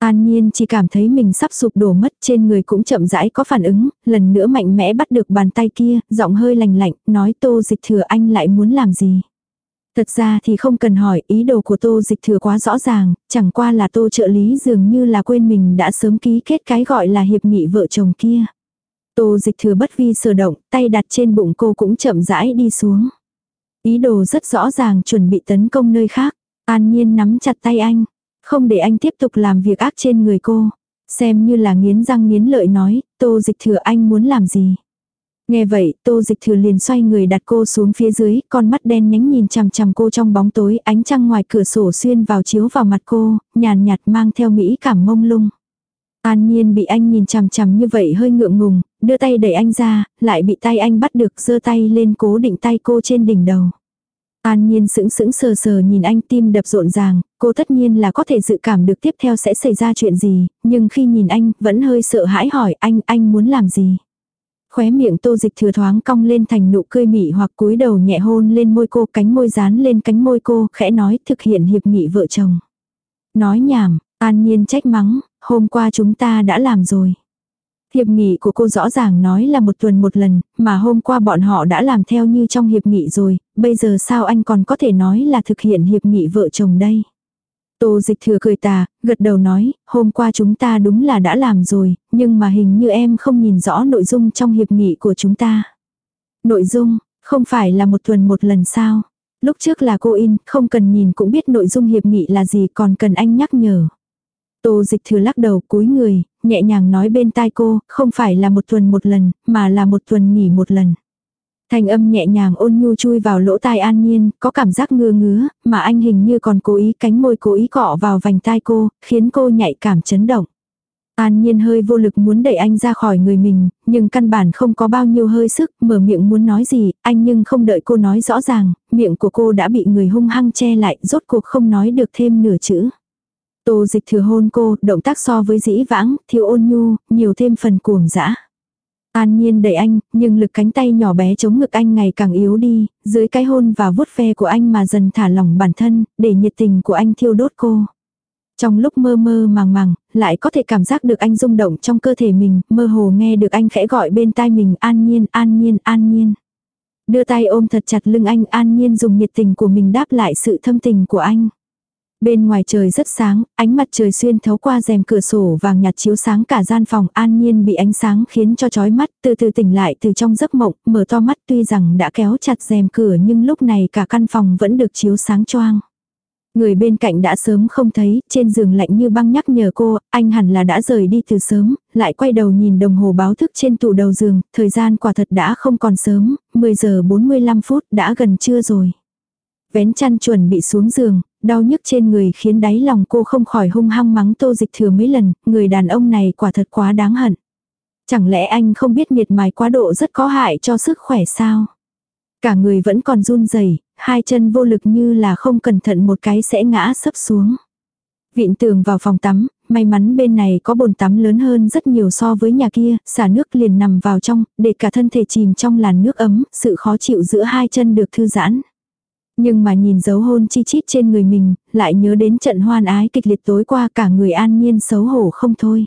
An Nhiên chỉ cảm thấy mình sắp sụp đổ mất trên người cũng chậm rãi có phản ứng, lần nữa mạnh mẽ bắt được bàn tay kia, giọng hơi lành lạnh, nói tô dịch thừa anh lại muốn làm gì. Thật ra thì không cần hỏi ý đồ của tô dịch thừa quá rõ ràng, chẳng qua là tô trợ lý dường như là quên mình đã sớm ký kết cái gọi là hiệp nghị vợ chồng kia. Tô dịch thừa bất vi sở động, tay đặt trên bụng cô cũng chậm rãi đi xuống. Ý đồ rất rõ ràng chuẩn bị tấn công nơi khác. An nhiên nắm chặt tay anh. Không để anh tiếp tục làm việc ác trên người cô. Xem như là nghiến răng nghiến lợi nói, tô dịch thừa anh muốn làm gì. Nghe vậy, tô dịch thừa liền xoay người đặt cô xuống phía dưới, con mắt đen nhánh nhìn chằm chằm cô trong bóng tối, ánh trăng ngoài cửa sổ xuyên vào chiếu vào mặt cô, nhàn nhạt mang theo mỹ cảm mông lung. An nhiên bị anh nhìn chằm chằm như vậy hơi ngượng ngùng, đưa tay đẩy anh ra, lại bị tay anh bắt được giơ tay lên cố định tay cô trên đỉnh đầu. An nhiên sững sững sờ sờ nhìn anh tim đập rộn ràng, cô tất nhiên là có thể dự cảm được tiếp theo sẽ xảy ra chuyện gì, nhưng khi nhìn anh vẫn hơi sợ hãi hỏi anh, anh muốn làm gì. Khóe miệng tô dịch thừa thoáng cong lên thành nụ cười mị hoặc cúi đầu nhẹ hôn lên môi cô cánh môi dán lên cánh môi cô, khẽ nói thực hiện hiệp nghị vợ chồng. Nói nhảm, an nhiên trách mắng, hôm qua chúng ta đã làm rồi. Hiệp nghị của cô rõ ràng nói là một tuần một lần, mà hôm qua bọn họ đã làm theo như trong hiệp nghị rồi, bây giờ sao anh còn có thể nói là thực hiện hiệp nghị vợ chồng đây? Tô dịch thừa cười tà, gật đầu nói, hôm qua chúng ta đúng là đã làm rồi, nhưng mà hình như em không nhìn rõ nội dung trong hiệp nghị của chúng ta. Nội dung, không phải là một tuần một lần sao? Lúc trước là cô in, không cần nhìn cũng biết nội dung hiệp nghị là gì còn cần anh nhắc nhở. Tô dịch thừa lắc đầu cúi người, nhẹ nhàng nói bên tai cô, không phải là một tuần một lần, mà là một tuần nghỉ một lần. Thành âm nhẹ nhàng ôn nhu chui vào lỗ tai an nhiên, có cảm giác ngứa ngứa, mà anh hình như còn cố ý cánh môi cố ý cọ vào vành tai cô, khiến cô nhạy cảm chấn động. An nhiên hơi vô lực muốn đẩy anh ra khỏi người mình, nhưng căn bản không có bao nhiêu hơi sức, mở miệng muốn nói gì, anh nhưng không đợi cô nói rõ ràng, miệng của cô đã bị người hung hăng che lại, rốt cuộc không nói được thêm nửa chữ. Tô dịch thừa hôn cô, động tác so với dĩ vãng, thiếu ôn nhu, nhiều thêm phần cuồng dã. An nhiên đẩy anh, nhưng lực cánh tay nhỏ bé chống ngực anh ngày càng yếu đi, dưới cái hôn và vuốt ve của anh mà dần thả lỏng bản thân, để nhiệt tình của anh thiêu đốt cô. Trong lúc mơ mơ màng màng, lại có thể cảm giác được anh rung động trong cơ thể mình, mơ hồ nghe được anh khẽ gọi bên tai mình an nhiên, an nhiên, an nhiên. Đưa tay ôm thật chặt lưng anh an nhiên dùng nhiệt tình của mình đáp lại sự thâm tình của anh. Bên ngoài trời rất sáng, ánh mặt trời xuyên thấu qua rèm cửa sổ vàng nhạt chiếu sáng cả gian phòng an nhiên bị ánh sáng khiến cho chói mắt, từ từ tỉnh lại từ trong giấc mộng, mở to mắt tuy rằng đã kéo chặt rèm cửa nhưng lúc này cả căn phòng vẫn được chiếu sáng choang. Người bên cạnh đã sớm không thấy, trên giường lạnh như băng nhắc nhở cô, anh hẳn là đã rời đi từ sớm, lại quay đầu nhìn đồng hồ báo thức trên tủ đầu giường, thời gian quả thật đã không còn sớm, 10 giờ 45 phút đã gần trưa rồi. Vén chăn chuẩn bị xuống giường, đau nhức trên người khiến đáy lòng cô không khỏi hung hăng mắng tô dịch thừa mấy lần, người đàn ông này quả thật quá đáng hận. Chẳng lẽ anh không biết miệt mài quá độ rất có hại cho sức khỏe sao? Cả người vẫn còn run rẩy hai chân vô lực như là không cẩn thận một cái sẽ ngã sấp xuống. Viện tường vào phòng tắm, may mắn bên này có bồn tắm lớn hơn rất nhiều so với nhà kia, xả nước liền nằm vào trong, để cả thân thể chìm trong làn nước ấm, sự khó chịu giữa hai chân được thư giãn. Nhưng mà nhìn dấu hôn chi chít trên người mình, lại nhớ đến trận hoan ái kịch liệt tối qua cả người an nhiên xấu hổ không thôi.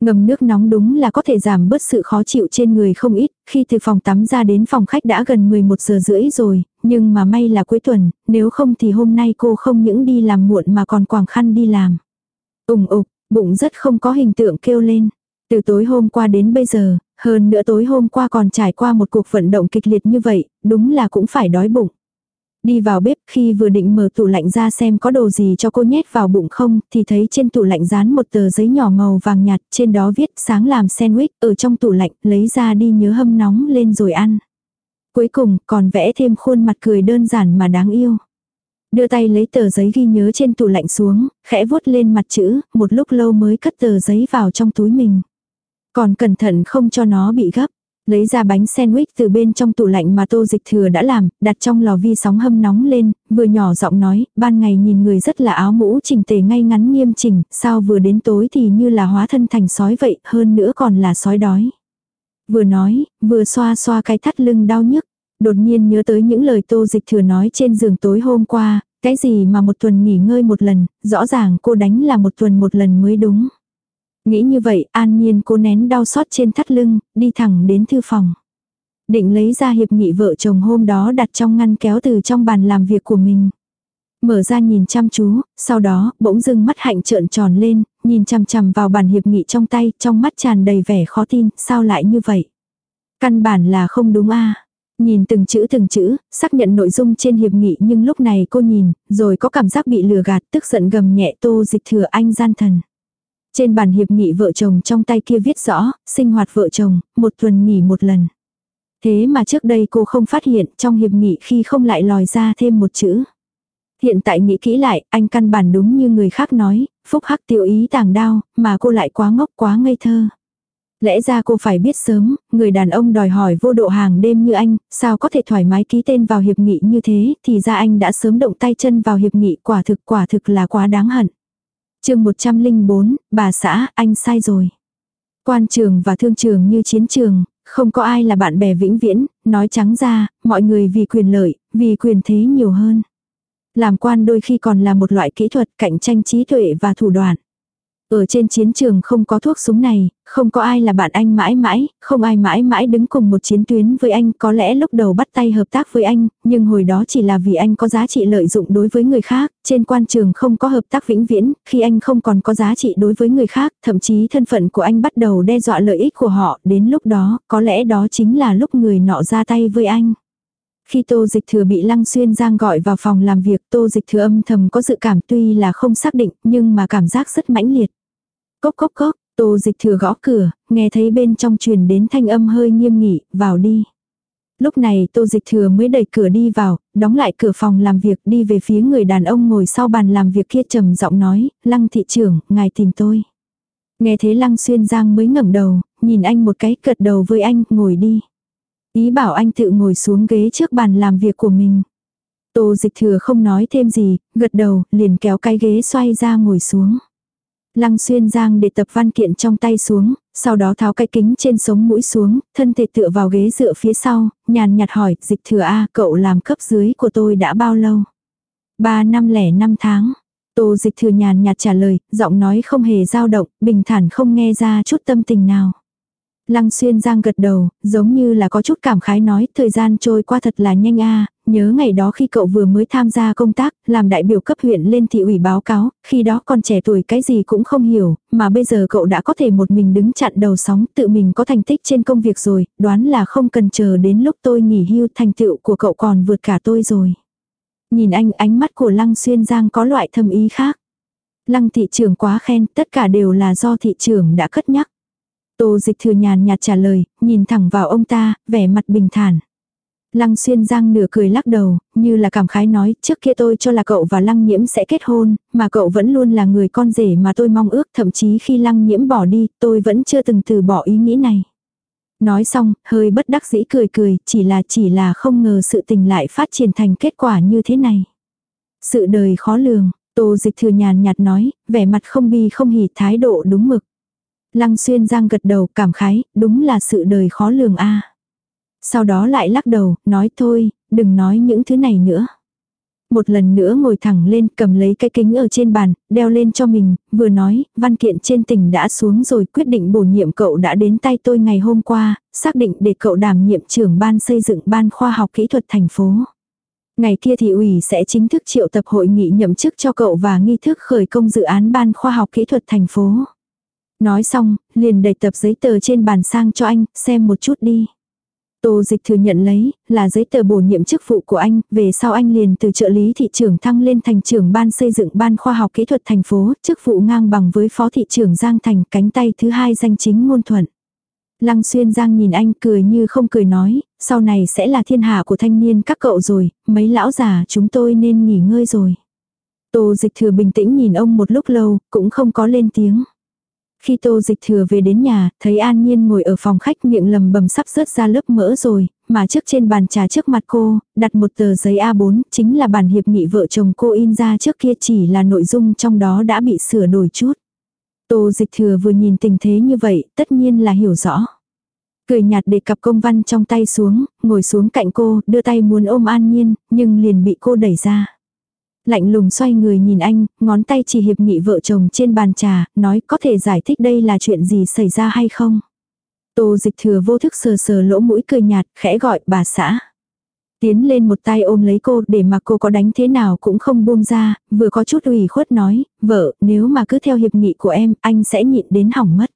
Ngầm nước nóng đúng là có thể giảm bớt sự khó chịu trên người không ít, khi từ phòng tắm ra đến phòng khách đã gần 11 giờ rưỡi rồi, nhưng mà may là cuối tuần, nếu không thì hôm nay cô không những đi làm muộn mà còn quàng khăn đi làm. Ủng ục, bụng rất không có hình tượng kêu lên. Từ tối hôm qua đến bây giờ, hơn nữa tối hôm qua còn trải qua một cuộc vận động kịch liệt như vậy, đúng là cũng phải đói bụng. Đi vào bếp khi vừa định mở tủ lạnh ra xem có đồ gì cho cô nhét vào bụng không, thì thấy trên tủ lạnh dán một tờ giấy nhỏ màu vàng nhạt, trên đó viết sáng làm sandwich ở trong tủ lạnh, lấy ra đi nhớ hâm nóng lên rồi ăn. Cuối cùng còn vẽ thêm khuôn mặt cười đơn giản mà đáng yêu. Đưa tay lấy tờ giấy ghi nhớ trên tủ lạnh xuống, khẽ vuốt lên mặt chữ, một lúc lâu mới cất tờ giấy vào trong túi mình. Còn cẩn thận không cho nó bị gấp. Lấy ra bánh sandwich từ bên trong tủ lạnh mà tô dịch thừa đã làm, đặt trong lò vi sóng hâm nóng lên, vừa nhỏ giọng nói, ban ngày nhìn người rất là áo mũ chỉnh tề ngay ngắn nghiêm chỉnh, sao vừa đến tối thì như là hóa thân thành sói vậy, hơn nữa còn là sói đói. Vừa nói, vừa xoa xoa cái thắt lưng đau nhức, đột nhiên nhớ tới những lời tô dịch thừa nói trên giường tối hôm qua, cái gì mà một tuần nghỉ ngơi một lần, rõ ràng cô đánh là một tuần một lần mới đúng. Nghĩ như vậy, an nhiên cố nén đau xót trên thắt lưng, đi thẳng đến thư phòng. Định lấy ra hiệp nghị vợ chồng hôm đó đặt trong ngăn kéo từ trong bàn làm việc của mình. Mở ra nhìn chăm chú, sau đó, bỗng dưng mắt hạnh trợn tròn lên, nhìn chằm chằm vào bản hiệp nghị trong tay, trong mắt tràn đầy vẻ khó tin, sao lại như vậy? Căn bản là không đúng a Nhìn từng chữ từng chữ, xác nhận nội dung trên hiệp nghị nhưng lúc này cô nhìn, rồi có cảm giác bị lừa gạt, tức giận gầm nhẹ tô dịch thừa anh gian thần. Trên bản hiệp nghị vợ chồng trong tay kia viết rõ, sinh hoạt vợ chồng, một tuần nghỉ một lần. Thế mà trước đây cô không phát hiện trong hiệp nghị khi không lại lòi ra thêm một chữ. Hiện tại nghĩ kỹ lại, anh căn bản đúng như người khác nói, phúc hắc tiểu ý tàng đao, mà cô lại quá ngốc quá ngây thơ. Lẽ ra cô phải biết sớm, người đàn ông đòi hỏi vô độ hàng đêm như anh, sao có thể thoải mái ký tên vào hiệp nghị như thế, thì ra anh đã sớm động tay chân vào hiệp nghị quả thực quả thực là quá đáng hận chương 104, bà xã, anh sai rồi. Quan trường và thương trường như chiến trường, không có ai là bạn bè vĩnh viễn, nói trắng ra, mọi người vì quyền lợi, vì quyền thế nhiều hơn. Làm quan đôi khi còn là một loại kỹ thuật cạnh tranh trí tuệ và thủ đoạn. Ở trên chiến trường không có thuốc súng này, không có ai là bạn anh mãi mãi, không ai mãi mãi đứng cùng một chiến tuyến với anh, có lẽ lúc đầu bắt tay hợp tác với anh, nhưng hồi đó chỉ là vì anh có giá trị lợi dụng đối với người khác, trên quan trường không có hợp tác vĩnh viễn, khi anh không còn có giá trị đối với người khác, thậm chí thân phận của anh bắt đầu đe dọa lợi ích của họ, đến lúc đó, có lẽ đó chính là lúc người nọ ra tay với anh. Khi Tô Dịch Thừa bị Lăng Xuyên Giang gọi vào phòng làm việc Tô Dịch Thừa âm thầm có dự cảm tuy là không xác định nhưng mà cảm giác rất mãnh liệt. Cốc cốc cốc, Tô Dịch Thừa gõ cửa, nghe thấy bên trong truyền đến thanh âm hơi nghiêm nghị, vào đi. Lúc này Tô Dịch Thừa mới đẩy cửa đi vào, đóng lại cửa phòng làm việc đi về phía người đàn ông ngồi sau bàn làm việc kia trầm giọng nói, Lăng thị trưởng, ngài tìm tôi. Nghe thế Lăng Xuyên Giang mới ngẩng đầu, nhìn anh một cái cật đầu với anh, ngồi đi. Ý bảo anh tự ngồi xuống ghế trước bàn làm việc của mình. Tô dịch thừa không nói thêm gì, gật đầu, liền kéo cái ghế xoay ra ngồi xuống. Lăng xuyên giang để tập văn kiện trong tay xuống, sau đó tháo cái kính trên sống mũi xuống, thân thể tựa vào ghế dựa phía sau, nhàn nhạt hỏi, dịch thừa A, cậu làm cấp dưới của tôi đã bao lâu? Ba năm lẻ năm tháng. Tô dịch thừa nhàn nhạt trả lời, giọng nói không hề dao động, bình thản không nghe ra chút tâm tình nào. Lăng xuyên giang gật đầu, giống như là có chút cảm khái nói, thời gian trôi qua thật là nhanh a nhớ ngày đó khi cậu vừa mới tham gia công tác, làm đại biểu cấp huyện lên thị ủy báo cáo, khi đó còn trẻ tuổi cái gì cũng không hiểu, mà bây giờ cậu đã có thể một mình đứng chặn đầu sóng, tự mình có thành tích trên công việc rồi, đoán là không cần chờ đến lúc tôi nghỉ hưu thành tựu của cậu còn vượt cả tôi rồi. Nhìn anh ánh mắt của Lăng Xuyên Giang có loại thâm ý khác. Lăng thị trưởng quá khen, tất cả đều là do thị trưởng đã cất nhắc. Tô dịch thừa nhàn nhạt trả lời, nhìn thẳng vào ông ta, vẻ mặt bình thản. Lăng xuyên giang nửa cười lắc đầu, như là cảm khái nói, trước kia tôi cho là cậu và lăng nhiễm sẽ kết hôn, mà cậu vẫn luôn là người con rể mà tôi mong ước, thậm chí khi lăng nhiễm bỏ đi, tôi vẫn chưa từng từ bỏ ý nghĩ này. Nói xong, hơi bất đắc dĩ cười cười, chỉ là chỉ là không ngờ sự tình lại phát triển thành kết quả như thế này. Sự đời khó lường, tô dịch thừa nhàn nhạt nói, vẻ mặt không bi không hỉ thái độ đúng mực. Lăng xuyên giang gật đầu cảm khái, đúng là sự đời khó lường a. Sau đó lại lắc đầu, nói thôi, đừng nói những thứ này nữa. Một lần nữa ngồi thẳng lên cầm lấy cái kính ở trên bàn, đeo lên cho mình, vừa nói, văn kiện trên tỉnh đã xuống rồi quyết định bổ nhiệm cậu đã đến tay tôi ngày hôm qua, xác định để cậu đảm nhiệm trưởng ban xây dựng ban khoa học kỹ thuật thành phố. Ngày kia thì ủy sẽ chính thức triệu tập hội nghị nhậm chức cho cậu và nghi thức khởi công dự án ban khoa học kỹ thuật thành phố. Nói xong, liền đẩy tập giấy tờ trên bàn sang cho anh, xem một chút đi. Tô dịch thừa nhận lấy, là giấy tờ bổ nhiệm chức vụ của anh, về sau anh liền từ trợ lý thị trưởng thăng lên thành trưởng ban xây dựng ban khoa học kỹ thuật thành phố, chức vụ ngang bằng với phó thị trưởng Giang Thành, cánh tay thứ hai danh chính ngôn thuận. Lăng xuyên Giang nhìn anh cười như không cười nói, sau này sẽ là thiên hạ của thanh niên các cậu rồi, mấy lão già chúng tôi nên nghỉ ngơi rồi. Tô dịch thừa bình tĩnh nhìn ông một lúc lâu, cũng không có lên tiếng. Khi tô dịch thừa về đến nhà, thấy An Nhiên ngồi ở phòng khách miệng lầm bầm sắp rớt ra lớp mỡ rồi, mà trước trên bàn trà trước mặt cô, đặt một tờ giấy A4, chính là bản hiệp nghị vợ chồng cô in ra trước kia chỉ là nội dung trong đó đã bị sửa đổi chút. Tô dịch thừa vừa nhìn tình thế như vậy, tất nhiên là hiểu rõ. Cười nhạt để cặp công văn trong tay xuống, ngồi xuống cạnh cô, đưa tay muốn ôm An Nhiên, nhưng liền bị cô đẩy ra. Lạnh lùng xoay người nhìn anh, ngón tay chỉ hiệp nghị vợ chồng trên bàn trà, nói có thể giải thích đây là chuyện gì xảy ra hay không. Tô dịch thừa vô thức sờ sờ lỗ mũi cười nhạt, khẽ gọi bà xã. Tiến lên một tay ôm lấy cô để mà cô có đánh thế nào cũng không buông ra, vừa có chút ủy khuất nói, vợ, nếu mà cứ theo hiệp nghị của em, anh sẽ nhịn đến hỏng mất.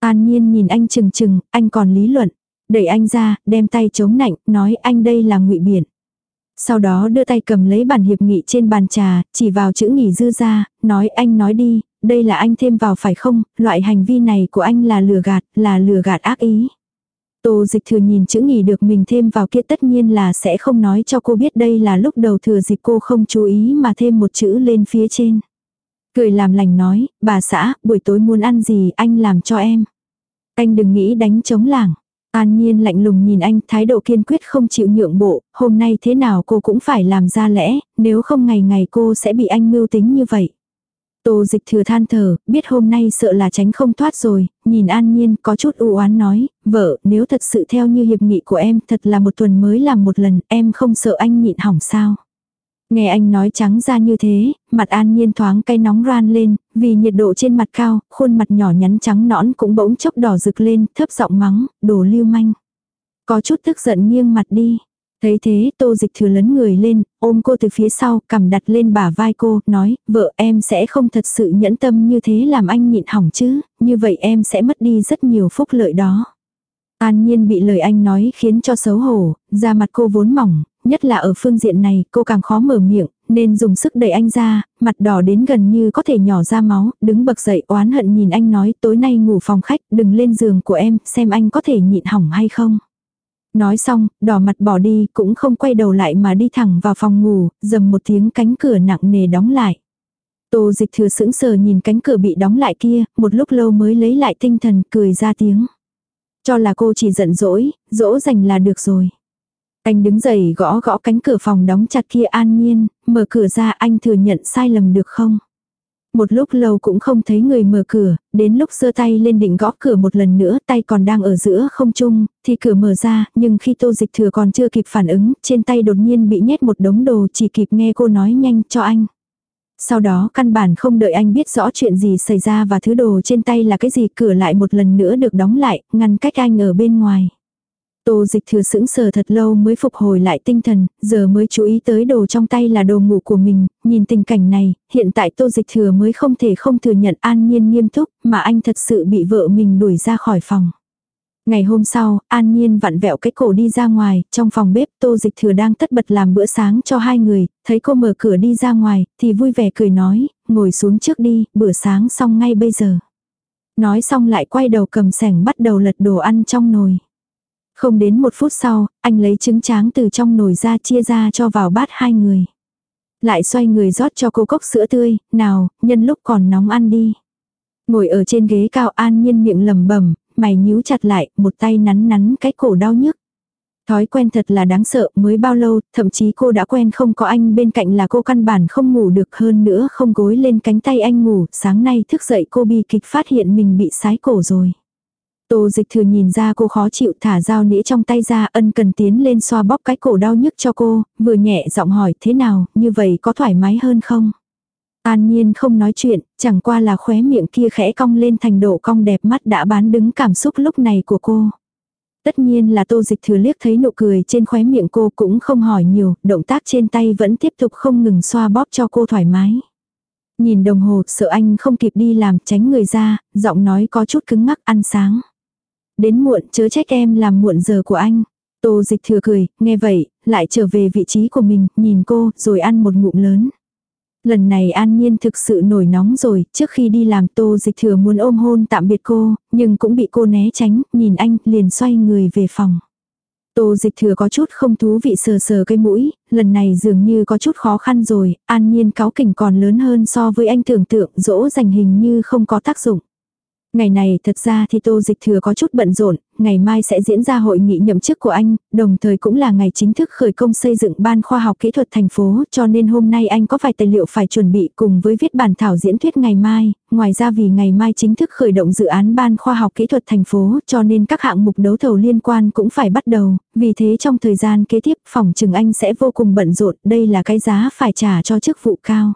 An nhiên nhìn anh chừng chừng, anh còn lý luận. Đẩy anh ra, đem tay chống nạnh, nói anh đây là ngụy biện. Sau đó đưa tay cầm lấy bản hiệp nghị trên bàn trà, chỉ vào chữ nghỉ dư ra, nói anh nói đi, đây là anh thêm vào phải không, loại hành vi này của anh là lừa gạt, là lừa gạt ác ý. Tô dịch thừa nhìn chữ nghỉ được mình thêm vào kia tất nhiên là sẽ không nói cho cô biết đây là lúc đầu thừa dịch cô không chú ý mà thêm một chữ lên phía trên. Cười làm lành nói, bà xã, buổi tối muốn ăn gì anh làm cho em. Anh đừng nghĩ đánh chống làng. An Nhiên lạnh lùng nhìn anh, thái độ kiên quyết không chịu nhượng bộ, hôm nay thế nào cô cũng phải làm ra lẽ, nếu không ngày ngày cô sẽ bị anh mưu tính như vậy. Tô dịch thừa than thở, biết hôm nay sợ là tránh không thoát rồi, nhìn an nhiên có chút u oán nói, vợ, nếu thật sự theo như hiệp nghị của em thật là một tuần mới làm một lần, em không sợ anh nhịn hỏng sao. Nghe anh nói trắng ra như thế, mặt an nhiên thoáng cay nóng ran lên, vì nhiệt độ trên mặt cao, khuôn mặt nhỏ nhắn trắng nõn cũng bỗng chốc đỏ rực lên, thấp giọng mắng, đồ lưu manh. Có chút tức giận nghiêng mặt đi. Thấy thế tô dịch thừa lấn người lên, ôm cô từ phía sau, cầm đặt lên bả vai cô, nói, vợ em sẽ không thật sự nhẫn tâm như thế làm anh nhịn hỏng chứ, như vậy em sẽ mất đi rất nhiều phúc lợi đó. An nhiên bị lời anh nói khiến cho xấu hổ, da mặt cô vốn mỏng, nhất là ở phương diện này cô càng khó mở miệng, nên dùng sức đẩy anh ra, mặt đỏ đến gần như có thể nhỏ ra máu, đứng bật dậy oán hận nhìn anh nói tối nay ngủ phòng khách, đừng lên giường của em, xem anh có thể nhịn hỏng hay không. Nói xong, đỏ mặt bỏ đi, cũng không quay đầu lại mà đi thẳng vào phòng ngủ, dầm một tiếng cánh cửa nặng nề đóng lại. Tô dịch thừa sững sờ nhìn cánh cửa bị đóng lại kia, một lúc lâu mới lấy lại tinh thần, cười ra tiếng. Cho là cô chỉ giận dỗi, dỗ dành là được rồi. Anh đứng dậy gõ gõ cánh cửa phòng đóng chặt kia an nhiên, mở cửa ra anh thừa nhận sai lầm được không? Một lúc lâu cũng không thấy người mở cửa, đến lúc giơ tay lên định gõ cửa một lần nữa, tay còn đang ở giữa không trung, thì cửa mở ra, nhưng khi tô dịch thừa còn chưa kịp phản ứng, trên tay đột nhiên bị nhét một đống đồ chỉ kịp nghe cô nói nhanh cho anh. Sau đó căn bản không đợi anh biết rõ chuyện gì xảy ra và thứ đồ trên tay là cái gì cửa lại một lần nữa được đóng lại, ngăn cách anh ở bên ngoài. Tô dịch thừa sững sờ thật lâu mới phục hồi lại tinh thần, giờ mới chú ý tới đồ trong tay là đồ ngủ của mình, nhìn tình cảnh này, hiện tại tô dịch thừa mới không thể không thừa nhận an nhiên nghiêm túc, mà anh thật sự bị vợ mình đuổi ra khỏi phòng. Ngày hôm sau, An Nhiên vặn vẹo cái cổ đi ra ngoài, trong phòng bếp tô dịch thừa đang tất bật làm bữa sáng cho hai người, thấy cô mở cửa đi ra ngoài, thì vui vẻ cười nói, ngồi xuống trước đi, bữa sáng xong ngay bây giờ. Nói xong lại quay đầu cầm sẻng bắt đầu lật đồ ăn trong nồi. Không đến một phút sau, anh lấy trứng tráng từ trong nồi ra chia ra cho vào bát hai người. Lại xoay người rót cho cô cốc sữa tươi, nào, nhân lúc còn nóng ăn đi. Ngồi ở trên ghế cao an nhiên miệng lầm bẩm mày nhíu chặt lại, một tay nắn nắn cái cổ đau nhức. Thói quen thật là đáng sợ, mới bao lâu, thậm chí cô đã quen không có anh bên cạnh là cô căn bản không ngủ được hơn nữa không gối lên cánh tay anh ngủ, sáng nay thức dậy cô bi kịch phát hiện mình bị sái cổ rồi. Tô dịch thừa nhìn ra cô khó chịu thả dao nĩa trong tay ra ân cần tiến lên xoa bóp cái cổ đau nhức cho cô, vừa nhẹ giọng hỏi thế nào, như vậy có thoải mái hơn không? An nhiên không nói chuyện, chẳng qua là khóe miệng kia khẽ cong lên thành độ cong đẹp mắt đã bán đứng cảm xúc lúc này của cô. Tất nhiên là tô dịch thừa liếc thấy nụ cười trên khóe miệng cô cũng không hỏi nhiều, động tác trên tay vẫn tiếp tục không ngừng xoa bóp cho cô thoải mái. Nhìn đồng hồ sợ anh không kịp đi làm tránh người ra, giọng nói có chút cứng ngắc ăn sáng. Đến muộn chớ trách em làm muộn giờ của anh. Tô dịch thừa cười, nghe vậy, lại trở về vị trí của mình, nhìn cô, rồi ăn một ngụm lớn. Lần này an nhiên thực sự nổi nóng rồi, trước khi đi làm tô dịch thừa muốn ôm hôn tạm biệt cô, nhưng cũng bị cô né tránh, nhìn anh, liền xoay người về phòng. Tô dịch thừa có chút không thú vị sờ sờ cây mũi, lần này dường như có chút khó khăn rồi, an nhiên cáo kỉnh còn lớn hơn so với anh tưởng tượng dỗ dành hình như không có tác dụng. Ngày này thật ra thì tô dịch thừa có chút bận rộn, ngày mai sẽ diễn ra hội nghị nhậm chức của anh, đồng thời cũng là ngày chính thức khởi công xây dựng ban khoa học kỹ thuật thành phố, cho nên hôm nay anh có vài tài liệu phải chuẩn bị cùng với viết bản thảo diễn thuyết ngày mai, ngoài ra vì ngày mai chính thức khởi động dự án ban khoa học kỹ thuật thành phố, cho nên các hạng mục đấu thầu liên quan cũng phải bắt đầu, vì thế trong thời gian kế tiếp phòng trừng anh sẽ vô cùng bận rộn, đây là cái giá phải trả cho chức vụ cao.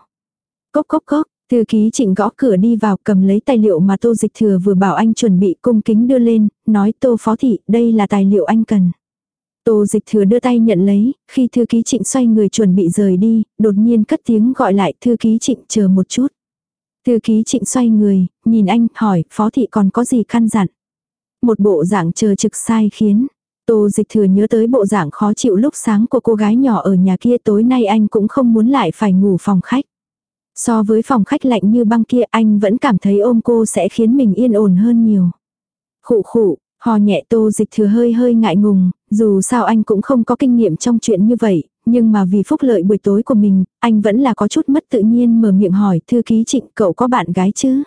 Cốc cốc cốc, Thư ký trịnh gõ cửa đi vào cầm lấy tài liệu mà tô dịch thừa vừa bảo anh chuẩn bị cung kính đưa lên, nói tô phó thị, đây là tài liệu anh cần. Tô dịch thừa đưa tay nhận lấy, khi thư ký trịnh xoay người chuẩn bị rời đi, đột nhiên cất tiếng gọi lại thư ký trịnh chờ một chút. Thư ký trịnh xoay người, nhìn anh, hỏi, phó thị còn có gì căn dặn. Một bộ dạng chờ trực sai khiến. Tô dịch thừa nhớ tới bộ dạng khó chịu lúc sáng của cô gái nhỏ ở nhà kia tối nay anh cũng không muốn lại phải ngủ phòng khách. So với phòng khách lạnh như băng kia anh vẫn cảm thấy ôm cô sẽ khiến mình yên ổn hơn nhiều. Khụ khụ, hò nhẹ tô dịch thừa hơi hơi ngại ngùng, dù sao anh cũng không có kinh nghiệm trong chuyện như vậy, nhưng mà vì phúc lợi buổi tối của mình, anh vẫn là có chút mất tự nhiên mở miệng hỏi thư ký trịnh cậu có bạn gái chứ?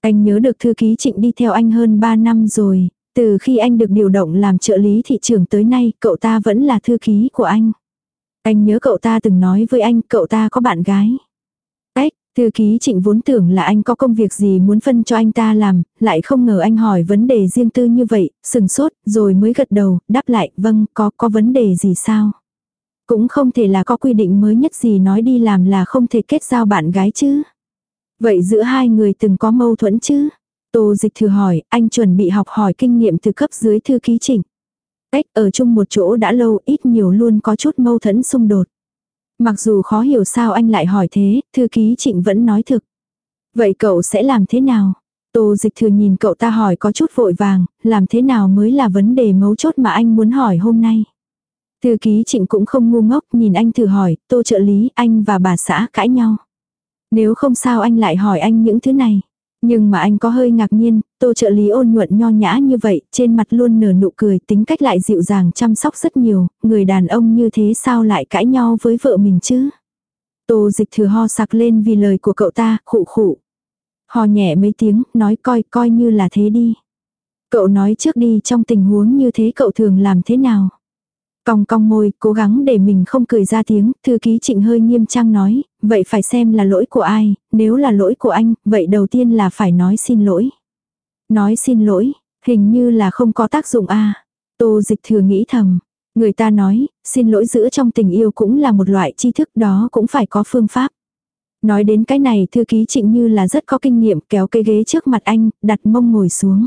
Anh nhớ được thư ký trịnh đi theo anh hơn 3 năm rồi, từ khi anh được điều động làm trợ lý thị trưởng tới nay, cậu ta vẫn là thư ký của anh. Anh nhớ cậu ta từng nói với anh, cậu ta có bạn gái. Thư ký trịnh vốn tưởng là anh có công việc gì muốn phân cho anh ta làm, lại không ngờ anh hỏi vấn đề riêng tư như vậy, sừng sốt, rồi mới gật đầu, đáp lại, vâng, có, có vấn đề gì sao? Cũng không thể là có quy định mới nhất gì nói đi làm là không thể kết giao bạn gái chứ. Vậy giữa hai người từng có mâu thuẫn chứ? Tô dịch thử hỏi, anh chuẩn bị học hỏi kinh nghiệm từ cấp dưới thư ký Trịnh, Cách ở chung một chỗ đã lâu ít nhiều luôn có chút mâu thuẫn xung đột. Mặc dù khó hiểu sao anh lại hỏi thế, thư ký trịnh vẫn nói thực. Vậy cậu sẽ làm thế nào? Tô dịch thừa nhìn cậu ta hỏi có chút vội vàng, làm thế nào mới là vấn đề mấu chốt mà anh muốn hỏi hôm nay. Thư ký trịnh cũng không ngu ngốc nhìn anh thử hỏi, tô trợ lý, anh và bà xã cãi nhau. Nếu không sao anh lại hỏi anh những thứ này. Nhưng mà anh có hơi ngạc nhiên, tô trợ lý ôn nhuận nho nhã như vậy, trên mặt luôn nở nụ cười, tính cách lại dịu dàng chăm sóc rất nhiều, người đàn ông như thế sao lại cãi nhau với vợ mình chứ? Tô dịch thừa ho sặc lên vì lời của cậu ta, khụ khụ. Ho nhẹ mấy tiếng, nói coi coi như là thế đi. Cậu nói trước đi trong tình huống như thế cậu thường làm thế nào? Cong cong môi, cố gắng để mình không cười ra tiếng, thư ký trịnh hơi nghiêm trang nói, vậy phải xem là lỗi của ai, nếu là lỗi của anh, vậy đầu tiên là phải nói xin lỗi. Nói xin lỗi, hình như là không có tác dụng a Tô dịch thừa nghĩ thầm. Người ta nói, xin lỗi giữa trong tình yêu cũng là một loại tri thức đó cũng phải có phương pháp. Nói đến cái này thư ký trịnh như là rất có kinh nghiệm kéo cây ghế trước mặt anh, đặt mông ngồi xuống.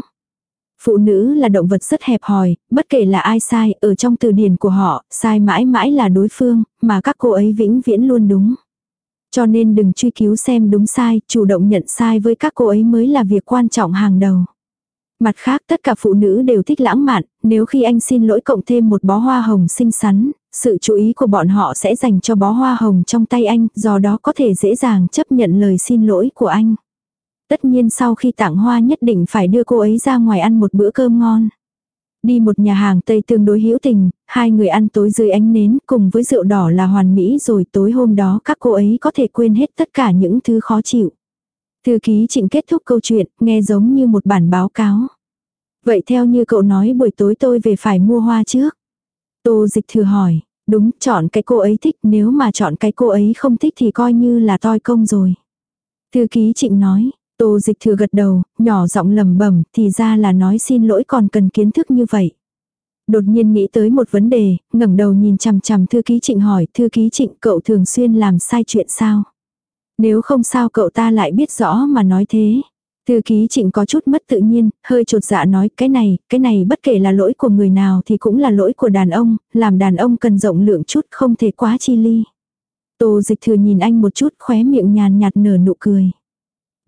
Phụ nữ là động vật rất hẹp hòi, bất kể là ai sai, ở trong từ điển của họ, sai mãi mãi là đối phương, mà các cô ấy vĩnh viễn luôn đúng. Cho nên đừng truy cứu xem đúng sai, chủ động nhận sai với các cô ấy mới là việc quan trọng hàng đầu. Mặt khác tất cả phụ nữ đều thích lãng mạn, nếu khi anh xin lỗi cộng thêm một bó hoa hồng xinh xắn, sự chú ý của bọn họ sẽ dành cho bó hoa hồng trong tay anh, do đó có thể dễ dàng chấp nhận lời xin lỗi của anh. Tất nhiên sau khi tặng hoa nhất định phải đưa cô ấy ra ngoài ăn một bữa cơm ngon. Đi một nhà hàng Tây tương đối hữu tình, hai người ăn tối dưới ánh nến cùng với rượu đỏ là hoàn mỹ rồi tối hôm đó các cô ấy có thể quên hết tất cả những thứ khó chịu. Thư ký trịnh kết thúc câu chuyện, nghe giống như một bản báo cáo. Vậy theo như cậu nói buổi tối tôi về phải mua hoa trước. Tô dịch thừa hỏi, đúng, chọn cái cô ấy thích, nếu mà chọn cái cô ấy không thích thì coi như là toi công rồi. Thư ký trịnh nói, Tô dịch thừa gật đầu, nhỏ giọng lầm bẩm thì ra là nói xin lỗi còn cần kiến thức như vậy. Đột nhiên nghĩ tới một vấn đề, ngẩng đầu nhìn chằm chằm thư ký trịnh hỏi, thư ký trịnh cậu thường xuyên làm sai chuyện sao? Nếu không sao cậu ta lại biết rõ mà nói thế. Thư ký trịnh có chút mất tự nhiên, hơi trột dạ nói cái này, cái này bất kể là lỗi của người nào thì cũng là lỗi của đàn ông, làm đàn ông cần rộng lượng chút không thể quá chi ly. Tô dịch thừa nhìn anh một chút khóe miệng nhàn nhạt nở nụ cười.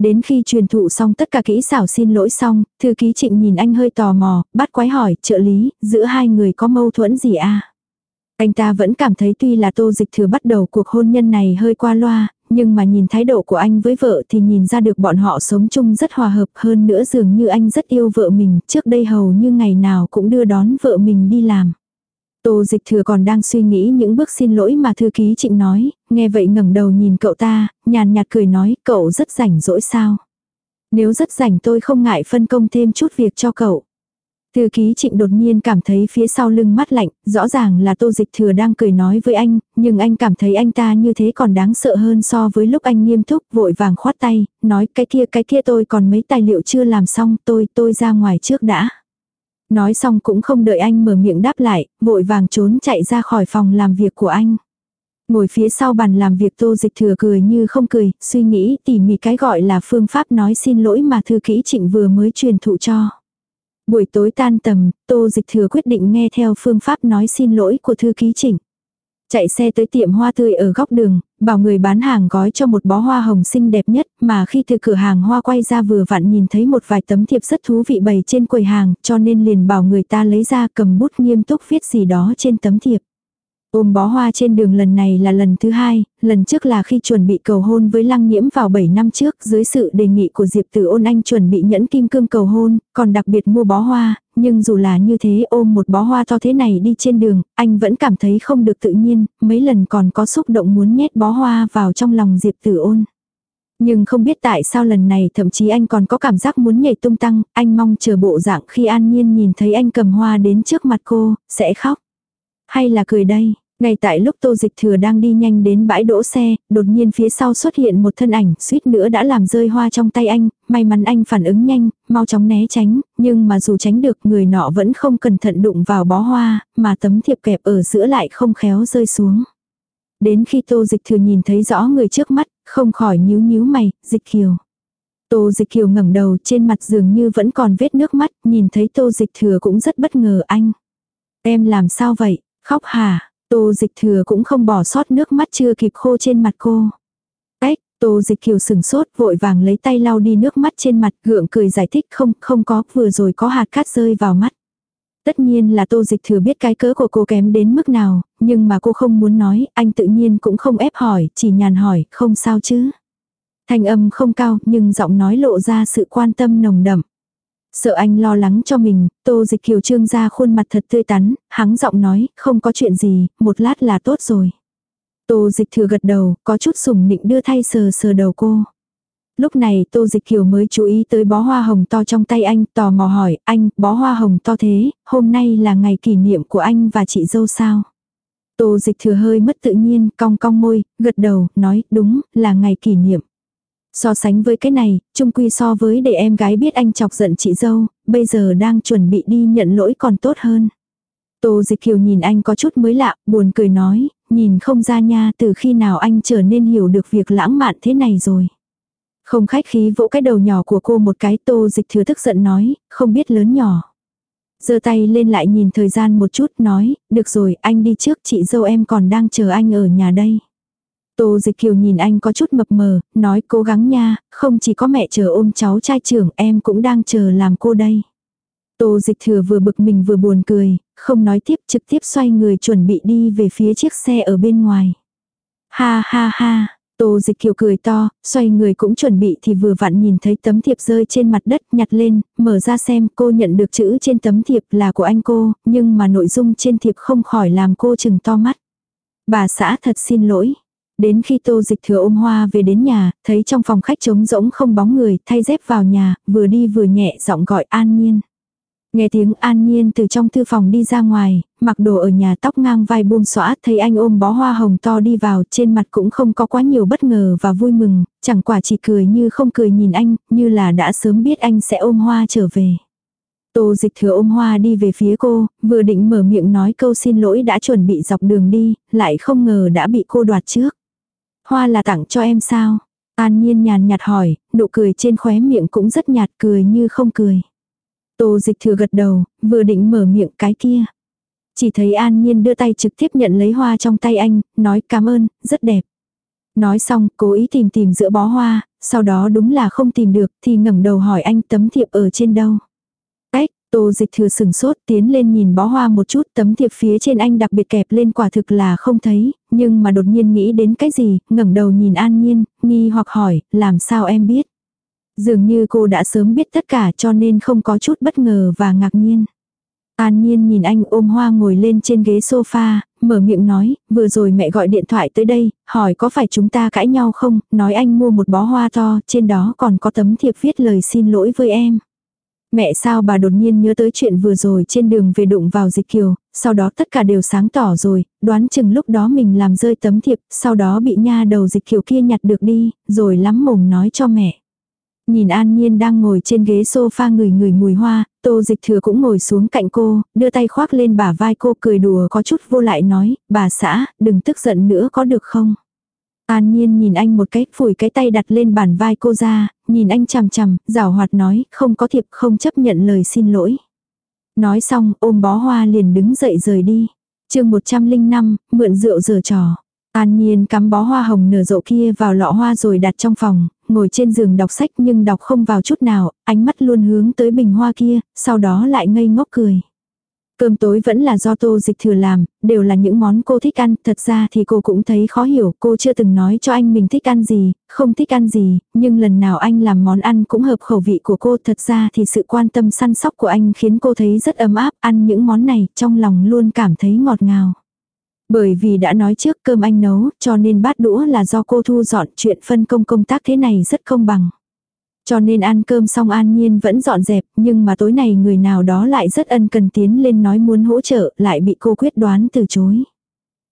Đến khi truyền thụ xong tất cả kỹ xảo xin lỗi xong, thư ký trịnh nhìn anh hơi tò mò, bắt quái hỏi, trợ lý, giữa hai người có mâu thuẫn gì à? Anh ta vẫn cảm thấy tuy là tô dịch thừa bắt đầu cuộc hôn nhân này hơi qua loa, nhưng mà nhìn thái độ của anh với vợ thì nhìn ra được bọn họ sống chung rất hòa hợp hơn nữa dường như anh rất yêu vợ mình, trước đây hầu như ngày nào cũng đưa đón vợ mình đi làm. Tô dịch thừa còn đang suy nghĩ những bước xin lỗi mà thư ký trịnh nói, nghe vậy ngẩng đầu nhìn cậu ta, nhàn nhạt cười nói, cậu rất rảnh rỗi sao. Nếu rất rảnh tôi không ngại phân công thêm chút việc cho cậu. Thư ký trịnh đột nhiên cảm thấy phía sau lưng mắt lạnh, rõ ràng là tô dịch thừa đang cười nói với anh, nhưng anh cảm thấy anh ta như thế còn đáng sợ hơn so với lúc anh nghiêm túc vội vàng khoát tay, nói cái kia cái kia tôi còn mấy tài liệu chưa làm xong tôi tôi ra ngoài trước đã. Nói xong cũng không đợi anh mở miệng đáp lại, vội vàng trốn chạy ra khỏi phòng làm việc của anh. Ngồi phía sau bàn làm việc tô dịch thừa cười như không cười, suy nghĩ tỉ mỉ cái gọi là phương pháp nói xin lỗi mà thư kỹ trịnh vừa mới truyền thụ cho. Buổi tối tan tầm, tô dịch thừa quyết định nghe theo phương pháp nói xin lỗi của thư ký trịnh. Chạy xe tới tiệm hoa tươi ở góc đường, bảo người bán hàng gói cho một bó hoa hồng xinh đẹp nhất mà khi từ cửa hàng hoa quay ra vừa vặn nhìn thấy một vài tấm thiệp rất thú vị bày trên quầy hàng cho nên liền bảo người ta lấy ra cầm bút nghiêm túc viết gì đó trên tấm thiệp. Ôm bó hoa trên đường lần này là lần thứ hai, lần trước là khi chuẩn bị cầu hôn với lăng nhiễm vào 7 năm trước dưới sự đề nghị của Diệp Tử ôn anh chuẩn bị nhẫn kim cương cầu hôn, còn đặc biệt mua bó hoa, nhưng dù là như thế ôm một bó hoa to thế này đi trên đường, anh vẫn cảm thấy không được tự nhiên, mấy lần còn có xúc động muốn nhét bó hoa vào trong lòng Diệp Tử ôn. Nhưng không biết tại sao lần này thậm chí anh còn có cảm giác muốn nhảy tung tăng, anh mong chờ bộ dạng khi an nhiên nhìn thấy anh cầm hoa đến trước mặt cô, sẽ khóc. Hay là cười đây, ngay tại lúc tô dịch thừa đang đi nhanh đến bãi đỗ xe, đột nhiên phía sau xuất hiện một thân ảnh, suýt nữa đã làm rơi hoa trong tay anh, may mắn anh phản ứng nhanh, mau chóng né tránh, nhưng mà dù tránh được người nọ vẫn không cẩn thận đụng vào bó hoa, mà tấm thiệp kẹp ở giữa lại không khéo rơi xuống. Đến khi tô dịch thừa nhìn thấy rõ người trước mắt, không khỏi nhíu nhíu mày, dịch kiều. Tô dịch kiều ngẩng đầu trên mặt dường như vẫn còn vết nước mắt, nhìn thấy tô dịch thừa cũng rất bất ngờ anh. Em làm sao vậy, khóc hả? Tô dịch thừa cũng không bỏ sót nước mắt chưa kịp khô trên mặt cô. Ếch, tô dịch kiều sừng sốt vội vàng lấy tay lau đi nước mắt trên mặt gượng cười giải thích không, không có, vừa rồi có hạt cát rơi vào mắt. Tất nhiên là tô dịch thừa biết cái cớ của cô kém đến mức nào, nhưng mà cô không muốn nói, anh tự nhiên cũng không ép hỏi, chỉ nhàn hỏi, không sao chứ. Thanh âm không cao, nhưng giọng nói lộ ra sự quan tâm nồng đậm. Sợ anh lo lắng cho mình, tô dịch kiều trương ra khuôn mặt thật tươi tắn, hắng giọng nói, không có chuyện gì, một lát là tốt rồi. Tô dịch thừa gật đầu, có chút sùng nịnh đưa thay sờ sờ đầu cô. Lúc này Tô Dịch Kiều mới chú ý tới bó hoa hồng to trong tay anh, tò mò hỏi, anh, bó hoa hồng to thế, hôm nay là ngày kỷ niệm của anh và chị dâu sao? Tô Dịch thừa hơi mất tự nhiên, cong cong môi, gật đầu, nói, đúng, là ngày kỷ niệm. So sánh với cái này, chung quy so với để em gái biết anh chọc giận chị dâu, bây giờ đang chuẩn bị đi nhận lỗi còn tốt hơn. Tô Dịch Kiều nhìn anh có chút mới lạ, buồn cười nói, nhìn không ra nha từ khi nào anh trở nên hiểu được việc lãng mạn thế này rồi. Không khách khí vỗ cái đầu nhỏ của cô một cái tô dịch thừa tức giận nói, không biết lớn nhỏ. giơ tay lên lại nhìn thời gian một chút nói, được rồi anh đi trước chị dâu em còn đang chờ anh ở nhà đây. Tô dịch kiều nhìn anh có chút mập mờ, nói cố gắng nha, không chỉ có mẹ chờ ôm cháu trai trưởng em cũng đang chờ làm cô đây. Tô dịch thừa vừa bực mình vừa buồn cười, không nói tiếp trực tiếp xoay người chuẩn bị đi về phía chiếc xe ở bên ngoài. Ha ha ha, Tô dịch kiều cười to, xoay người cũng chuẩn bị thì vừa vặn nhìn thấy tấm thiệp rơi trên mặt đất nhặt lên, mở ra xem cô nhận được chữ trên tấm thiệp là của anh cô, nhưng mà nội dung trên thiệp không khỏi làm cô chừng to mắt. Bà xã thật xin lỗi. Đến khi tô dịch thừa ôm hoa về đến nhà, thấy trong phòng khách trống rỗng không bóng người, thay dép vào nhà, vừa đi vừa nhẹ giọng gọi an nhiên. Nghe tiếng an nhiên từ trong thư phòng đi ra ngoài, mặc đồ ở nhà tóc ngang vai buông xõa, thấy anh ôm bó hoa hồng to đi vào, trên mặt cũng không có quá nhiều bất ngờ và vui mừng, chẳng quả chỉ cười như không cười nhìn anh, như là đã sớm biết anh sẽ ôm hoa trở về. Tô dịch thừa ôm hoa đi về phía cô, vừa định mở miệng nói câu xin lỗi đã chuẩn bị dọc đường đi, lại không ngờ đã bị cô đoạt trước. Hoa là tặng cho em sao? An nhiên nhàn nhạt hỏi, nụ cười trên khóe miệng cũng rất nhạt cười như không cười. Tô dịch thừa gật đầu, vừa định mở miệng cái kia. Chỉ thấy an nhiên đưa tay trực tiếp nhận lấy hoa trong tay anh, nói cảm ơn, rất đẹp. Nói xong, cố ý tìm tìm giữa bó hoa, sau đó đúng là không tìm được, thì ngẩng đầu hỏi anh tấm thiệp ở trên đâu. Tô dịch thừa sừng sốt tiến lên nhìn bó hoa một chút, tấm thiệp phía trên anh đặc biệt kẹp lên quả thực là không thấy, nhưng mà đột nhiên nghĩ đến cái gì, ngẩng đầu nhìn an nhiên, nghi hoặc hỏi, làm sao em biết. Dường như cô đã sớm biết tất cả cho nên không có chút bất ngờ và ngạc nhiên. An Nhiên nhìn anh ôm hoa ngồi lên trên ghế sofa, mở miệng nói, vừa rồi mẹ gọi điện thoại tới đây, hỏi có phải chúng ta cãi nhau không, nói anh mua một bó hoa to, trên đó còn có tấm thiệp viết lời xin lỗi với em. Mẹ sao bà đột nhiên nhớ tới chuyện vừa rồi trên đường về đụng vào dịch kiều, sau đó tất cả đều sáng tỏ rồi, đoán chừng lúc đó mình làm rơi tấm thiệp, sau đó bị nha đầu dịch kiều kia nhặt được đi, rồi lắm mồm nói cho mẹ. Nhìn An Nhiên đang ngồi trên ghế sofa người người mùi hoa, Tô Dịch Thừa cũng ngồi xuống cạnh cô, đưa tay khoác lên bả vai cô cười đùa có chút vô lại nói, bà xã, đừng tức giận nữa có được không? An Nhiên nhìn anh một cái, phủi cái tay đặt lên bàn vai cô ra, nhìn anh chằm chằm, rảo hoạt nói, không có thiệp không chấp nhận lời xin lỗi. Nói xong, ôm bó hoa liền đứng dậy rời đi. chương 105, mượn rượu giờ trò. An Nhiên cắm bó hoa hồng nở rộ kia vào lọ hoa rồi đặt trong phòng, ngồi trên giường đọc sách nhưng đọc không vào chút nào, ánh mắt luôn hướng tới bình hoa kia, sau đó lại ngây ngốc cười. Cơm tối vẫn là do tô dịch thừa làm, đều là những món cô thích ăn, thật ra thì cô cũng thấy khó hiểu, cô chưa từng nói cho anh mình thích ăn gì, không thích ăn gì, nhưng lần nào anh làm món ăn cũng hợp khẩu vị của cô, thật ra thì sự quan tâm săn sóc của anh khiến cô thấy rất ấm áp, ăn những món này, trong lòng luôn cảm thấy ngọt ngào. Bởi vì đã nói trước cơm anh nấu, cho nên bát đũa là do cô thu dọn chuyện phân công công tác thế này rất công bằng. Cho nên ăn cơm xong an nhiên vẫn dọn dẹp, nhưng mà tối này người nào đó lại rất ân cần tiến lên nói muốn hỗ trợ, lại bị cô quyết đoán từ chối.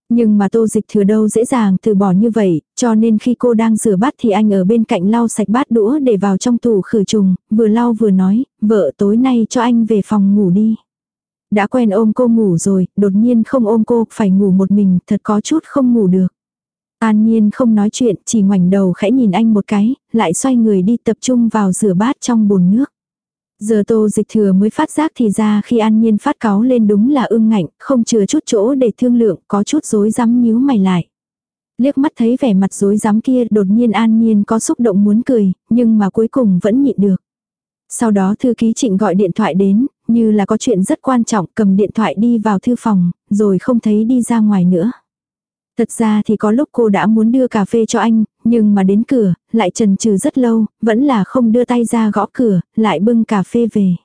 Nhưng mà tô dịch thừa đâu dễ dàng từ bỏ như vậy, cho nên khi cô đang rửa bát thì anh ở bên cạnh lau sạch bát đũa để vào trong tủ khử trùng, vừa lau vừa nói, vợ tối nay cho anh về phòng ngủ đi. Đã quen ôm cô ngủ rồi, đột nhiên không ôm cô, phải ngủ một mình, thật có chút không ngủ được. An Nhiên không nói chuyện, chỉ ngoảnh đầu khẽ nhìn anh một cái, lại xoay người đi tập trung vào rửa bát trong bồn nước. Giờ tô dịch thừa mới phát giác thì ra khi an nhiên phát cáo lên đúng là ưng ngạnh, không chừa chút chỗ để thương lượng, có chút rối rắm nhíu mày lại. Liếc mắt thấy vẻ mặt rối rắm kia đột nhiên an nhiên có xúc động muốn cười, nhưng mà cuối cùng vẫn nhịn được. Sau đó thư ký trịnh gọi điện thoại đến, như là có chuyện rất quan trọng cầm điện thoại đi vào thư phòng, rồi không thấy đi ra ngoài nữa. Thật ra thì có lúc cô đã muốn đưa cà phê cho anh, nhưng mà đến cửa, lại trần trừ rất lâu, vẫn là không đưa tay ra gõ cửa, lại bưng cà phê về.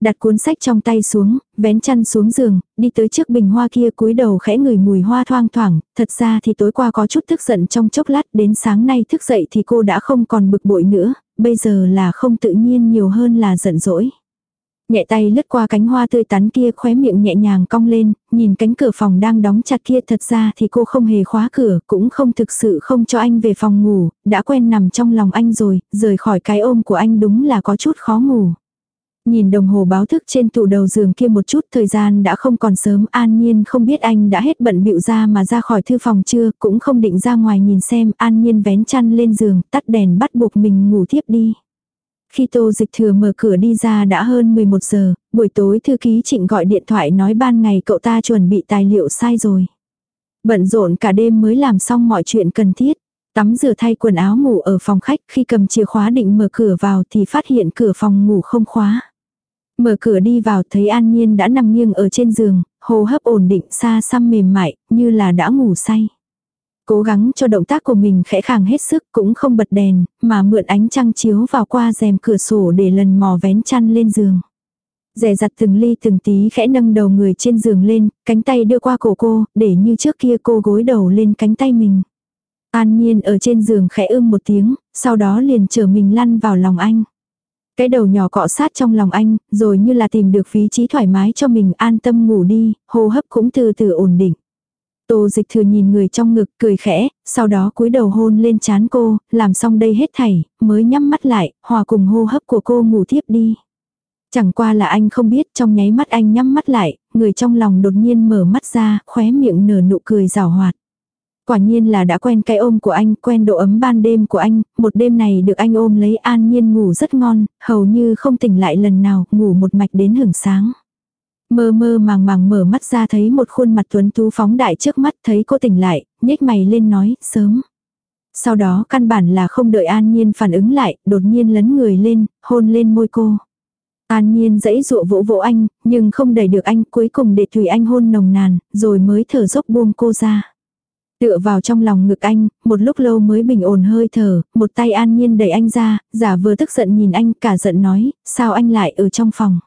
Đặt cuốn sách trong tay xuống, vén chăn xuống giường, đi tới trước bình hoa kia cúi đầu khẽ ngửi mùi hoa thoang thoảng, thật ra thì tối qua có chút tức giận trong chốc lát, đến sáng nay thức dậy thì cô đã không còn bực bội nữa, bây giờ là không tự nhiên nhiều hơn là giận dỗi. Nhẹ tay lướt qua cánh hoa tươi tắn kia khóe miệng nhẹ nhàng cong lên, nhìn cánh cửa phòng đang đóng chặt kia thật ra thì cô không hề khóa cửa, cũng không thực sự không cho anh về phòng ngủ, đã quen nằm trong lòng anh rồi, rời khỏi cái ôm của anh đúng là có chút khó ngủ. Nhìn đồng hồ báo thức trên tủ đầu giường kia một chút thời gian đã không còn sớm an nhiên không biết anh đã hết bận bịu ra mà ra khỏi thư phòng chưa cũng không định ra ngoài nhìn xem an nhiên vén chăn lên giường tắt đèn bắt buộc mình ngủ tiếp đi. Khi tô dịch thừa mở cửa đi ra đã hơn 11 giờ, buổi tối thư ký trịnh gọi điện thoại nói ban ngày cậu ta chuẩn bị tài liệu sai rồi. Bận rộn cả đêm mới làm xong mọi chuyện cần thiết. Tắm rửa thay quần áo ngủ ở phòng khách khi cầm chìa khóa định mở cửa vào thì phát hiện cửa phòng ngủ không khóa. Mở cửa đi vào thấy An Nhiên đã nằm nghiêng ở trên giường, hô hấp ổn định xa xăm mềm mại, như là đã ngủ say. Cố gắng cho động tác của mình khẽ khàng hết sức cũng không bật đèn, mà mượn ánh trăng chiếu vào qua rèm cửa sổ để lần mò vén chăn lên giường. Rẻ giặt từng ly từng tí khẽ nâng đầu người trên giường lên, cánh tay đưa qua cổ cô, để như trước kia cô gối đầu lên cánh tay mình. An nhiên ở trên giường khẽ ưm một tiếng, sau đó liền trở mình lăn vào lòng anh. Cái đầu nhỏ cọ sát trong lòng anh, rồi như là tìm được vị trí thoải mái cho mình an tâm ngủ đi, hô hấp cũng từ từ ổn định. Tô dịch thừa nhìn người trong ngực cười khẽ, sau đó cúi đầu hôn lên chán cô, làm xong đây hết thảy, mới nhắm mắt lại, hòa cùng hô hấp của cô ngủ tiếp đi. Chẳng qua là anh không biết trong nháy mắt anh nhắm mắt lại, người trong lòng đột nhiên mở mắt ra, khóe miệng nở nụ cười rào hoạt. Quả nhiên là đã quen cái ôm của anh, quen độ ấm ban đêm của anh, một đêm này được anh ôm lấy an nhiên ngủ rất ngon, hầu như không tỉnh lại lần nào, ngủ một mạch đến hưởng sáng. Mơ mơ màng màng mở mắt ra thấy một khuôn mặt tuấn tú phóng đại trước mắt thấy cô tỉnh lại, nhếch mày lên nói, sớm. Sau đó căn bản là không đợi An Nhiên phản ứng lại, đột nhiên lấn người lên, hôn lên môi cô. An Nhiên dãy dụa vỗ vỗ anh, nhưng không đẩy được anh cuối cùng để thủy anh hôn nồng nàn, rồi mới thở dốc buông cô ra. Tựa vào trong lòng ngực anh, một lúc lâu mới bình ổn hơi thở, một tay An Nhiên đẩy anh ra, giả vừa tức giận nhìn anh cả giận nói, sao anh lại ở trong phòng.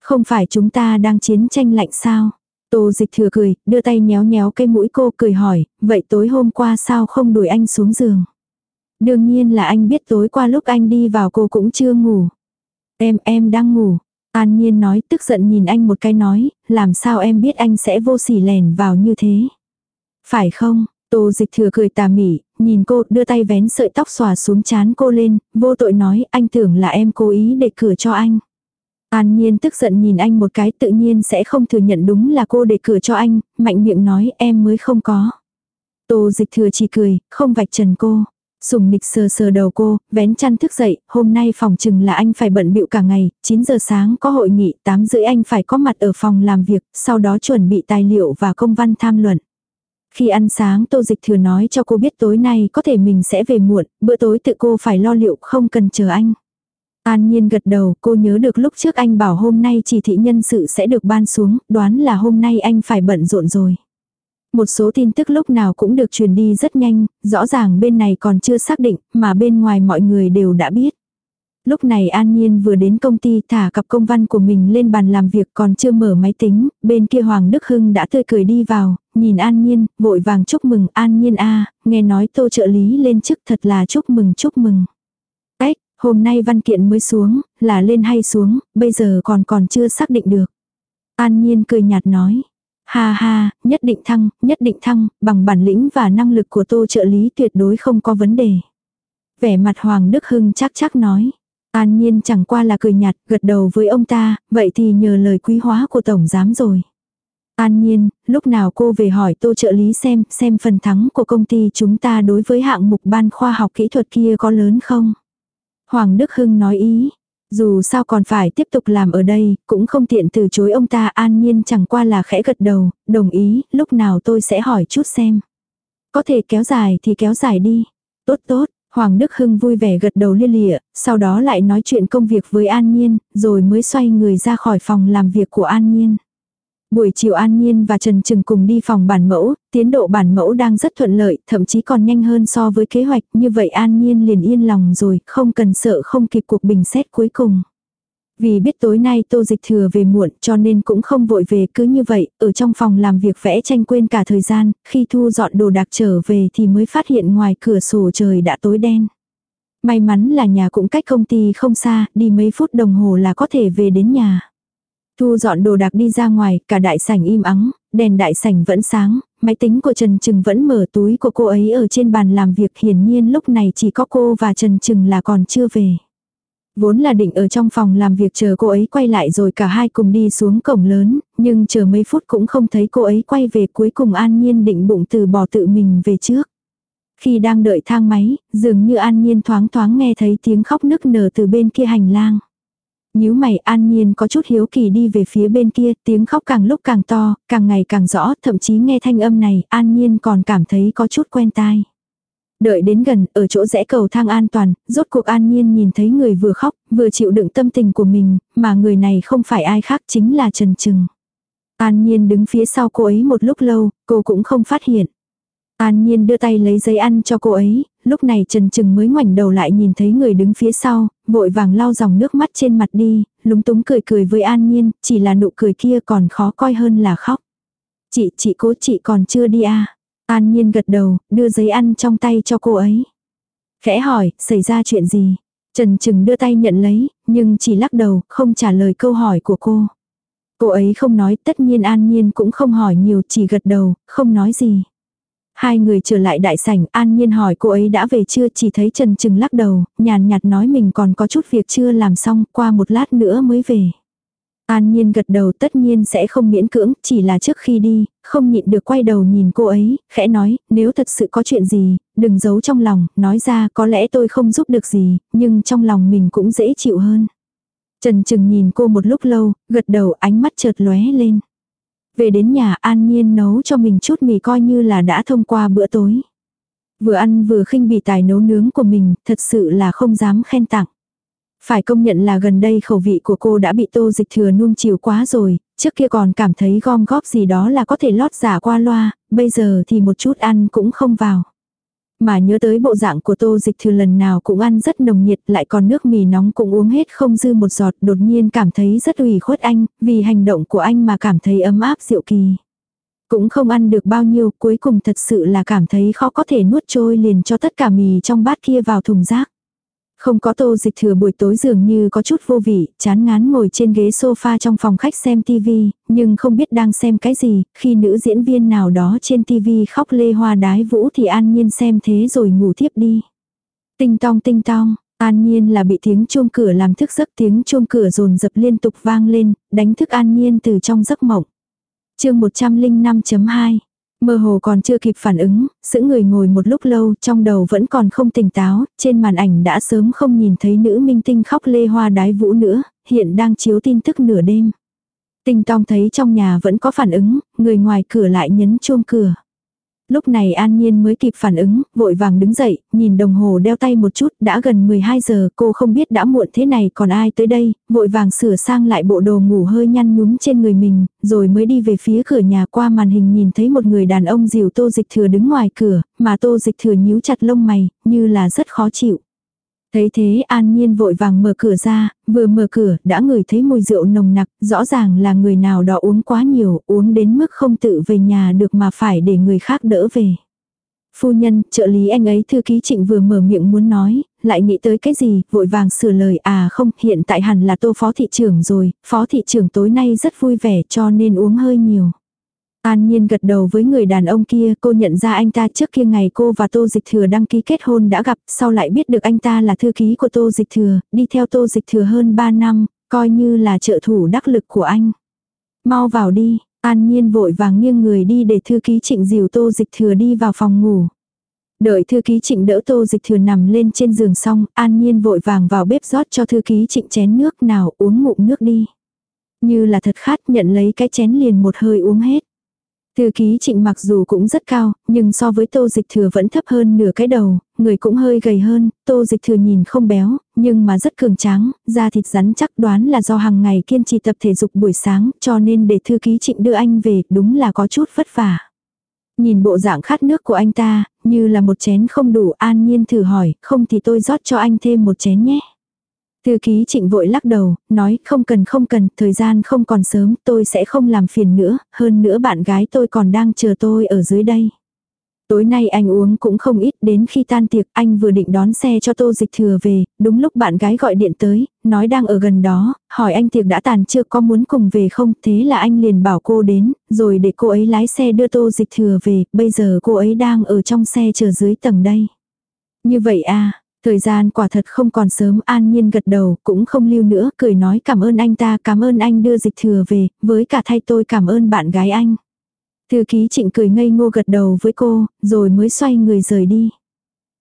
Không phải chúng ta đang chiến tranh lạnh sao? Tô dịch thừa cười, đưa tay nhéo nhéo cây mũi cô cười hỏi, vậy tối hôm qua sao không đuổi anh xuống giường? Đương nhiên là anh biết tối qua lúc anh đi vào cô cũng chưa ngủ. Em, em đang ngủ. An Nhiên nói tức giận nhìn anh một cái nói, làm sao em biết anh sẽ vô sỉ lèn vào như thế? Phải không? Tô dịch thừa cười tà mỉ, nhìn cô đưa tay vén sợi tóc xòa xuống chán cô lên, vô tội nói anh tưởng là em cố ý để cửa cho anh. An Nhiên tức giận nhìn anh một cái tự nhiên sẽ không thừa nhận đúng là cô để cửa cho anh, mạnh miệng nói em mới không có. Tô dịch thừa chỉ cười, không vạch trần cô. Sùng nịch sờ sờ đầu cô, vén chăn thức dậy, hôm nay phòng chừng là anh phải bận bịu cả ngày, 9 giờ sáng có hội nghị, 8 rưỡi anh phải có mặt ở phòng làm việc, sau đó chuẩn bị tài liệu và công văn tham luận. Khi ăn sáng tô dịch thừa nói cho cô biết tối nay có thể mình sẽ về muộn, bữa tối tự cô phải lo liệu không cần chờ anh. An Nhiên gật đầu, cô nhớ được lúc trước anh bảo hôm nay chỉ thị nhân sự sẽ được ban xuống, đoán là hôm nay anh phải bận rộn rồi. Một số tin tức lúc nào cũng được truyền đi rất nhanh, rõ ràng bên này còn chưa xác định, mà bên ngoài mọi người đều đã biết. Lúc này An Nhiên vừa đến công ty thả cặp công văn của mình lên bàn làm việc còn chưa mở máy tính, bên kia Hoàng Đức Hưng đã tươi cười đi vào, nhìn An Nhiên, vội vàng chúc mừng An Nhiên a nghe nói tô trợ lý lên chức thật là chúc mừng chúc mừng. Hôm nay văn kiện mới xuống, là lên hay xuống, bây giờ còn còn chưa xác định được. An Nhiên cười nhạt nói. Ha ha, nhất định thăng, nhất định thăng, bằng bản lĩnh và năng lực của tô trợ lý tuyệt đối không có vấn đề. Vẻ mặt Hoàng Đức Hưng chắc chắc nói. An Nhiên chẳng qua là cười nhạt, gật đầu với ông ta, vậy thì nhờ lời quý hóa của Tổng Giám rồi. An Nhiên, lúc nào cô về hỏi tô trợ lý xem, xem phần thắng của công ty chúng ta đối với hạng mục ban khoa học kỹ thuật kia có lớn không? Hoàng Đức Hưng nói ý, dù sao còn phải tiếp tục làm ở đây, cũng không tiện từ chối ông ta an nhiên chẳng qua là khẽ gật đầu, đồng ý, lúc nào tôi sẽ hỏi chút xem. Có thể kéo dài thì kéo dài đi. Tốt tốt, Hoàng Đức Hưng vui vẻ gật đầu lia lịa, sau đó lại nói chuyện công việc với An Nhiên, rồi mới xoay người ra khỏi phòng làm việc của An Nhiên. Buổi chiều An Nhiên và Trần Trừng cùng đi phòng bản mẫu, tiến độ bản mẫu đang rất thuận lợi, thậm chí còn nhanh hơn so với kế hoạch, như vậy An Nhiên liền yên lòng rồi, không cần sợ không kịp cuộc bình xét cuối cùng. Vì biết tối nay tô dịch thừa về muộn cho nên cũng không vội về cứ như vậy, ở trong phòng làm việc vẽ tranh quên cả thời gian, khi thu dọn đồ đạc trở về thì mới phát hiện ngoài cửa sổ trời đã tối đen. May mắn là nhà cũng cách công ty không xa, đi mấy phút đồng hồ là có thể về đến nhà. Thu dọn đồ đạc đi ra ngoài, cả đại sảnh im ắng, đèn đại sảnh vẫn sáng, máy tính của Trần Trừng vẫn mở túi của cô ấy ở trên bàn làm việc hiển nhiên lúc này chỉ có cô và Trần Trừng là còn chưa về. Vốn là định ở trong phòng làm việc chờ cô ấy quay lại rồi cả hai cùng đi xuống cổng lớn, nhưng chờ mấy phút cũng không thấy cô ấy quay về cuối cùng an nhiên định bụng từ bỏ tự mình về trước. Khi đang đợi thang máy, dường như an nhiên thoáng thoáng nghe thấy tiếng khóc nức nở từ bên kia hành lang. Nhíu mày an nhiên có chút hiếu kỳ đi về phía bên kia, tiếng khóc càng lúc càng to, càng ngày càng rõ, thậm chí nghe thanh âm này, an nhiên còn cảm thấy có chút quen tai. Đợi đến gần, ở chỗ rẽ cầu thang an toàn, rốt cuộc an nhiên nhìn thấy người vừa khóc, vừa chịu đựng tâm tình của mình, mà người này không phải ai khác chính là Trần Trừng. An nhiên đứng phía sau cô ấy một lúc lâu, cô cũng không phát hiện. An Nhiên đưa tay lấy giấy ăn cho cô ấy, lúc này Trần Trừng mới ngoảnh đầu lại nhìn thấy người đứng phía sau, vội vàng lau dòng nước mắt trên mặt đi, lúng túng cười cười với An Nhiên, chỉ là nụ cười kia còn khó coi hơn là khóc. Chị, chị cố chị còn chưa đi à? An Nhiên gật đầu, đưa giấy ăn trong tay cho cô ấy. Khẽ hỏi, xảy ra chuyện gì? Trần Trừng đưa tay nhận lấy, nhưng chỉ lắc đầu, không trả lời câu hỏi của cô. Cô ấy không nói, tất nhiên An Nhiên cũng không hỏi nhiều, chỉ gật đầu, không nói gì. Hai người trở lại đại sảnh, an nhiên hỏi cô ấy đã về chưa chỉ thấy Trần Trừng lắc đầu, nhàn nhạt nói mình còn có chút việc chưa làm xong, qua một lát nữa mới về. An nhiên gật đầu tất nhiên sẽ không miễn cưỡng, chỉ là trước khi đi, không nhịn được quay đầu nhìn cô ấy, khẽ nói, nếu thật sự có chuyện gì, đừng giấu trong lòng, nói ra có lẽ tôi không giúp được gì, nhưng trong lòng mình cũng dễ chịu hơn. Trần Trừng nhìn cô một lúc lâu, gật đầu ánh mắt chợt lóe lên. Về đến nhà An Nhiên nấu cho mình chút mì coi như là đã thông qua bữa tối. Vừa ăn vừa khinh bỉ tài nấu nướng của mình, thật sự là không dám khen tặng. Phải công nhận là gần đây khẩu vị của cô đã bị tô dịch thừa nuông chiều quá rồi, trước kia còn cảm thấy gom góp gì đó là có thể lót giả qua loa, bây giờ thì một chút ăn cũng không vào. Mà nhớ tới bộ dạng của tô dịch thừa lần nào cũng ăn rất nồng nhiệt lại còn nước mì nóng cũng uống hết không dư một giọt đột nhiên cảm thấy rất ủy khuất anh, vì hành động của anh mà cảm thấy ấm áp diệu kỳ. Cũng không ăn được bao nhiêu cuối cùng thật sự là cảm thấy khó có thể nuốt trôi liền cho tất cả mì trong bát kia vào thùng rác. Không có tô dịch thừa buổi tối dường như có chút vô vị, chán ngán ngồi trên ghế sofa trong phòng khách xem tivi, nhưng không biết đang xem cái gì, khi nữ diễn viên nào đó trên tivi khóc lê hoa đái vũ thì an nhiên xem thế rồi ngủ thiếp đi. Tinh tong tinh tong, an nhiên là bị tiếng chuông cửa làm thức giấc tiếng chuông cửa rồn dập liên tục vang lên, đánh thức an nhiên từ trong giấc mộng. chương 105.2 Mơ hồ còn chưa kịp phản ứng, giữ người ngồi một lúc lâu trong đầu vẫn còn không tỉnh táo, trên màn ảnh đã sớm không nhìn thấy nữ minh tinh khóc lê hoa đái vũ nữa, hiện đang chiếu tin tức nửa đêm. Tinh tong thấy trong nhà vẫn có phản ứng, người ngoài cửa lại nhấn chuông cửa. Lúc này An Nhiên mới kịp phản ứng, vội vàng đứng dậy, nhìn đồng hồ đeo tay một chút, đã gần 12 giờ, cô không biết đã muộn thế này còn ai tới đây, vội vàng sửa sang lại bộ đồ ngủ hơi nhăn nhúm trên người mình, rồi mới đi về phía cửa nhà qua màn hình nhìn thấy một người đàn ông dìu tô dịch thừa đứng ngoài cửa, mà tô dịch thừa nhíu chặt lông mày, như là rất khó chịu. Thấy thế an nhiên vội vàng mở cửa ra, vừa mở cửa đã ngửi thấy mùi rượu nồng nặc, rõ ràng là người nào đó uống quá nhiều, uống đến mức không tự về nhà được mà phải để người khác đỡ về. Phu nhân, trợ lý anh ấy thư ký trịnh vừa mở miệng muốn nói, lại nghĩ tới cái gì, vội vàng sửa lời à không, hiện tại hẳn là tô phó thị trưởng rồi, phó thị trưởng tối nay rất vui vẻ cho nên uống hơi nhiều. An Nhiên gật đầu với người đàn ông kia, cô nhận ra anh ta trước kia ngày cô và Tô Dịch Thừa đăng ký kết hôn đã gặp, sau lại biết được anh ta là thư ký của Tô Dịch Thừa, đi theo Tô Dịch Thừa hơn 3 năm, coi như là trợ thủ đắc lực của anh. Mau vào đi, An Nhiên vội vàng nghiêng người đi để thư ký trịnh dìu Tô Dịch Thừa đi vào phòng ngủ. Đợi thư ký trịnh đỡ Tô Dịch Thừa nằm lên trên giường xong, An Nhiên vội vàng vào bếp rót cho thư ký trịnh chén nước nào uống ngụm nước đi. Như là thật khát nhận lấy cái chén liền một hơi uống hết. Thư ký trịnh mặc dù cũng rất cao, nhưng so với tô dịch thừa vẫn thấp hơn nửa cái đầu, người cũng hơi gầy hơn, tô dịch thừa nhìn không béo, nhưng mà rất cường tráng, da thịt rắn chắc đoán là do hàng ngày kiên trì tập thể dục buổi sáng, cho nên để thư ký trịnh đưa anh về, đúng là có chút vất vả. Nhìn bộ dạng khát nước của anh ta, như là một chén không đủ an nhiên thử hỏi, không thì tôi rót cho anh thêm một chén nhé. Thư ký trịnh vội lắc đầu, nói không cần không cần, thời gian không còn sớm, tôi sẽ không làm phiền nữa, hơn nữa bạn gái tôi còn đang chờ tôi ở dưới đây. Tối nay anh uống cũng không ít, đến khi tan tiệc anh vừa định đón xe cho tô dịch thừa về, đúng lúc bạn gái gọi điện tới, nói đang ở gần đó, hỏi anh tiệc đã tàn chưa có muốn cùng về không, thế là anh liền bảo cô đến, rồi để cô ấy lái xe đưa tô dịch thừa về, bây giờ cô ấy đang ở trong xe chờ dưới tầng đây. Như vậy à, Thời gian quả thật không còn sớm an nhiên gật đầu, cũng không lưu nữa, cười nói cảm ơn anh ta, cảm ơn anh đưa dịch thừa về, với cả thay tôi cảm ơn bạn gái anh. Thư ký trịnh cười ngây ngô gật đầu với cô, rồi mới xoay người rời đi.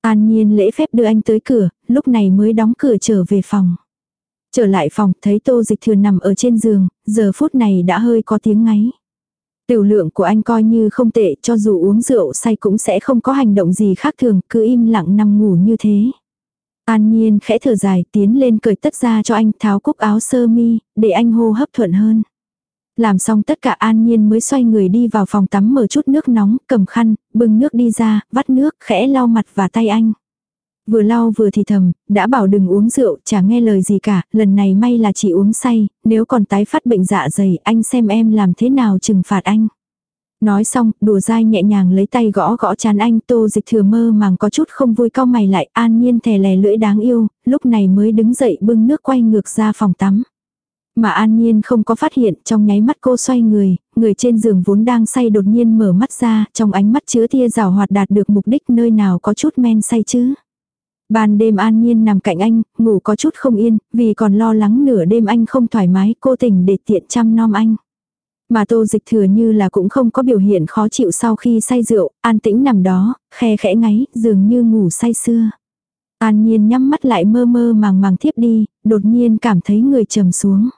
An nhiên lễ phép đưa anh tới cửa, lúc này mới đóng cửa trở về phòng. Trở lại phòng, thấy tô dịch thừa nằm ở trên giường, giờ phút này đã hơi có tiếng ngáy. Tiểu lượng của anh coi như không tệ, cho dù uống rượu say cũng sẽ không có hành động gì khác thường, cứ im lặng nằm ngủ như thế. An Nhiên khẽ thở dài tiến lên cởi tất ra cho anh tháo cúc áo sơ mi, để anh hô hấp thuận hơn. Làm xong tất cả An Nhiên mới xoay người đi vào phòng tắm mở chút nước nóng, cầm khăn, bưng nước đi ra, vắt nước, khẽ lau mặt và tay anh. Vừa lau vừa thì thầm, đã bảo đừng uống rượu, chả nghe lời gì cả, lần này may là chỉ uống say, nếu còn tái phát bệnh dạ dày, anh xem em làm thế nào trừng phạt anh. Nói xong, đùa dai nhẹ nhàng lấy tay gõ gõ chán anh tô dịch thừa mơ màng có chút không vui cau mày lại an nhiên thè lè lưỡi đáng yêu, lúc này mới đứng dậy bưng nước quay ngược ra phòng tắm. Mà an nhiên không có phát hiện trong nháy mắt cô xoay người, người trên giường vốn đang say đột nhiên mở mắt ra, trong ánh mắt chứa tia rào hoạt đạt được mục đích nơi nào có chút men say chứ. Ban đêm an nhiên nằm cạnh anh, ngủ có chút không yên, vì còn lo lắng nửa đêm anh không thoải mái, cô tỉnh để tiện chăm nom anh. Mà tô dịch thừa như là cũng không có biểu hiện khó chịu sau khi say rượu, an tĩnh nằm đó, khe khẽ ngáy, dường như ngủ say xưa. An nhiên nhắm mắt lại mơ mơ màng màng thiếp đi, đột nhiên cảm thấy người trầm xuống.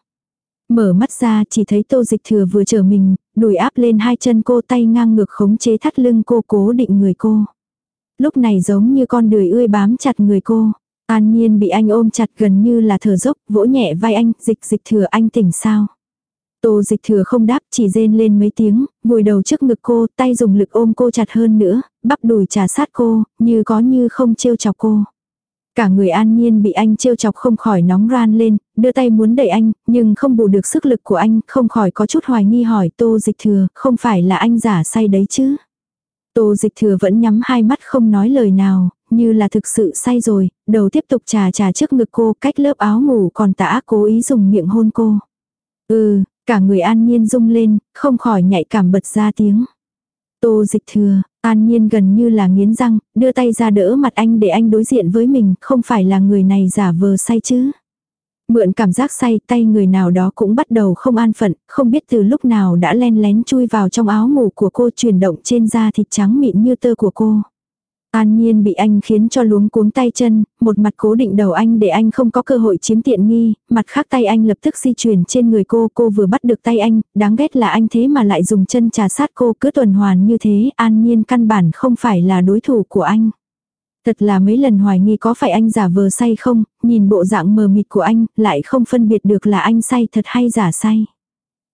Mở mắt ra chỉ thấy tô dịch thừa vừa trở mình, đùi áp lên hai chân cô tay ngang ngược khống chế thắt lưng cô cố định người cô. Lúc này giống như con đười ươi bám chặt người cô. An nhiên bị anh ôm chặt gần như là thở dốc, vỗ nhẹ vai anh, dịch dịch thừa anh tỉnh sao. Tô dịch thừa không đáp chỉ rên lên mấy tiếng, vùi đầu trước ngực cô, tay dùng lực ôm cô chặt hơn nữa, bắp đùi trà sát cô, như có như không trêu chọc cô. Cả người an nhiên bị anh trêu chọc không khỏi nóng ran lên, đưa tay muốn đẩy anh, nhưng không bù được sức lực của anh, không khỏi có chút hoài nghi hỏi tô dịch thừa, không phải là anh giả say đấy chứ. Tô dịch thừa vẫn nhắm hai mắt không nói lời nào, như là thực sự say rồi, đầu tiếp tục trà trà trước ngực cô cách lớp áo ngủ còn tả cố ý dùng miệng hôn cô. Ừ, Cả người an nhiên rung lên, không khỏi nhạy cảm bật ra tiếng. Tô dịch thừa, an nhiên gần như là nghiến răng, đưa tay ra đỡ mặt anh để anh đối diện với mình, không phải là người này giả vờ say chứ. Mượn cảm giác say tay người nào đó cũng bắt đầu không an phận, không biết từ lúc nào đã len lén chui vào trong áo ngủ của cô chuyển động trên da thịt trắng mịn như tơ của cô. An Nhiên bị anh khiến cho luống cuống tay chân, một mặt cố định đầu anh để anh không có cơ hội chiếm tiện nghi, mặt khác tay anh lập tức di chuyển trên người cô, cô vừa bắt được tay anh, đáng ghét là anh thế mà lại dùng chân trà sát cô cứ tuần hoàn như thế, An Nhiên căn bản không phải là đối thủ của anh. Thật là mấy lần hoài nghi có phải anh giả vờ say không, nhìn bộ dạng mờ mịt của anh, lại không phân biệt được là anh say thật hay giả say.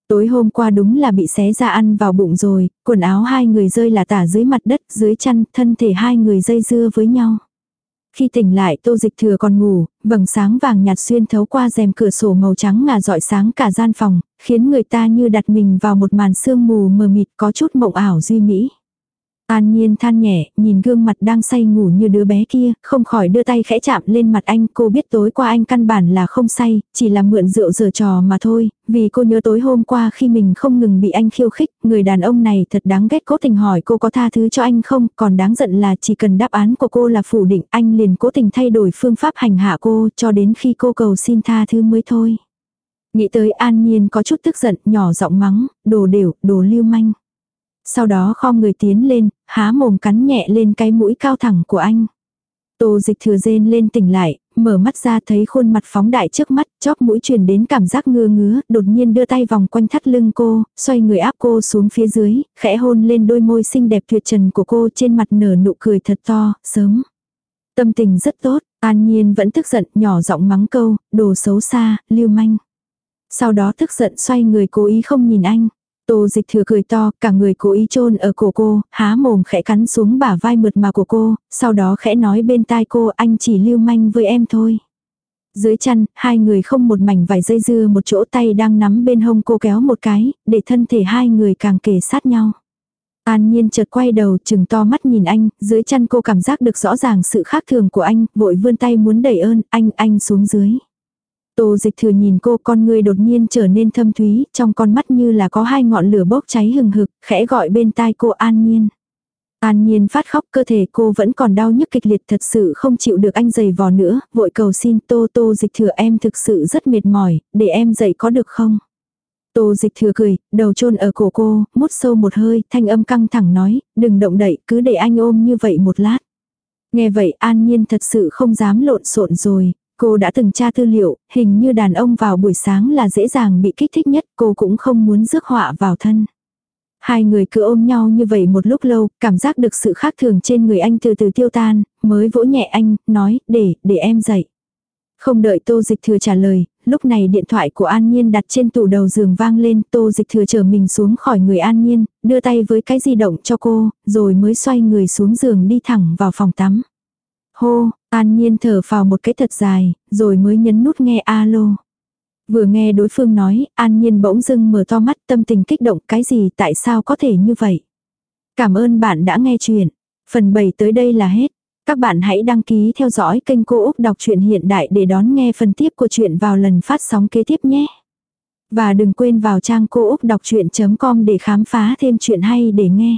Tối hôm qua đúng là bị xé ra ăn vào bụng rồi, quần áo hai người rơi là tả dưới mặt đất, dưới chăn, thân thể hai người dây dưa với nhau. Khi tỉnh lại tô dịch thừa còn ngủ, vầng sáng vàng nhạt xuyên thấu qua rèm cửa sổ màu trắng ngà dọi sáng cả gian phòng, khiến người ta như đặt mình vào một màn sương mù mờ mịt có chút mộng ảo duy mỹ. An nhiên than nhẹ, nhìn gương mặt đang say ngủ như đứa bé kia, không khỏi đưa tay khẽ chạm lên mặt anh. Cô biết tối qua anh căn bản là không say, chỉ là mượn rượu giờ trò mà thôi. Vì cô nhớ tối hôm qua khi mình không ngừng bị anh khiêu khích, người đàn ông này thật đáng ghét cố tình hỏi cô có tha thứ cho anh không. Còn đáng giận là chỉ cần đáp án của cô là phủ định, anh liền cố tình thay đổi phương pháp hành hạ cô cho đến khi cô cầu xin tha thứ mới thôi. Nghĩ tới an nhiên có chút tức giận, nhỏ giọng mắng, đồ đều, đồ lưu manh sau đó khom người tiến lên, há mồm cắn nhẹ lên cái mũi cao thẳng của anh. Tô dịch thừa rên lên tỉnh lại, mở mắt ra thấy khuôn mặt phóng đại trước mắt, chóp mũi truyền đến cảm giác ngơ ngứa, đột nhiên đưa tay vòng quanh thắt lưng cô, xoay người áp cô xuống phía dưới, khẽ hôn lên đôi môi xinh đẹp tuyệt trần của cô trên mặt nở nụ cười thật to, sớm. Tâm tình rất tốt, an nhiên vẫn tức giận, nhỏ giọng mắng câu, đồ xấu xa, lưu manh. Sau đó tức giận xoay người cố ý không nhìn anh. Tô dịch thừa cười to, cả người cố ý chôn ở cổ cô, há mồm khẽ cắn xuống bả vai mượt mà của cô, sau đó khẽ nói bên tai cô anh chỉ lưu manh với em thôi. Dưới chăn, hai người không một mảnh vải dây dưa một chỗ tay đang nắm bên hông cô kéo một cái, để thân thể hai người càng kề sát nhau. An nhiên chợt quay đầu chừng to mắt nhìn anh, dưới chăn cô cảm giác được rõ ràng sự khác thường của anh, vội vươn tay muốn đẩy ơn, anh, anh xuống dưới. Tô dịch thừa nhìn cô con người đột nhiên trở nên thâm thúy, trong con mắt như là có hai ngọn lửa bốc cháy hừng hực, khẽ gọi bên tai cô an nhiên. An nhiên phát khóc cơ thể cô vẫn còn đau nhức kịch liệt thật sự không chịu được anh giày vò nữa, vội cầu xin tô tô dịch thừa em thực sự rất mệt mỏi, để em dậy có được không? Tô dịch thừa cười, đầu chôn ở cổ cô, mút sâu một hơi, thanh âm căng thẳng nói, đừng động đậy, cứ để anh ôm như vậy một lát. Nghe vậy an nhiên thật sự không dám lộn xộn rồi, Cô đã từng tra tư liệu, hình như đàn ông vào buổi sáng là dễ dàng bị kích thích nhất, cô cũng không muốn rước họa vào thân. Hai người cứ ôm nhau như vậy một lúc lâu, cảm giác được sự khác thường trên người anh từ từ tiêu tan, mới vỗ nhẹ anh, nói, để, để em dậy. Không đợi tô dịch thừa trả lời, lúc này điện thoại của An Nhiên đặt trên tủ đầu giường vang lên, tô dịch thừa chờ mình xuống khỏi người An Nhiên, đưa tay với cái di động cho cô, rồi mới xoay người xuống giường đi thẳng vào phòng tắm. Hô, An Nhiên thở vào một cái thật dài, rồi mới nhấn nút nghe alo. Vừa nghe đối phương nói, An Nhiên bỗng dưng mở to mắt tâm tình kích động cái gì tại sao có thể như vậy. Cảm ơn bạn đã nghe chuyện. Phần 7 tới đây là hết. Các bạn hãy đăng ký theo dõi kênh Cô Úc Đọc truyện Hiện Đại để đón nghe phần tiếp của chuyện vào lần phát sóng kế tiếp nhé. Và đừng quên vào trang cô úc đọc chuyện.com để khám phá thêm chuyện hay để nghe.